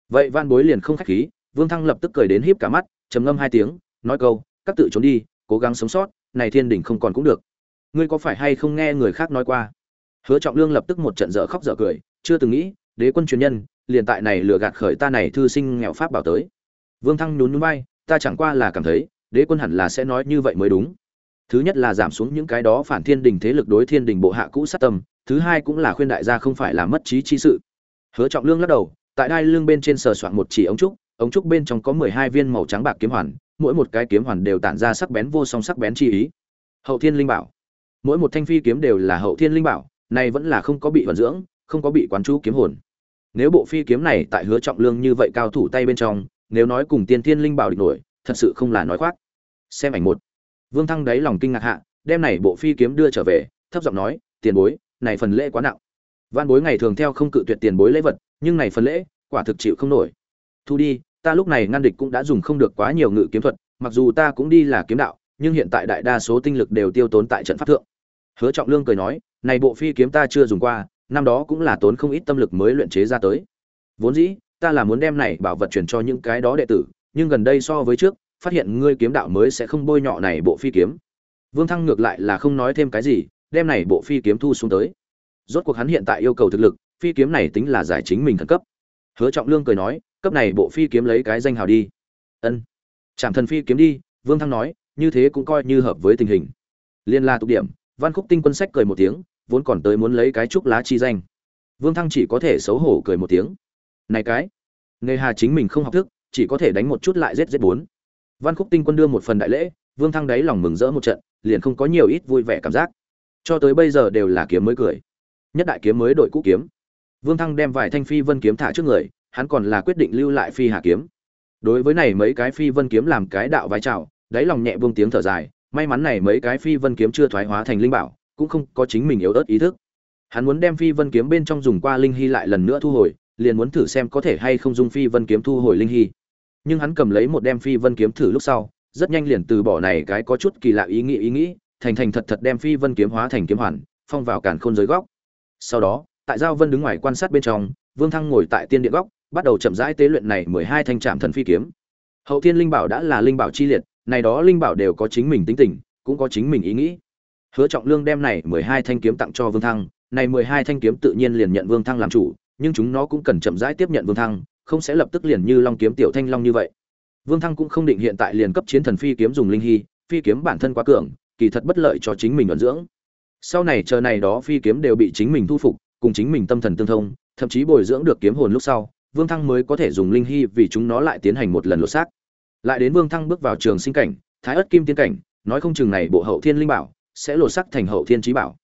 Vậy văn bối liền không khách khí, vương thăng lập tức cười đến híp cả mắt, trầm ngâm hai tiếng, nói câu, các tự trốn đi, cố gắng sống sót, này thiên đình không còn cũng được. Ngươi có phải hay không nghe người khác nói qua? Hứa trọng lương lập tức một trận dở khóc dở cười, chưa từng nghĩ, đế quân truyền nhân liền tại này lừa gạt khởi ta này thư sinh nghèo pháp bảo tới. Vương thăng nhún nhún bay ta chẳng qua là cảm thấy, đế quân hẳn là sẽ nói như vậy mới đúng. Thứ nhất là giảm xuống những cái đó phản thiên đình thế lực đối thiên đình bộ hạ cũ sát tâm, thứ hai cũng là khuyên đại gia không phải là mất trí chi sự. Hứa trọng lương lắc đầu, tại đai lương bên trên sờ soạn một chỉ ống trúc ống trúc bên trong có mười hai viên màu trắng bạc kiếm hoàn, mỗi một cái kiếm hoàn đều tản ra sắc bén vô song sắc bén chi ý. Hậu thiên linh bảo. Mỗi một thanh phi kiếm đều là hậu thiên linh bảo, này vẫn là không có bị vận dưỡng, không có bị quán chú kiếm hồn nếu bộ phi kiếm này tại hứa trọng lương như vậy cao thủ tay bên trong, nếu nói cùng tiên thiên linh bảo địch nổi, thật sự không là nói khoác. Xem ảnh một. Vương thăng đáy lòng kinh ngạc hạ, đem này bộ phi kiếm đưa trở về, thấp giọng nói, tiền bối, này phần lễ quá nặng. Văn bối ngày thường theo không cự tuyệt tiền bối lễ vật, nhưng này phần lễ, quả thực chịu không nổi. Thu đi, ta lúc này ngăn địch cũng đã dùng không được quá nhiều ngự kiếm thuật, mặc dù ta cũng đi là kiếm đạo, nhưng hiện tại đại đa số tinh lực đều tiêu tốn tại trận pháp thượng. Hứa trọng lương cười nói, này bộ phi kiếm ta chưa dùng qua năm đó cũng là tốn không ít tâm lực mới luyện chế ra tới. Vốn dĩ, ta là muốn đem này bảo vật chuyển cho những cái đó đệ tử, nhưng gần đây so với trước, phát hiện ngươi kiếm đạo mới sẽ không bôi nhọ này bộ phi kiếm. Vương thăng ngược lại là không nói thêm cái gì, đem này bộ phi kiếm thu xuống tới. Rốt cuộc hắn hiện tại yêu cầu thực lực, phi kiếm này tính là giải chính mình thần cấp. Hứa trọng lương cười nói, cấp này bộ phi kiếm lấy cái danh hào đi. Ân. Trảm thần phi kiếm đi, vương thăng nói, như thế cũng coi như hợp với tình hình. Liên la tục điểm, văn khúc tinh quân sách cười một tiếng vốn còn tới muốn lấy cái trúc lá chi danh. Vương thăng chỉ có thể xấu hổ cười một tiếng. Này cái, nghề hà chính mình không học thức, chỉ có thể đánh một chút lại rết rết bốn. Văn khúc tinh quân đưa một phần đại lễ, vương thăng đáy lòng mừng rỡ một trận, liền không có nhiều ít vui vẻ cảm giác. Cho tới bây giờ đều là kiếm mới cười. Nhất đại kiếm mới đội cũ kiếm. Vương thăng đem vài thanh phi vân kiếm thả trước người, hắn còn là quyết định lưu lại phi hà kiếm. Đối với này mấy cái phi vân kiếm làm cái đạo vai trào, đáy lòng nhẹ vương tiếng thở dài, may mắn này mấy cái phi vân kiếm chưa thoái hóa thành linh bảo cũng không có chính mình yếu ớt ý thức. Hắn muốn đem phi vân kiếm bên trong dùng qua linh hy lại lần nữa thu hồi, liền muốn thử xem có thể hay không dùng phi vân kiếm thu hồi linh hy. Nhưng hắn cầm lấy một đem phi vân kiếm thử lúc sau, rất nhanh liền từ bỏ này cái có chút kỳ lạ ý nghĩ ý nghĩ, thành thành thật thật đem phi vân kiếm hóa thành kiếm hoàn, phong vào càn khôn giới góc. Sau đó, tại giao vân đứng ngoài quan sát bên trong, vương thăng ngồi tại tiên điện góc, bắt đầu chậm rãi tế luyện này mười hai thanh trạm thần phi kiếm. Hậu thiên linh bảo đã là linh bảo chi liệt, này đó linh bảo đều có chính mình tính tình, cũng có chính mình ý nghĩ hứa trọng lương đem này mười hai thanh kiếm tặng cho vương thăng, này mười hai thanh kiếm tự nhiên liền nhận vương thăng làm chủ, nhưng chúng nó cũng cần chậm rãi tiếp nhận vương thăng, không sẽ lập tức liền như long kiếm tiểu thanh long như vậy. Vương thăng cũng không định hiện tại liền cấp chiến thần phi kiếm dùng linh hy, phi kiếm bản thân quá cường, kỳ thật bất lợi cho chính mình ổn dưỡng. Sau này chờ này đó phi kiếm đều bị chính mình thu phục, cùng chính mình tâm thần tương thông, thậm chí bồi dưỡng được kiếm hồn lúc sau, vương thăng mới có thể dùng linh hy vì chúng nó lại tiến hành một lần lột xác. Lại đến vương thăng bước vào trường sinh cảnh, thái ất kim tiên cảnh, nói không chừng này bộ hậu thiên linh bảo sẽ lột sắc thành hậu thiên trí bảo.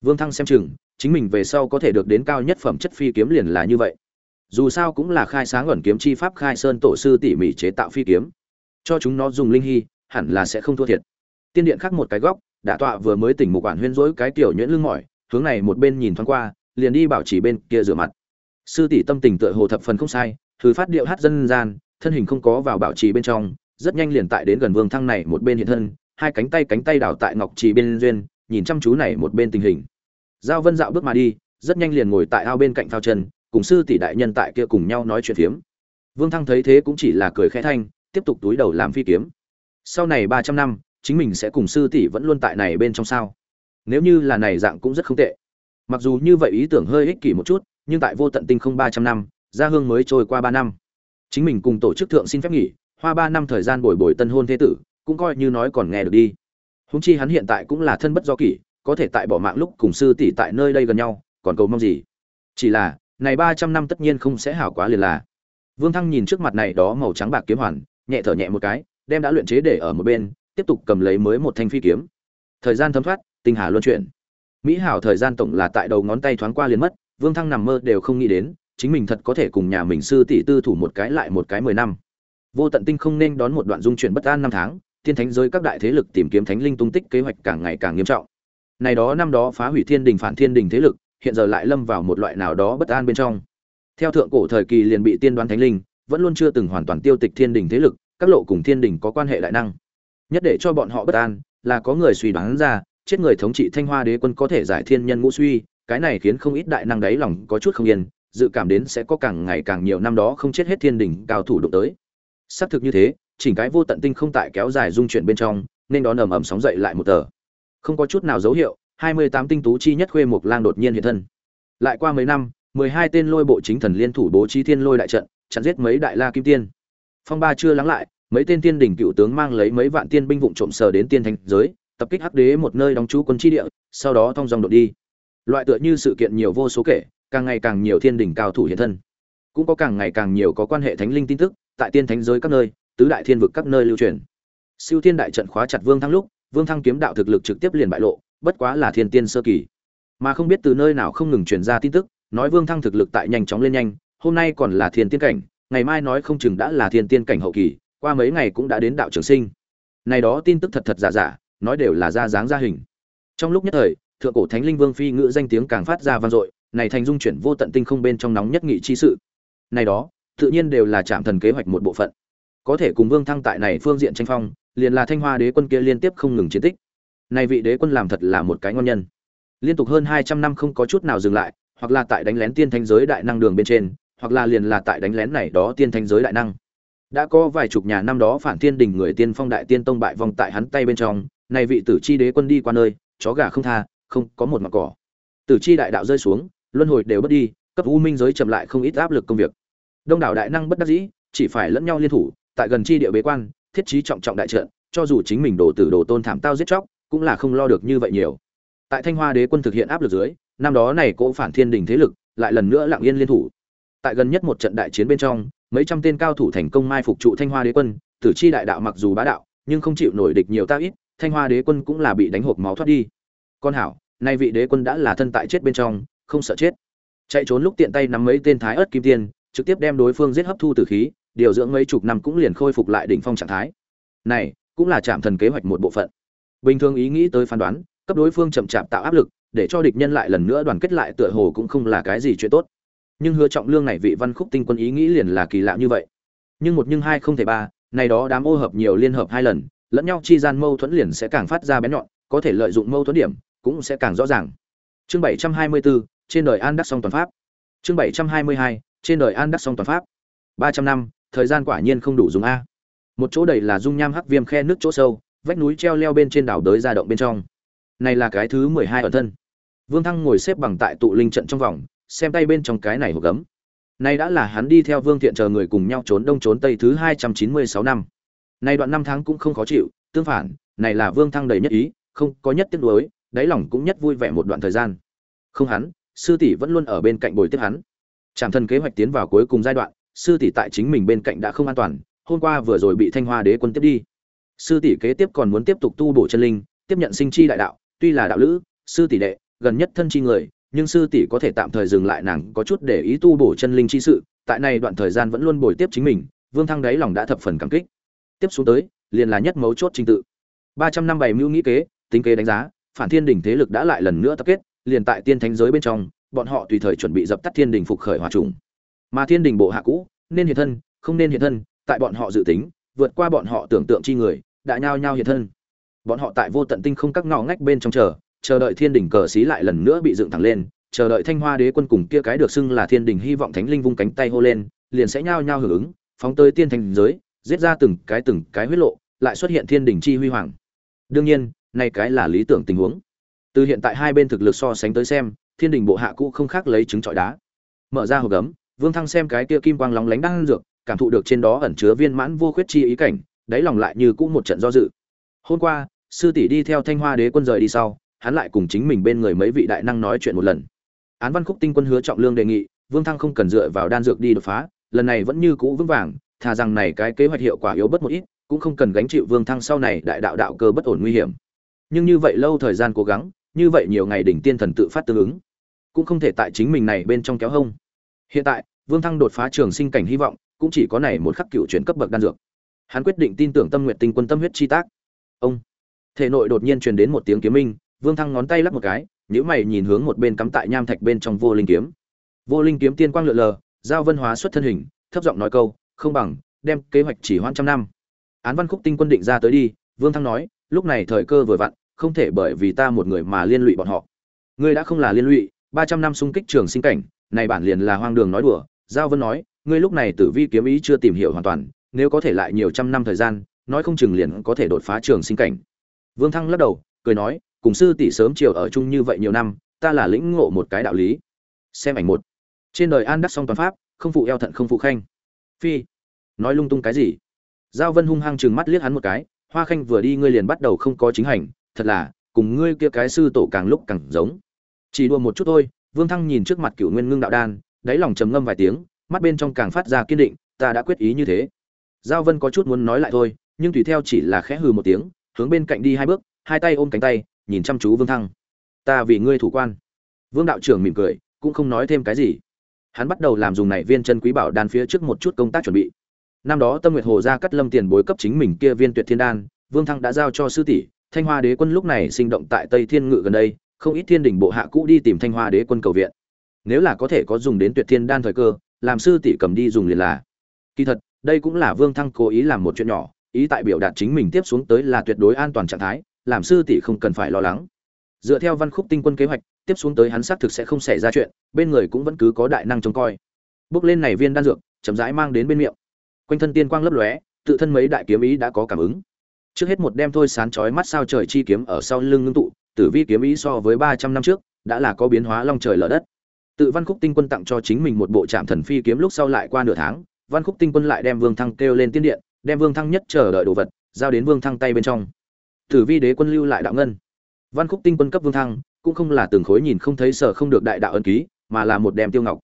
Vương thăng xem chừng, chính mình về sau có thể được đến cao nhất phẩm chất phi kiếm liền là như vậy. Dù sao cũng là khai sáng ẩn kiếm chi pháp khai sơn tổ sư tỉ mỉ chế tạo phi kiếm. Cho chúng nó dùng linh hy, hẳn là sẽ không thua thiệt. Tiên điện khác một cái góc, đã tọa vừa mới tỉnh mục quản huyên rỗi cái tiểu nhuyễn lưng mỏi, hướng này một bên nhìn thoáng qua, liền đi bảo chỉ bên kia rửa mặt. Sư tỷ tâm tình tựa hồ thập phần không sai, thử phát điệu hát dân gian, thân hình không có vào bảo trì bên trong, rất nhanh liền tại đến gần vương thăng này một bên hiện thân hai cánh tay cánh tay đảo tại ngọc trì bên duyên, nhìn chăm chú này một bên tình hình. Giao vân dạo bước mà đi, rất nhanh liền ngồi tại ao bên cạnh phao chân cùng sư tỷ đại nhân tại kia cùng nhau nói chuyện phiếm. Vương thăng thấy thế cũng chỉ là cười khẽ thanh, tiếp tục túi đầu làm phi kiếm. Sau này ba trăm năm, chính mình sẽ cùng sư tỷ vẫn luôn tại này bên trong sao? Nếu như là này dạng cũng rất không tệ. Mặc dù như vậy ý tưởng hơi ích kỷ một chút, nhưng tại vô tận tinh không ba trăm năm, gia hương mới trôi qua ba năm. Chính mình cùng tổ chức thượng xin phép nghỉ, hoa ba năm thời gian bồi bồi tân hôn thế tử cũng coi như nói còn nghe được đi. Húng chi hắn hiện tại cũng là thân bất do kỷ, có thể tại bỏ mạng lúc cùng sư tỷ tại nơi đây gần nhau, còn cầu mong gì? Chỉ là, này ba trăm năm tất nhiên không sẽ hảo quá liền là. Vương thăng nhìn trước mặt này đó màu trắng bạc kiếm hoàn, nhẹ thở nhẹ một cái, đem đã luyện chế để ở một bên, tiếp tục cầm lấy mới một thanh phi kiếm. Thời gian thấm thoát, tinh hà luân chuyển. Mỹ hảo thời gian tổng là tại đầu ngón tay thoáng qua liền mất, vương thăng nằm mơ đều không nghĩ đến, chính mình thật có thể cùng nhà mình sư tỷ tư thủ một cái lại một cái mười năm. Vô tận tinh không nên đón một đoạn dung chuyển bất an năm tháng thiên thánh giới các đại thế lực tìm kiếm thánh linh tung tích kế hoạch càng ngày càng nghiêm trọng. Này đó năm đó phá hủy thiên đình phản thiên đình thế lực, hiện giờ lại lâm vào một loại nào đó bất an bên trong. Theo thượng cổ thời kỳ liền bị tiên đoán thánh linh, vẫn luôn chưa từng hoàn toàn tiêu tịch thiên đình thế lực, các lộ cùng thiên đình có quan hệ đại năng. Nhất để cho bọn họ bất an, là có người suy đoán ra, chết người thống trị thanh hoa đế quân có thể giải thiên nhân ngũ suy, cái này khiến không ít đại năng đáy lòng có chút không yên, dự cảm đến sẽ có càng ngày càng nhiều năm đó không chết hết thiên đình cao thủ đụng tới. Xác thực như thế chỉnh cái vô tận tinh không tại kéo dài dung chuyển bên trong, nên đón ầm ầm sóng dậy lại một tờ. Không có chút nào dấu hiệu, hai mươi tám tinh tú chi nhất khuê mục lang đột nhiên hiện thân. Lại qua mấy năm, mười hai tên lôi bộ chính thần liên thủ bố trí thiên lôi đại trận, chặn giết mấy đại la kim tiên. Phong ba chưa lắng lại, mấy tên tiên đỉnh cựu tướng mang lấy mấy vạn tiên binh vụng trộm sờ đến tiên thành giới, tập kích hắc đế một nơi đóng trú quân chi địa, sau đó thong dòng đột đi. Loại tựa như sự kiện nhiều vô số kể, càng ngày càng nhiều thiên đỉnh cao thủ hiện thân. Cũng có càng ngày càng nhiều có quan hệ thánh linh tin tức, tại tiên thánh giới các nơi tứ đại thiên vực các nơi lưu truyền. Siêu thiên đại trận khóa chặt vương thăng lúc, vương thăng kiếm đạo thực lực trực tiếp liền bại lộ, bất quá là thiên tiên sơ kỳ. Mà không biết từ nơi nào không ngừng truyền ra tin tức, nói vương thăng thực lực tại nhanh chóng lên nhanh, hôm nay còn là thiên tiên cảnh, ngày mai nói không chừng đã là thiên tiên cảnh hậu kỳ, qua mấy ngày cũng đã đến đạo trường sinh. Này đó tin tức thật thật giả giả, nói đều là ra dáng ra hình. Trong lúc nhất thời, thượng cổ thánh linh vương phi ngữ danh tiếng càng phát ra vang dội, này thành dung chuyển vô tận tinh không bên trong nóng nhất nghị chi sự. Này đó, tự nhiên đều là chạm thần kế hoạch một bộ phận có thể cùng vương thăng tại này phương diện tranh phong, liền là thanh hoa đế quân kia liên tiếp không ngừng chiến tích. Này vị đế quân làm thật là một cái ngon nhân. Liên tục hơn hai trăm năm không có chút nào dừng lại, hoặc là tại đánh lén tiên thanh giới đại năng đường bên trên, hoặc là liền là tại đánh lén này đó tiên thanh giới đại năng. Đã có vài chục nhà năm đó phản thiên đình người tiên phong đại tiên tông bại vong tại hắn tay bên trong, này vị tử chi đế quân đi qua nơi, chó gà không tha, không có một mặt cỏ. Tử chi đại đạo rơi xuống, luân hồi đều bất đi, cấp u minh giới chậm lại không ít áp lực công việc. Đông đảo đại năng bất đắc dĩ, chỉ phải lẫn nhau liên thủ tại gần chi địa bế quan, thiết trí trọng trọng đại trận, cho dù chính mình đổ tử đồ tôn thảm tao giết chóc, cũng là không lo được như vậy nhiều. Tại thanh hoa đế quân thực hiện áp lực dưới, năm đó này cỗ phản thiên đình thế lực lại lần nữa lặng yên liên thủ. Tại gần nhất một trận đại chiến bên trong, mấy trăm tên cao thủ thành công mai phục trụ thanh hoa đế quân, tử chi đại đạo mặc dù bá đạo, nhưng không chịu nổi địch nhiều ta ít, thanh hoa đế quân cũng là bị đánh hộp máu thoát đi. Con hảo, nay vị đế quân đã là thân tại chết bên trong, không sợ chết. Chạy trốn lúc tiện tay nắm mấy tên thái ớt kim tiên, trực tiếp đem đối phương giết hấp thu tử khí điều dưỡng mấy chục năm cũng liền khôi phục lại đỉnh phong trạng thái. Này cũng là chạm thần kế hoạch một bộ phận. Bình thường ý nghĩ tới phán đoán cấp đối phương chậm chạp tạo áp lực để cho địch nhân lại lần nữa đoàn kết lại tựa hồ cũng không là cái gì chuyện tốt. Nhưng hứa trọng lương này vị văn khúc tinh quân ý nghĩ liền là kỳ lạ như vậy. Nhưng một nhưng hai không thể ba này đó đám ô hợp nhiều liên hợp hai lần lẫn nhau chi gian mâu thuẫn liền sẽ càng phát ra bén nhọn có thể lợi dụng mâu thuẫn điểm cũng sẽ càng rõ ràng. Chương 724, trên đời an đắc song toàn pháp. Chương 722, trên đời an đắc song toàn pháp. 300 năm thời gian quả nhiên không đủ dùng a. Một chỗ đầy là dung nham hắc viêm khe nước chỗ sâu, vách núi treo leo bên trên đảo đới ra động bên trong. Này là cái thứ mười hai ở thân. Vương thăng ngồi xếp bằng tại tụ linh trận trong vòng, xem tay bên trong cái này hộp gấm. Này đã là hắn đi theo vương thiện chờ người cùng nhau trốn đông trốn tây thứ hai trăm chín mươi sáu năm. Này đoạn năm tháng cũng không khó chịu, tương phản, này là vương thăng đầy nhất ý, không có nhất tiếc nuối, đáy lòng cũng nhất vui vẻ một đoạn thời gian. Không hắn, sư tỷ vẫn luôn ở bên cạnh bồi tiếp hắn. Trạm thân kế hoạch tiến vào cuối cùng giai đoạn sư tỷ tại chính mình bên cạnh đã không an toàn, hôm qua vừa rồi bị thanh hoa đế quân tiếp đi. Sư tỷ kế tiếp còn muốn tiếp tục tu bổ chân linh, tiếp nhận sinh chi đại đạo, tuy là đạo lữ, sư tỷ đệ, gần nhất thân chi người, nhưng sư tỷ có thể tạm thời dừng lại nàng có chút để ý tu bổ chân linh chi sự, tại này đoạn thời gian vẫn luôn bồi tiếp chính mình, vương thăng đáy lòng đã thập phần cảm kích. Tiếp xuống tới, liền là nhất mấu chốt trình tự. Ba trăm năm bảy mưu nghĩ kế, tính kế đánh giá, phản thiên đỉnh thế lực đã lại lần nữa tập kết, liền tại tiên thánh giới bên trong, bọn họ tùy thời chuẩn bị dập tắt thiên đỉnh phục khởi hòa trùng mà thiên đình bộ hạ cũ, nên hiện thân, không nên hiện thân, tại bọn họ dự tính, vượt qua bọn họ tưởng tượng chi người, đã nhao nhao hiện thân. Bọn họ tại vô tận tinh không các ngõ ngách bên trong chờ chờ đợi thiên đình cờ xí lại lần nữa bị dựng thẳng lên, chờ đợi thanh hoa đế quân cùng kia cái được xưng là thiên đình hy vọng thánh linh vung cánh tay hô lên, liền sẽ nhao nhao hưởng ứng, phóng tới tiên thành giới, giết ra từng cái từng cái huyết lộ, lại xuất hiện thiên đình chi huy hoàng. Đương nhiên nay cái là lý tưởng tình huống. Từ hiện tại hai bên thực lực so sánh tới xem, thiên đình bộ hạ cũ không khác lấy trứng trọi đá. Mở ra hộp gấm vương thăng xem cái kia kim quang lóng lánh đang dược, cảm thụ được trên đó ẩn chứa viên mãn vô khuyết chi ý cảnh, đáy lòng lại như cũ một trận do dự. Hôm qua, sư tỷ đi theo thanh hoa đế quân rời đi sau, hắn lại cùng chính mình bên người mấy vị đại năng nói chuyện một lần. Án văn khúc tinh quân hứa trọng lương đề nghị, vương thăng không cần dựa vào đan dược đi đột phá, lần này vẫn như cũ vững vàng, thà rằng này cái kế hoạch hiệu quả yếu bất một ít, cũng không cần gánh chịu vương thăng sau này đại đạo đạo cơ bất ổn nguy hiểm. Nhưng như vậy lâu thời gian cố gắng, như vậy nhiều ngày đỉnh tiên thần tự phát tương ứng, cũng không thể tại chính mình này bên trong kéo hông. Hiện tại vương thăng đột phá trường sinh cảnh hy vọng, cũng chỉ có này một khắc cựu chuyển cấp bậc đan dược. Hắn quyết định tin tưởng tâm nguyện tinh quân tâm huyết chi tác. Ông. Thể nội đột nhiên truyền đến một tiếng kiếm minh, vương thăng ngón tay lắp một cái nhữ mày nhìn hướng một bên cắm tại nham thạch bên trong vô linh kiếm. Vô linh kiếm tiên quang lượn lờ, giao vân hóa xuất thân hình, thấp giọng nói câu, không bằng, đem kế hoạch chỉ hoãn trăm năm. Án văn khúc tinh quân định ra tới đi, vương thăng nói, lúc này thời cơ vừa vặn, không thể bởi vì ta một người mà liên lụy bọn họ. Ngươi đã không là liên lụy, ba trăm năm xung kích trường sinh cảnh, này bản liền là hoang đường nói đùa giao vân nói, ngươi lúc này tử vi kiếm ý chưa tìm hiểu hoàn toàn, nếu có thể lại nhiều trăm năm thời gian, nói không chừng liền có thể đột phá trường sinh cảnh. Vương thăng lắc đầu, cười nói, cùng sư tỷ sớm chiều ở chung như vậy nhiều năm, ta là lĩnh ngộ một cái đạo lý. Xem ảnh một. Trên đời an đắc song toàn pháp, không phụ eo thận không phụ khanh. Phi. Nói lung tung cái gì? Giao vân hung hăng chừng mắt liếc hắn một cái, hoa khanh vừa đi ngươi liền bắt đầu không có chính hành, thật là, cùng ngươi kia cái sư tổ càng lúc càng giống. Chỉ đùa một chút thôi, vương thăng nhìn trước mặt cựu nguyên ngưng đạo đan đáy lòng trầm ngâm vài tiếng, mắt bên trong càng phát ra kiên định, ta đã quyết ý như thế. Giao vân có chút muốn nói lại thôi, nhưng tùy theo chỉ là khẽ hừ một tiếng, hướng bên cạnh đi hai bước, hai tay ôm cánh tay, nhìn chăm chú vương thăng. Ta vì ngươi thủ quan. Vương đạo trưởng mỉm cười, cũng không nói thêm cái gì. Hắn bắt đầu làm dùng này viên chân quý bảo đan phía trước một chút công tác chuẩn bị. Năm đó tâm nguyệt hồ ra cắt lâm tiền bối cấp chính mình kia viên tuyệt thiên đan, vương thăng đã giao cho sư tỷ, thanh hoa đế quân lúc này sinh động tại tây thiên ngự gần đây, không ít thiên đình bộ hạ cũ đi tìm thanh hoa đế quân cầu viện nếu là có thể có dùng đến tuyệt thiên đan thời cơ, làm sư tỷ cầm đi dùng liền là. Kỳ thật, đây cũng là vương thăng cố ý làm một chuyện nhỏ, ý tại biểu đạt chính mình tiếp xuống tới là tuyệt đối an toàn trạng thái, làm sư tỷ không cần phải lo lắng. Dựa theo văn khúc tinh quân kế hoạch, tiếp xuống tới hắn xác thực sẽ không xảy ra chuyện, bên người cũng vẫn cứ có đại năng trông coi. Bước lên này viên đan dược, chậm rãi mang đến bên miệng. Quanh thân tiên quang lấp lóe, tự thân mấy đại kiếm ý đã có cảm ứng. Trước hết một đêm thôi sán chói mắt sao trời chi kiếm ở sau lưng ngưng tụ, tử vi kiếm ý so với ba trăm năm trước, đã là có biến hóa long trời lở đất tự văn khúc tinh quân tặng cho chính mình một bộ trạm thần phi kiếm lúc sau lại qua nửa tháng, văn khúc tinh quân lại đem vương thăng kêu lên tiên điện, đem vương thăng nhất chờ đợi đồ vật, giao đến vương thăng tay bên trong. Tử vi đế quân lưu lại đạo ngân. Văn khúc tinh quân cấp vương thăng, cũng không là từng khối nhìn không thấy sở không được đại đạo ân ký, mà là một đem tiêu ngọc.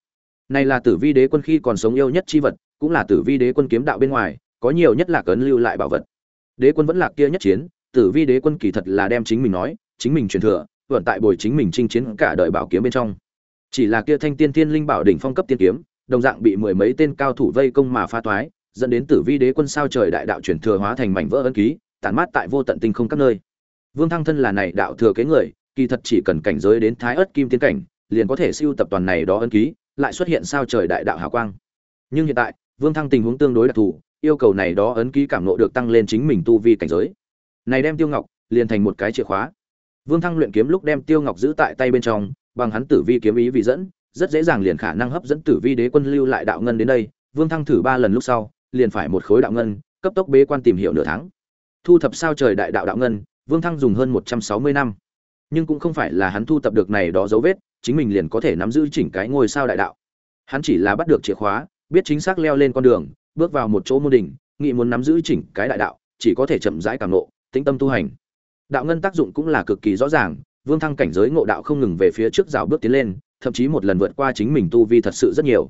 Này là tử vi đế quân khi còn sống yêu nhất chi vật, cũng là tử vi đế quân kiếm đạo bên ngoài, có nhiều nhất là cấn lưu lại bảo vật. Đế quân vẫn là kia nhất chiến, tử vi đế quân kỳ thật là đem chính mình nói, chính mình truyền thừa vận tại bồi chính mình chinh chiến cả đời bảo kiếm bên trong chỉ là kia thanh tiên tiên linh bảo đỉnh phong cấp tiên kiếm, đồng dạng bị mười mấy tên cao thủ vây công mà pha toái dẫn đến tử vi đế quân sao trời đại đạo chuyển thừa hóa thành mảnh vỡ ân ký, tản mát tại vô tận tinh không các nơi. Vương thăng thân là này đạo thừa kế người, kỳ thật chỉ cần cảnh giới đến thái ớt kim tiên cảnh, liền có thể siêu tập toàn này đó ân ký, lại xuất hiện sao trời đại đạo hào quang. Nhưng hiện tại, vương thăng tình huống tương đối đặc thù, yêu cầu này đó ấn ký cảm nộ được tăng lên chính mình tu vi cảnh giới. Này đem tiêu ngọc, liền thành một cái chìa khóa. Vương thăng luyện kiếm lúc đem tiêu ngọc giữ tại tay bên trong bằng hắn tử vi kiếm ý vì dẫn, rất dễ dàng liền khả năng hấp dẫn tử vi đế quân lưu lại đạo ngân đến đây, vương thăng thử ba lần lúc sau, liền phải một khối đạo ngân, cấp tốc bế quan tìm hiểu nửa tháng. Thu thập sao trời đại đạo đạo ngân, vương thăng dùng hơn một trăm sáu mươi năm. Nhưng cũng không phải là hắn thu thập được này đó dấu vết, chính mình liền có thể nắm giữ chỉnh cái ngôi sao đại đạo. Hắn chỉ là bắt được chìa khóa, biết chính xác leo lên con đường, bước vào một chỗ môn đỉnh nghị muốn nắm giữ chỉnh cái đại đạo, chỉ có thể chậm rãi cảm nộ tĩnh tâm tu hành. Đạo ngân tác dụng cũng là cực kỳ rõ ràng vương thăng cảnh giới ngộ đạo không ngừng về phía trước rào bước tiến lên, thậm chí một lần vượt qua chính mình tu vi thật sự rất nhiều.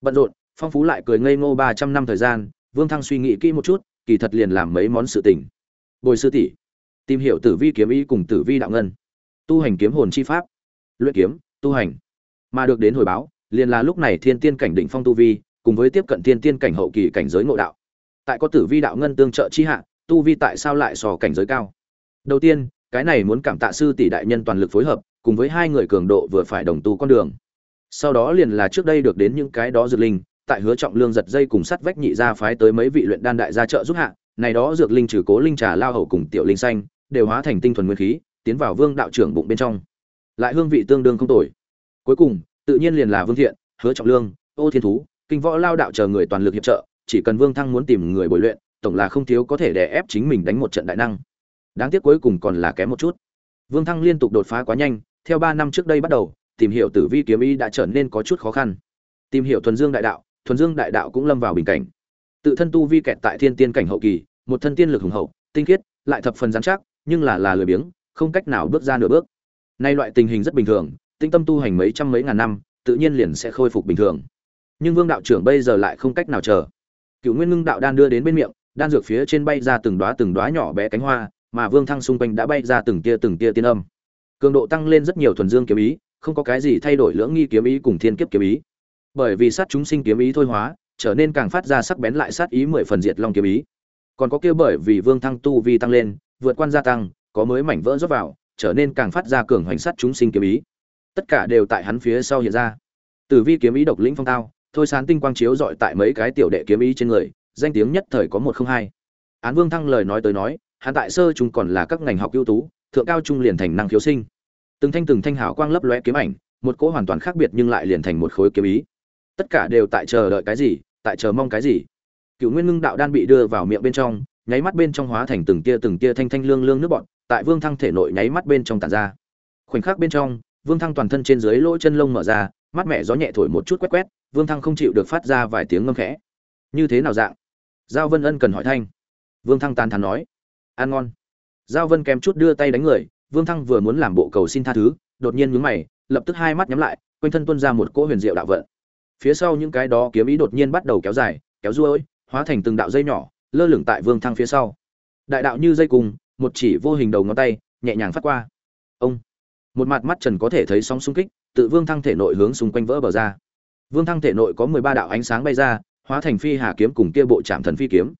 Bận rộn, phong phú lại cười ngây ngô ba trăm năm thời gian, vương thăng suy nghĩ kỹ một chút, kỳ thật liền làm mấy món sự tình. Bồi sư tỷ, tìm hiểu tử vi kiếm ý cùng tử vi đạo ngân. Tu hành kiếm hồn chi pháp. Luyện kiếm, tu hành. Mà được đến hồi báo, liền là lúc này thiên tiên cảnh đỉnh phong tu vi, cùng với tiếp cận thiên tiên cảnh hậu kỳ cảnh giới ngộ đạo. Tại có tử vi đạo ngân tương trợ chi hạ, tu vi tại sao lại so cảnh giới cao? Đầu tiên cái này muốn cảm tạ sư tỷ đại nhân toàn lực phối hợp, cùng với hai người cường độ vừa phải đồng tu con đường. Sau đó liền là trước đây được đến những cái đó dược linh, tại hứa trọng lương giật dây cùng sắt vách nhị ra phái tới mấy vị luyện đan đại gia trợ giúp hạ, này đó dược linh trừ cố linh trà lao hậu cùng tiểu linh xanh, đều hóa thành tinh thuần nguyên khí, tiến vào vương đạo trưởng bụng bên trong. Lại hương vị tương đương không tồi. Cuối cùng, tự nhiên liền là vương thiện, hứa trọng lương, ô thiên thú, kinh võ lao đạo chờ người toàn lực hiệp trợ, chỉ cần vương thăng muốn tìm người bồi luyện, tổng là không thiếu có thể đè ép chính mình đánh một trận đại năng đáng tiếc cuối cùng còn là kém một chút. Vương thăng liên tục đột phá quá nhanh, theo ba năm trước đây bắt đầu, tìm hiểu tử vi kiếm ý đã trở nên có chút khó khăn. Tìm hiểu thuần dương đại đạo, thuần dương đại đạo cũng lâm vào bình cảnh. Tự thân tu vi kẹt tại thiên tiên cảnh hậu kỳ, một thân tiên lực hùng hậu, tinh khiết, lại thập phần giám chắc, nhưng là là lười biếng, không cách nào bước ra nửa bước. Nay loại tình hình rất bình thường tinh tâm tu hành mấy trăm mấy ngàn năm, tự nhiên liền sẽ khôi phục bình thường. Nhưng vương đạo trưởng bây giờ lại không cách nào chờ. Cựu nguyên ngưng đạo đan đưa đến bên miệng, đan dược phía trên bay ra từng đóa từng đóa nhỏ bé cánh hoa mà vương thăng xung quanh đã bay ra từng tia từng tia tiên âm. Cường độ tăng lên rất nhiều thuần dương kiếm ý, không có cái gì thay đổi lưỡng nghi kiếm ý cùng thiên kiếp kiếm ý. Bởi vì sát chúng sinh kiếm ý thôi hóa, trở nên càng phát ra sắc bén lại sát ý mười phần diệt long kiếm ý. Còn có kia bởi vì vương thăng tu vi tăng lên, vượt quan gia tăng, có mới mảnh vỡ rót vào, trở nên càng phát ra cường hoành sát chúng sinh kiếm ý. Tất cả đều tại hắn phía sau hiện ra. Tử vi kiếm ý độc lĩnh phong tao, thôi sán tinh quang chiếu dọi tại mấy cái tiểu đệ kiếm ý trên người, danh tiếng nhất thời có một không hai. Án vương thăng lời nói tới nói hắn tại sơ chúng còn là các ngành học ưu tú, thượng cao trung liền thành năng khiếu sinh. Từng thanh từng thanh hảo quang lấp lóe kiếm ảnh, một cỗ hoàn toàn khác biệt nhưng lại liền thành một khối kiếm ý. Tất cả đều tại chờ đợi cái gì, tại chờ mong cái gì. Cựu nguyên ngưng đạo đan bị đưa vào miệng bên trong, nháy mắt bên trong hóa thành từng tia từng tia thanh thanh lương lương nước bọt. tại vương thăng thể nội nháy mắt bên trong tản ra. Khoảnh khắc bên trong, vương thăng toàn thân trên dưới lỗ chân lông mở ra, mắt mẹ gió nhẹ thổi một chút quét quét, vương thăng không chịu được phát ra vài tiếng ngâm khẽ. Như thế nào dạng? Giao vân ân cần hỏi thanh. Vương thăng tàn thán nói ăn ngon. Giao vân kém chút đưa tay đánh người, vương thăng vừa muốn làm bộ cầu xin tha thứ, đột nhiên nhướng mày, lập tức hai mắt nhắm lại, quanh thân tuôn ra một cỗ huyền diệu đạo vận. Phía sau những cái đó kiếm ý đột nhiên bắt đầu kéo dài, kéo ruôi hóa thành từng đạo dây nhỏ, lơ lửng tại vương thăng phía sau. Đại đạo như dây cùng, một chỉ vô hình đầu ngón tay, nhẹ nhàng phát qua. Ông! Một mặt mắt trần có thể thấy sóng xung kích, tự vương thăng thể nội hướng xung quanh vỡ bờ ra. Vương thăng thể nội có mười ba đạo ánh sáng bay ra, hóa thành phi hà kiếm cùng kia bộ trạm thần phi kiếm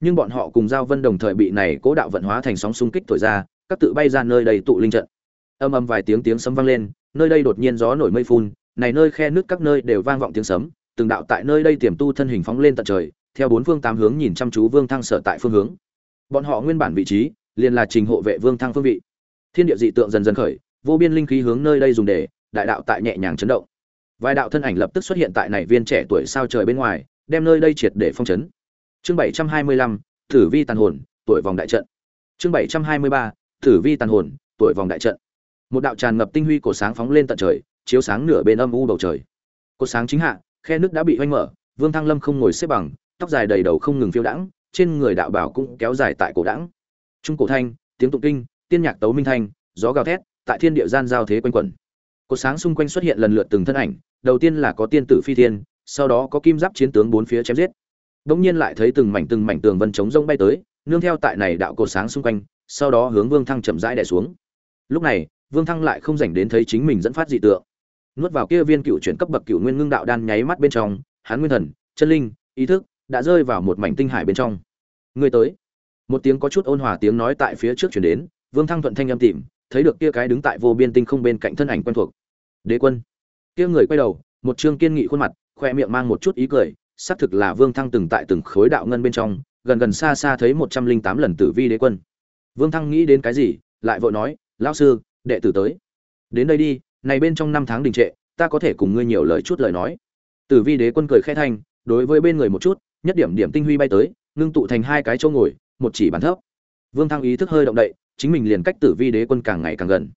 nhưng bọn họ cùng giao vân đồng thời bị này cố đạo vận hóa thành sóng xung kích thổi ra, các tự bay ra nơi đầy tụ linh trận. Âm âm vài tiếng tiếng sấm vang lên, nơi đây đột nhiên gió nổi mây phun, này nơi khe nước các nơi đều vang vọng tiếng sấm, từng đạo tại nơi đây tiềm tu thân hình phóng lên tận trời, theo bốn phương tám hướng nhìn chăm chú vương thăng sở tại phương hướng. Bọn họ nguyên bản vị trí, liền là trình hộ vệ vương thăng phương vị. Thiên địa dị tượng dần dần khởi, vô biên linh khí hướng nơi đây dùng để, đại đạo tại nhẹ nhàng chấn động. Vài đạo thân ảnh lập tức xuất hiện tại này viên trẻ tuổi sao trời bên ngoài, đem nơi đây triệt để phong chấn chương bảy trăm hai mươi lăm, tử vi tàn hồn, tuổi vòng đại trận. Chương bảy trăm hai mươi ba, tử vi tàn hồn, tuổi vòng đại trận. Một đạo tràn ngập tinh huy cổ sáng phóng lên tận trời, chiếu sáng nửa bên âm u bầu trời. Cổ sáng chính hạ, khe nước đã bị hoanh mở, vương thăng lâm không ngồi xếp bằng, tóc dài đầy đầu không ngừng phiêu đãng, trên người đạo bảo cũng kéo dài tại cổ đãng. Trung cổ thanh, tiếng tụng kinh, tiên nhạc tấu minh thanh, gió gào thét, tại thiên địa gian giao thế quanh quẩn. Cổ sáng xung quanh xuất hiện lần lượt từng thân ảnh, đầu tiên là có tiên tử phi thiên, sau đó có kim giáp chiến tướng bốn phía chém giết bỗng nhiên lại thấy từng mảnh từng mảnh tường vân chống rông bay tới, nương theo tại này đạo cột sáng xung quanh, sau đó hướng vương thăng chậm rãi đè xuống. Lúc này, vương thăng lại không dành đến thấy chính mình dẫn phát dị tượng. Nuốt vào kia viên cựu chuyển cấp bậc cựu nguyên ngưng đạo đan nháy mắt bên trong hắn nguyên thần, chân linh, ý thức đã rơi vào một mảnh tinh hải bên trong. Người tới. Một tiếng có chút ôn hòa tiếng nói tại phía trước chuyển đến, vương thăng thuận thanh âm tìm, thấy được kia cái đứng tại vô biên tinh không bên cạnh thân ảnh quen thuộc. Đế quân. Kia người quay đầu, một trương kiên nghị khuôn mặt, khoe miệng mang một chút ý cười xác thực là vương thăng từng tại từng khối đạo ngân bên trong, gần gần xa xa thấy một trăm linh tám lần tử vi đế quân. Vương thăng nghĩ đến cái gì, lại vội nói, lão sư, đệ tử tới. Đến đây đi, này bên trong năm tháng đình trệ, ta có thể cùng ngươi nhiều lời chút lời nói. Tử vi đế quân cười khẽ thanh, đối với bên người một chút, nhất điểm điểm tinh huy bay tới, ngưng tụ thành hai cái chỗ ngồi, một chỉ bàn thấp. Vương thăng ý thức hơi động đậy, chính mình liền cách tử vi đế quân càng ngày càng gần.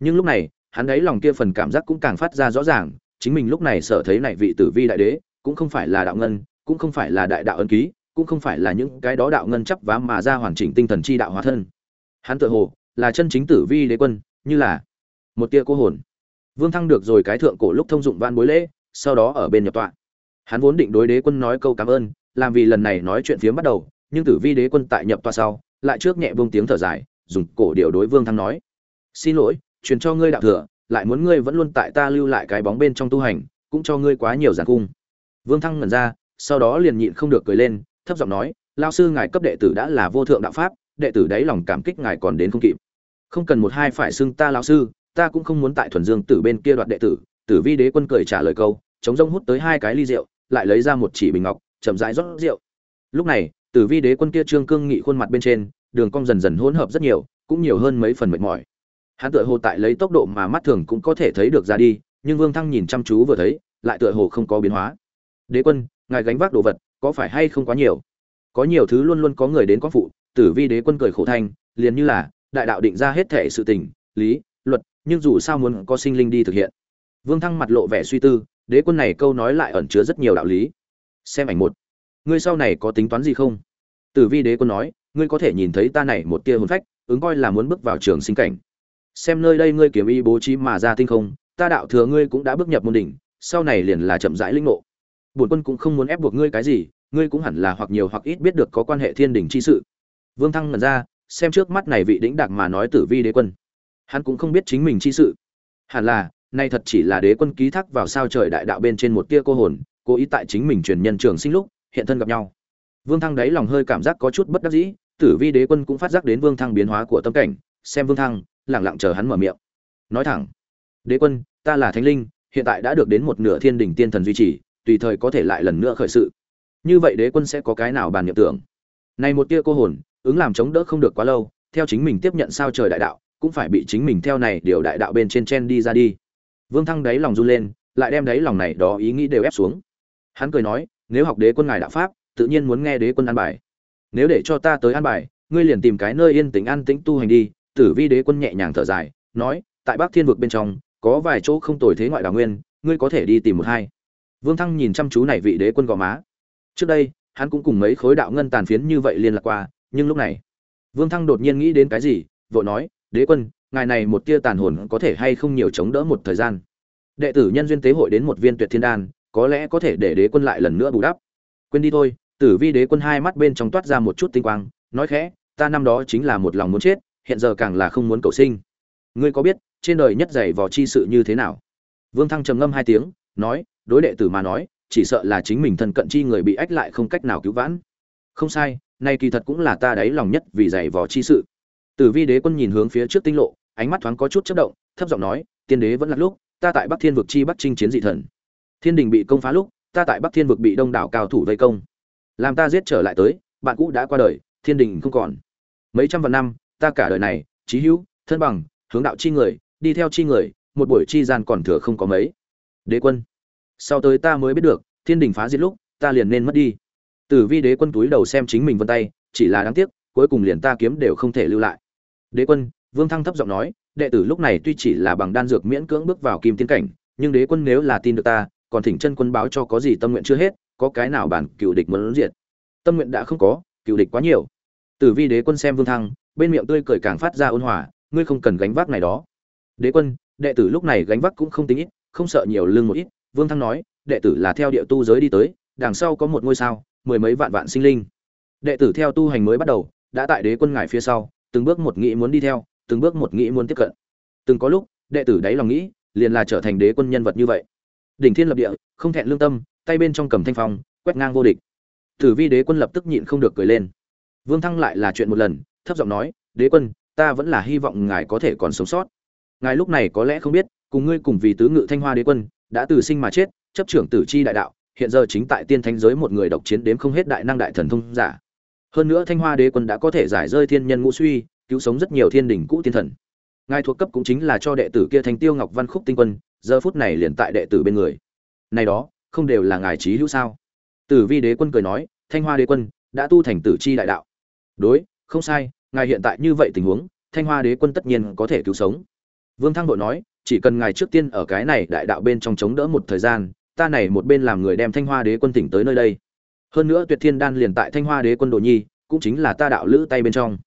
Nhưng lúc này, hắn ấy lòng kia phần cảm giác cũng càng phát ra rõ ràng, chính mình lúc này sợ thấy này vị tử vi đại đế cũng không phải là đạo ngân, cũng không phải là đại đạo ân ký, cũng không phải là những cái đó đạo ngân chấp vá mà ra hoàn chỉnh tinh thần chi đạo hóa thân. Hắn tự hồ là chân chính tử vi đế quân, như là một tia cô hồn. Vương thăng được rồi cái thượng cổ lúc thông dụng van bối lễ, sau đó ở bên nhập tọa. Hắn vốn định đối đế quân nói câu cảm ơn, làm vì lần này nói chuyện phiếm bắt đầu, nhưng tử vi đế quân tại nhập tọa sau, lại trước nhẹ vương tiếng thở dài, dùng cổ điệu đối vương thăng nói, xin lỗi, truyền cho ngươi đạo thừa, lại muốn ngươi vẫn luôn tại ta lưu lại cái bóng bên trong tu hành, cũng cho ngươi quá nhiều giàn cung vương thăng ngẩn ra, sau đó liền nhịn không được cười lên, thấp giọng nói, Lão sư ngài cấp đệ tử đã là vô thượng đạo pháp, đệ tử đấy lòng cảm kích ngài còn đến không kịp. Không cần một hai phải xưng ta lão sư, ta cũng không muốn tại thuần dương tử bên kia đoạt đệ tử. Tử vi đế quân cười trả lời câu, chống rông hút tới hai cái ly rượu, lại lấy ra một chỉ bình ngọc, chậm rãi rót rượu. Lúc này, tử vi đế quân kia trương cương nghị khuôn mặt bên trên, đường cong dần dần hỗn hợp rất nhiều, cũng nhiều hơn mấy phần mệt mỏi. Hắn tựa hồ tại lấy tốc độ mà mắt thường cũng có thể thấy được ra đi, nhưng vương thăng nhìn chăm chú vừa thấy, lại tựa hồ không có biến hóa đế quân, ngài gánh vác đồ vật, có phải hay không quá nhiều? Có nhiều thứ luôn luôn có người đến có phụ, tử vi đế quân cười khổ thanh liền như là, đại đạo định ra hết thể sự tình, lý, luật, nhưng dù sao muốn có sinh linh đi thực hiện. Vương thăng mặt lộ vẻ suy tư, đế quân này câu nói lại ẩn chứa rất nhiều đạo lý. Xem ảnh một. Ngươi sau này có tính toán gì không? Tử vi đế quân nói, ngươi có thể nhìn thấy ta này một tia hồn phách, ứng coi là muốn bước vào trường sinh cảnh. Xem nơi đây ngươi kiếm y bố trí mà ra tinh không, ta đạo thừa ngươi cũng đã bước nhập môn đỉnh, sau này liền là chậm rãi linh ngộ bổn quân cũng không muốn ép buộc ngươi cái gì, ngươi cũng hẳn là hoặc nhiều hoặc ít biết được có quan hệ thiên đình chi sự. Vương thăng ngẩn ra, xem trước mắt này vị đĩnh đạc mà nói tử vi đế quân. Hắn cũng không biết chính mình chi sự. Hẳn là, nay thật chỉ là đế quân ký thác vào sao trời đại đạo bên trên một tia cô hồn, cố ý tại chính mình truyền nhân trường sinh lúc, hiện thân gặp nhau. Vương thăng đáy lòng hơi cảm giác có chút bất đắc dĩ, tử vi đế quân cũng phát giác đến vương thăng biến hóa của tâm cảnh, xem vương thăng lẳng lặng chờ hắn mở miệng. Nói thẳng, đế quân, ta là thánh linh, hiện tại đã được đến một nửa thiên đình tiên thần duy trì tùy thời có thể lại lần nữa khởi sự. Như vậy đế quân sẽ có cái nào bàn niệm tưởng? Này một tia cô hồn, ứng làm chống đỡ không được quá lâu, theo chính mình tiếp nhận sao trời đại đạo, cũng phải bị chính mình theo này điều đại đạo bên trên chen đi ra đi. Vương thăng đáy lòng run lên, lại đem đáy lòng này đó ý nghĩ đều ép xuống. Hắn cười nói, nếu học đế quân ngài đạo pháp, tự nhiên muốn nghe đế quân an bài. Nếu để cho ta tới an bài, ngươi liền tìm cái nơi yên tĩnh an tĩnh tu hành đi. Tử vi đế quân nhẹ nhàng thở dài, nói, tại bắc thiên vực bên trong, có vài chỗ không tồi thế ngoại đào nguyên, ngươi có thể đi tìm một hai vương thăng nhìn chăm chú này vị đế quân gò má. Trước đây, hắn cũng cùng mấy khối đạo ngân tàn phiến như vậy liên lạc qua, nhưng lúc này, vương thăng đột nhiên nghĩ đến cái gì, vội nói, đế quân, ngài này một tia tàn hồn có thể hay không nhiều chống đỡ một thời gian? Đệ tử nhân duyên tế hội đến một viên tuyệt thiên đan, có lẽ có thể để đế quân lại lần nữa bù đắp. Quên đi thôi. Tử vi đế quân hai mắt bên trong toát ra một chút tinh quang, nói khẽ, ta năm đó chính là một lòng muốn chết, hiện giờ càng là không muốn cầu sinh. Ngươi có biết, trên đời nhất dày vò chi sự như thế nào? Vương thăng trầm ngâm hai tiếng, nói đối đệ tử mà nói, chỉ sợ là chính mình thân cận chi người bị ách lại không cách nào cứu vãn. Không sai, nay kỳ thật cũng là ta đáy lòng nhất vì dày vò chi sự. Tử vi đế quân nhìn hướng phía trước tinh lộ, ánh mắt thoáng có chút chất động, thấp giọng nói, tiên đế vẫn là lúc, ta tại bắc thiên vực chi bắc chinh chiến dị thần. Thiên đình bị công phá lúc, ta tại bắc thiên vực bị đông đảo cao thủ vây công. Làm ta giết trở lại tới, bạn cũ đã qua đời, thiên đình không còn. Mấy trăm vạn năm, ta cả đời này trí hữu, thân bằng, hướng đạo chi người, đi theo chi người, một buổi chi gian còn thừa không có mấy. Đế quân sau tới ta mới biết được, thiên đình phá diệt lúc, ta liền nên mất đi. Tử vi đế quân túi đầu xem chính mình vân tay, chỉ là đáng tiếc, cuối cùng liền ta kiếm đều không thể lưu lại. Đế quân, vương thăng thấp giọng nói, đệ tử lúc này tuy chỉ là bằng đan dược miễn cưỡng bước vào kim tiên cảnh, nhưng đế quân nếu là tin được ta, còn thỉnh chân quân báo cho có gì tâm nguyện chưa hết, có cái nào bản cựu địch muốn diệt. Tâm nguyện đã không có, cựu địch quá nhiều. Tử vi đế quân xem vương thăng, bên miệng tươi cười càng phát ra ôn hòa, ngươi không cần gánh vác này đó. Đế quân, đệ tử lúc này gánh vác cũng không tính ít, không sợ nhiều lương một ít vương thăng nói, đệ tử là theo địa tu giới đi tới, đằng sau có một ngôi sao, mười mấy vạn vạn sinh linh. Đệ tử theo tu hành mới bắt đầu, đã tại đế quân ngài phía sau, từng bước một nghĩ muốn đi theo, từng bước một nghĩ muốn tiếp cận. Từng có lúc, đệ tử đáy lòng nghĩ, liền là trở thành đế quân nhân vật như vậy. Đỉnh thiên lập địa, không thẹn lương tâm, tay bên trong cầm thanh phong, quét ngang vô địch. Tử vi đế quân lập tức nhịn không được cười lên. Vương thăng lại là chuyện một lần, thấp giọng nói, đế quân, ta vẫn là hy vọng ngài có thể còn sống sót. Ngài lúc này có lẽ không biết, cùng ngươi cùng vì tứ ngự thanh hoa đế quân đã từ sinh mà chết, chấp trưởng tử chi đại đạo, hiện giờ chính tại tiên thánh giới một người độc chiến đếm không hết đại năng đại thần thông giả. Hơn nữa thanh hoa đế quân đã có thể giải rơi thiên nhân ngũ suy, cứu sống rất nhiều thiên đình cũ tiên thần. Ngài thuộc cấp cũng chính là cho đệ tử kia thanh tiêu ngọc văn khúc tinh quân, giờ phút này liền tại đệ tử bên người. Này đó, không đều là ngài trí hữu sao? Tử vi đế quân cười nói, thanh hoa đế quân, đã tu thành tử chi đại đạo. Đối, không sai, ngài hiện tại như vậy tình huống, thanh hoa đế quân tất nhiên có thể cứu sống. Vương thăng đội nói chỉ cần ngài trước tiên ở cái này đại đạo bên trong chống đỡ một thời gian, ta này một bên làm người đem thanh hoa đế quân tỉnh tới nơi đây. Hơn nữa tuyệt thiên đan liền tại thanh hoa đế quân đồ nhi, cũng chính là ta đạo lữ tay bên trong.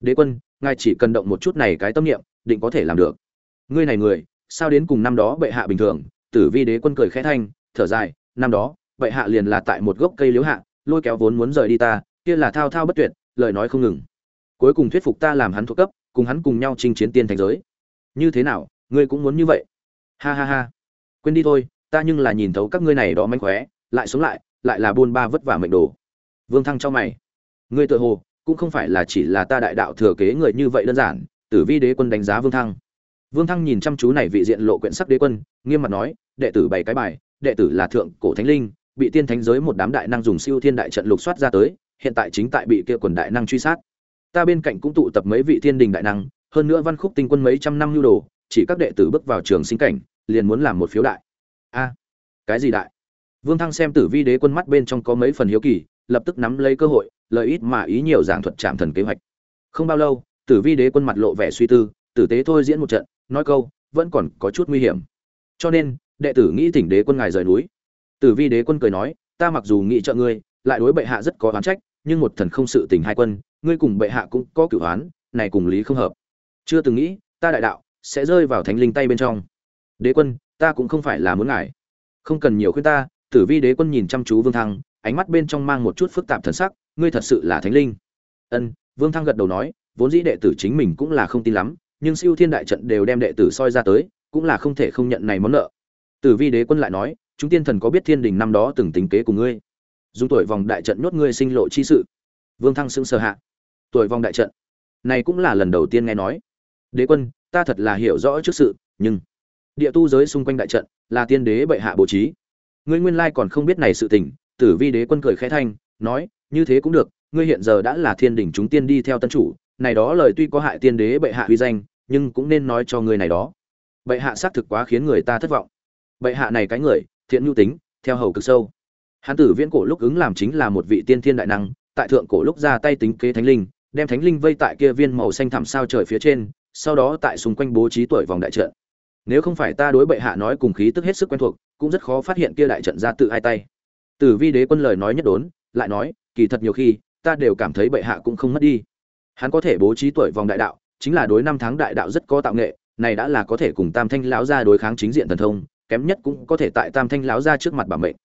Đế quân, ngài chỉ cần động một chút này cái tâm niệm, định có thể làm được. Ngươi này người, sao đến cùng năm đó bệ hạ bình thường? Tử vi đế quân cười khẽ thanh, thở dài, năm đó, bệ hạ liền là tại một gốc cây liễu hạ, lôi kéo vốn muốn rời đi ta, kia là thao thao bất tuyệt, lời nói không ngừng. Cuối cùng thuyết phục ta làm hắn thuộc cấp, cùng hắn cùng nhau chinh chiến tiên thành giới. Như thế nào? Ngươi cũng muốn như vậy. Ha ha ha. Quên đi thôi, ta nhưng là nhìn thấu các ngươi này đó mánh khóe, lại sống lại lại là buôn ba vất vả mệnh đồ. Vương thăng cho mày. Ngươi tự hồ, cũng không phải là chỉ là ta đại đạo thừa kế người như vậy đơn giản, tử vi đế quân đánh giá vương thăng. Vương thăng nhìn chăm chú này vị diện lộ quyển sắc đế quân, nghiêm mặt nói, đệ tử bảy cái bài, đệ tử là thượng cổ thánh linh, bị tiên thánh giới một đám đại năng dùng siêu thiên đại trận lục soát ra tới, hiện tại chính tại bị kia quần đại năng truy sát. Ta bên cạnh cũng tụ tập mấy vị thiên đình đại năng, hơn nữa văn khúc tinh quân mấy trăm năm lưu đồ chỉ các đệ tử bước vào trường sinh cảnh, liền muốn làm một phiếu đại. A, cái gì đại? Vương thăng xem tử vi đế quân mắt bên trong có mấy phần hiếu kỳ, lập tức nắm lấy cơ hội, lợi ít mà ý nhiều giảng thuật chạm thần kế hoạch. Không bao lâu, tử vi đế quân mặt lộ vẻ suy tư, tử tế thôi diễn một trận, nói câu, vẫn còn có chút nguy hiểm. Cho nên, đệ tử nghĩ thỉnh đế quân ngài rời núi. Tử vi đế quân cười nói, ta mặc dù nghĩ trợ ngươi, lại đối bệ hạ rất có oán trách, nhưng một thần không sự tình hai quân, ngươi cùng bệ hạ cũng có cửu oán, này cùng lý không hợp. Chưa từng nghĩ, ta đại đạo sẽ rơi vào thánh linh tay bên trong. Đế quân, ta cũng không phải là muốn ngài. Không cần nhiều khuyên ta, tử vi đế quân nhìn chăm chú vương thăng, ánh mắt bên trong mang một chút phức tạp thần sắc, ngươi thật sự là thánh linh. Ân, vương thăng gật đầu nói, vốn dĩ đệ tử chính mình cũng là không tin lắm, nhưng siêu thiên đại trận đều đem đệ tử soi ra tới, cũng là không thể không nhận này món nợ. Tử vi đế quân lại nói, chúng tiên thần có biết thiên đình năm đó từng tính kế cùng ngươi? Dùng tuổi vòng đại trận nhốt ngươi sinh lộ chi sự. Vương thăng sững sờ hạ. Tuổi vòng đại trận. Này cũng là lần đầu tiên nghe nói đế quân, ta thật là hiểu rõ trước sự, nhưng địa tu giới xung quanh đại trận là tiên đế bệ hạ bố trí. Ngươi nguyên lai còn không biết này sự tình, tử vi đế quân cười khẽ thanh, nói, như thế cũng được, ngươi hiện giờ đã là thiên đỉnh chúng tiên đi theo tân chủ, này đó lời tuy có hại tiên đế bệ hạ uy danh, nhưng cũng nên nói cho ngươi này đó. Bệ hạ xác thực quá khiến người ta thất vọng. Bệ hạ này cái người, thiện nhu tính, theo hầu cực sâu. Hán tử viễn cổ lúc ứng làm chính là một vị tiên thiên đại năng, tại thượng cổ lúc ra tay tính kế thánh linh, đem thánh linh vây tại kia viên màu xanh thẳm sao trời phía trên sau đó tại xung quanh bố trí tuổi vòng đại trận. Nếu không phải ta đối bệ hạ nói cùng khí tức hết sức quen thuộc, cũng rất khó phát hiện kia đại trận ra tự hai tay. Tử vi đế quân lời nói nhất đốn, lại nói, kỳ thật nhiều khi, ta đều cảm thấy bệ hạ cũng không mất đi. Hắn có thể bố trí tuổi vòng đại đạo, chính là đối năm tháng đại đạo rất có tạo nghệ, này đã là có thể cùng tam thanh lão gia đối kháng chính diện thần thông, kém nhất cũng có thể tại tam thanh lão gia trước mặt bảo mệnh.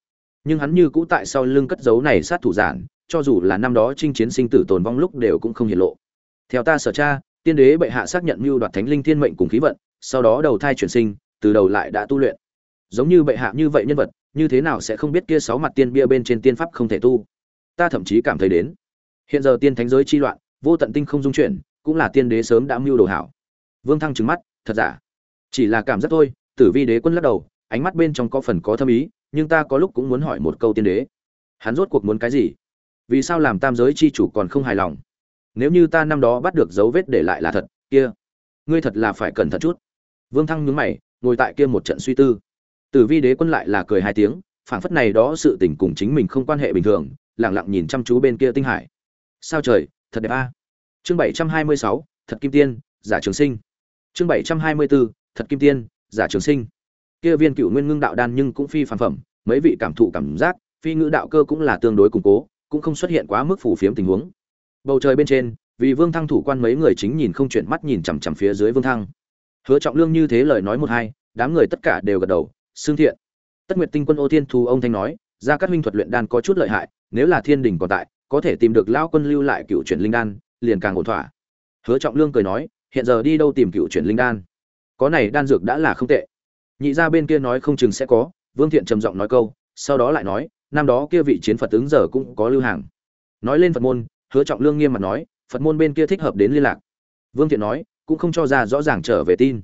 Nhưng hắn như cũ tại sau lưng cất giấu này sát thủ giản, cho dù là năm đó chinh chiến sinh tử tồn vong lúc đều cũng không hiện lộ. Theo ta sở tra tiên đế bệ hạ xác nhận mưu đoạt thánh linh thiên mệnh cùng khí vận, sau đó đầu thai chuyển sinh, từ đầu lại đã tu luyện. Giống như bệ hạ như vậy nhân vật, như thế nào sẽ không biết kia sáu mặt tiên bia bên trên tiên pháp không thể tu? Ta thậm chí cảm thấy đến. Hiện giờ tiên thánh giới chi loạn, vô tận tinh không dung chuyển, cũng là tiên đế sớm đã mưu đồ hảo. Vương thăng trừng mắt, thật giả? Chỉ là cảm giác thôi, tử vi đế quân lắc đầu, ánh mắt bên trong có phần có thâm ý, nhưng ta có lúc cũng muốn hỏi một câu tiên đế. Hắn rốt cuộc muốn cái gì? Vì sao làm tam giới chi chủ còn không hài lòng? Nếu như ta năm đó bắt được dấu vết để lại là thật, kia, ngươi thật là phải cẩn thận chút. Vương thăng nhướng mày, ngồi tại kia một trận suy tư. Tử vi đế quân lại là cười hai tiếng, phảng phất này đó sự tình cùng chính mình không quan hệ bình thường lẳng lặng nhìn chăm chú bên kia tinh hải. Sao trời, thật đẹp a. Chương bảy trăm hai mươi sáu, thật kim tiên, giả trường sinh. Chương bảy trăm hai mươi bốn thật kim tiên, giả trường sinh. Kia viên cựu nguyên ngưng đạo đan nhưng cũng phi phàm phẩm, mấy vị cảm thụ cảm giác, phi ngữ đạo cơ cũng là tương đối củng cố, cũng không xuất hiện quá mức phủ phiếm tình huống bầu trời bên trên, vì vương thăng thủ quan mấy người chính nhìn không chuyển mắt nhìn chằm chằm phía dưới vương thăng. Hứa trọng lương như thế lời nói một hai, đám người tất cả đều gật đầu xương thiện. Tất nguyệt tinh quân ô thiên thu ông thanh nói ra các huynh thuật luyện đan có chút lợi hại, nếu là thiên đình còn tại, có thể tìm được lao quân lưu lại cựu chuyển linh đan, liền càng ổn thỏa. Hứa trọng lương cười nói, hiện giờ đi đâu tìm cựu chuyển linh đan? Có này đan dược đã là không tệ. Nhị ra bên kia nói không chừng sẽ có, vương thiện trầm giọng nói câu, sau đó lại nói, năm đó kia vị chiến phật ứng giờ cũng có lưu hàng. Nói lên phật môn hứa trọng lương nghiêm mặt nói, phật môn bên kia thích hợp đến liên lạc. Vương thiện nói, cũng không cho ra rõ ràng trở về tin.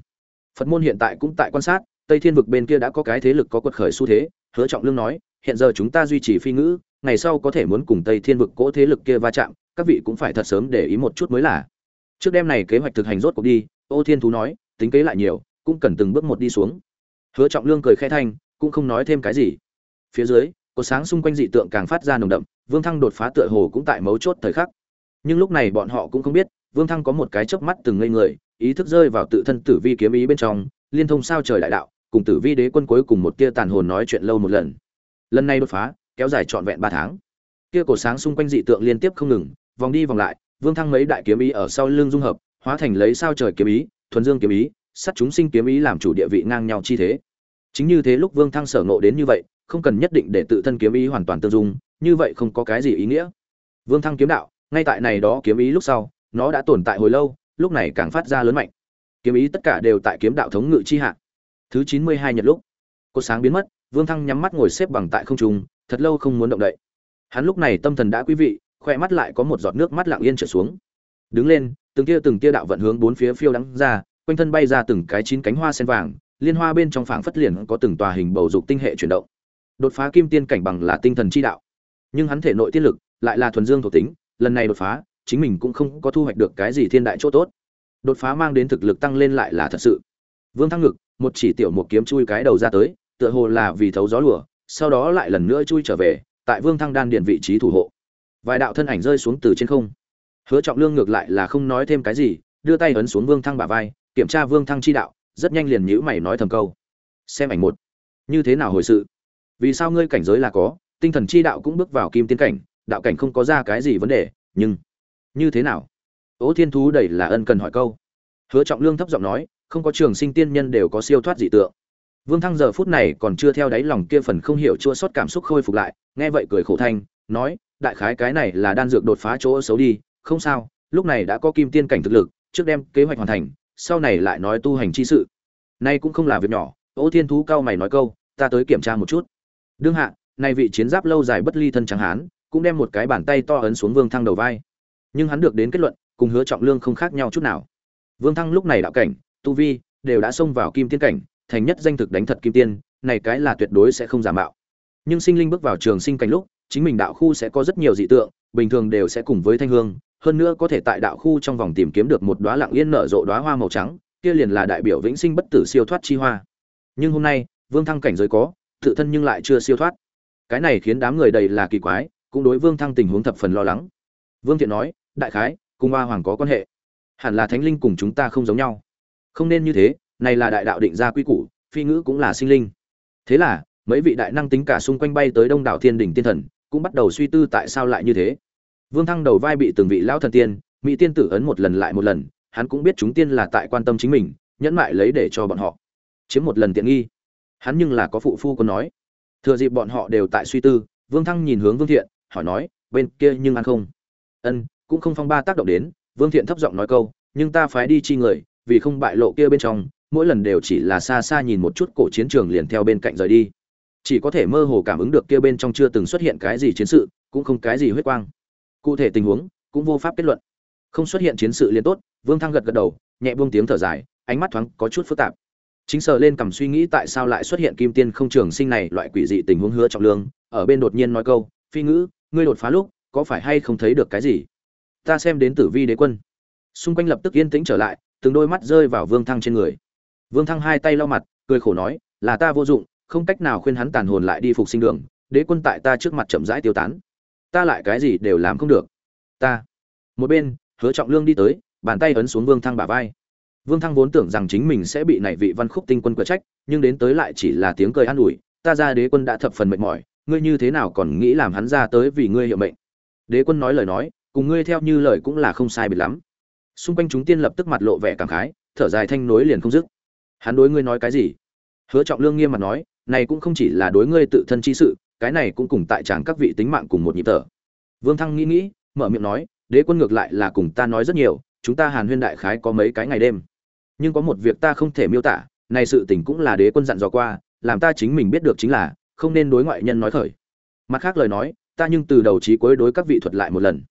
Phật môn hiện tại cũng tại quan sát, tây thiên vực bên kia đã có cái thế lực có quật khởi xu thế. Hứa trọng lương nói, hiện giờ chúng ta duy trì phi ngữ, ngày sau có thể muốn cùng tây thiên vực cỗ thế lực kia va chạm, các vị cũng phải thật sớm để ý một chút mới là. Trước đêm này kế hoạch thực hành rốt cuộc đi, ô thiên thú nói, tính kế lại nhiều, cũng cần từng bước một đi xuống. Hứa trọng lương cười khẽ thanh, cũng không nói thêm cái gì. Phía dưới có sáng xung quanh dị tượng càng phát ra nồng đậm, vương thăng đột phá tựa hồ cũng tại mấu chốt thời khắc. Nhưng lúc này bọn họ cũng không biết, vương thăng có một cái chớp mắt từng ngây người, ý thức rơi vào tự thân tử vi kiếm ý bên trong, liên thông sao trời đại đạo, cùng tử vi đế quân cuối cùng một tia tàn hồn nói chuyện lâu một lần. Lần này đột phá, kéo dài trọn vẹn ba tháng. Kia cổ sáng xung quanh dị tượng liên tiếp không ngừng, vòng đi vòng lại, vương thăng mấy đại kiếm ý ở sau lưng dung hợp, hóa thành lấy sao trời kiếm ý, thuần dương kiếm ý, sắt chúng sinh kiếm ý làm chủ địa vị ngang nhau chi thế. Chính như thế lúc vương thăng sở ngộ đến như vậy không cần nhất định để tự thân kiếm ý hoàn toàn tương dung, như vậy không có cái gì ý nghĩa. Vương thăng kiếm đạo, ngay tại này đó kiếm ý lúc sau, nó đã tồn tại hồi lâu, lúc này càng phát ra lớn mạnh. Kiếm ý tất cả đều tại kiếm đạo thống ngự chi hạ. Thứ chín mươi hai nhật lúc cô sáng biến mất, vương thăng nhắm mắt ngồi xếp bằng tại không trung, thật lâu không muốn động đậy. Hắn lúc này tâm thần đã quý vị khoe mắt lại có một giọt nước mắt lặng yên trở xuống. Đứng lên, từng tia từng tia đạo vận hướng bốn phía phiêu đắng ra, quanh thân bay ra từng cái chín cánh hoa sen vàng, liên hoa bên trong phảng phất liền có từng tòa hình bầu dục tinh hệ chuyển động đột phá kim tiên cảnh bằng là tinh thần chi đạo. Nhưng hắn thể nội tiên lực lại là thuần dương thuộc tính, lần này đột phá, chính mình cũng không có thu hoạch được cái gì thiên đại chỗ tốt. Đột phá mang đến thực lực tăng lên lại là thật sự. Vương thăng ngực, một chỉ tiểu một kiếm chui cái đầu ra tới, tựa hồ là vì thấu gió lùa, sau đó lại lần nữa chui trở về, tại vương thăng đan điện vị trí thủ hộ. Vài đạo thân ảnh rơi xuống từ trên không. Hứa trọng lương ngược lại là không nói thêm cái gì, đưa tay ấn xuống vương thăng bả vai, kiểm tra vương thăng chi đạo, rất nhanh liền nhữ mày nói thầm câu. Xem ảnh một. Như thế nào hồi sự? Vì sao ngươi cảnh giới là có, tinh thần chi đạo cũng bước vào kim tiến cảnh, đạo cảnh không có ra cái gì vấn đề, nhưng như thế nào? Ố thiên thú đầy là ân cần hỏi câu. Hứa trọng lương thấp giọng nói, không có trường sinh tiên nhân đều có siêu thoát dị tượng. Vương thăng giờ phút này còn chưa theo đáy lòng kia phần không hiểu chua sót cảm xúc khôi phục lại, nghe vậy cười khổ thanh, nói, đại khái cái này là đan dược đột phá chỗ xấu đi, không sao, lúc này đã có kim tiên cảnh thực lực, trước đem kế hoạch hoàn thành, sau này lại nói tu hành chi sự. Nay cũng không là việc nhỏ, ô thiên thú cao mày nói câu, ta tới kiểm tra một chút đương hạ, nay vị chiến giáp lâu dài bất ly thân trắng hán, cũng đem một cái bàn tay to ấn xuống vương thăng đầu vai. Nhưng hắn được đến kết luận, cùng hứa trọng lương không khác nhau chút nào. Vương thăng lúc này đạo cảnh, tu vi, đều đã xông vào kim tiên cảnh, thành nhất danh thực đánh thật kim tiên, này cái là tuyệt đối sẽ không giả mạo. Nhưng sinh linh bước vào trường sinh cảnh lúc, chính mình đạo khu sẽ có rất nhiều dị tượng, bình thường đều sẽ cùng với thanh hương, hơn nữa có thể tại đạo khu trong vòng tìm kiếm được một đóa lặng yên nở rộ đóa hoa màu trắng, kia liền là đại biểu vĩnh sinh bất tử siêu thoát chi hoa. Nhưng hôm nay, vương thăng cảnh giới có tự thân nhưng lại chưa siêu thoát. Cái này khiến đám người đầy là kỳ quái, cũng đối vương thăng tình huống thập phần lo lắng. Vương thiện nói, đại khái, cùng ba hoàng có quan hệ. Hẳn là thánh linh cùng chúng ta không giống nhau. Không nên như thế, này là đại đạo định ra quy củ, phi ngữ cũng là sinh linh. Thế là, mấy vị đại năng tính cả xung quanh bay tới đông đảo thiên đỉnh tiên thần, cũng bắt đầu suy tư tại sao lại như thế. Vương thăng đầu vai bị từng vị lão thần tiên, mỹ tiên tử ấn một lần lại một lần, hắn cũng biết chúng tiên là tại quan tâm chính mình, nhẫn mại lấy để cho bọn họ. Chiếm một lần tiện nghi hắn nhưng là có phụ phu còn nói. Thừa dịp bọn họ đều tại suy tư, vương thăng nhìn hướng vương thiện, hỏi nói, bên kia nhưng ăn không? Ân, cũng không phong ba tác động đến. Vương thiện thấp giọng nói câu, nhưng ta phái đi chi người, vì không bại lộ kia bên trong, mỗi lần đều chỉ là xa xa nhìn một chút cổ chiến trường liền theo bên cạnh rời đi. Chỉ có thể mơ hồ cảm ứng được kia bên trong chưa từng xuất hiện cái gì chiến sự, cũng không cái gì huyết quang. Cụ thể tình huống, cũng vô pháp kết luận. Không xuất hiện chiến sự liền tốt. Vương thăng gật gật đầu, nhẹ buông tiếng thở dài, ánh mắt thoáng có chút phức tạp chính sờ lên cầm suy nghĩ tại sao lại xuất hiện kim tiên không trường sinh này, loại quỷ dị tình huống hứa trọng lương, ở bên đột nhiên nói câu, phi ngữ, ngươi đột phá lúc, có phải hay không thấy được cái gì? Ta xem đến tử vi đế quân. Xung quanh lập tức yên tĩnh trở lại, từng đôi mắt rơi vào vương thăng trên người. Vương thăng hai tay lau mặt, cười khổ nói, là ta vô dụng, không cách nào khuyên hắn tàn hồn lại đi phục sinh đường, đế quân tại ta trước mặt chậm rãi tiêu tán. Ta lại cái gì đều làm không được. Ta. Một bên, hứa trọng lương đi tới, bàn tay ấn xuống vương thăng bả vai vương thăng vốn tưởng rằng chính mình sẽ bị nảy vị văn khúc tinh quân quở trách, nhưng đến tới lại chỉ là tiếng cười an ủi, ta ra đế quân đã thập phần mệt mỏi, ngươi như thế nào còn nghĩ làm hắn ra tới vì ngươi hiệu mệnh? Đế quân nói lời nói, cùng ngươi theo như lời cũng là không sai biệt lắm. Xung quanh chúng tiên lập tức mặt lộ vẻ cảm khái, thở dài thanh nối liền không dứt. Hắn đối ngươi nói cái gì? Hứa trọng lương nghiêm mặt nói, này cũng không chỉ là đối ngươi tự thân chi sự, cái này cũng cùng tại chàng các vị tính mạng cùng một nhịp thở. Vương thăng nghĩ nghĩ, mở miệng nói, đế quân ngược lại là cùng ta nói rất nhiều, chúng ta hàn huyên đại khái có mấy cái ngày đêm nhưng có một việc ta không thể miêu tả, này sự tình cũng là đế quân dặn dò qua, làm ta chính mình biết được chính là, không nên đối ngoại nhân nói khởi. Mặt khác lời nói, ta nhưng từ đầu trí cuối đối các vị thuật lại một lần.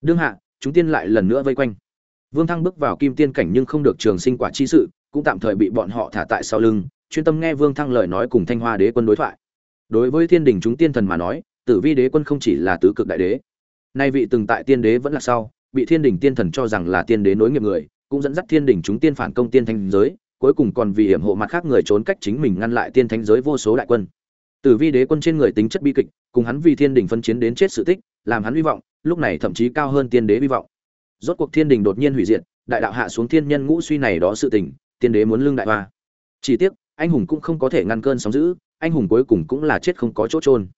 Đương hạ, chúng tiên lại lần nữa vây quanh. Vương thăng bước vào kim tiên cảnh nhưng không được trường sinh quả chi sự, cũng tạm thời bị bọn họ thả tại sau lưng, chuyên tâm nghe vương thăng lời nói cùng thanh hoa đế quân đối thoại. Đối với thiên đình chúng tiên thần mà nói, tử vi đế quân không chỉ là tứ cực đại đế. Nay vị từng tại tiên đế vẫn là sau, bị thiên đình tiên thần cho rằng là tiên đế nối nghiệp người cũng dẫn dắt thiên đình chúng tiên phản công tiên thanh giới, cuối cùng còn vì hiểm hộ mặt khác người trốn cách chính mình ngăn lại tiên thanh giới vô số đại quân. Tử vi đế quân trên người tính chất bi kịch, cùng hắn vì thiên đình phân chiến đến chết sự tích, làm hắn hy vọng, lúc này thậm chí cao hơn tiên đế hy vọng. Rốt cuộc thiên đình đột nhiên hủy diệt, đại đạo hạ xuống thiên nhân ngũ suy này đó sự tình, tiên đế muốn lương đại hoa. Chỉ tiếc, anh hùng cũng không có thể ngăn cơn sóng dữ, anh hùng cuối cùng cũng là chết không có chỗ trôn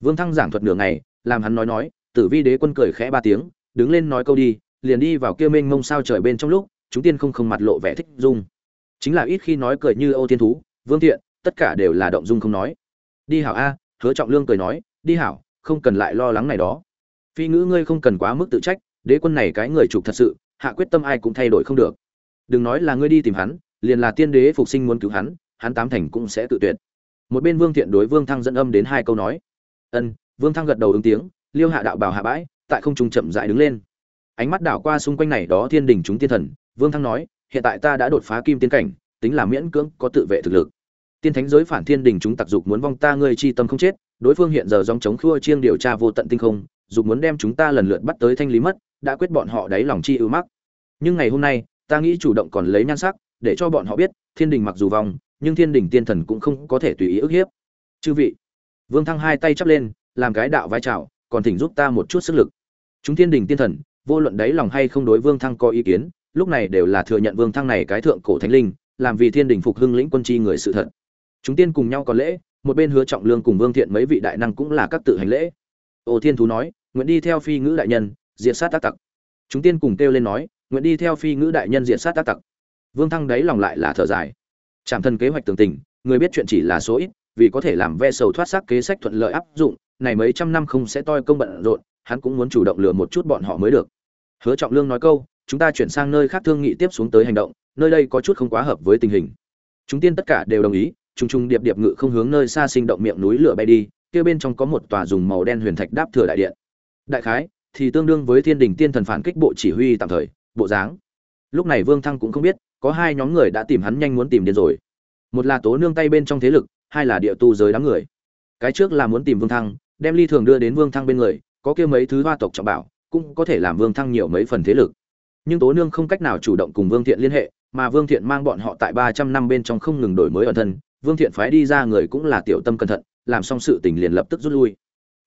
vương thăng giảng thuật nửa ngày, làm hắn nói nói, tử vi đế quân cười khẽ ba tiếng, đứng lên nói câu đi, liền đi vào kia mênh mông sao trời bên trong lúc chúng tiên không không mặt lộ vẻ thích dung. Chính là ít khi nói cười như âu tiên thú, vương thiện, tất cả đều là động dung không nói. Đi hảo a, hứa trọng lương cười nói, đi hảo, không cần lại lo lắng này đó. Phi ngữ ngươi không cần quá mức tự trách, đế quân này cái người chủ thật sự, hạ quyết tâm ai cũng thay đổi không được. Đừng nói là ngươi đi tìm hắn, liền là tiên đế phục sinh muốn cứu hắn hắn tám thành cũng sẽ tự tuyệt. Một bên vương thiện đối vương thăng dẫn âm đến hai câu nói. Ân, vương thăng gật đầu ứng tiếng, liêu hạ đạo bảo hạ bãi, tại không trung chậm dại đứng lên. Ánh mắt đảo qua xung quanh này đó thiên đình chúng tiên thần vương thăng nói hiện tại ta đã đột phá kim tiên cảnh tính là miễn cưỡng có tự vệ thực lực. Tiên thánh giới phản thiên đình chúng tặc dục muốn vong ta ngươi chi tâm không chết đối phương hiện giờ dòng chống khua chiêng điều tra vô tận tinh không dục muốn đem chúng ta lần lượt bắt tới thanh lý mất đã quyết bọn họ đáy lòng chi ưu mắc. Nhưng ngày hôm nay ta nghĩ chủ động còn lấy nhan sắc để cho bọn họ biết thiên đình mặc dù vong nhưng thiên đình tiên thần cũng không có thể tùy ý ức hiếp. Chư vị vương thăng hai tay chắp lên làm cái đạo vai chào, còn thỉnh giúp ta một chút sức lực. Chúng thiên đình tiên thần vô luận đáy lòng hay không đối vương thăng có ý kiến lúc này đều là thừa nhận vương thăng này cái thượng cổ thánh linh, làm vì thiên đình phục hưng lĩnh quân chi người sự thật. Chúng tiên cùng nhau có lễ, một bên hứa trọng lương cùng vương thiện mấy vị đại năng cũng là các tự hành lễ. Ô thiên thú nói, nguyện đi theo phi ngữ đại nhân, diệt sát tác tặc. Chúng tiên cùng kêu lên nói, nguyện đi theo phi ngữ đại nhân diệt sát tác tặc. Vương thăng đáy lòng lại là thở dài. Trạm thân kế hoạch tường tình, người biết chuyện chỉ là số ít, vì có thể làm ve sầu thoát xác kế sách thuận lợi áp dụng, này mấy trăm năm không sẽ toi công bận rộn, hắn cũng muốn chủ động lừa một chút bọn họ mới được. Hứa trọng lương nói câu chúng ta chuyển sang nơi khác thương nghị tiếp xuống tới hành động, nơi đây có chút không quá hợp với tình hình. Chúng tiên tất cả đều đồng ý, trùng trùng điệp điệp ngự không hướng nơi xa sinh động miệng núi lửa bay đi, kia bên trong có một tòa dùng màu đen huyền thạch đáp thừa đại điện. Đại khái, thì tương đương với thiên đình tiên thần phản kích bộ chỉ huy tạm thời, bộ dáng. Lúc này vương thăng cũng không biết, có hai nhóm người đã tìm hắn nhanh muốn tìm điên rồi. Một là tố nương tay bên trong thế lực, hai là địa tu giới đám người. Cái trước là muốn tìm vương thăng, đem ly thường đưa đến vương thăng bên người, có kia mấy thứ hoa tộc trọng bảo, cũng có thể làm vương thăng nhiều mấy phần thế lực nhưng tố nương không cách nào chủ động cùng vương thiện liên hệ, mà vương thiện mang bọn họ tại ba trăm năm bên trong không ngừng đổi mới ẩn thân, vương thiện phái đi ra người cũng là tiểu tâm cẩn thận, làm xong sự tình liền lập tức rút lui.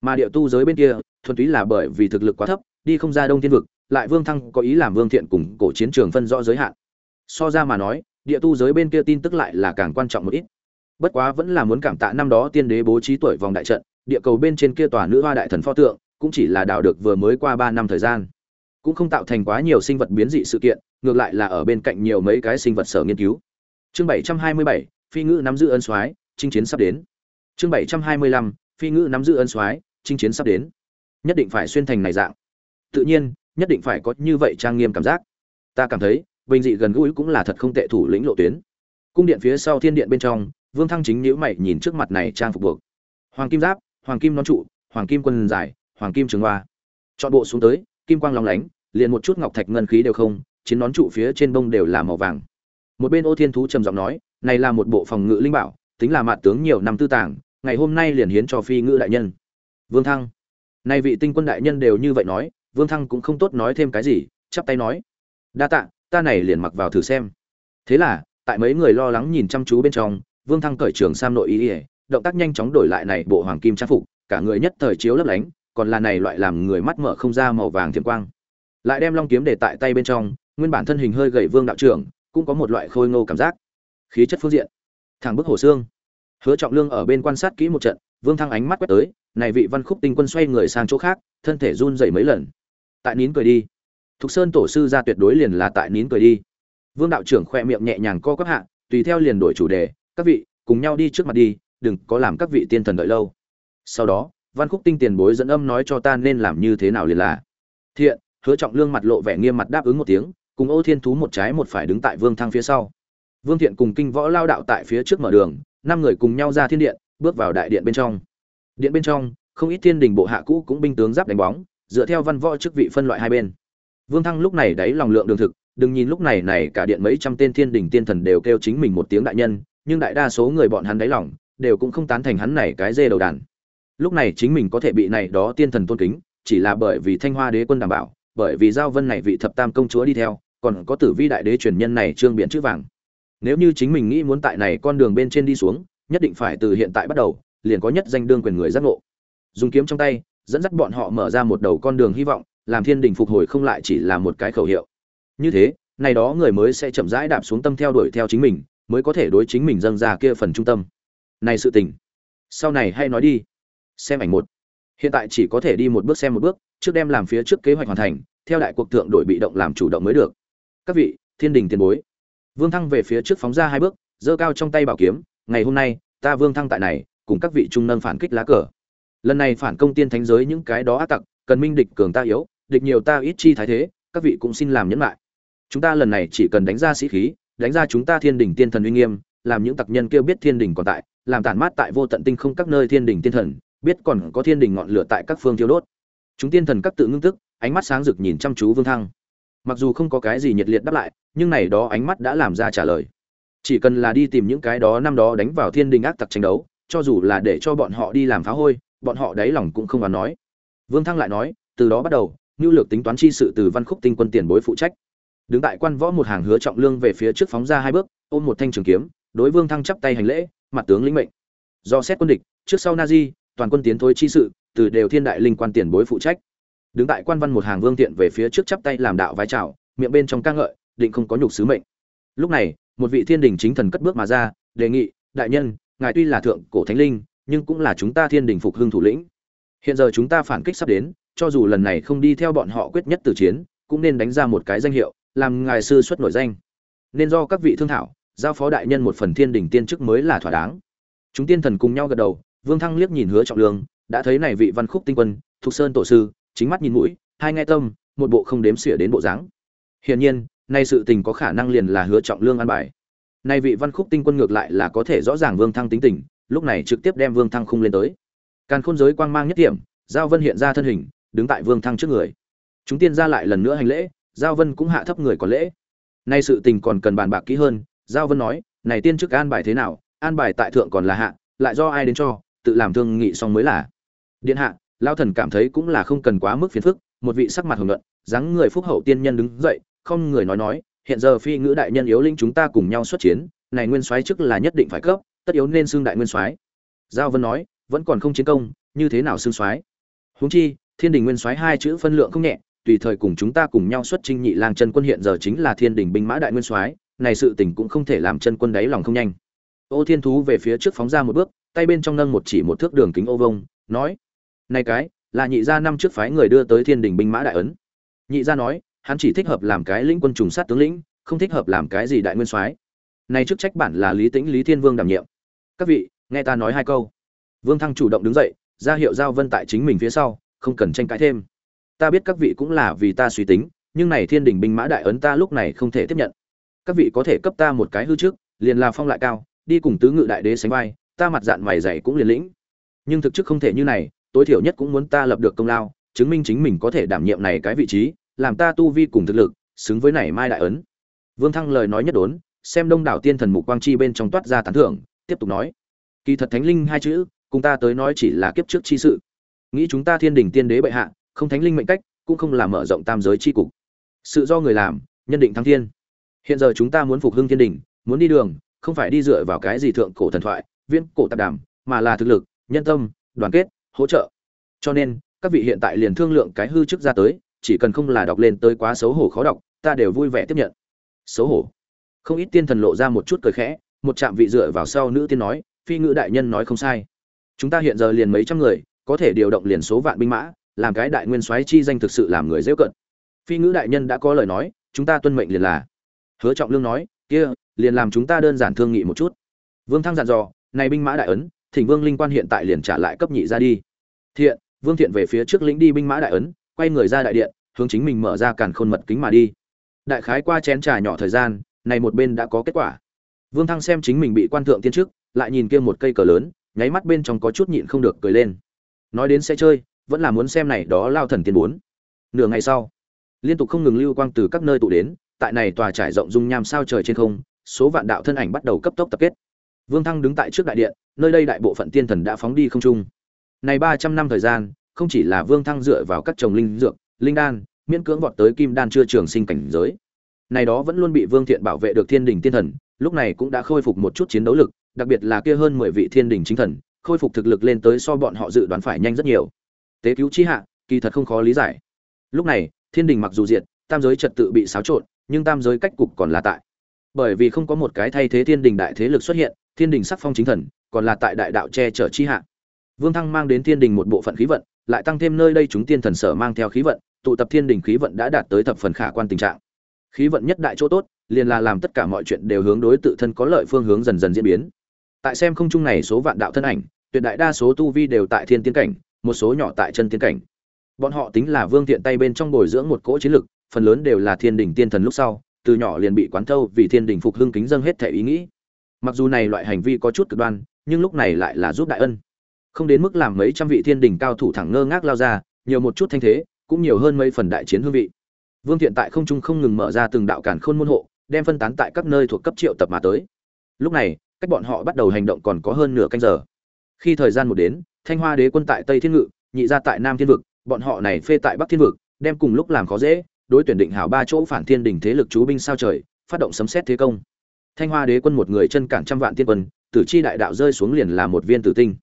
Mà địa tu giới bên kia, thuần túy là bởi vì thực lực quá thấp, đi không ra đông thiên vực, lại vương thăng có ý làm vương thiện cùng cổ chiến trường phân rõ giới hạn. So ra mà nói, địa tu giới bên kia tin tức lại là càng quan trọng một ít. Bất quá vẫn là muốn cảm tạ năm đó tiên đế bố trí tuổi vòng đại trận, địa cầu bên trên kia tòa nữ hoa đại thần pho tượng, cũng chỉ là đào được vừa mới qua ba năm thời gian cũng không tạo thành quá nhiều sinh vật biến dị sự kiện, ngược lại là ở bên cạnh nhiều mấy cái sinh vật sở nghiên cứu. Chương bảy trăm hai mươi bảy, phi ngữ nắm giữ ân soái, chinh chiến sắp đến. Chương bảy trăm hai mươi lăm, phi ngữ nắm giữ ân soái, chinh chiến sắp đến. Nhất định phải xuyên thành này dạng. Tự nhiên, nhất định phải có như vậy trang nghiêm cảm giác. Ta cảm thấy, bình dị gần gũi cũng là thật không tệ thủ lĩnh lộ tuyến. Cung điện phía sau thiên điện bên trong, vương thăng chính nhíu mày nhìn trước mặt này trang phục buộc. Hoàng kim giáp, hoàng kim nón trụ, hoàng kim quân dài, hoàng kim trường hoa. Chọn bộ xuống tới kim quang long lánh, liền một chút ngọc thạch ngân khí đều không chiến nón trụ phía trên bông đều là màu vàng. Một bên ô thiên thú trầm giọng nói, này là một bộ phòng ngự linh bảo, tính là mạn tướng nhiều năm tư tàng, ngày hôm nay liền hiến cho phi ngự đại nhân. Vương thăng. Nay vị tinh quân đại nhân đều như vậy nói, vương thăng cũng không tốt nói thêm cái gì, chắp tay nói, đa tạ, ta này liền mặc vào thử xem. Thế là, tại mấy người lo lắng nhìn chăm chú bên trong, vương thăng cởi trường sam nội ý ỉa động tác nhanh chóng đổi lại này bộ hoàng kim trang phục, cả người nhất thời chiếu lấp lánh còn là này loại làm người mắt mở không ra màu vàng thiểm quang. Lại đem long kiếm để tại tay bên trong, nguyên bản thân hình hơi gầy vương đạo trưởng, cũng có một loại khôi ngô cảm giác. Khí chất phương diện. Thẳng bức hồ xương. Hứa trọng lương ở bên quan sát kỹ một trận, vương thăng ánh mắt quét tới, này vị văn khúc tinh quân xoay người sang chỗ khác, thân thể run dậy mấy lần. Tại nín cười đi. Thục sơn tổ sư ra tuyệt đối liền là tại nín cười đi. Vương đạo trưởng khoe miệng nhẹ nhàng co quắp hạ, tùy theo liền đổi chủ đề, các vị, cùng nhau đi trước mặt đi, đừng có làm các vị tiên thần đợi lâu. Sau đó văn khúc tinh tiền bối dẫn âm nói cho ta nên làm như thế nào liền là. Thiện, hứa trọng lương mặt lộ vẻ nghiêm mặt đáp ứng một tiếng, cùng ô thiên thú một trái một phải đứng tại vương thăng phía sau. Vương thiện cùng kinh võ lao đạo tại phía trước mở đường, năm người cùng nhau ra thiên điện, bước vào đại điện bên trong. Điện bên trong, không ít thiên đình bộ hạ cũ cũng binh tướng giáp đánh bóng, dựa theo văn võ chức vị phân loại hai bên. Vương thăng lúc này đáy lòng lượng đường thực, đừng nhìn lúc này này cả điện mấy trăm tên thiên đình tiên thần đều kêu chính mình một tiếng đại nhân, nhưng đại đa số người bọn hắn đáy lòng, đều cũng không tán thành hắn này cái dê đầu đàn lúc này chính mình có thể bị này đó tiên thần tôn kính, chỉ là bởi vì thanh hoa đế quân đảm bảo, bởi vì giao vân này vị thập tam công chúa đi theo, còn có tử vi đại đế truyền nhân này trương biện chữ vàng. Nếu như chính mình nghĩ muốn tại này con đường bên trên đi xuống, nhất định phải từ hiện tại bắt đầu, liền có nhất danh đương quyền người giác ngộ. Dùng kiếm trong tay, dẫn dắt bọn họ mở ra một đầu con đường hy vọng, làm thiên đình phục hồi không lại chỉ là một cái khẩu hiệu. Như thế, này đó người mới sẽ chậm rãi đạp xuống tâm theo đuổi theo chính mình, mới có thể đối chính mình dâng ra kia phần trung tâm. Này sự tình. Sau này hay nói đi xem ảnh một. Hiện tại chỉ có thể đi một bước xem một bước, trước đem làm phía trước kế hoạch hoàn thành, theo đại cuộc thượng đổi bị động làm chủ động mới được. Các vị, thiên đình tiền bối. Vương thăng về phía trước phóng ra hai bước, giơ cao trong tay bảo kiếm, ngày hôm nay, ta vương thăng tại này, cùng các vị trung nâng phản kích lá cờ. Lần này phản công tiên thánh giới những cái đó ác tặc, cần minh địch cường ta yếu, địch nhiều ta ít chi thái thế, các vị cũng xin làm nhẫn lại. Chúng ta lần này chỉ cần đánh ra sĩ khí, đánh ra chúng ta thiên đình tiên thần uy nghiêm, làm những tặc nhân kêu biết thiên đình còn tại, làm tàn mát tại vô tận tinh không các nơi thiên đình tiên thần biết còn có thiên đình ngọn lửa tại các phương thiêu đốt. Chúng tiên thần các tự ngưng tức, ánh mắt sáng rực nhìn chăm chú vương thăng. Mặc dù không có cái gì nhiệt liệt đáp lại, nhưng này đó ánh mắt đã làm ra trả lời. Chỉ cần là đi tìm những cái đó năm đó đánh vào thiên đình ác tặc tranh đấu, cho dù là để cho bọn họ đi làm phá hôi, bọn họ đáy lòng cũng không oán nói. Vương thăng lại nói, từ đó bắt đầu nhu lược tính toán chi sự từ văn khúc tinh quân tiền bối phụ trách. Đứng tại quan võ một hàng hứa trọng lương về phía trước phóng ra hai bước, ôm một thanh trường kiếm, đối vương thăng chắp tay hành lễ, mặt tướng lĩnh mệnh. Do xét quân địch, trước sau na di toàn quân tiến thối chi sự, từ đều thiên đại linh quan tiền bối phụ trách. Đứng tại quan văn một hàng vương tiện về phía trước chắp tay làm đạo vái chào, miệng bên trong ca ngợi, định không có nhục sứ mệnh. Lúc này, một vị thiên đình chính thần cất bước mà ra, đề nghị, đại nhân, ngài tuy là thượng cổ thánh linh, nhưng cũng là chúng ta thiên đình phục hưng thủ lĩnh. Hiện giờ chúng ta phản kích sắp đến, cho dù lần này không đi theo bọn họ quyết nhất từ chiến, cũng nên đánh ra một cái danh hiệu, làm ngài sư xuất nổi danh. Nên do các vị thương thảo, giao phó đại nhân một phần thiên đình tiên chức mới là thỏa đáng. Chúng tiên thần cùng nhau gật đầu vương thăng liếc nhìn hứa trọng lương, đã thấy này vị văn khúc tinh quân thuộc sơn tổ sư, chính mắt nhìn mũi, hai nghe tâm, một bộ không đếm xỉa đến bộ dáng. Hiển nhiên, nay sự tình có khả năng liền là hứa trọng lương an bài. Nay vị văn khúc tinh quân ngược lại là có thể rõ ràng vương thăng tính tình, lúc này trực tiếp đem vương thăng khung lên tới. Càn khôn giới quang mang nhất điểm giao vân hiện ra thân hình, đứng tại vương thăng trước người. Chúng tiên ra lại lần nữa hành lễ, giao vân cũng hạ thấp người còn lễ. Nay sự tình còn cần bàn bạc kỹ hơn, giao vân nói, này tiên trước an bài thế nào? An bài tại thượng còn là hạ, lại do ai đến cho? Tự làm thương nghị xong mới là. Điện hạ lao thần cảm thấy cũng là không cần quá mức phiền phức, một vị sắc mặt hồng luận dáng người phúc hậu tiên nhân đứng dậy, không người nói nói, hiện giờ phi ngữ đại nhân yếu linh chúng ta cùng nhau xuất chiến, này nguyên soái chức là nhất định phải cấp, tất yếu nên xưng đại nguyên soái. Giao vân nói, vẫn còn không chiến công, như thế nào xưng soái? Huống chi, thiên đình nguyên soái hai chữ phân lượng không nhẹ, tùy thời cùng chúng ta cùng nhau xuất chinh nhị lang chân quân hiện giờ chính là thiên đình binh mã đại nguyên soái, này sự tình cũng không thể làm chân quân đáy lòng không nhanh. Ô thiên thú về phía trước phóng ra một bước tay bên trong nâng một chỉ một thước đường kính ô vông, nói, này cái, là nhị gia năm trước phái người đưa tới thiên đình binh mã đại ấn. Nhị gia nói, hắn chỉ thích hợp làm cái lĩnh quân trùng sát tướng lĩnh, không thích hợp làm cái gì đại nguyên soái. Này chức trách bản là lý tĩnh, lý thiên vương đảm nhiệm. Các vị, nghe ta nói hai câu. Vương thăng chủ động đứng dậy, ra hiệu giao vân tại chính mình phía sau, không cần tranh cãi thêm. Ta biết các vị cũng là vì ta suy tính, nhưng này thiên đình binh mã đại ấn ta lúc này không thể tiếp nhận. Các vị có thể cấp ta một cái hư trước, liền là phong lại cao, đi cùng tứ ngự đại đế sánh vai ta mặt dạng mày dày cũng liền lĩnh. Nhưng thực chức không thể như này, tối thiểu nhất cũng muốn ta lập được công lao, chứng minh chính mình có thể đảm nhiệm này cái vị trí, làm ta tu vi cùng thực lực, xứng với này mai đại ấn. Vương thăng lời nói nhất đốn, xem đông đảo tiên thần mục quang chi bên trong toát ra tán thưởng, tiếp tục nói. Kỳ thật thánh linh hai chữ, cùng ta tới nói chỉ là kiếp trước chi sự. Nghĩ chúng ta thiên đình tiên đế bệ hạ, không thánh linh mệnh cách, cũng không làm mở rộng tam giới chi cục. Sự do người làm, nhân định thăng thiên. Hiện giờ chúng ta muốn phục hưng thiên đình, muốn đi đường, không phải đi dựa vào cái gì thượng cổ thần thoại viễn cổ tạp đàm, mà là thực lực, nhân tâm, đoàn kết, hỗ trợ. Cho nên, các vị hiện tại liền thương lượng cái hư chức ra tới, chỉ cần không là đọc lên tới quá xấu hổ khó đọc, ta đều vui vẻ tiếp nhận. Xấu hổ. Không ít tiên thần lộ ra một chút cười khẽ, một trạm vị dựa vào sau nữ tiên nói, phi ngữ đại nhân nói không sai. Chúng ta hiện giờ liền mấy trăm người, có thể điều động liền số vạn binh mã, làm cái đại nguyên soái chi danh thực sự làm người dễ cận. Phi ngữ đại nhân đã có lời nói, chúng ta tuân mệnh liền là. Hứa trọng lương nói, kia, liền làm chúng ta đơn giản thương nghị một chút. Vương thăng dặn dò này binh mã đại ấn, thỉnh vương linh quan hiện tại liền trả lại cấp nhị ra đi. Thiện, vương thiện về phía trước lĩnh đi binh mã đại ấn, quay người ra đại điện, hướng chính mình mở ra càn khôn mật kính mà đi. Đại khái qua chén trà nhỏ thời gian, này một bên đã có kết quả. Vương thăng xem chính mình bị quan thượng tiên trước, lại nhìn kia một cây cờ lớn, nháy mắt bên trong có chút nhịn không được cười lên. Nói đến sẽ chơi, vẫn là muốn xem này đó lao thần tiên bốn. Nửa ngày sau, liên tục không ngừng lưu quang từ các nơi tụ đến, tại này tòa trải rộng dung nham sao trời trên không, số vạn đạo thân ảnh bắt đầu cấp tốc tập kết vương thăng đứng tại trước đại điện, nơi đây đại bộ phận tiên thần đã phóng đi không trung. Này ba trăm năm thời gian, không chỉ là vương thăng dựa vào các trồng linh dược, linh đan, miễn cưỡng vọt tới kim đan chưa trường sinh cảnh giới. Này đó vẫn luôn bị vương thiện bảo vệ được thiên đình tiên thần, lúc này cũng đã khôi phục một chút chiến đấu lực, đặc biệt là kia hơn mười vị thiên đình chính thần, khôi phục thực lực lên tới so bọn họ dự đoán phải nhanh rất nhiều. Tế cứu chi hạ, kỳ thật không khó lý giải. Lúc này, thiên đình mặc dù diệt, tam giới trật tự bị xáo trộn, nhưng tam giới cách cục còn là tại. Bởi vì không có một cái thay thế thiên đình đại thế lực xuất hiện thiên đình sắc phong chính thần, còn là tại đại đạo che chở chi hạ. Vương thăng mang đến thiên đình một bộ phận khí vận, lại tăng thêm nơi đây chúng tiên thần sở mang theo khí vận, tụ tập thiên đình khí vận đã đạt tới thập phần khả quan tình trạng. Khí vận nhất đại chỗ tốt, liền là làm tất cả mọi chuyện đều hướng đối tự thân có lợi phương hướng dần dần diễn biến. Tại xem không chung này số vạn đạo thân ảnh, tuyệt đại đa số tu vi đều tại thiên tiên cảnh, một số nhỏ tại chân tiên cảnh. Bọn họ tính là vương thiện tay bên trong bồi dưỡng một cỗ chiến lực, phần lớn đều là thiên đình tiên thần lúc sau, từ nhỏ liền bị quán thâu vì thiên đình phục hưng kính dâng hết thể ý nghĩ mặc dù này loại hành vi có chút cực đoan, nhưng lúc này lại là giúp đại ân. Không đến mức làm mấy trăm vị thiên đình cao thủ thẳng ngơ ngác lao ra, nhiều một chút thanh thế, cũng nhiều hơn mấy phần đại chiến hương vị. Vương thiện tại không trung không ngừng mở ra từng đạo cản khôn môn hộ, đem phân tán tại các nơi thuộc cấp triệu tập mà tới. Lúc này, cách bọn họ bắt đầu hành động còn có hơn nửa canh giờ. Khi thời gian một đến, thanh hoa đế quân tại tây thiên ngự, nhị ra tại nam thiên vực, bọn họ này phê tại bắc thiên vực, đem cùng lúc làm khó dễ, đối tuyển định hảo ba chỗ phản thiên đình thế lực chú binh sao trời, phát động sấm xét thế công thanh hoa đế quân một người chân cản trăm vạn tiên quân, tử chi đại đạo rơi xuống liền là một viên tử tinh.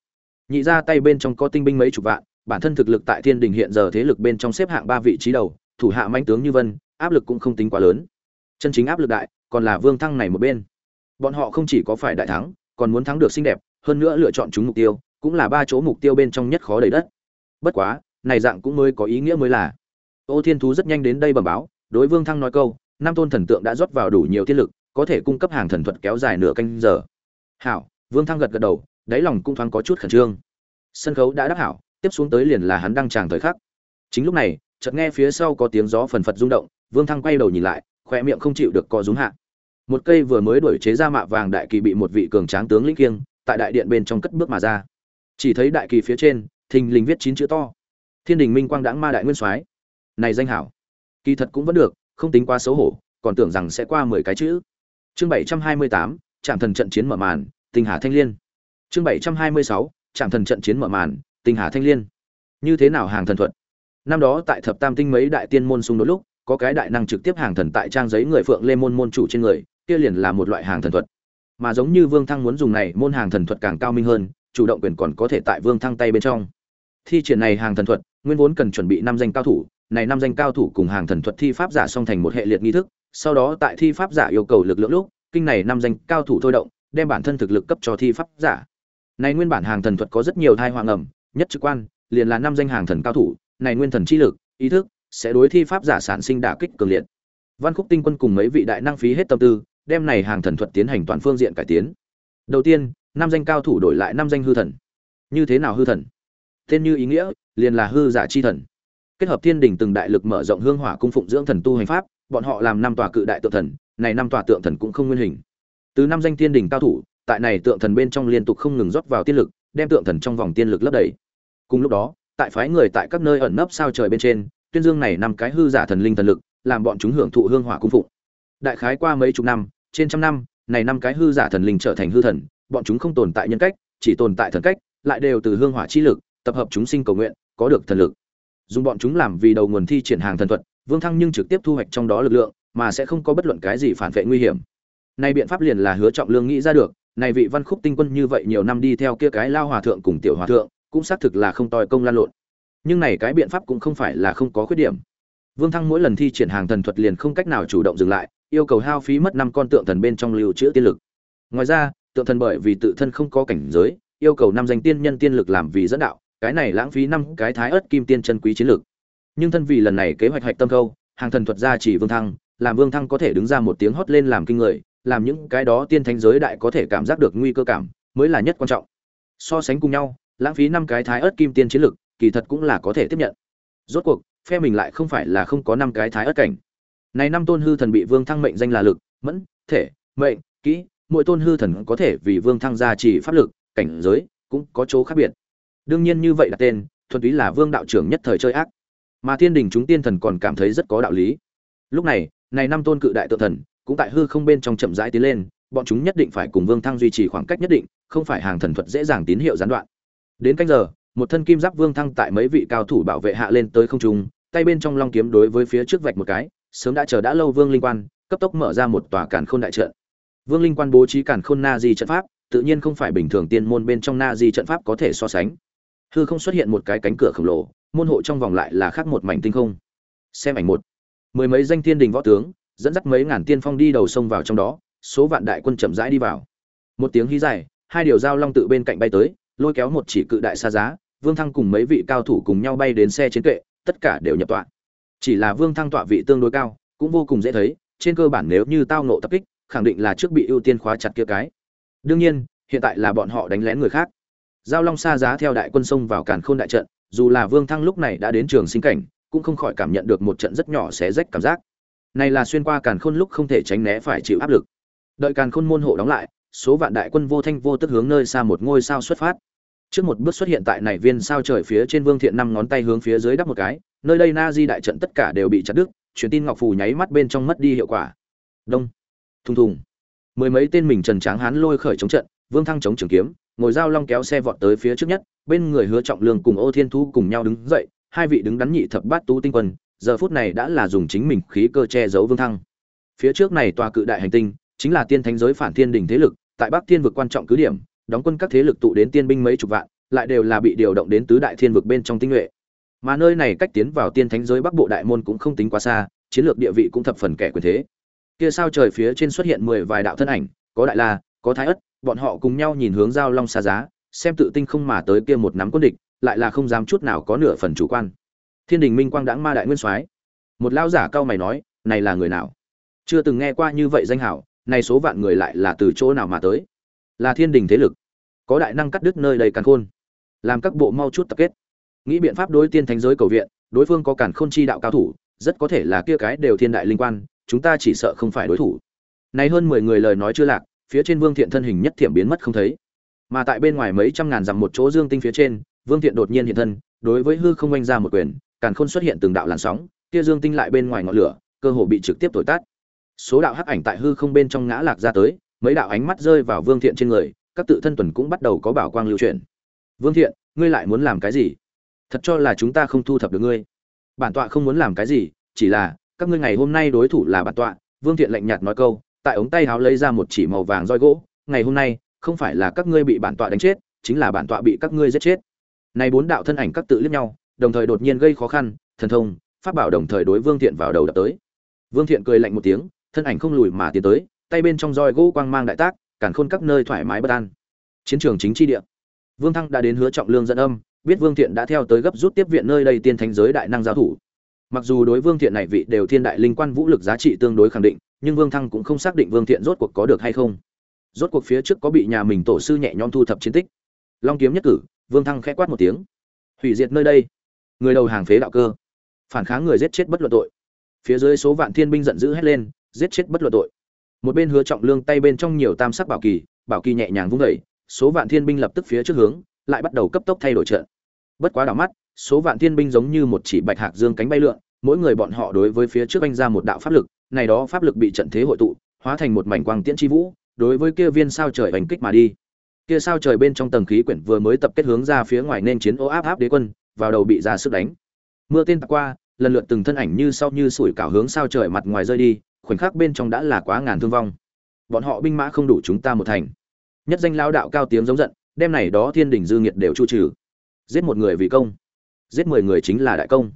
Nhị ra tay bên trong có tinh binh mấy chục vạn, bản thân thực lực tại thiên đình hiện giờ thế lực bên trong xếp hạng ba vị trí đầu, thủ hạ mãnh tướng như vân, áp lực cũng không tính quá lớn. Chân chính áp lực đại, còn là vương thăng này một bên. Bọn họ không chỉ có phải đại thắng, còn muốn thắng được xinh đẹp, hơn nữa lựa chọn chúng mục tiêu, cũng là ba chỗ mục tiêu bên trong nhất khó đầy đất. Bất quá, này dạng cũng mới có ý nghĩa mới là. Ô thiên thú rất nhanh đến đây bẩm báo, đối vương thăng nói câu, năm tôn thần tượng đã rót vào đủ nhiều thiên lực có thể cung cấp hàng thần thuật kéo dài nửa canh giờ. Hảo, vương thăng gật gật đầu, đáy lòng cũng thoáng có chút khẩn trương. Sân khấu đã đắc hảo, tiếp xuống tới liền là hắn đăng tràng thời khắc. Chính lúc này, chợt nghe phía sau có tiếng gió phần phật rung động, vương thăng quay đầu nhìn lại khoe miệng không chịu được co rúm hạ. Một cây vừa mới đổi chế ra mạ vàng đại kỳ bị một vị cường tráng tướng lĩnh kiêng, tại đại điện bên trong cất bước mà ra. Chỉ thấy đại kỳ phía trên, thình lình viết chín chữ to. Thiên đình minh quang đãng ma đại nguyên soái. Này danh hảo. Kỳ thật cũng vẫn được, không tính quá xấu hổ, còn tưởng rằng sẽ qua mười cái chữ chương bảy trăm hai mươi tám, trạm thần trận chiến mở màn, Tinh hà thanh liên. Chương bảy trăm hai mươi sáu, trạm thần trận chiến mở màn, Tinh hà thanh liên. Như thế nào hàng thần thuật? Năm đó tại thập tam tinh mấy đại tiên môn xung đột lúc, có cái đại năng trực tiếp hàng thần tại trang giấy người phượng lê môn môn chủ trên người, kia liền là một loại hàng thần thuật. Mà giống như vương thăng muốn dùng này, môn hàng thần thuật càng cao minh hơn, chủ động quyền còn có thể tại vương thăng tay bên trong. Thi triển này hàng thần thuật, nguyên vốn cần chuẩn bị năm danh cao thủ, này năm danh cao thủ cùng hàng thần thuật thi pháp giả song thành một hệ liệt nghi thức sau đó tại thi pháp giả yêu cầu lực lượng lúc, kinh này năm danh cao thủ thôi động, đem bản thân thực lực cấp cho thi pháp giả. Này nguyên bản hàng thần thuật có rất nhiều thai hoàng ẩm nhất trực quan, liền là năm danh hàng thần cao thủ, này nguyên thần chi lực, ý thức, sẽ đối thi pháp giả sản sinh đả kích cường liệt. Văn khúc tinh quân cùng mấy vị đại năng phí hết tâm tư, đem này hàng thần thuật tiến hành toàn phương diện cải tiến. Đầu tiên, năm danh cao thủ đổi lại năm danh hư thần. Như thế nào hư thần? Tên như ý nghĩa, liền là hư giả chi thần. Kết hợp thiên đình từng đại lực mở rộng hương hỏa cung phụng dưỡng thần tu hành pháp bọn họ làm năm tòa cự đại tượng thần, này năm tòa tượng thần cũng không nguyên hình. Từ năm danh thiên đình cao thủ, tại này tượng thần bên trong liên tục không ngừng rót vào tiên lực, đem tượng thần trong vòng tiên lực lấp đầy. Cùng lúc đó, tại phái người tại các nơi ẩn nấp sao trời bên trên, tuyên dương này năm cái hư giả thần linh thần lực, làm bọn chúng hưởng thụ hương hỏa cung phụng. Đại khái qua mấy chục năm, trên trăm năm, này năm cái hư giả thần linh trở thành hư thần, bọn chúng không tồn tại nhân cách, chỉ tồn tại thần cách, lại đều từ hương hỏa chi lực, tập hợp chúng sinh cầu nguyện, có được thần lực. Dùng bọn chúng làm vì đầu nguồn thi triển hàng thần thuật vương thăng nhưng trực tiếp thu hoạch trong đó lực lượng, mà sẽ không có bất luận cái gì phản vệ nguy hiểm. Nay biện pháp liền là hứa trọng lương nghĩ ra được, này vị văn khúc tinh quân như vậy nhiều năm đi theo kia cái lao hòa thượng cùng tiểu hòa thượng, cũng xác thực là không tòi công lan lộn. Nhưng này cái biện pháp cũng không phải là không có khuyết điểm. Vương thăng mỗi lần thi triển hàng thần thuật liền không cách nào chủ động dừng lại, yêu cầu hao phí mất năm con tượng thần bên trong lưu trữ tiên lực. Ngoài ra, tượng thần bởi vì tự thân không có cảnh giới, yêu cầu năm danh tiên nhân tiên lực làm vì dẫn đạo, cái này lãng phí năm cái thái ớt kim tiên chân quý chiến lực nhưng thân vì lần này kế hoạch hạch tâm câu hàng thần thuật gia chỉ vương thăng, làm vương thăng có thể đứng ra một tiếng hót lên làm kinh người, làm những cái đó tiên thánh giới đại có thể cảm giác được nguy cơ cảm, mới là nhất quan trọng. So sánh cùng nhau, lãng phí năm cái thái ớt kim tiên chiến lực, kỳ thật cũng là có thể tiếp nhận. Rốt cuộc, phe mình lại không phải là không có năm cái thái ớt cảnh. Này năm tôn hư thần bị vương thăng mệnh danh là lực, mẫn, thể, mệnh, kỹ, mỗi tôn hư thần có thể vì vương thăng gia trì pháp lực, cảnh giới cũng có chỗ khác biệt. Đương nhiên như vậy là tên, thuần túy là vương đạo trưởng nhất thời chơi ác mà thiên đình chúng tiên thần còn cảm thấy rất có đạo lý. Lúc này này năm tôn cự đại tự thần cũng tại hư không bên trong chậm rãi tiến lên, bọn chúng nhất định phải cùng vương thăng duy trì khoảng cách nhất định, không phải hàng thần thuật dễ dàng tín hiệu gián đoạn. Đến canh giờ, một thân kim giáp vương thăng tại mấy vị cao thủ bảo vệ hạ lên tới không trung, tay bên trong long kiếm đối với phía trước vạch một cái, sớm đã chờ đã lâu vương linh quan, cấp tốc mở ra một tòa cản khôn đại trận. Vương linh quan bố trí cản khôn na di trận pháp, tự nhiên không phải bình thường tiên môn bên trong na di trận pháp có thể so sánh. Hư không xuất hiện một cái cánh cửa khổng lồ môn hộ trong vòng lại là khác một mảnh tinh không. Xem ảnh một. Mười mấy danh thiên đình võ tướng, dẫn dắt mấy ngàn tiên phong đi đầu sông vào trong đó, số vạn đại quân chậm rãi đi vào. Một tiếng hí dài, hai điều giao long tự bên cạnh bay tới, lôi kéo một chỉ cự đại xa giá, vương thăng cùng mấy vị cao thủ cùng nhau bay đến xe chiến kệ tất cả đều nhập tọa. Chỉ là vương thăng tọa vị tương đối cao, cũng vô cùng dễ thấy, trên cơ bản nếu như tao nộ tập kích, khẳng định là trước bị ưu tiên khóa chặt kia cái. Đương nhiên, hiện tại là bọn họ đánh lén người khác giao long xa giá theo đại quân sông vào càn khôn đại trận, dù là vương thăng lúc này đã đến trường sinh cảnh, cũng không khỏi cảm nhận được một trận rất nhỏ xé rách cảm giác. Này là xuyên qua càn khôn lúc không thể tránh né phải chịu áp lực. Đợi càn khôn môn hộ đóng lại, số vạn đại quân vô thanh vô tức hướng nơi xa một ngôi sao xuất phát. Trước một bước xuất hiện tại này viên sao trời phía trên vương thiện năm ngón tay hướng phía dưới đắp một cái, nơi đây na di đại trận tất cả đều bị chặt đứt, truyền tin ngọc phù nháy mắt bên trong mất đi hiệu quả. Đông. Thùng thùng. Mười mấy tên mình trần tráng hán lôi khởi chống trận vương thăng chống trường kiếm, ngồi dao long kéo xe vọt tới phía trước nhất, bên người hứa trọng lương cùng ô thiên thu cùng nhau đứng dậy, hai vị đứng đắn nhị thập bát tú tinh quân, giờ phút này đã là dùng chính mình khí cơ che giấu vương thăng. Phía trước này tòa cự đại hành tinh, chính là tiên thánh giới phản thiên đỉnh thế lực, tại bắc thiên vực quan trọng cứ điểm, đóng quân các thế lực tụ đến tiên binh mấy chục vạn, lại đều là bị điều động đến tứ đại thiên vực bên trong tinh nhuệ. Mà nơi này cách tiến vào tiên thánh giới bắc bộ đại môn cũng không tính quá xa, chiến lược địa vị cũng thập phần kẻ quyền thế. Kia sao trời phía trên xuất hiện mười vài đạo thân ảnh, có đại la, có thái ất bọn họ cùng nhau nhìn hướng giao long xa giá, xem tự tinh không mà tới kia một nắm quân địch, lại là không dám chút nào có nửa phần chủ quan. Thiên đình minh quang đãng ma đại nguyên soái. Một lao giả cao mày nói, này là người nào? Chưa từng nghe qua như vậy danh hảo, này số vạn người lại là từ chỗ nào mà tới? Là thiên đình thế lực. Có đại năng cắt đứt nơi đầy càn khôn. Làm các bộ mau chút tập kết. Nghĩ biện pháp đối tiên thánh giới cầu viện, đối phương có càn khôn chi đạo cao thủ, rất có thể là kia cái đều thiên đại linh quan, chúng ta chỉ sợ không phải đối thủ. Này hơn mười người lời nói chưa lạc phía trên vương thiện thân hình nhất thiểm biến mất không thấy. Mà tại bên ngoài mấy trăm ngàn dặm một chỗ dương tinh phía trên, vương thiện đột nhiên hiện thân, đối với hư không oanh ra một quyền, càn khôn xuất hiện từng đạo làn sóng, kia dương tinh lại bên ngoài ngọn lửa, cơ hồ bị trực tiếp thổi tắt số đạo hắc ảnh tại hư không bên trong ngã lạc ra tới, mấy đạo ánh mắt rơi vào vương thiện trên người, các tự thân tuần cũng bắt đầu có bảo quang lưu truyền vương thiện, ngươi lại muốn làm cái gì? Thật cho là chúng ta không thu thập được ngươi. Bản tọa không muốn làm cái gì, chỉ là, các ngươi ngày hôm nay đối thủ là bản tọa, vương thiện lạnh nhạt nói câu tại ống tay háo lấy ra một chỉ màu vàng roi gỗ, ngày hôm nay, không phải là các ngươi bị bản tọa đánh chết, chính là bản tọa bị các ngươi giết chết. Này bốn đạo thân ảnh các tự liếc nhau, đồng thời đột nhiên gây khó khăn, thần thông, pháp bảo đồng thời đối vương thiện vào đầu đập tới. Vương thiện cười lạnh một tiếng, thân ảnh không lùi mà tiến tới, tay bên trong roi gỗ quang mang đại tác cản khôn các nơi thoải mái bất an. Chiến trường chính chi địa. Vương thăng đã đến hứa trọng lương dẫn âm, biết vương thiện đã theo tới gấp rút tiếp viện nơi đây tiên thánh giới đại năng giáo thủ. Mặc dù đối vương thiện này vị đều thiên đại linh quan vũ lực giá trị tương đối khẳng định nhưng vương thăng cũng không xác định vương thiện rốt cuộc có được hay không. Rốt cuộc phía trước có bị nhà mình tổ sư nhẹ nhõm thu thập chiến tích. Long kiếm nhất cử, vương thăng khẽ quát một tiếng. Hủy diệt nơi đây. Người đầu hàng phế đạo cơ. Phản kháng người giết chết bất luận tội. Phía dưới số vạn thiên binh giận dữ hét lên, giết chết bất luận tội. Một bên hứa trọng lương tay bên trong nhiều tam sắc bảo kỳ bảo kỳ nhẹ nhàng vung đẩy số vạn thiên binh lập tức phía trước hướng, lại bắt đầu cấp tốc thay đổi trận. Bất quá đảo mắt, số vạn thiên binh giống như một chỉ bạch hạc dương cánh bay lượn, mỗi người bọn họ đối với phía trước anh ra một đạo pháp lực này đó pháp lực bị trận thế hội tụ, hóa thành một mảnh quang tiễn chi vũ, đối với kia viên sao trời hành kích mà đi. Kia sao trời bên trong tầng khí quyển vừa mới tập kết hướng ra phía ngoài nên chiến ô áp áp đế quân, vào đầu bị ra sức đánh. Mưa tên tạt qua, lần lượt từng thân ảnh như sau như sủi cảo hướng sao trời mặt ngoài rơi đi, khoảnh khắc bên trong đã là quá ngàn thương vong. Bọn họ binh mã không đủ chúng ta một thành. Nhất danh lao đạo cao tiếng giống giận đem này đó thiên đình dư nghiệt đều chu trừ. Giết một người vì công. Giết mười người chính là đại công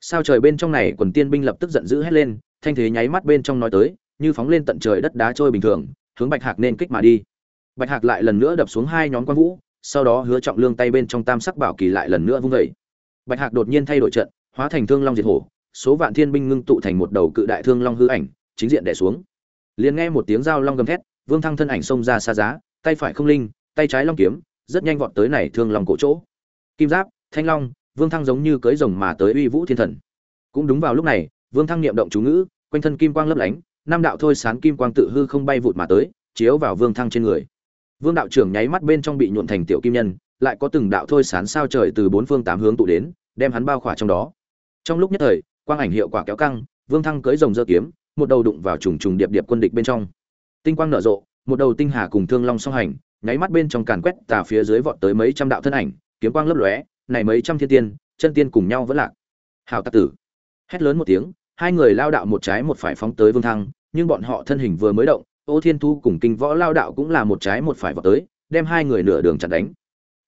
sao trời bên trong này quần tiên binh lập tức giận dữ hét lên, thanh thế nháy mắt bên trong nói tới, như phóng lên tận trời đất đá trôi bình thường, hướng bạch hạc nên kích mà đi. Bạch hạc lại lần nữa đập xuống hai nhóm quan vũ, sau đó hứa trọng lương tay bên trong tam sắc bảo kỳ lại lần nữa vung vẩy bạch hạc đột nhiên thay đổi trận, hóa thành thương long diệt hổ, số vạn thiên binh ngưng tụ thành một đầu cự đại thương long hư ảnh, chính diện đè xuống. Liền nghe một tiếng dao long gầm thét, vương thăng thân ảnh xông ra xa giá, tay phải không linh, tay trái long kiếm, rất nhanh vọt tới này thương long cổ chỗ. Kim giáp, thanh long vương thăng giống như cưỡi rồng mà tới uy vũ thiên thần. Cũng đúng vào lúc này, vương thăng niệm động chú ngữ, quanh thân kim quang lấp lánh, năm đạo thôi sán kim quang tự hư không bay vụt mà tới, chiếu vào vương thăng trên người. Vương đạo trưởng nháy mắt bên trong bị nhuộn thành tiểu kim nhân, lại có từng đạo thôi sán sao trời từ bốn phương tám hướng tụ đến, đem hắn bao khỏa trong đó. Trong lúc nhất thời, quang ảnh hiệu quả kéo căng, vương thăng cưỡi rồng dơ kiếm, một đầu đụng vào trùng trùng điệp điệp quân địch bên trong. Tinh quang nở rộ, một đầu tinh hà cùng thương long song hành, nháy mắt bên trong càn quét tà phía dưới vọt tới mấy trăm đạo thân ảnh, kiếm quang lấp lóe này mấy trăm thiên tiên, chân tiên cùng nhau vẫn lạc. Hào tạc tử. Hét lớn một tiếng, hai người lao đạo một trái một phải phóng tới vương thăng, nhưng bọn họ thân hình vừa mới động, ô thiên thu cùng kinh võ lao đạo cũng là một trái một phải vọt tới, đem hai người nửa đường chặn đánh.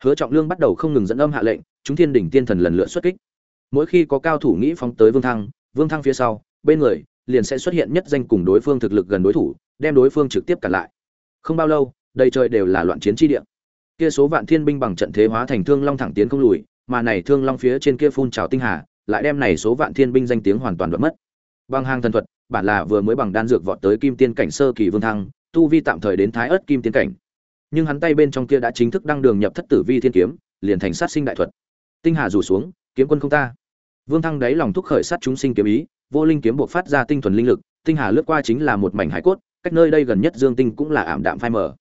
Hứa trọng lương bắt đầu không ngừng dẫn âm hạ lệnh, chúng thiên đỉnh tiên thần lần lượt xuất kích. Mỗi khi có cao thủ nghĩ phóng tới vương thăng vương thăng phía sau, bên người liền sẽ xuất hiện nhất danh cùng đối phương thực lực gần đối thủ, đem đối phương trực tiếp cản lại. Không bao lâu, đầy trời đều là loạn chiến chi địa. Kia số vạn thiên binh bằng trận thế hóa thành thương long thẳng tiến không lùi mà này thương long phía trên kia phun trào tinh hà, lại đem này số vạn thiên binh danh tiếng hoàn toàn đoạn mất. Bằng hàng thần thuật, bản là vừa mới bằng đan dược vọt tới kim tiên cảnh sơ kỳ vương thăng, tu vi tạm thời đến thái ớt kim tiên cảnh. Nhưng hắn tay bên trong kia đã chính thức đăng đường nhập thất tử vi thiên kiếm, liền thành sát sinh đại thuật. Tinh hà rủ xuống, kiếm quân không ta. Vương thăng đáy lòng thúc khởi sát chúng sinh kiếm ý, vô linh kiếm buộc phát ra tinh thuần linh lực, tinh hà lướt qua chính là một mảnh hải cốt, cách nơi đây gần nhất dương tinh cũng là ảm đạm phai mờ.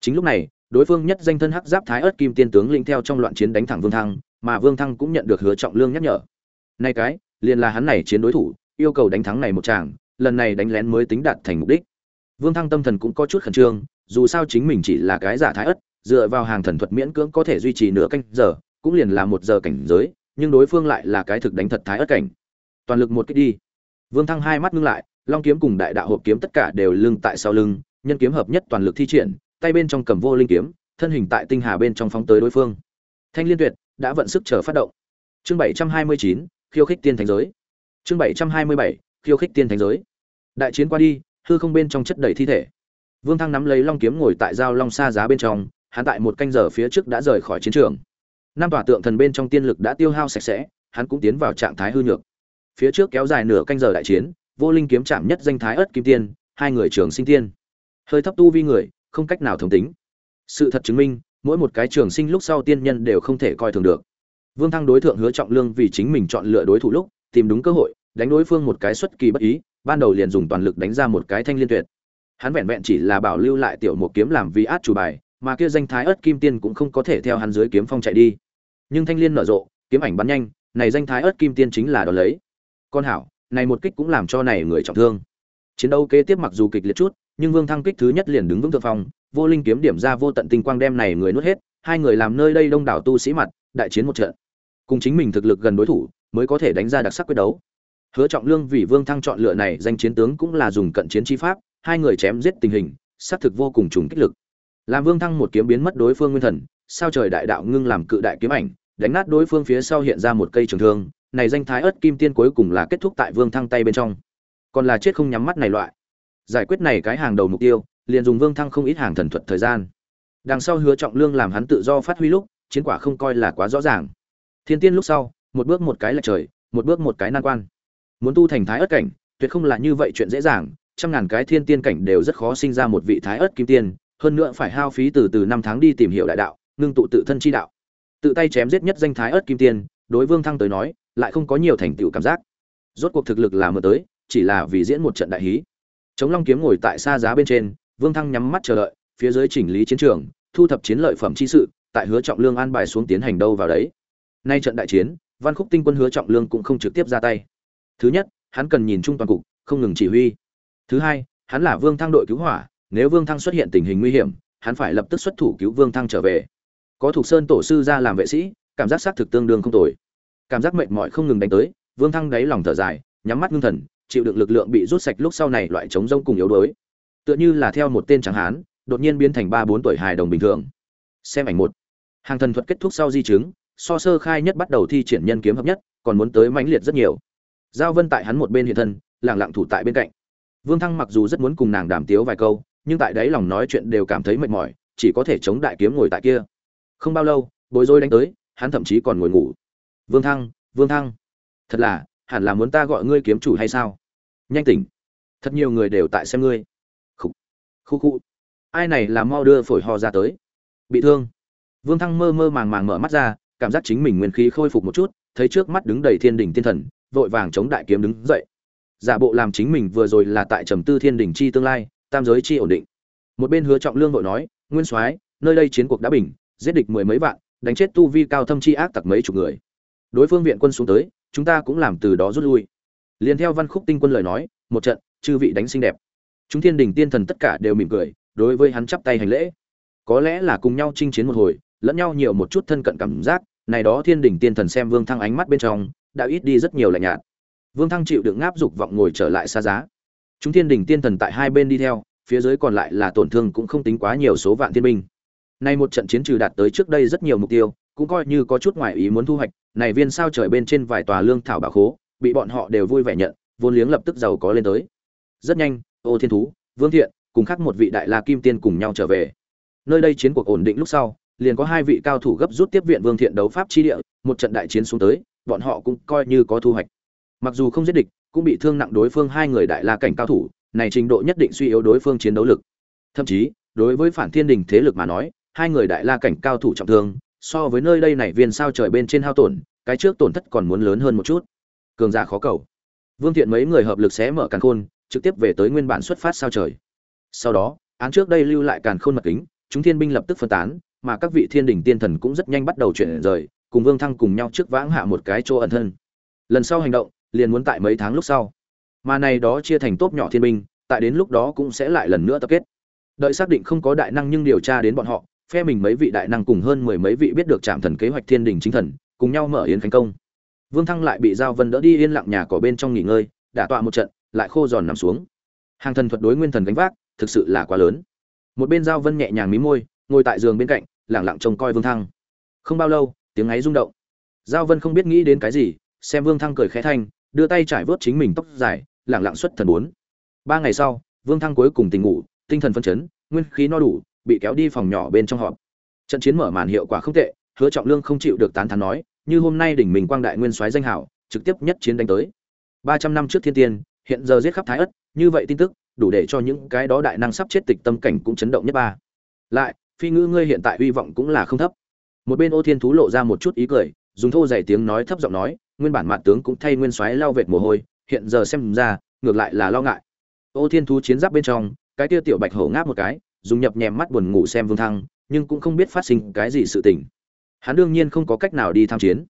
Chính lúc này, đối phương nhất danh thân hắc giáp thái ớt kim tiên tướng lĩnh theo trong loạn chiến đánh thẳng vương thăng mà vương thăng cũng nhận được hứa trọng lương nhắc nhở. Nay cái, liền là hắn này chiến đối thủ, yêu cầu đánh thắng này một chàng, lần này đánh lén mới tính đạt thành mục đích. Vương thăng tâm thần cũng có chút khẩn trương, dù sao chính mình chỉ là cái giả thái ất dựa vào hàng thần thuật miễn cưỡng có thể duy trì nửa canh giờ, cũng liền là một giờ cảnh giới, nhưng đối phương lại là cái thực đánh thật thái ất cảnh. Toàn lực một kích đi. Vương thăng hai mắt ngưng lại, long kiếm cùng đại đạo hộp kiếm tất cả đều lưng tại sau lưng, nhân kiếm hợp nhất toàn lực thi triển, tay bên trong cầm vô linh kiếm, thân hình tại tinh hà bên trong phóng tới đối phương. Thanh liên tuyệt đã vận sức chờ phát động. Chương bảy trăm hai mươi chín, khiêu khích tiên thành giới. Chương bảy trăm hai mươi bảy, khiêu khích tiên thành giới. Đại chiến qua đi, hư không bên trong chất đầy thi thể. Vương thăng nắm lấy long kiếm ngồi tại giao long xa giá bên trong, hắn tại một canh giờ phía trước đã rời khỏi chiến trường. Năm tòa tượng thần bên trong tiên lực đã tiêu hao sạch sẽ, hắn cũng tiến vào trạng thái hư nhược. Phía trước kéo dài nửa canh giờ đại chiến, vô linh kiếm chạm nhất danh thái ất kim tiên, hai người trường sinh tiên. Hơi thấp tu vi người, không cách nào thống tính. Sự thật chứng minh mỗi một cái trường sinh lúc sau tiên nhân đều không thể coi thường được. Vương thăng đối tượng hứa trọng lương vì chính mình chọn lựa đối thủ lúc, tìm đúng cơ hội, đánh đối phương một cái xuất kỳ bất ý, ban đầu liền dùng toàn lực đánh ra một cái thanh liên tuyệt. Hắn vẹn vẹn chỉ là bảo lưu lại tiểu một kiếm làm vì át chủ bài, mà kia danh thái ớt kim tiên cũng không có thể theo hắn dưới kiếm phong chạy đi. Nhưng thanh liên nở rộ, kiếm ảnh bắn nhanh, này danh thái ớt kim tiên chính là đó lấy. Con hảo, này một kích cũng làm cho này người trọng thương. Chiến đấu kế tiếp mặc dù kịch liệt chút nhưng vương thăng kích thứ nhất liền đứng vững thượng phong, vô linh kiếm điểm ra vô tận tinh quang đem này người nuốt hết, hai người làm nơi đây đông đảo tu sĩ mặt, đại chiến một trận. Cùng chính mình thực lực gần đối thủ, mới có thể đánh ra đặc sắc quyết đấu. Hứa trọng lương vì vương thăng chọn lựa này danh chiến tướng cũng là dùng cận chiến chi pháp, hai người chém giết tình hình, xác thực vô cùng trùng kích lực. Làm vương thăng một kiếm biến mất đối phương nguyên thần, sao trời đại đạo ngưng làm cự đại kiếm ảnh, đánh nát đối phương phía sau hiện ra một cây trường thương, này danh thái ớt kim tiên cuối cùng là kết thúc tại vương thăng tay bên trong. Còn là chết không nhắm mắt này loại giải quyết này cái hàng đầu mục tiêu, liền dùng vương thăng không ít hàng thần thuật thời gian. Đằng sau hứa trọng lương làm hắn tự do phát huy lúc, chiến quả không coi là quá rõ ràng. Thiên tiên lúc sau, một bước một cái là trời, một bước một cái nan quan. Muốn tu thành thái ất cảnh, tuyệt không là như vậy chuyện dễ dàng, trăm ngàn cái thiên tiên cảnh đều rất khó sinh ra một vị thái ất kim tiên, hơn nữa phải hao phí từ từ năm tháng đi tìm hiểu đại đạo, ngưng tụ tự thân chi đạo. Tự tay chém giết nhất danh thái ất kim tiên, đối vương thăng tới nói, lại không có nhiều thành tựu cảm giác. Rốt cuộc thực lực là mơ tới, chỉ là vì diễn một trận đại hí chống long kiếm ngồi tại xa giá bên trên, vương thăng nhắm mắt chờ đợi, phía dưới chỉnh lý chiến trường, thu thập chiến lợi phẩm chi sự, tại hứa trọng lương an bài xuống tiến hành đâu vào đấy. Nay trận đại chiến, văn khúc tinh quân hứa trọng lương cũng không trực tiếp ra tay. Thứ nhất, hắn cần nhìn chung toàn cục, không ngừng chỉ huy. Thứ hai, hắn là vương thăng đội cứu hỏa, nếu vương thăng xuất hiện tình hình nguy hiểm, hắn phải lập tức xuất thủ cứu vương thăng trở về. Có thuộc sơn tổ sư ra làm vệ sĩ, cảm giác xác thực tương đương không tồi. Cảm giác mệt mỏi không ngừng đánh tới, vương thăng đáy lòng thở dài, nhắm mắt ngưng thần chịu đựng lực lượng bị rút sạch lúc sau này loại chống rông cùng yếu đuối. Tựa như là theo một tên tráng hán, đột nhiên biến thành ba bốn tuổi hài đồng bình thường. Xem ảnh một. Hàng thần thuật kết thúc sau di chứng, so sơ khai nhất bắt đầu thi triển nhân kiếm hợp nhất, còn muốn tới mãnh liệt rất nhiều. Giao vân tại hắn một bên hiện thân lẳng lặng thủ tại bên cạnh. Vương thăng mặc dù rất muốn cùng nàng đàm tiếu vài câu, nhưng tại đấy lòng nói chuyện đều cảm thấy mệt mỏi, chỉ có thể chống đại kiếm ngồi tại kia. Không bao lâu, bối rối đánh tới, hắn thậm chí còn ngồi ngủ. Vương thăng vương thăng, thật là, hẳn là muốn ta gọi ngươi kiếm chủ hay sao? Nhanh tỉnh. Thật nhiều người đều tại xem ngươi. Khu khu khu ai này là mau đưa phổi ho ra tới? Bị thương. Vương thăng mơ mơ màng màng mở mắt ra, cảm giác chính mình nguyên khí khôi phục một chút, thấy trước mắt đứng đầy thiên đình thiên thần, vội vàng chống đại kiếm đứng dậy. Giả bộ làm chính mình vừa rồi là tại trầm tư thiên đình chi tương lai, tam giới chi ổn định. Một bên hứa trọng lương vội nói, nguyên soái, nơi đây chiến cuộc đã bình, giết địch mười mấy vạn, đánh chết tu vi cao thâm chi ác tặc mấy chục người. Đối phương viện quân xuống tới, chúng ta cũng làm từ đó rút lui liền theo văn khúc tinh quân lời nói, một trận, chư vị đánh xinh đẹp. Chúng thiên đình tiên thần tất cả đều mỉm cười, đối với hắn chắp tay hành lễ. Có lẽ là cùng nhau chinh chiến một hồi, lẫn nhau nhiều một chút thân cận cảm giác, này đó thiên đình tiên thần xem vương thăng ánh mắt bên trong, đã ít đi rất nhiều lạnh nhạt. Vương thăng chịu đựng ngáp dục vọng ngồi trở lại xa giá. Chúng thiên đình tiên thần tại hai bên đi theo, phía dưới còn lại là tổn thương cũng không tính quá nhiều số vạn thiên binh. Nay một trận chiến trừ đạt tới trước đây rất nhiều mục tiêu, cũng coi như có chút ngoài ý muốn thu hoạch, này viên sao trời bên trên vài tòa lương thảo bảo khố bị bọn họ đều vui vẻ nhận, vốn liếng lập tức giàu có lên tới. Rất nhanh, ô thiên thú, vương thiện, cùng khác một vị đại la kim tiên cùng nhau trở về. Nơi đây chiến cuộc ổn định lúc sau, liền có hai vị cao thủ gấp rút tiếp viện vương thiện đấu pháp chi địa, một trận đại chiến xuống tới, bọn họ cũng coi như có thu hoạch. Mặc dù không giết địch, cũng bị thương nặng đối phương hai người đại la cảnh cao thủ, này trình độ nhất định suy yếu đối phương chiến đấu lực. Thậm chí, đối với phản thiên đình thế lực mà nói, hai người đại la cảnh cao thủ trọng thương, so với nơi đây này viên sao trời bên trên hao tổn, cái trước tổn thất còn muốn lớn hơn một chút cường giả khó cầu. Vương thiện mấy người hợp lực sẽ mở càn khôn, trực tiếp về tới nguyên bản xuất phát sao trời. Sau đó, án trước đây lưu lại càn khôn mật kính, chúng thiên binh lập tức phân tán, mà các vị thiên đình tiên thần cũng rất nhanh bắt đầu chuyển rời, cùng vương thăng cùng nhau trước vãng hạ một cái chỗ ẩn thân. Lần sau hành động, liền muốn tại mấy tháng lúc sau. Mà này đó chia thành tốt nhỏ thiên binh, tại đến lúc đó cũng sẽ lại lần nữa tập kết. Đợi xác định không có đại năng nhưng điều tra đến bọn họ, phe mình mấy vị đại năng cùng hơn mười mấy vị biết được chạm thần kế hoạch thiên đình chính thần, cùng nhau mở yến khánh công vương thăng lại bị giao vân đỡ đi yên lặng nhà cỏ bên trong nghỉ ngơi, đả tọa một trận, lại khô giòn nằm xuống. Hàng thần thuật đối nguyên thần gánh vác, thực sự là quá lớn. Một bên giao vân nhẹ nhàng mí môi, ngồi tại giường bên cạnh lặng lặng trông coi vương thăng. Không bao lâu, tiếng ấy rung động. Giao vân không biết nghĩ đến cái gì, xem vương thăng cười khẽ thanh, đưa tay trải vớt chính mình tóc dài lặng lặng xuất thần bốn. Ba ngày sau, vương thăng cuối cùng tỉnh ngủ, tinh thần phân chấn, nguyên khí no đủ, bị kéo đi phòng nhỏ bên trong họp. Trận chiến mở màn hiệu quả không tệ, hứa trọng lương không chịu được tán thán nói như hôm nay đỉnh mình quang đại nguyên soái danh hảo, trực tiếp nhất chiến đánh tới. Ba trăm năm trước thiên tiên, hiện giờ giết khắp thái ất, như vậy tin tức, đủ để cho những cái đó đại năng sắp chết tịch tâm cảnh cũng chấn động nhất ba. Lại, phi ngữ ngươi hiện tại hy vọng cũng là không thấp. Một bên ô thiên thú lộ ra một chút ý cười, dùng thô dày tiếng nói thấp giọng nói, nguyên bản mặt tướng cũng thay nguyên soái lao vệt mồ hôi, hiện giờ xem ra, ngược lại là lo ngại. Ô thiên thú chiến giáp bên trong, cái kia tiểu bạch hổ ngáp một cái, dùng nhập nhèm mắt buồn ngủ xem vương thăng, nhưng cũng không biết phát sinh cái gì sự tình hắn đương nhiên không có cách nào đi tham chiến.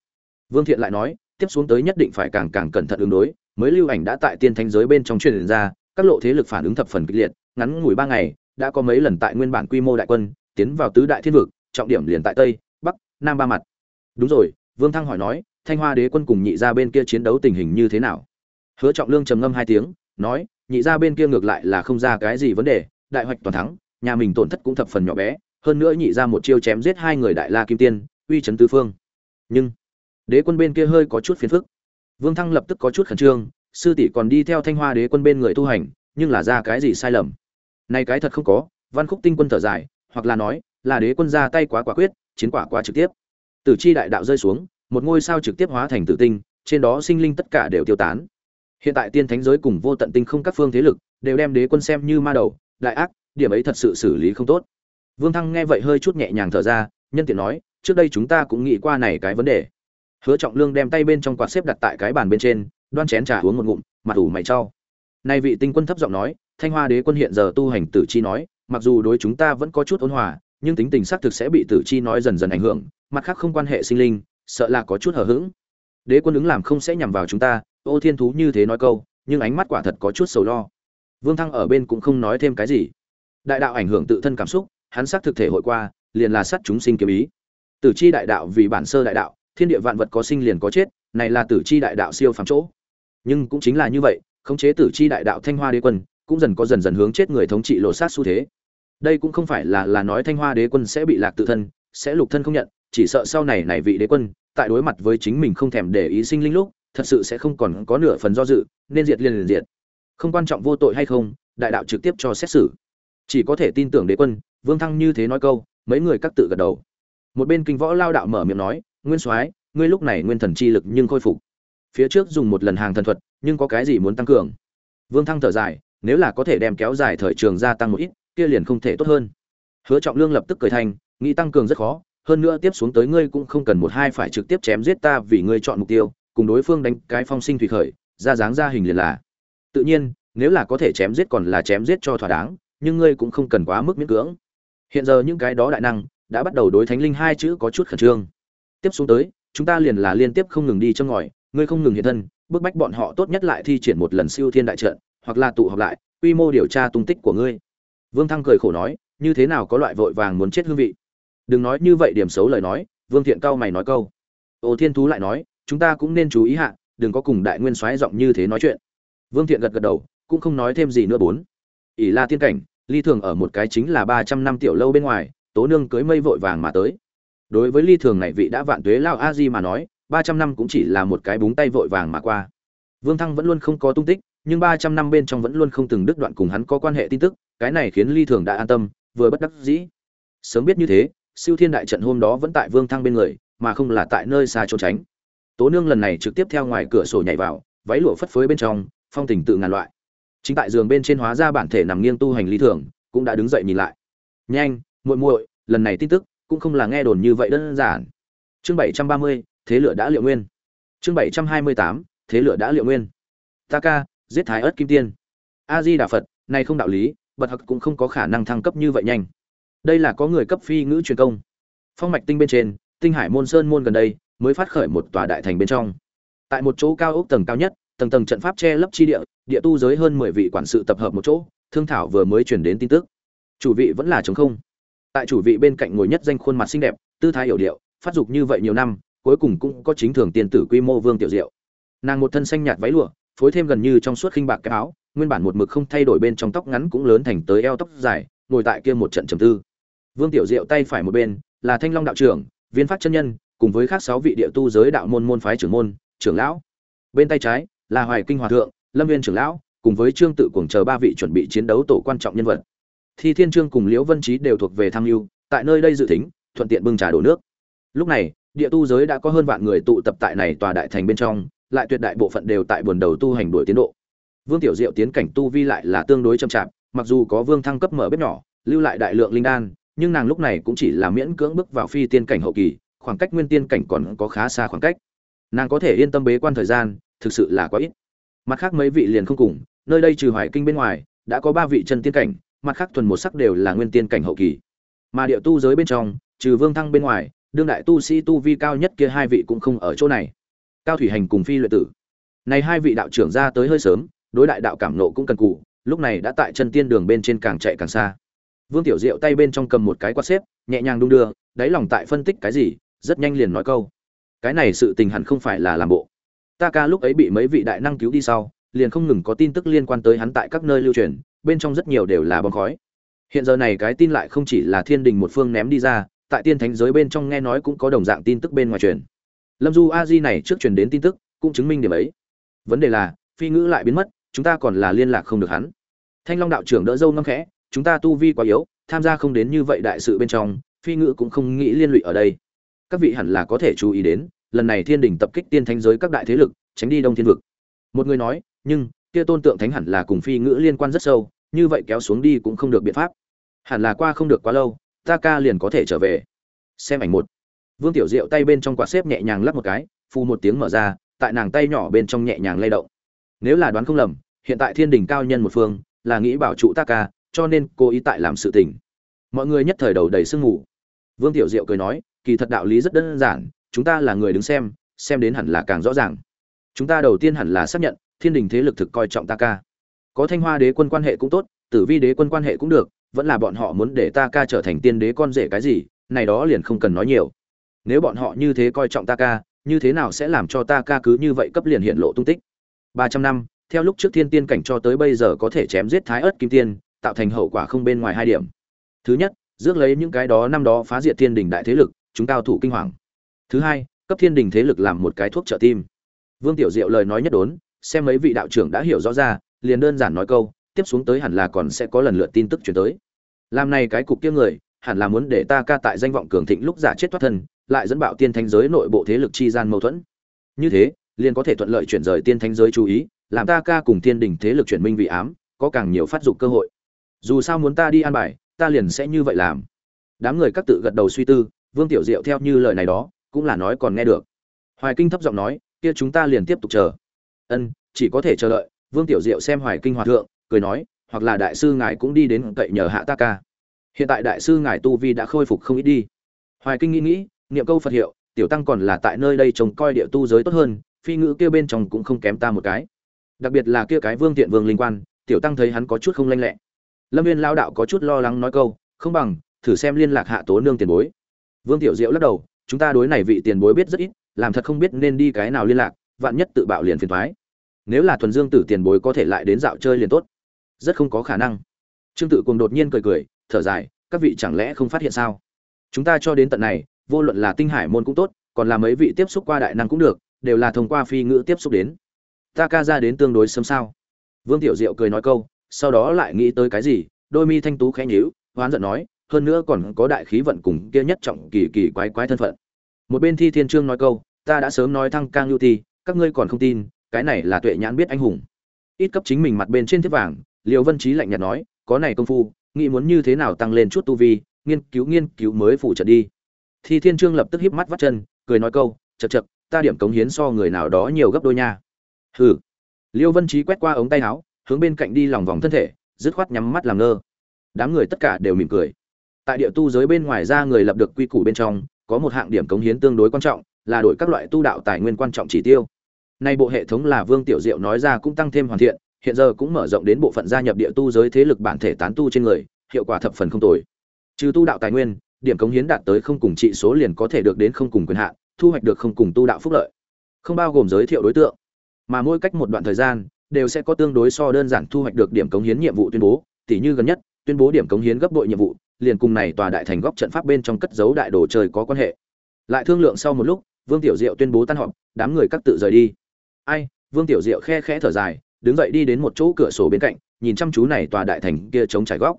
Vương thiện lại nói, tiếp xuống tới nhất định phải càng càng cẩn thận ứng đối, mới lưu ảnh đã tại tiên thanh giới bên trong truyền ra, các lộ thế lực phản ứng thập phần kịch liệt, ngắn ngủi ba ngày, đã có mấy lần tại nguyên bản quy mô đại quân, tiến vào tứ đại thiên vực, trọng điểm liền tại tây, bắc, nam ba mặt. Đúng rồi, vương thăng hỏi nói, thanh hoa đế quân cùng nhị ra bên kia chiến đấu tình hình như thế nào? Hứa trọng lương trầm ngâm hai tiếng, nói, nhị ra bên kia ngược lại là không ra cái gì vấn đề, đại hoạch toàn thắng, nhà mình tổn thất cũng thập phần nhỏ bé, hơn nữa nhị ra một chiêu chém giết hai người đại la kim tiên uy chấn tứ phương. Nhưng, đế quân bên kia hơi có chút phiền phức. Vương thăng lập tức có chút khẩn trương, sư tỷ còn đi theo thanh hoa đế quân bên người tu hành, nhưng là ra cái gì sai lầm? Này cái thật không có, văn khúc tinh quân thở dài, hoặc là nói, là đế quân ra tay quá quả quyết, chiến quả quá trực tiếp. Tử chi đại đạo rơi xuống, một ngôi sao trực tiếp hóa thành tử tinh, trên đó sinh linh tất cả đều tiêu tán. Hiện tại tiên thánh giới cùng vô tận tinh không các phương thế lực, đều đem đế quân xem như ma đầu, đại ác, điểm ấy thật sự xử lý không tốt. Vương thăng nghe vậy hơi chút nhẹ nhàng thở ra, nhân tiện nói trước đây chúng ta cũng nghĩ qua này cái vấn đề. Hứa trọng lương đem tay bên trong quạt xếp đặt tại cái bàn bên trên, đoan chén trà uống một ngụm, mặt ủ mày cho nay vị tinh quân thấp giọng nói, thanh hoa đế quân hiện giờ tu hành tử chi nói, mặc dù đối chúng ta vẫn có chút ôn hòa, nhưng tính tình xác thực sẽ bị tử chi nói dần dần ảnh hưởng, mặt khác không quan hệ sinh linh, sợ là có chút hờ hững. Đế quân ứng làm không sẽ nhằm vào chúng ta, ô thiên thú như thế nói câu, nhưng ánh mắt quả thật có chút sầu lo. Vương thăng ở bên cũng không nói thêm cái gì. Đại đạo ảnh hưởng tự thân cảm xúc, hắn xác thực thể hội qua, liền là sát chúng sinh kiếm ý tử chi đại đạo vì bản sơ đại đạo, thiên địa vạn vật có sinh liền có chết, này là tử chi đại đạo siêu phàm chỗ. Nhưng cũng chính là như vậy, khống chế tử chi đại đạo thanh hoa đế quân, cũng dần có dần dần hướng chết người thống trị lộ sát xu thế. Đây cũng không phải là là nói thanh hoa đế quân sẽ bị lạc tự thân, sẽ lục thân không nhận, chỉ sợ sau này này vị đế quân, tại đối mặt với chính mình không thèm để ý sinh linh lúc, thật sự sẽ không còn có nửa phần do dự, nên diệt liền liền diệt. Không quan trọng vô tội hay không, đại đạo trực tiếp cho xét xử. Chỉ có thể tin tưởng đế quân, vương thăng như thế nói câu, mấy người các tự gật đầu một bên kinh võ lao đạo mở miệng nói, nguyên soái, ngươi lúc này nguyên thần chi lực nhưng khôi phục. Phía trước dùng một lần hàng thần thuật, nhưng có cái gì muốn tăng cường? Vương thăng thở dài, nếu là có thể đem kéo dài thời trường gia tăng một ít, kia liền không thể tốt hơn. Hứa trọng lương lập tức cười thành, nghĩ tăng cường rất khó, hơn nữa tiếp xuống tới ngươi cũng không cần một hai phải trực tiếp chém giết ta vì ngươi chọn mục tiêu, cùng đối phương đánh cái phong sinh thủy khởi, ra dáng ra hình liền là. Tự nhiên, nếu là có thể chém giết còn là chém giết cho thỏa đáng, nhưng ngươi cũng không cần quá mức miễn cưỡng. Hiện giờ những cái đó đại năng đã bắt đầu đối thánh linh hai chữ có chút khẩn trương. Tiếp xuống tới, chúng ta liền là liên tiếp không ngừng đi châm ngòi, ngươi không ngừng hiện thân, bức bách bọn họ tốt nhất lại thi triển một lần siêu thiên đại trận, hoặc là tụ họp lại, quy mô điều tra tung tích của ngươi. Vương thăng cười khổ nói, như thế nào có loại vội vàng muốn chết hương vị? Đừng nói như vậy điểm xấu lời nói, vương thiện cao mày nói câu. Ô thiên thú lại nói, chúng ta cũng nên chú ý hạ, đừng có cùng đại nguyên soái giọng như thế nói chuyện. Vương thiện gật gật đầu, cũng không nói thêm gì nữa bốn. Ỷ la tiên cảnh, ly thường ở một cái chính là ba trăm năm tiểu lâu bên ngoài tố nương cưới mây vội vàng mà tới. Đối với ly thường này vị đã vạn tuế lao a di mà nói, ba trăm năm cũng chỉ là một cái búng tay vội vàng mà qua. Vương thăng vẫn luôn không có tung tích, nhưng ba trăm năm bên trong vẫn luôn không từng đứt đoạn cùng hắn có quan hệ tin tức, cái này khiến ly thường đã an tâm, vừa bất đắc dĩ. Sớm biết như thế, siêu thiên đại trận hôm đó vẫn tại vương thăng bên người, mà không là tại nơi xa trốn tránh. Tố nương lần này trực tiếp theo ngoài cửa sổ nhảy vào, váy lụa phất phới bên trong, phong tình tự ngàn loại. Chính tại giường bên trên hóa ra bản thể nằm nghiêng tu hành ly thường, cũng đã đứng dậy nhìn lại. Nhanh muội muội, lần này tin tức cũng không là nghe đồn như vậy đơn giản. Chương bảy trăm ba mươi, thế lửa đã liệu nguyên. Chương bảy trăm hai mươi tám, thế lửa đã liệu nguyên. Ta ca giết thái ớt kim tiên. A di đà phật, này không đạo lý bật hặc cũng không có khả năng thăng cấp như vậy nhanh. Đây là có người cấp phi ngữ truyền công. Phong mạch tinh bên trên, tinh hải môn sơn môn gần đây mới phát khởi một tòa đại thành bên trong. Tại một chỗ cao ốc tầng cao nhất, tầng tầng trận pháp che lấp chi địa địa tu giới hơn mười vị quản sự tập hợp một chỗ, thương thảo vừa mới truyền đến tin tức. Chủ vị vẫn là chống không tại chủ vị bên cạnh ngồi nhất danh khuôn mặt xinh đẹp, tư thái hiểu điệu, phát dục như vậy nhiều năm, cuối cùng cũng có chính thường tiền tử quy mô vương tiểu diệu. Nàng một thân xanh nhạt váy lụa, phối thêm gần như trong suốt khinh bạc cái áo, nguyên bản một mực không thay đổi bên trong tóc ngắn cũng lớn thành tới eo tóc dài, ngồi tại kia một trận trầm tư. Vương tiểu diệu tay phải một bên, là thanh long đạo trưởng, viên phát chân nhân, cùng với khác sáu vị địa tu giới đạo môn môn phái trưởng môn, trưởng lão. Bên tay trái, là hoài kinh hòa thượng, lâm viên trưởng lão, cùng với trương tự cuồng chờ ba vị chuẩn bị chiến đấu tổ quan trọng nhân vật thi thiên trương cùng liễu vân trí đều thuộc về tham mưu, tại nơi đây dự tính, thuận tiện bưng trà đổ nước. Lúc này, địa tu giới đã có hơn vạn người tụ tập tại này tòa đại thành bên trong, lại tuyệt đại bộ phận đều tại buồn đầu tu hành đuổi tiến độ. Vương tiểu diệu tiến cảnh tu vi lại là tương đối chậm chạp, mặc dù có vương thăng cấp mở bếp nhỏ, lưu lại đại lượng linh đan, nhưng nàng lúc này cũng chỉ là miễn cưỡng bước vào phi tiên cảnh hậu kỳ, khoảng cách nguyên tiên cảnh còn có khá xa khoảng cách. Nàng có thể yên tâm bế quan thời gian, thực sự là quá ít. Mặt khác mấy vị liền không cùng, nơi đây trừ hoài kinh bên ngoài, đã có ba vị chân tiên cảnh mặt khác thuần một sắc đều là nguyên tiên cảnh hậu kỳ. Mà địa tu giới bên trong, trừ vương thăng bên ngoài, đương đại tu sĩ tu vi cao nhất kia hai vị cũng không ở chỗ này. Cao thủy hành cùng phi luyện tử. Này hai vị đạo trưởng ra tới hơi sớm, đối đại đạo cảm nộ cũng cần cụ lúc này đã tại chân tiên đường bên trên càng chạy càng xa. Vương tiểu diệu tay bên trong cầm một cái quạt xếp, nhẹ nhàng đung đưa, đáy lòng tại phân tích cái gì, rất nhanh liền nói câu. Cái này sự tình hẳn không phải là làm bộ. Ta ca lúc ấy bị mấy vị đại năng cứu đi sau, liền không ngừng có tin tức liên quan tới hắn tại các nơi lưu truyền bên trong rất nhiều đều là bom khói. Hiện giờ này cái tin lại không chỉ là thiên đình một phương ném đi ra, tại tiên thánh giới bên trong nghe nói cũng có đồng dạng tin tức bên ngoài truyền. Lâm du a di này trước truyền đến tin tức, cũng chứng minh điểm ấy. Vấn đề là, phi ngữ lại biến mất, chúng ta còn là liên lạc không được hắn. Thanh long đạo trưởng đỡ dâu ngâm khẽ, chúng ta tu vi quá yếu, tham gia không đến như vậy đại sự bên trong, phi ngữ cũng không nghĩ liên lụy ở đây. Các vị hẳn là có thể chú ý đến, lần này thiên đình tập kích tiên thánh giới các đại thế lực, tránh đi đông thiên vực. Một người nói, nhưng kia tôn tượng thánh hẳn là cùng phi ngữ liên quan rất sâu, như vậy kéo xuống đi cũng không được biện pháp. Hẳn là qua không được quá lâu, ta ca liền có thể trở về. Xem ảnh một. Vương tiểu diệu tay bên trong quạt xếp nhẹ nhàng lắp một cái phu một tiếng mở ra, tại nàng tay nhỏ bên trong nhẹ nhàng lay động. Nếu là đoán không lầm, hiện tại thiên đình cao nhân một phương, là nghĩ bảo trụ ta ca, cho nên cô ý tại làm sự tình. Mọi người nhất thời đầu đầy sương ngủ. vương tiểu diệu cười nói, kỳ thật đạo lý rất đơn giản, chúng ta là người đứng xem xem đến hẳn là càng rõ ràng. Chúng ta đầu tiên hẳn là xác nhận thiên đình thế lực thực coi trọng ta ca. Có thanh hoa đế quân quan hệ cũng tốt, tử vi đế quân quan hệ cũng được, vẫn là bọn họ muốn để ta ca trở thành tiên đế con rể cái gì, này đó liền không cần nói nhiều. Nếu bọn họ như thế coi trọng ta ca, như thế nào sẽ làm cho ta ca cứ như vậy cấp liền hiện lộ tung tích? Ba trăm năm, theo lúc trước thiên tiên cảnh cho tới bây giờ có thể chém giết thái ớt kim tiên, tạo thành hậu quả không bên ngoài hai điểm. Thứ nhất, rước lấy những cái đó năm đó phá diệt thiên đình đại thế lực, chúng cao thủ kinh hoàng. Thứ hai, cấp thiên đình thế lực làm một cái thuốc trợ tim. Vương tiểu diệu lời nói nhất đốn xem mấy vị đạo trưởng đã hiểu rõ ra, liền đơn giản nói câu, tiếp xuống tới hẳn là còn sẽ có lần lượt tin tức chuyển tới. Làm này cái cục kia người, hẳn là muốn để ta ca tại danh vọng cường thịnh lúc giả chết thoát thân, lại dẫn bạo tiên thánh giới nội bộ thế lực chi gian mâu thuẫn. Như thế, liền có thể thuận lợi chuyển rời tiên thánh giới chú ý, làm ta ca cùng tiên đình thế lực chuyển minh vị ám, có càng nhiều phát dụng cơ hội. Dù sao muốn ta đi an bài, ta liền sẽ như vậy làm. Đám người các tự gật đầu suy tư, vương tiểu diệu theo như lời này đó, cũng là nói còn nghe được. Hoài kinh thấp giọng nói, kia chúng ta liền tiếp tục chờ ân, chỉ có thể chờ đợi, vương tiểu diệu xem hoài kinh hòa thượng, cười nói, hoặc là đại sư ngài cũng đi đến cậy nhờ hạ ta ca. Hiện tại đại sư ngài tu vi đã khôi phục không ít đi. Hoài kinh nghĩ nghĩ, niệm câu phật hiệu, tiểu tăng còn là tại nơi đây trông coi địa tu giới tốt hơn, phi ngữ kia bên trong cũng không kém ta một cái. Đặc biệt là kia cái vương tiện vương linh quan, tiểu tăng thấy hắn có chút không lanh lẹ. Lâm viên lao đạo có chút lo lắng nói câu, không bằng, thử xem liên lạc hạ tố nương tiền bối. Vương tiểu diệu lắc đầu, chúng ta đối này vị tiền bối biết rất ít, làm thật không biết nên đi cái nào liên lạc vạn nhất tự bạo liền phiền thoái. Nếu là thuần dương tử tiền bối có thể lại đến dạo chơi liền tốt. Rất không có khả năng. Trương tự cùng đột nhiên cười cười, thở dài, các vị chẳng lẽ không phát hiện sao? Chúng ta cho đến tận này, vô luận là tinh hải môn cũng tốt, còn là mấy vị tiếp xúc qua đại năng cũng được, đều là thông qua phi ngữ tiếp xúc đến. Ta ca ra đến tương đối sớm sao? Vương tiểu diệu cười nói câu, sau đó lại nghĩ tới cái gì, đôi mi thanh tú khẽ nhíu, hoán giận nói, hơn nữa còn có đại khí vận cùng kia nhất trọng kỳ kỳ quái quái thân phận. Một bên thi thiên trương nói câu, ta đã sớm nói thăng cang lưu ti các ngươi còn không tin, cái này là tuệ nhãn biết anh hùng. Ít cấp chính mình mặt bên trên thiết vàng liều vân trí lạnh nhạt nói, có này công phu, nghĩ muốn như thế nào tăng lên chút tu vi, nghiên cứu nghiên cứu mới phụ trợ đi. Thì thiên trương lập tức híp mắt vắt chân, cười nói câu chật chật ta điểm cống hiến so người nào đó nhiều gấp đôi nha. Hừ. Liêu vân trí quét qua ống tay áo, hướng bên cạnh đi lòng vòng thân thể, dứt khoát nhắm mắt làm ngơ. Đám người tất cả đều mỉm cười. Tại địa tu giới bên ngoài ra người lập được quy củ bên trong, có một hạng điểm cống hiến tương đối quan trọng, là đổi các loại tu đạo tài nguyên quan trọng chỉ tiêu nay bộ hệ thống là vương tiểu diệu nói ra cũng tăng thêm hoàn thiện, hiện giờ cũng mở rộng đến bộ phận gia nhập địa tu giới thế lực bản thể tán tu trên người, hiệu quả thập phần không tồi. Trừ tu đạo tài nguyên, điểm cống hiến đạt tới không cùng trị số liền có thể được đến không cùng quyền hạn, thu hoạch được không cùng tu đạo phúc lợi. Không bao gồm giới thiệu đối tượng, mà mỗi cách một đoạn thời gian, đều sẽ có tương đối so đơn giản thu hoạch được điểm cống hiến nhiệm vụ tuyên bố, tỉ như gần nhất, tuyên bố điểm cống hiến gấp bội nhiệm vụ, liền cùng này tòa đại thành góc trận pháp bên trong cất giấu đại đồ trời có quan hệ. Lại thương lượng sau một lúc, vương tiểu diệu tuyên bố tan họp, đám người các tự rời đi ai, vương tiểu diệu khe khẽ thở dài, đứng dậy đi đến một chỗ cửa sổ bên cạnh, nhìn chăm chú này tòa đại thành kia chống trải góc.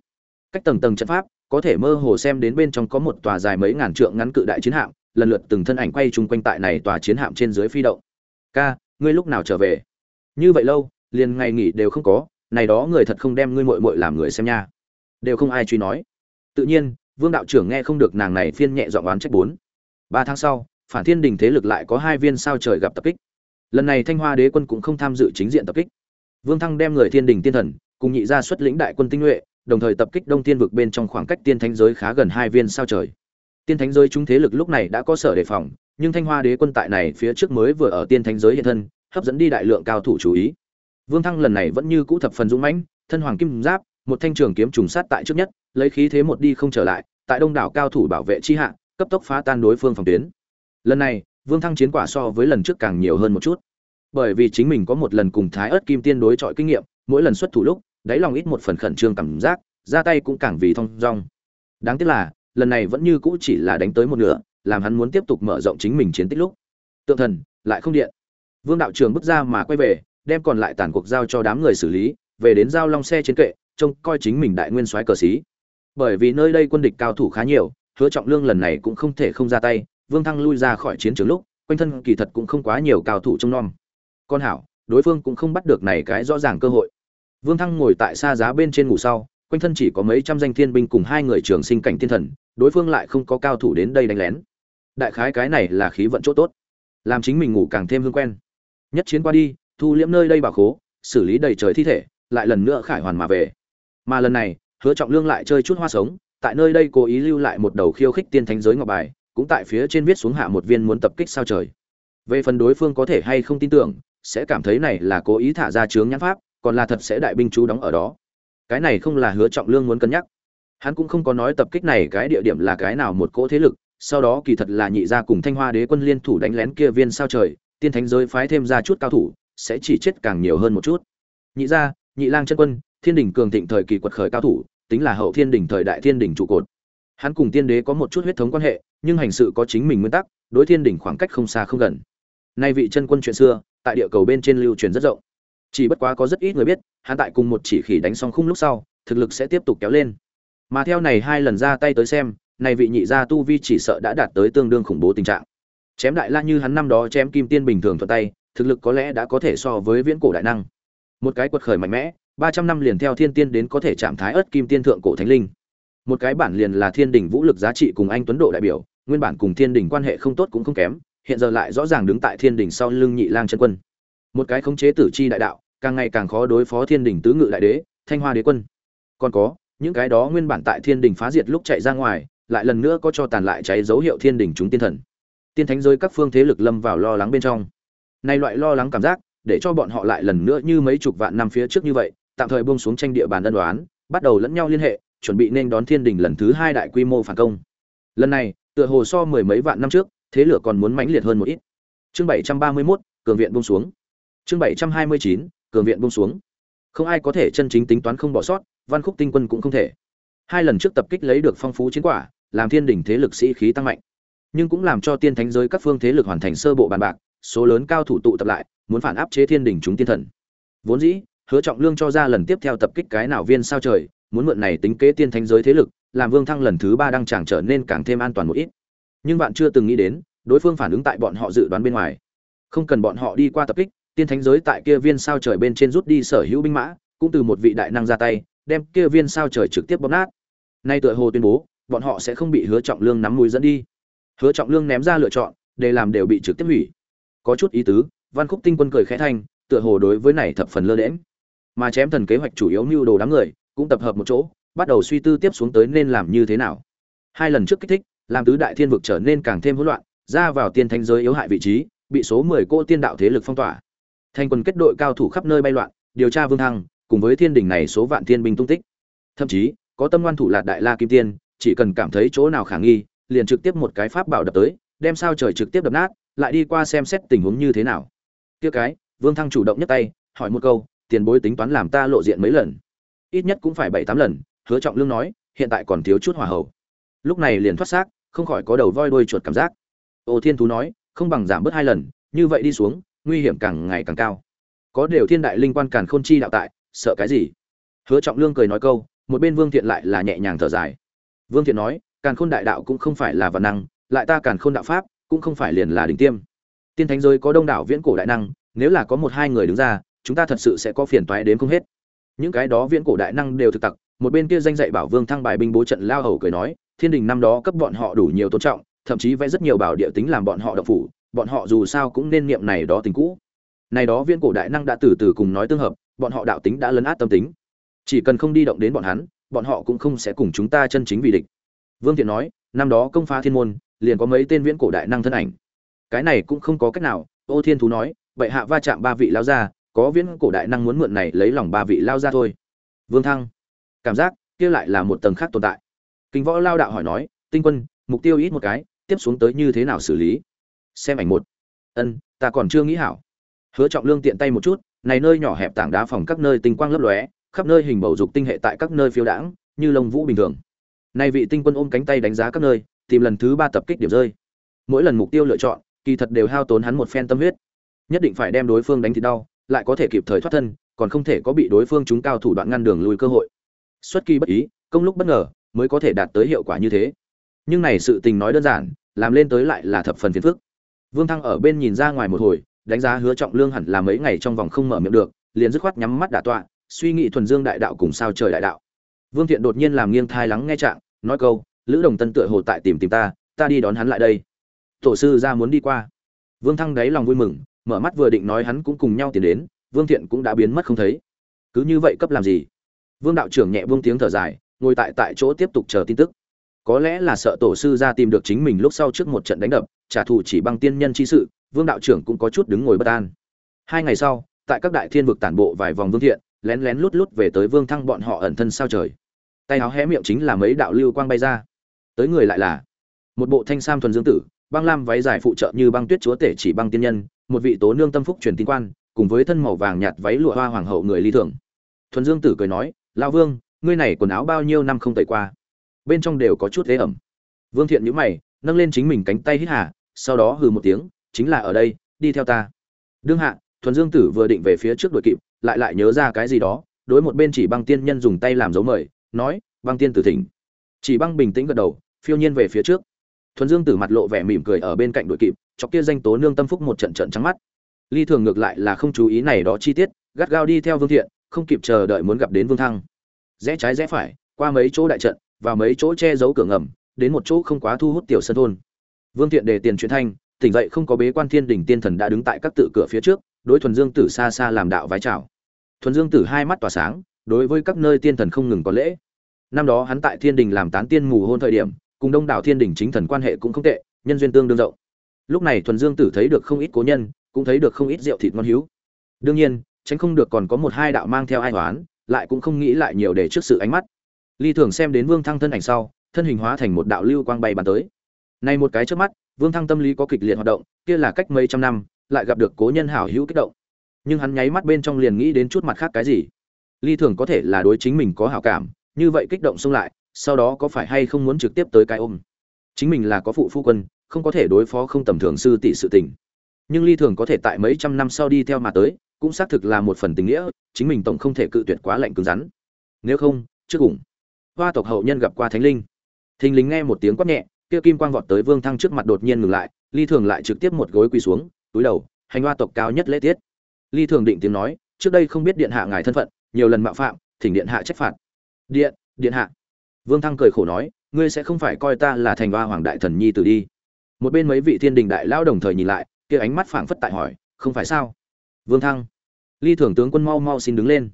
Cách tầng tầng trận pháp, có thể mơ hồ xem đến bên trong có một tòa dài mấy ngàn trượng ngắn cự đại chiến hạm, lần lượt từng thân ảnh quay chung quanh tại này tòa chiến hạm trên dưới phi động. Ca, ngươi lúc nào trở về? Như vậy lâu, liền ngày nghỉ đều không có, này đó người thật không đem ngươi muội muội làm người xem nha. Đều không ai truy nói. Tự nhiên, vương đạo trưởng nghe không được nàng này phiên nhẹ dọn oán trách bốn. Ba tháng sau, phản thiên đình thế lực lại có hai viên sao trời gặp tập kích lần này thanh hoa đế quân cũng không tham dự chính diện tập kích. Vương thăng đem người thiên đình tiên thần cùng nhị ra xuất lĩnh đại quân tinh nhuệ, đồng thời tập kích đông thiên vực bên trong khoảng cách tiên thánh giới khá gần hai viên sao trời. Tiên thánh giới chúng thế lực lúc này đã có sở đề phòng, nhưng thanh hoa đế quân tại này phía trước mới vừa ở tiên thánh giới hiện thân, hấp dẫn đi đại lượng cao thủ chú ý. Vương thăng lần này vẫn như cũ thập phần dũng mãnh, thân hoàng kim giáp, một thanh trường kiếm trùng sát tại trước nhất, lấy khí thế một đi không trở lại, tại đông đảo cao thủ bảo vệ chi hạ, cấp tốc phá tan đối phương phòng tuyến. Lần này vương thăng chiến quả so với lần trước càng nhiều hơn một chút. Bởi vì chính mình có một lần cùng thái ớt kim tiên đối chọi kinh nghiệm, mỗi lần xuất thủ lúc, đáy lòng ít một phần khẩn trương cảm giác, ra tay cũng càng vì thong dong. Đáng tiếc là, lần này vẫn như cũ chỉ là đánh tới một nửa, làm hắn muốn tiếp tục mở rộng chính mình chiến tích lúc. Tượng thần, lại không điện. Vương đạo trường bước ra mà quay về, đem còn lại tàn cuộc giao cho đám người xử lý, về đến giao long xe chiến kệ, trông coi chính mình đại nguyên soái cờ xí. Bởi vì nơi đây quân địch cao thủ khá nhiều, hứa trọng lương lần này cũng không thể không ra tay vương thăng lui ra khỏi chiến trường lúc, quanh thân kỳ thật cũng không quá nhiều cao thủ trông nom. Con hảo, đối phương cũng không bắt được này cái rõ ràng cơ hội. Vương thăng ngồi tại xa giá bên trên ngủ sau, quanh thân chỉ có mấy trăm danh thiên binh cùng hai người trường sinh cảnh thiên thần, đối phương lại không có cao thủ đến đây đánh lén. Đại khái cái này là khí vận chỗ tốt, làm chính mình ngủ càng thêm hương quen. Nhất chiến qua đi, thu liễm nơi đây bảo khố, xử lý đầy trời thi thể, lại lần nữa khải hoàn mà về. Mà lần này, hứa trọng lương lại chơi chút hoa sống, tại nơi đây cố ý lưu lại một đầu khiêu khích tiên thánh giới ngọc bài cũng tại phía trên viết xuống hạ một viên muốn tập kích sao trời. Về phần đối phương có thể hay không tin tưởng, sẽ cảm thấy này là cố ý thả ra chướng nhãn pháp, còn là thật sẽ đại binh chú đóng ở đó. Cái này không là hứa trọng lương muốn cân nhắc. Hắn cũng không có nói tập kích này cái địa điểm là cái nào một cỗ thế lực, sau đó kỳ thật là nhị gia cùng thanh hoa đế quân liên thủ đánh lén kia viên sao trời, tiên thánh giới phái thêm ra chút cao thủ, sẽ chỉ chết càng nhiều hơn một chút. Nhị gia, nhị lang chân quân, thiên đỉnh cường thịnh thời kỳ quật khởi cao thủ, tính là hậu thiên đỉnh thời đại thiên đỉnh trụ cột. Hắn cùng tiên đế có một chút huyết thống quan hệ nhưng hành sự có chính mình nguyên tắc, đối thiên đỉnh khoảng cách không xa không gần. Nay vị chân quân chuyện xưa, tại địa cầu bên trên lưu truyền rất rộng. Chỉ bất quá có rất ít người biết, hắn tại cùng một chỉ khỉ đánh xong khung lúc sau, thực lực sẽ tiếp tục kéo lên. Mà theo này hai lần ra tay tới xem, này vị nhị gia tu vi chỉ sợ đã đạt tới tương đương khủng bố tình trạng. Chém đại la như hắn năm đó chém kim tiên bình thường thuận tay, thực lực có lẽ đã có thể so với viễn cổ đại năng. Một cái quật khởi mạnh mẽ, ba trăm năm liền theo thiên tiên đến có thể chạm thái ớt kim tiên thượng cổ thánh linh. Một cái bản liền là thiên đỉnh vũ lực giá trị cùng anh tuấn độ đại biểu nguyên bản cùng thiên Đình quan hệ không tốt cũng không kém, hiện giờ lại rõ ràng đứng tại thiên Đình sau lưng nhị lang chân quân. Một cái khống chế tử chi đại đạo, càng ngày càng khó đối phó thiên Đình tứ ngự đại đế, thanh hoa đế quân. Còn có, những cái đó nguyên bản tại thiên Đình phá diệt lúc chạy ra ngoài, lại lần nữa có cho tàn lại cháy dấu hiệu thiên Đình chúng tiên thần. Tiên thánh giới các phương thế lực lâm vào lo lắng bên trong. Nay loại lo lắng cảm giác, để cho bọn họ lại lần nữa như mấy chục vạn năm phía trước như vậy, tạm thời buông xuống tranh địa bàn ân đoán bắt đầu lẫn nhau liên hệ, chuẩn bị nên đón thiên đình lần thứ hai đại quy mô phản công. Lần này tựa hồ so mười mấy vạn năm trước thế lửa còn muốn mãnh liệt hơn một ít. Chương bảy trăm ba mươi 731, cường viện buông xuống. Chương bảy trăm hai mươi chín cường viện buông xuống. Không ai có thể chân chính tính toán không bỏ sót văn khúc tinh quân cũng không thể. Hai lần trước tập kích lấy được phong phú chiến quả làm thiên đỉnh thế lực sĩ khí tăng mạnh. Nhưng cũng làm cho tiên thánh giới các phương thế lực hoàn thành sơ bộ bàn bạc số lớn cao thủ tụ tập lại muốn phản áp chế thiên đỉnh chúng tiên thần. Vốn dĩ hứa trọng lương cho ra lần tiếp theo tập kích cái nào viên sao trời muốn mượn này tính kế tiên thánh giới thế lực, làm vương thăng lần thứ ba đang chẳng trở nên càng thêm an toàn một ít. Nhưng bạn chưa từng nghĩ đến, đối phương phản ứng tại bọn họ dự đoán bên ngoài. Không cần bọn họ đi qua tập kích, tiên thánh giới tại kia viên sao trời bên trên rút đi sở hữu binh mã, cũng từ một vị đại năng ra tay, đem kia viên sao trời trực tiếp bóp nát. Nay tựa hồ tuyên bố, bọn họ sẽ không bị hứa trọng lương nắm mũi dẫn đi. Hứa trọng lương ném ra lựa chọn, để làm đều bị trực tiếp hủy. Có chút ý tứ, văn khúc tinh quân cười khẽ thanh tựa hồ đối với này thập phần lơ đễm mà chém thần kế hoạch chủ yếu mưu đồ đám người cũng tập hợp một chỗ, bắt đầu suy tư tiếp xuống tới nên làm như thế nào. Hai lần trước kích thích, làm tứ đại thiên vực trở nên càng thêm hỗn loạn, ra vào tiên thanh giới yếu hại vị trí, bị số mười cô tiên đạo thế lực phong tỏa. Thành quân kết đội cao thủ khắp nơi bay loạn, điều tra vương thăng, cùng với thiên đình này số vạn thiên binh tung tích. Thậm chí, có tâm ngoan thủ lạt đại la kim tiên, chỉ cần cảm thấy chỗ nào khả nghi, liền trực tiếp một cái pháp bảo đập tới, đem sao trời trực tiếp đập nát, lại đi qua xem xét tình huống như thế nào. Tiếc cái, vương thăng chủ động nhấc tay, hỏi một câu, tiền bối tính toán làm ta lộ diện mấy lần? Ít nhất cũng phải bảy tám lần, hứa trọng lương nói, hiện tại còn thiếu chút hòa hậu lúc này liền thoát xác, không khỏi có đầu voi đuôi chuột cảm giác. Ô thiên thú nói, không bằng giảm bớt hai lần, như vậy đi xuống, nguy hiểm càng ngày càng cao. Có đều thiên đại linh quan càn khôn chi đạo tại, sợ cái gì? Hứa trọng lương cười nói câu, một bên vương thiện lại là nhẹ nhàng thở dài. Vương thiện nói, càn khôn đại đạo cũng không phải là văn năng, lại ta càn khôn đạo pháp, cũng không phải liền là đỉnh tiêm. Tiên thánh giới có đông đảo viễn cổ đại năng, nếu là có một hai người đứng ra, chúng ta thật sự sẽ có phiền toái đến không hết những cái đó viễn cổ đại năng đều thực tặc, một bên kia danh dạy bảo vương thăng bài binh bố trận lao hầu cười nói, thiên đình năm đó cấp bọn họ đủ nhiều tôn trọng, thậm chí vẽ rất nhiều bảo địa tính làm bọn họ độc phủ, bọn họ dù sao cũng nên niệm này đó tình cũ. Này đó viễn cổ đại năng đã từ từ cùng nói tương hợp, bọn họ đạo tính đã lấn át tâm tính. Chỉ cần không đi động đến bọn hắn, bọn họ cũng không sẽ cùng chúng ta chân chính vì địch. Vương thiện nói, năm đó công phá thiên môn, liền có mấy tên viễn cổ đại năng thân ảnh. Cái này cũng không có cách nào, ô thiên thú nói vậy hạ va chạm ba vị lao ra có viễn cổ đại năng muốn mượn này lấy lòng ba vị lao ra thôi. Vương thăng, cảm giác kia lại là một tầng khác tồn tại. Kinh võ lao đạo hỏi nói, tinh quân, mục tiêu ít một cái, tiếp xuống tới như thế nào xử lý? Xem ảnh một. Ân, ta còn chưa nghĩ hảo. Hứa trọng lương tiện tay một chút, này nơi nhỏ hẹp tảng đá phòng các nơi tinh quang lấp lóe, khắp nơi hình bầu dục tinh hệ tại các nơi phiêu đãng, như lông vũ bình thường. Này vị tinh quân ôm cánh tay đánh giá các nơi, tìm lần thứ ba tập kích điểm rơi. Mỗi lần mục tiêu lựa chọn, kỳ thật đều hao tốn hắn một phen tâm huyết. Nhất định phải đem đối phương đánh thì đau lại có thể kịp thời thoát thân, còn không thể có bị đối phương chúng cao thủ đoạn ngăn đường lùi cơ hội. Xuất kỳ bất ý, công lúc bất ngờ, mới có thể đạt tới hiệu quả như thế. Nhưng này sự tình nói đơn giản, làm lên tới lại là thập phần phiền phức. Vương thăng ở bên nhìn ra ngoài một hồi, đánh giá hứa trọng lương hẳn là mấy ngày trong vòng không mở miệng được, liền dứt khoát nhắm mắt đả tọa, suy nghĩ thuần dương đại đạo cùng sao trời đại đạo. Vương thiện đột nhiên làm nghiêng thai lắng nghe trạng, nói câu, lữ đồng tân tựa hồ tại tìm tìm ta ta đi đón hắn lại đây. Tổ sư ra muốn đi qua. Vương thăng đáy lòng vui mừng mở mắt vừa định nói hắn cũng cùng nhau tiến đến, vương thiện cũng đã biến mất không thấy. Cứ như vậy cấp làm gì? Vương đạo trưởng nhẹ vương tiếng thở dài, ngồi tại tại chỗ tiếp tục chờ tin tức. Có lẽ là sợ tổ sư ra tìm được chính mình lúc sau trước một trận đánh đập, trả thù chỉ bằng tiên nhân chi sự, vương đạo trưởng cũng có chút đứng ngồi bất an. Hai ngày sau, tại các đại thiên vực tản bộ vài vòng vương thiện, lén lén lút lút về tới vương thăng bọn họ ẩn thân sao trời. Tay áo hé miệng chính là mấy đạo lưu quang bay ra. Tới người lại là một bộ thanh sam thuần dương tử, băng lam váy dài phụ trợ như băng tuyết chúa tể chỉ băng tiên nhân một vị tố nương tâm phúc truyền tin quan, cùng với thân màu vàng nhạt váy lụa hoa hoàng hậu người ly thường. Thuần dương tử cười nói lao vương, ngươi này quần áo bao nhiêu năm không tẩy qua? Bên trong đều có chút thế ẩm. Vương thiện nhíu mày, nâng lên chính mình cánh tay hít hà, sau đó hừ một tiếng, chính là ở đây, đi theo ta. Đương hạ. Thuần dương tử vừa định về phía trước đội kịp, lại lại nhớ ra cái gì đó, đối một bên chỉ băng tiên nhân dùng tay làm dấu mời, nói, băng tiên tử thỉnh. Chỉ băng bình tĩnh gật đầu, phiêu nhiên về phía trước. Thuần dương tử mặt lộ vẻ mỉm cười ở bên cạnh đội kịp chọc kia danh tố nương tâm phúc một trận trận trắng mắt. Ly thường ngược lại là không chú ý này đó chi tiết, gắt gao đi theo vương thiện, không kịp chờ đợi muốn gặp đến vương thăng. Rẽ trái rẽ phải, qua mấy chỗ đại trận và mấy chỗ che giấu cửa ngầm, đến một chỗ không quá thu hút tiểu sân thôn. Vương thiện đề tiền truyền thanh, tỉnh dậy không có bế quan thiên đỉnh tiên thần đã đứng tại các tự cửa phía trước, đối thuần dương tử xa xa làm đạo vái chào. Thuần dương tử hai mắt tỏa sáng, đối với các nơi tiên thần không ngừng có lễ. Năm đó hắn tại thiên đình làm tán tiên mù hôn thời điểm, cùng đông đảo thiên đình chính thần quan hệ cũng không tệ, nhân duyên tương đương rộng lúc này thuần dương tử thấy được không ít cố nhân, cũng thấy được không ít rượu thịt ngon hiếu. Đương nhiên, tránh không được còn có một hai đạo mang theo ai toán lại cũng không nghĩ lại nhiều để trước sự ánh mắt. Ly thường xem đến vương thăng thân ảnh sau, thân hình hóa thành một đạo lưu quang bay bàn tới. Nay một cái trước mắt, vương thăng tâm lý có kịch liệt hoạt động, kia là cách mấy trăm năm, lại gặp được cố nhân hảo hữu kích động. Nhưng hắn nháy mắt bên trong liền nghĩ đến chút mặt khác cái gì? Ly thường có thể là đối chính mình có hảo cảm, như vậy kích động xông lại, sau đó có phải hay không muốn trực tiếp tới cái ôm? Chính mình là có phụ phu quân không có thể đối phó không tầm thường sư tỷ sự tình. Nhưng ly thường có thể tại mấy trăm năm sau đi theo mà tới, cũng xác thực là một phần tình nghĩa, chính mình tổng không thể cự tuyệt quá lạnh cứng rắn. Nếu không, trước cùng, hoa tộc hậu nhân gặp qua thánh linh. Thình linh nghe một tiếng quát nhẹ, kia kim quang vọt tới vương thăng trước mặt đột nhiên ngừng lại, ly thường lại trực tiếp một gối quỳ xuống, túi đầu, hành hoa tộc cao nhất lễ tiết. Ly thường định tiếng nói, trước đây không biết điện hạ ngài thân phận, nhiều lần mạo phạm, thỉnh điện hạ trách phạt. Điện điện hạ. Vương thăng cười khổ nói, ngươi sẽ không phải coi ta là thành hoa hoàng đại thần nhi tử đi một bên mấy vị thiên đình đại lao đồng thời nhìn lại, kia ánh mắt phảng phất tại hỏi, không phải sao? Vương thăng. Ly thường tướng quân mau mau xin đứng lên.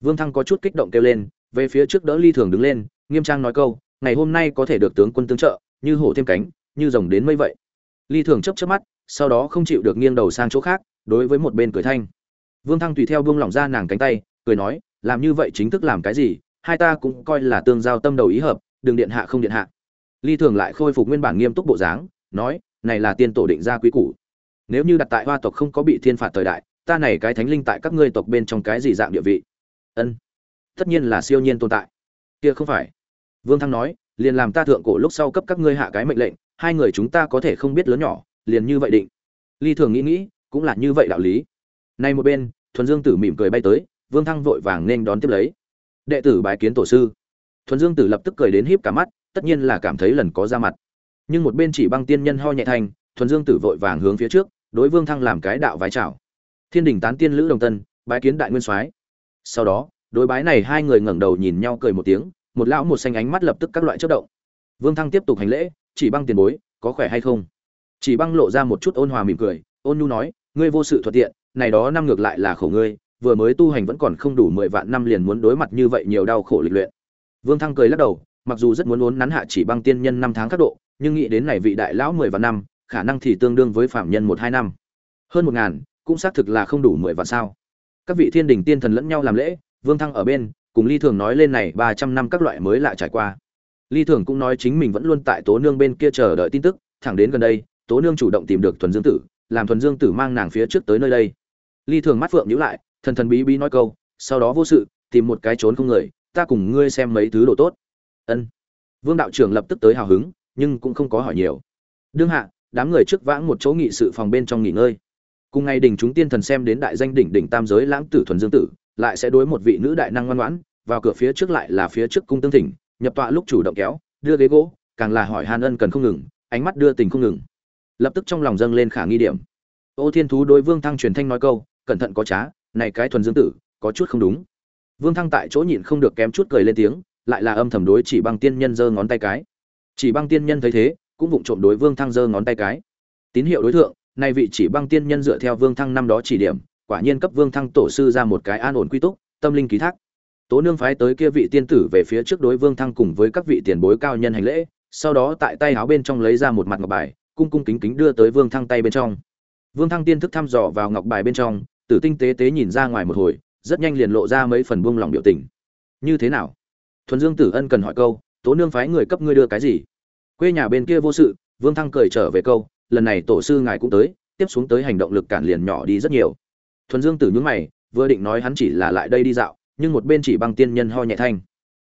Vương thăng có chút kích động kêu lên, về phía trước đỡ ly thường đứng lên, nghiêm trang nói câu, ngày hôm nay có thể được tướng quân tương trợ, như hổ thêm cánh, như rồng đến mây vậy. Ly thường chấp chấp mắt, sau đó không chịu được nghiêng đầu sang chỗ khác, đối với một bên cười thanh. Vương thăng tùy theo buông lỏng ra nàng cánh tay, cười nói, làm như vậy chính thức làm cái gì, hai ta cũng coi là tương giao tâm đầu ý hợp, đừng điện hạ không điện hạ. Ly thường lại khôi phục nguyên bản nghiêm túc bộ dáng nói, này là tiên tổ định ra quý củ. Nếu như đặt tại hoa tộc không có bị thiên phạt thời đại, ta này cái thánh linh tại các ngươi tộc bên trong cái gì dạng địa vị? Ân, tất nhiên là siêu nhiên tồn tại. Kia không phải. Vương thăng nói, liền làm ta thượng cổ lúc sau cấp các ngươi hạ cái mệnh lệnh, hai người chúng ta có thể không biết lớn nhỏ, liền như vậy định. Ly thường nghĩ nghĩ, cũng là như vậy đạo lý. Nay một bên, thuần dương tử mỉm cười bay tới, vương thăng vội vàng nên đón tiếp lấy. Đệ tử bái kiến tổ sư. Thuần dương tử lập tức cười đến híp cả mắt, tất nhiên là cảm thấy lần có ra mặt nhưng một bên chỉ băng tiên nhân ho nhẹ thành thuần dương tử vội vàng hướng phía trước, đối vương thăng làm cái đạo vái chào. Thiên đình tán tiên lữ đồng tân, bái kiến đại nguyên soái. Sau đó, đối bái này hai người ngẩng đầu nhìn nhau cười một tiếng, một lão một xanh ánh mắt lập tức các loại chất động. Vương thăng tiếp tục hành lễ, chỉ băng tiền bối, có khỏe hay không? Chỉ băng lộ ra một chút ôn hòa mỉm cười, ôn nhu nói, ngươi vô sự thuận tiện, này đó năm ngược lại là khổ ngươi, vừa mới tu hành vẫn còn không đủ mười vạn năm liền muốn đối mặt như vậy nhiều đau khổ lịch luyện. Vương thăng cười lắc đầu, mặc dù rất muốn uốn nắn hạ chỉ băng tiên nhân năm tháng các độ nhưng nghĩ đến này vị đại lão mười vạn năm, khả năng thì tương đương với phạm nhân một hai năm. Hơn một ngàn, cũng xác thực là không đủ mười vạn sao. Các vị thiên đình tiên thần lẫn nhau làm lễ, vương thăng ở bên, cùng ly thường nói lên này ba trăm năm các loại mới lạ trải qua. Ly thường cũng nói chính mình vẫn luôn tại tố nương bên kia chờ đợi tin tức, thẳng đến gần đây, tố nương chủ động tìm được thuần dương tử, làm thuần dương tử mang nàng phía trước tới nơi đây. Ly thường mắt phượng nhíu lại, thần thần bí bí nói câu, sau đó vô sự, tìm một cái trốn không người, ta cùng ngươi xem mấy thứ đồ tốt. Ân. Vương đạo trưởng lập tức tới hào hứng nhưng cũng không có hỏi nhiều. Đương hạ, đám người trước vãng một chỗ nghị sự phòng bên trong nghỉ ngơi. Cùng ngày đỉnh chúng tiên thần xem đến đại danh đỉnh đỉnh tam giới lãng tử thuần dương tử, lại sẽ đối một vị nữ đại năng ngoan ngoãn, vào cửa phía trước lại là phía trước cung tương thỉnh, nhập tọa lúc chủ động kéo, đưa ghế gỗ, càng là hỏi hàn ân cần không ngừng, ánh mắt đưa tình không ngừng. Lập tức trong lòng dâng lên khả nghi điểm. Ô thiên thú đối vương thăng truyền thanh nói câu, cẩn thận có trá, này cái thuần dương tử, có chút không đúng. Vương thăng tại chỗ nhịn không được kém chút cười lên tiếng, lại là âm thầm đối chỉ bằng tiên nhân giơ ngón tay cái chỉ băng tiên nhân thấy thế, cũng vụng trộm đối vương thăng giơ ngón tay cái. Tín hiệu đối tượng nay vị chỉ băng tiên nhân dựa theo vương thăng năm đó chỉ điểm, quả nhiên cấp vương thăng tổ sư ra một cái an ổn quy túc, tâm linh ký thác. Tố nương phái tới kia vị tiên tử về phía trước đối vương thăng cùng với các vị tiền bối cao nhân hành lễ, sau đó tại tay áo bên trong lấy ra một mặt ngọc bài, cung cung kính kính đưa tới vương thăng tay bên trong. Vương thăng tiên thức thăm dò vào ngọc bài bên trong, tử tinh tế tế nhìn ra ngoài một hồi, rất nhanh liền lộ ra mấy phần buông lòng biểu tình. Như thế nào? Thuần dương tử ân cần hỏi câu tố nương phái người cấp ngươi đưa cái gì? Quê nhà bên kia vô sự, vương thăng cười trở về câu, lần này tổ sư ngài cũng tới, tiếp xuống tới hành động lực cản liền nhỏ đi rất nhiều. Thuần dương tử nhướng mày, vừa định nói hắn chỉ là lại đây đi dạo, nhưng một bên chỉ băng tiên nhân ho nhẹ thanh.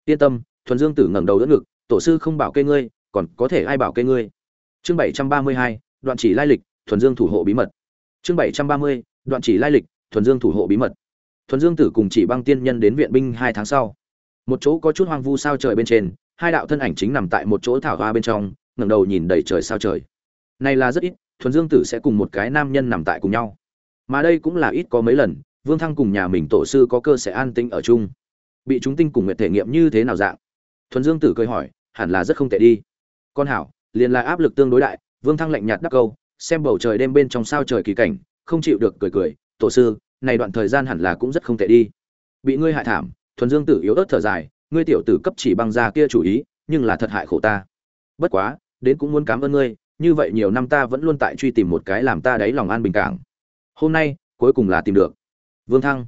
Yên tâm, thuần dương tử ngẩng đầu đỡ ngực, tổ sư không bảo kê ngươi, còn có thể ai bảo kê ngươi? Chương bảy trăm ba mươi hai, đoạn chỉ lai lịch, thuần dương thủ hộ bí mật. Chương bảy trăm ba mươi, đoạn chỉ lai lịch, thuần dương thủ hộ bí mật. Thuần dương tử cùng chỉ băng tiên nhân đến viện binh hai tháng sau. Một chỗ có chút hoang vu sao trời bên trên hai đạo thân ảnh chính nằm tại một chỗ thảo hoa bên trong, ngẩng đầu nhìn đầy trời sao trời. Này là rất ít, thuần dương tử sẽ cùng một cái nam nhân nằm tại cùng nhau. Mà đây cũng là ít có mấy lần, vương thăng cùng nhà mình tổ sư có cơ sẽ an tĩnh ở chung. Bị chúng tinh cùng nguyện thể nghiệm như thế nào dạng? Thuần dương tử cười hỏi, hẳn là rất không tệ đi. Con hảo, liền là áp lực tương đối đại, vương thăng lạnh nhạt đắc câu, xem bầu trời đêm bên trong sao trời kỳ cảnh, không chịu được cười cười, tổ sư, này đoạn thời gian hẳn là cũng rất không tệ đi. Bị ngươi hại thảm, thuần dương tử yếu ớt thở dài ngươi tiểu tử cấp chỉ băng ra kia chủ ý, nhưng là thật hại khổ ta. Bất quá, đến cũng muốn cảm ơn ngươi, như vậy nhiều năm ta vẫn luôn tại truy tìm một cái làm ta đáy lòng an bình cảng. Hôm nay, cuối cùng là tìm được. Vương thăng,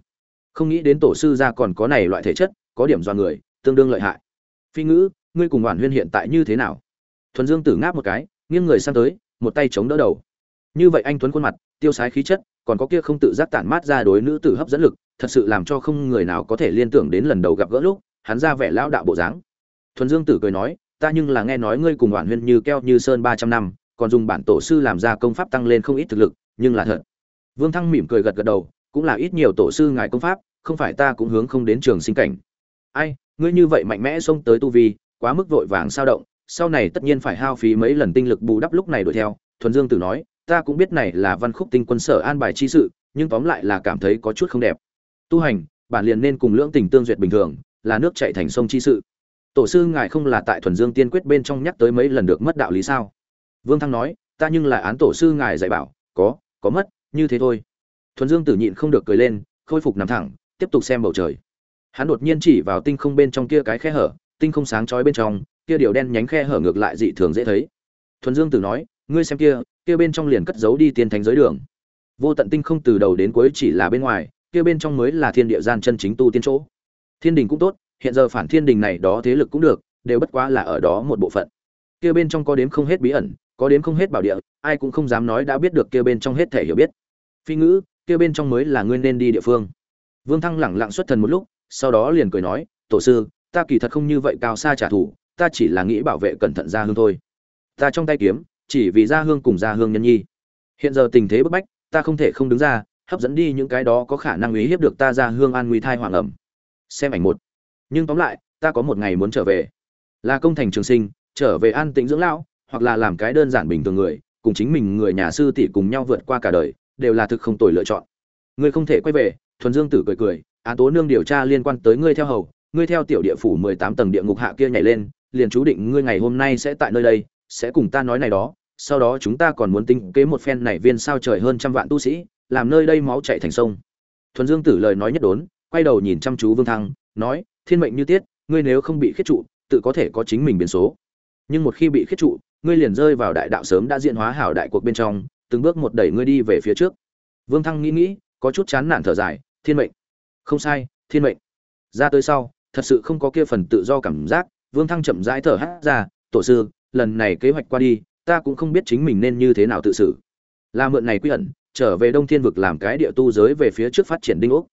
không nghĩ đến tổ sư gia còn có này loại thể chất, có điểm do người, tương đương lợi hại. Phi ngữ, ngươi cùng hoàn huyên hiện tại như thế nào? Thuần dương tử ngáp một cái, nghiêng người sang tới, một tay chống đỡ đầu. Như vậy anh tuấn khuôn mặt, tiêu sái khí chất, còn có kia không tự giác tản mát ra đối nữ tử hấp dẫn lực, thật sự làm cho không người nào có thể liên tưởng đến lần đầu gặp gỡ lúc hắn ra vẻ lão đạo bộ dáng. Thuần dương tử cười nói, ta nhưng là nghe nói ngươi cùng hoàn huyên như keo như sơn ba trăm năm, còn dùng bản tổ sư làm ra công pháp tăng lên không ít thực lực, nhưng là thật. Vương thăng mỉm cười gật gật đầu, cũng là ít nhiều tổ sư ngài công pháp, không phải ta cũng hướng không đến trường sinh cảnh. Ai, ngươi như vậy mạnh mẽ xông tới tu vi, quá mức vội vàng sao động, sau này tất nhiên phải hao phí mấy lần tinh lực bù đắp lúc này đuổi theo. Thuần dương tử nói, ta cũng biết này là văn khúc tinh quân sở an bài chi sự, nhưng tóm lại là cảm thấy có chút không đẹp. Tu hành, bản liền nên cùng lưỡng tình tương duyệt bình thường là nước chảy thành sông chi sự. Tổ sư ngài không là tại thuần dương tiên quyết bên trong nhắc tới mấy lần được mất đạo lý sao? Vương thăng nói, ta nhưng là án tổ sư ngài dạy bảo, có có mất, như thế thôi. Thuần dương tử nhịn không được cười lên, khôi phục nằm thẳng, tiếp tục xem bầu trời. Hắn đột nhiên chỉ vào tinh không bên trong kia cái khe hở, tinh không sáng chói bên trong, kia điều đen nhánh khe hở ngược lại dị thường dễ thấy. Thuần dương tử nói, ngươi xem kia kia bên trong liền cất giấu đi tiên thánh giới đường. Vô tận tinh không từ đầu đến cuối chỉ là bên ngoài, kia bên trong mới là thiên địa gian chân chính tu tiên chỗ thiên đình cũng tốt, hiện giờ phản thiên đình này đó thế lực cũng được, đều bất quá là ở đó một bộ phận. Kia bên trong có đếm không hết bí ẩn, có đếm không hết bảo địa, ai cũng không dám nói đã biết được kia bên trong hết thể hiểu biết. Phi ngữ, kia bên trong mới là ngươi nên đi địa phương. Vương thăng lẳng lặng xuất thần một lúc, sau đó liền cười nói, tổ sư, ta kỳ thật không như vậy cao xa trả thù, ta chỉ là nghĩ bảo vệ cẩn thận gia hương thôi. Ta trong tay kiếm, chỉ vì gia hương cùng gia hương nhân nhi. Hiện giờ tình thế bức bách, ta không thể không đứng ra, hấp dẫn đi những cái đó có khả năng uy hiếp được ta gia hương an nguy thai hoàng ẩm xem ảnh một. Nhưng tóm lại, ta có một ngày muốn trở về. Là công thành trường sinh, trở về an tĩnh dưỡng lão, hoặc là làm cái đơn giản bình thường người, cùng chính mình người nhà sư tỷ cùng nhau vượt qua cả đời, đều là thực không tồi lựa chọn. Ngươi không thể quay về, thuần dương tử cười cười, án tố nương điều tra liên quan tới ngươi theo hầu, ngươi theo tiểu địa phủ mười tám tầng địa ngục hạ kia nhảy lên, liền chú định ngươi ngày hôm nay sẽ tại nơi đây, sẽ cùng ta nói này đó, sau đó chúng ta còn muốn tính kế một phen này viên sao trời hơn trăm vạn tu sĩ, làm nơi đây máu chảy thành sông. Thuần dương tử lời nói nhất đốn quay đầu nhìn chăm chú vương thăng, nói, thiên mệnh như tiết, ngươi nếu không bị khiết trụ, tự có thể có chính mình biến số. Nhưng một khi bị khiết trụ, ngươi liền rơi vào đại đạo sớm đã diễn hóa hảo đại cuộc bên trong, từng bước một đẩy ngươi đi về phía trước. Vương thăng nghĩ nghĩ, có chút chán nản thở dài, thiên mệnh. Không sai, thiên mệnh. Ra tới sau, thật sự không có kia phần tự do cảm giác, vương thăng chậm rãi thở hát ra, tổ sư, lần này kế hoạch qua đi, ta cũng không biết chính mình nên như thế nào tự xử. Là mượn này quy ẩn, trở về đông thiên vực làm cái địa tu giới về phía trước phát triển đinh ốc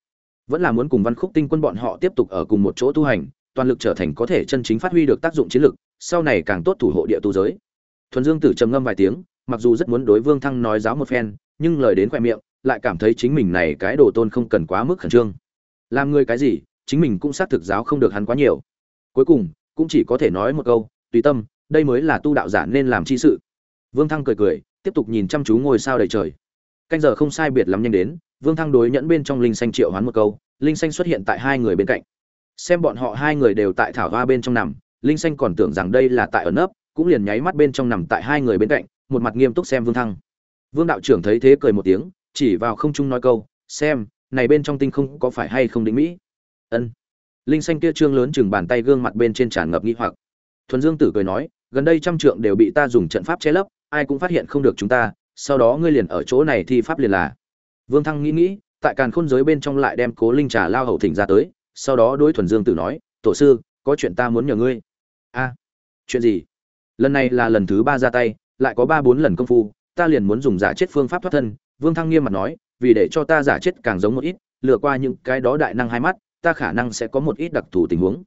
vẫn là muốn cùng văn khúc tinh quân bọn họ tiếp tục ở cùng một chỗ tu hành, toàn lực trở thành có thể chân chính phát huy được tác dụng chiến lực, sau này càng tốt thủ hộ địa tu giới. Thuần dương tử trầm ngâm vài tiếng, mặc dù rất muốn đối vương thăng nói giáo một phen, nhưng lời đến khoe miệng, lại cảm thấy chính mình này cái đồ tôn không cần quá mức khẩn trương. Làm người cái gì, chính mình cũng xác thực giáo không được hắn quá nhiều. Cuối cùng, cũng chỉ có thể nói một câu, tùy tâm, đây mới là tu đạo giả nên làm chi sự. Vương thăng cười cười, tiếp tục nhìn chăm chú ngôi sao đầy trời. Canh giờ không sai biệt lắm nhanh đến vương thăng đối nhẫn bên trong linh xanh triệu hoán một câu, linh xanh xuất hiện tại hai người bên cạnh. Xem bọn họ hai người đều tại thảo hoa bên trong nằm, linh xanh còn tưởng rằng đây là tại ở nấp, cũng liền nháy mắt bên trong nằm tại hai người bên cạnh, một mặt nghiêm túc xem vương thăng. Vương đạo trưởng thấy thế cười một tiếng, chỉ vào không trung nói câu, xem, này bên trong tinh không có phải hay không định mỹ? Ân. Linh xanh kia trương lớn chừng bàn tay gương mặt bên trên tràn ngập nghi hoặc. Thuần dương tử cười nói, gần đây trăm trượng đều bị ta dùng trận pháp che lấp, ai cũng phát hiện không được chúng ta, sau đó ngươi liền ở chỗ này thi pháp liền là vương thăng nghĩ nghĩ, tại càn khôn giới bên trong lại đem cố linh trà lao hậu thỉnh ra tới, sau đó đối thuần dương tử nói, tổ sư, có chuyện ta muốn nhờ ngươi. A, chuyện gì? Lần này là lần thứ ba ra tay, lại có ba bốn lần công phu, ta liền muốn dùng giả chết phương pháp thoát thân. Vương thăng nghiêm mặt nói, vì để cho ta giả chết càng giống một ít, lừa qua những cái đó đại năng hai mắt, ta khả năng sẽ có một ít đặc thù tình huống.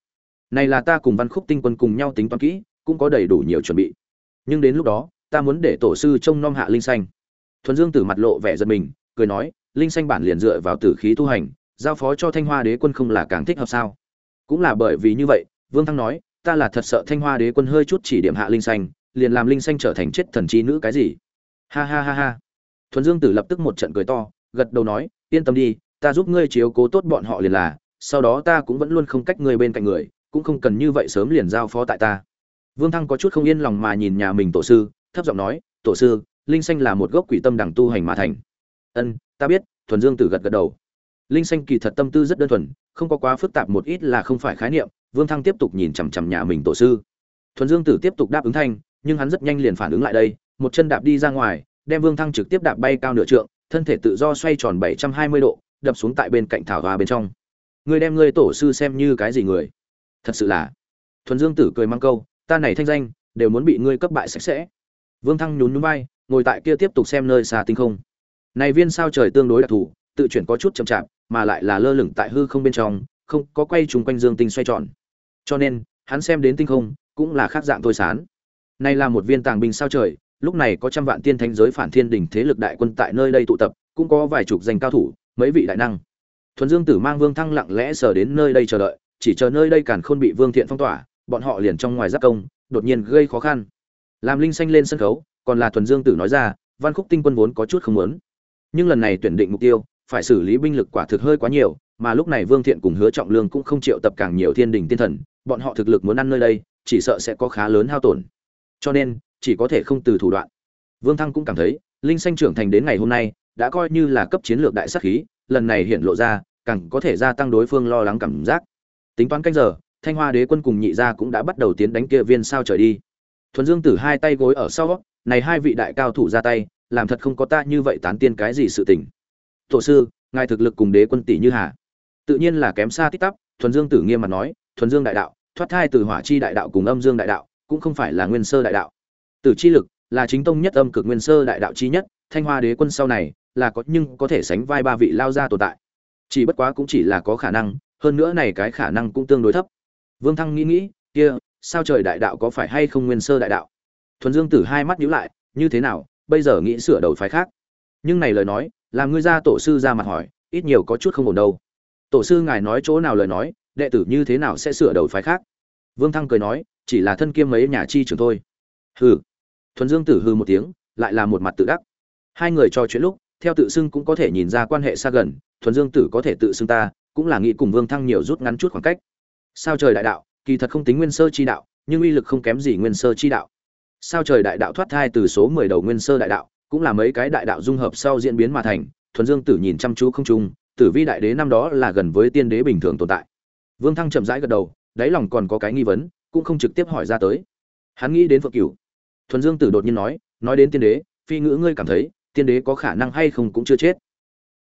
Này là ta cùng văn khúc tinh quân cùng nhau tính toán kỹ, cũng có đầy đủ nhiều chuẩn bị. Nhưng đến lúc đó, ta muốn để tổ sư trông nom hạ linh xanh thuần dương tử mặt lộ vẻ giận mình cười nói, linh xanh bản liền dựa vào tử khí tu hành, giao phó cho thanh hoa đế quân không là càng thích hợp sao? Cũng là bởi vì như vậy, vương thăng nói, ta là thật sợ thanh hoa đế quân hơi chút chỉ điểm hạ linh xanh liền làm linh xanh trở thành chết thần chi nữ cái gì? Ha ha ha ha. Thuần dương tử lập tức một trận cười to, gật đầu nói, yên tâm đi, ta giúp ngươi chiếu cố tốt bọn họ liền là, sau đó ta cũng vẫn luôn không cách ngươi bên cạnh người, cũng không cần như vậy sớm liền giao phó tại ta. Vương thăng có chút không yên lòng mà nhìn nhà mình tổ sư, thấp giọng nói, tổ sư, linh xanh là một gốc quỷ tâm đằng tu hành mà thành ân, ta biết, thuần dương tử gật gật đầu. Linh xanh kỳ thật tâm tư rất đơn thuần, không có quá phức tạp một ít là không phải khái niệm, vương thăng tiếp tục nhìn chằm chằm nhà mình tổ sư. Thuần dương tử tiếp tục đáp ứng thanh, nhưng hắn rất nhanh liền phản ứng lại đây, một chân đạp đi ra ngoài, đem vương thăng trực tiếp đạp bay cao nửa trượng, thân thể tự do xoay tròn bảy trăm hai mươi độ, đập xuống tại bên cạnh thảo hòa bên trong. Người đem ngươi tổ sư xem như cái gì người? Thật sự là. Thuần dương tử cười mang câu, ta này thanh danh, đều muốn bị ngươi cấp bại sạch sẽ. Vương thăng nhún nhún vai, ngồi tại kia tiếp tục xem nơi xa tinh không này viên sao trời tương đối đặc thù, tự chuyển có chút chậm chạp, mà lại là lơ lửng tại hư không bên trong, không có quay trùng quanh dương tinh xoay tròn. Cho nên, hắn xem đến tinh không, cũng là khác dạng thôi sán. Này là một viên tàng binh sao trời, lúc này có trăm vạn tiên thánh giới phản thiên đỉnh thế lực đại quân tại nơi đây tụ tập, cũng có vài chục danh cao thủ, mấy vị đại năng. Thuần dương tử mang vương thăng lặng lẽ sờ đến nơi đây chờ đợi, chỉ chờ nơi đây càn khôn bị vương thiện phong tỏa, bọn họ liền trong ngoài giáp công, đột nhiên gây khó khăn. Làm linh xanh lên sân khấu, còn là thuần dương tử nói ra, văn khúc tinh quân vốn có chút không muốn nhưng lần này tuyển định mục tiêu, phải xử lý binh lực quả thực hơi quá nhiều, mà lúc này vương thiện cùng hứa trọng lương cũng không chịu tập càng nhiều thiên đình tiên thần, bọn họ thực lực muốn ăn nơi đây, chỉ sợ sẽ có khá lớn hao tổn. Cho nên, chỉ có thể không từ thủ đoạn. Vương thăng cũng cảm thấy, linh xanh trưởng thành đến ngày hôm nay, đã coi như là cấp chiến lược đại sắc khí, lần này hiện lộ ra, càng có thể gia tăng đối phương lo lắng cảm giác. Tính toán canh giờ, thanh hoa đế quân cùng nhị gia cũng đã bắt đầu tiến đánh kia viên sao trời đi. Thuần dương tử hai tay gối ở sau, này hai vị đại cao thủ ra tay làm thật không có ta như vậy tán tiên cái gì sự tình. Tổ sư, ngài thực lực cùng đế quân tỷ như hà? Tự nhiên là kém xa tích tắp, thuần dương tử nghiêm mặt nói, thuần dương đại đạo, thoát thai từ hỏa chi đại đạo cùng âm dương đại đạo, cũng không phải là nguyên sơ đại đạo. Tử chi lực là chính tông nhất âm cực nguyên sơ đại đạo chi nhất, thanh hoa đế quân sau này là có, nhưng có thể sánh vai ba vị lao ra tồn tại. Chỉ bất quá cũng chỉ là có khả năng, hơn nữa này cái khả năng cũng tương đối thấp. Vương thăng nghĩ nghĩ, kia, sao trời đại đạo có phải hay không nguyên sơ đại đạo? Thuần dương tử hai mắt nhíu lại, như thế nào bây giờ nghĩ sửa đầu phái khác. Nhưng này lời nói, làm ngươi ra tổ sư ra mặt hỏi, ít nhiều có chút không ổn đâu. Tổ sư ngài nói chỗ nào lời nói, đệ tử như thế nào sẽ sửa đầu phái khác? Vương thăng cười nói, chỉ là thân kiêm mấy nhà chi trưởng thôi. Hừ. Thuần dương tử hư một tiếng, lại là một mặt tự đắc. Hai người trò chuyện lúc, theo tự xưng cũng có thể nhìn ra quan hệ xa gần, thuần dương tử có thể tự xưng ta, cũng là nghĩ cùng vương thăng nhiều rút ngắn chút khoảng cách. Sao trời đại đạo, kỳ thật không tính nguyên sơ chi đạo, nhưng uy lực không kém gì nguyên sơ chi đạo sao trời đại đạo thoát thai từ số mười đầu nguyên sơ đại đạo, cũng là mấy cái đại đạo dung hợp sau diễn biến mà thành, thuần dương tử nhìn chăm chú không trung, tử vi đại đế năm đó là gần với tiên đế bình thường tồn tại. Vương thăng chậm rãi gật đầu, đáy lòng còn có cái nghi vấn, cũng không trực tiếp hỏi ra tới. Hắn nghĩ đến phượng cửu. Thuần dương tử đột nhiên nói nói đến tiên đế, phi ngữ ngươi cảm thấy, tiên đế có khả năng hay không cũng chưa chết.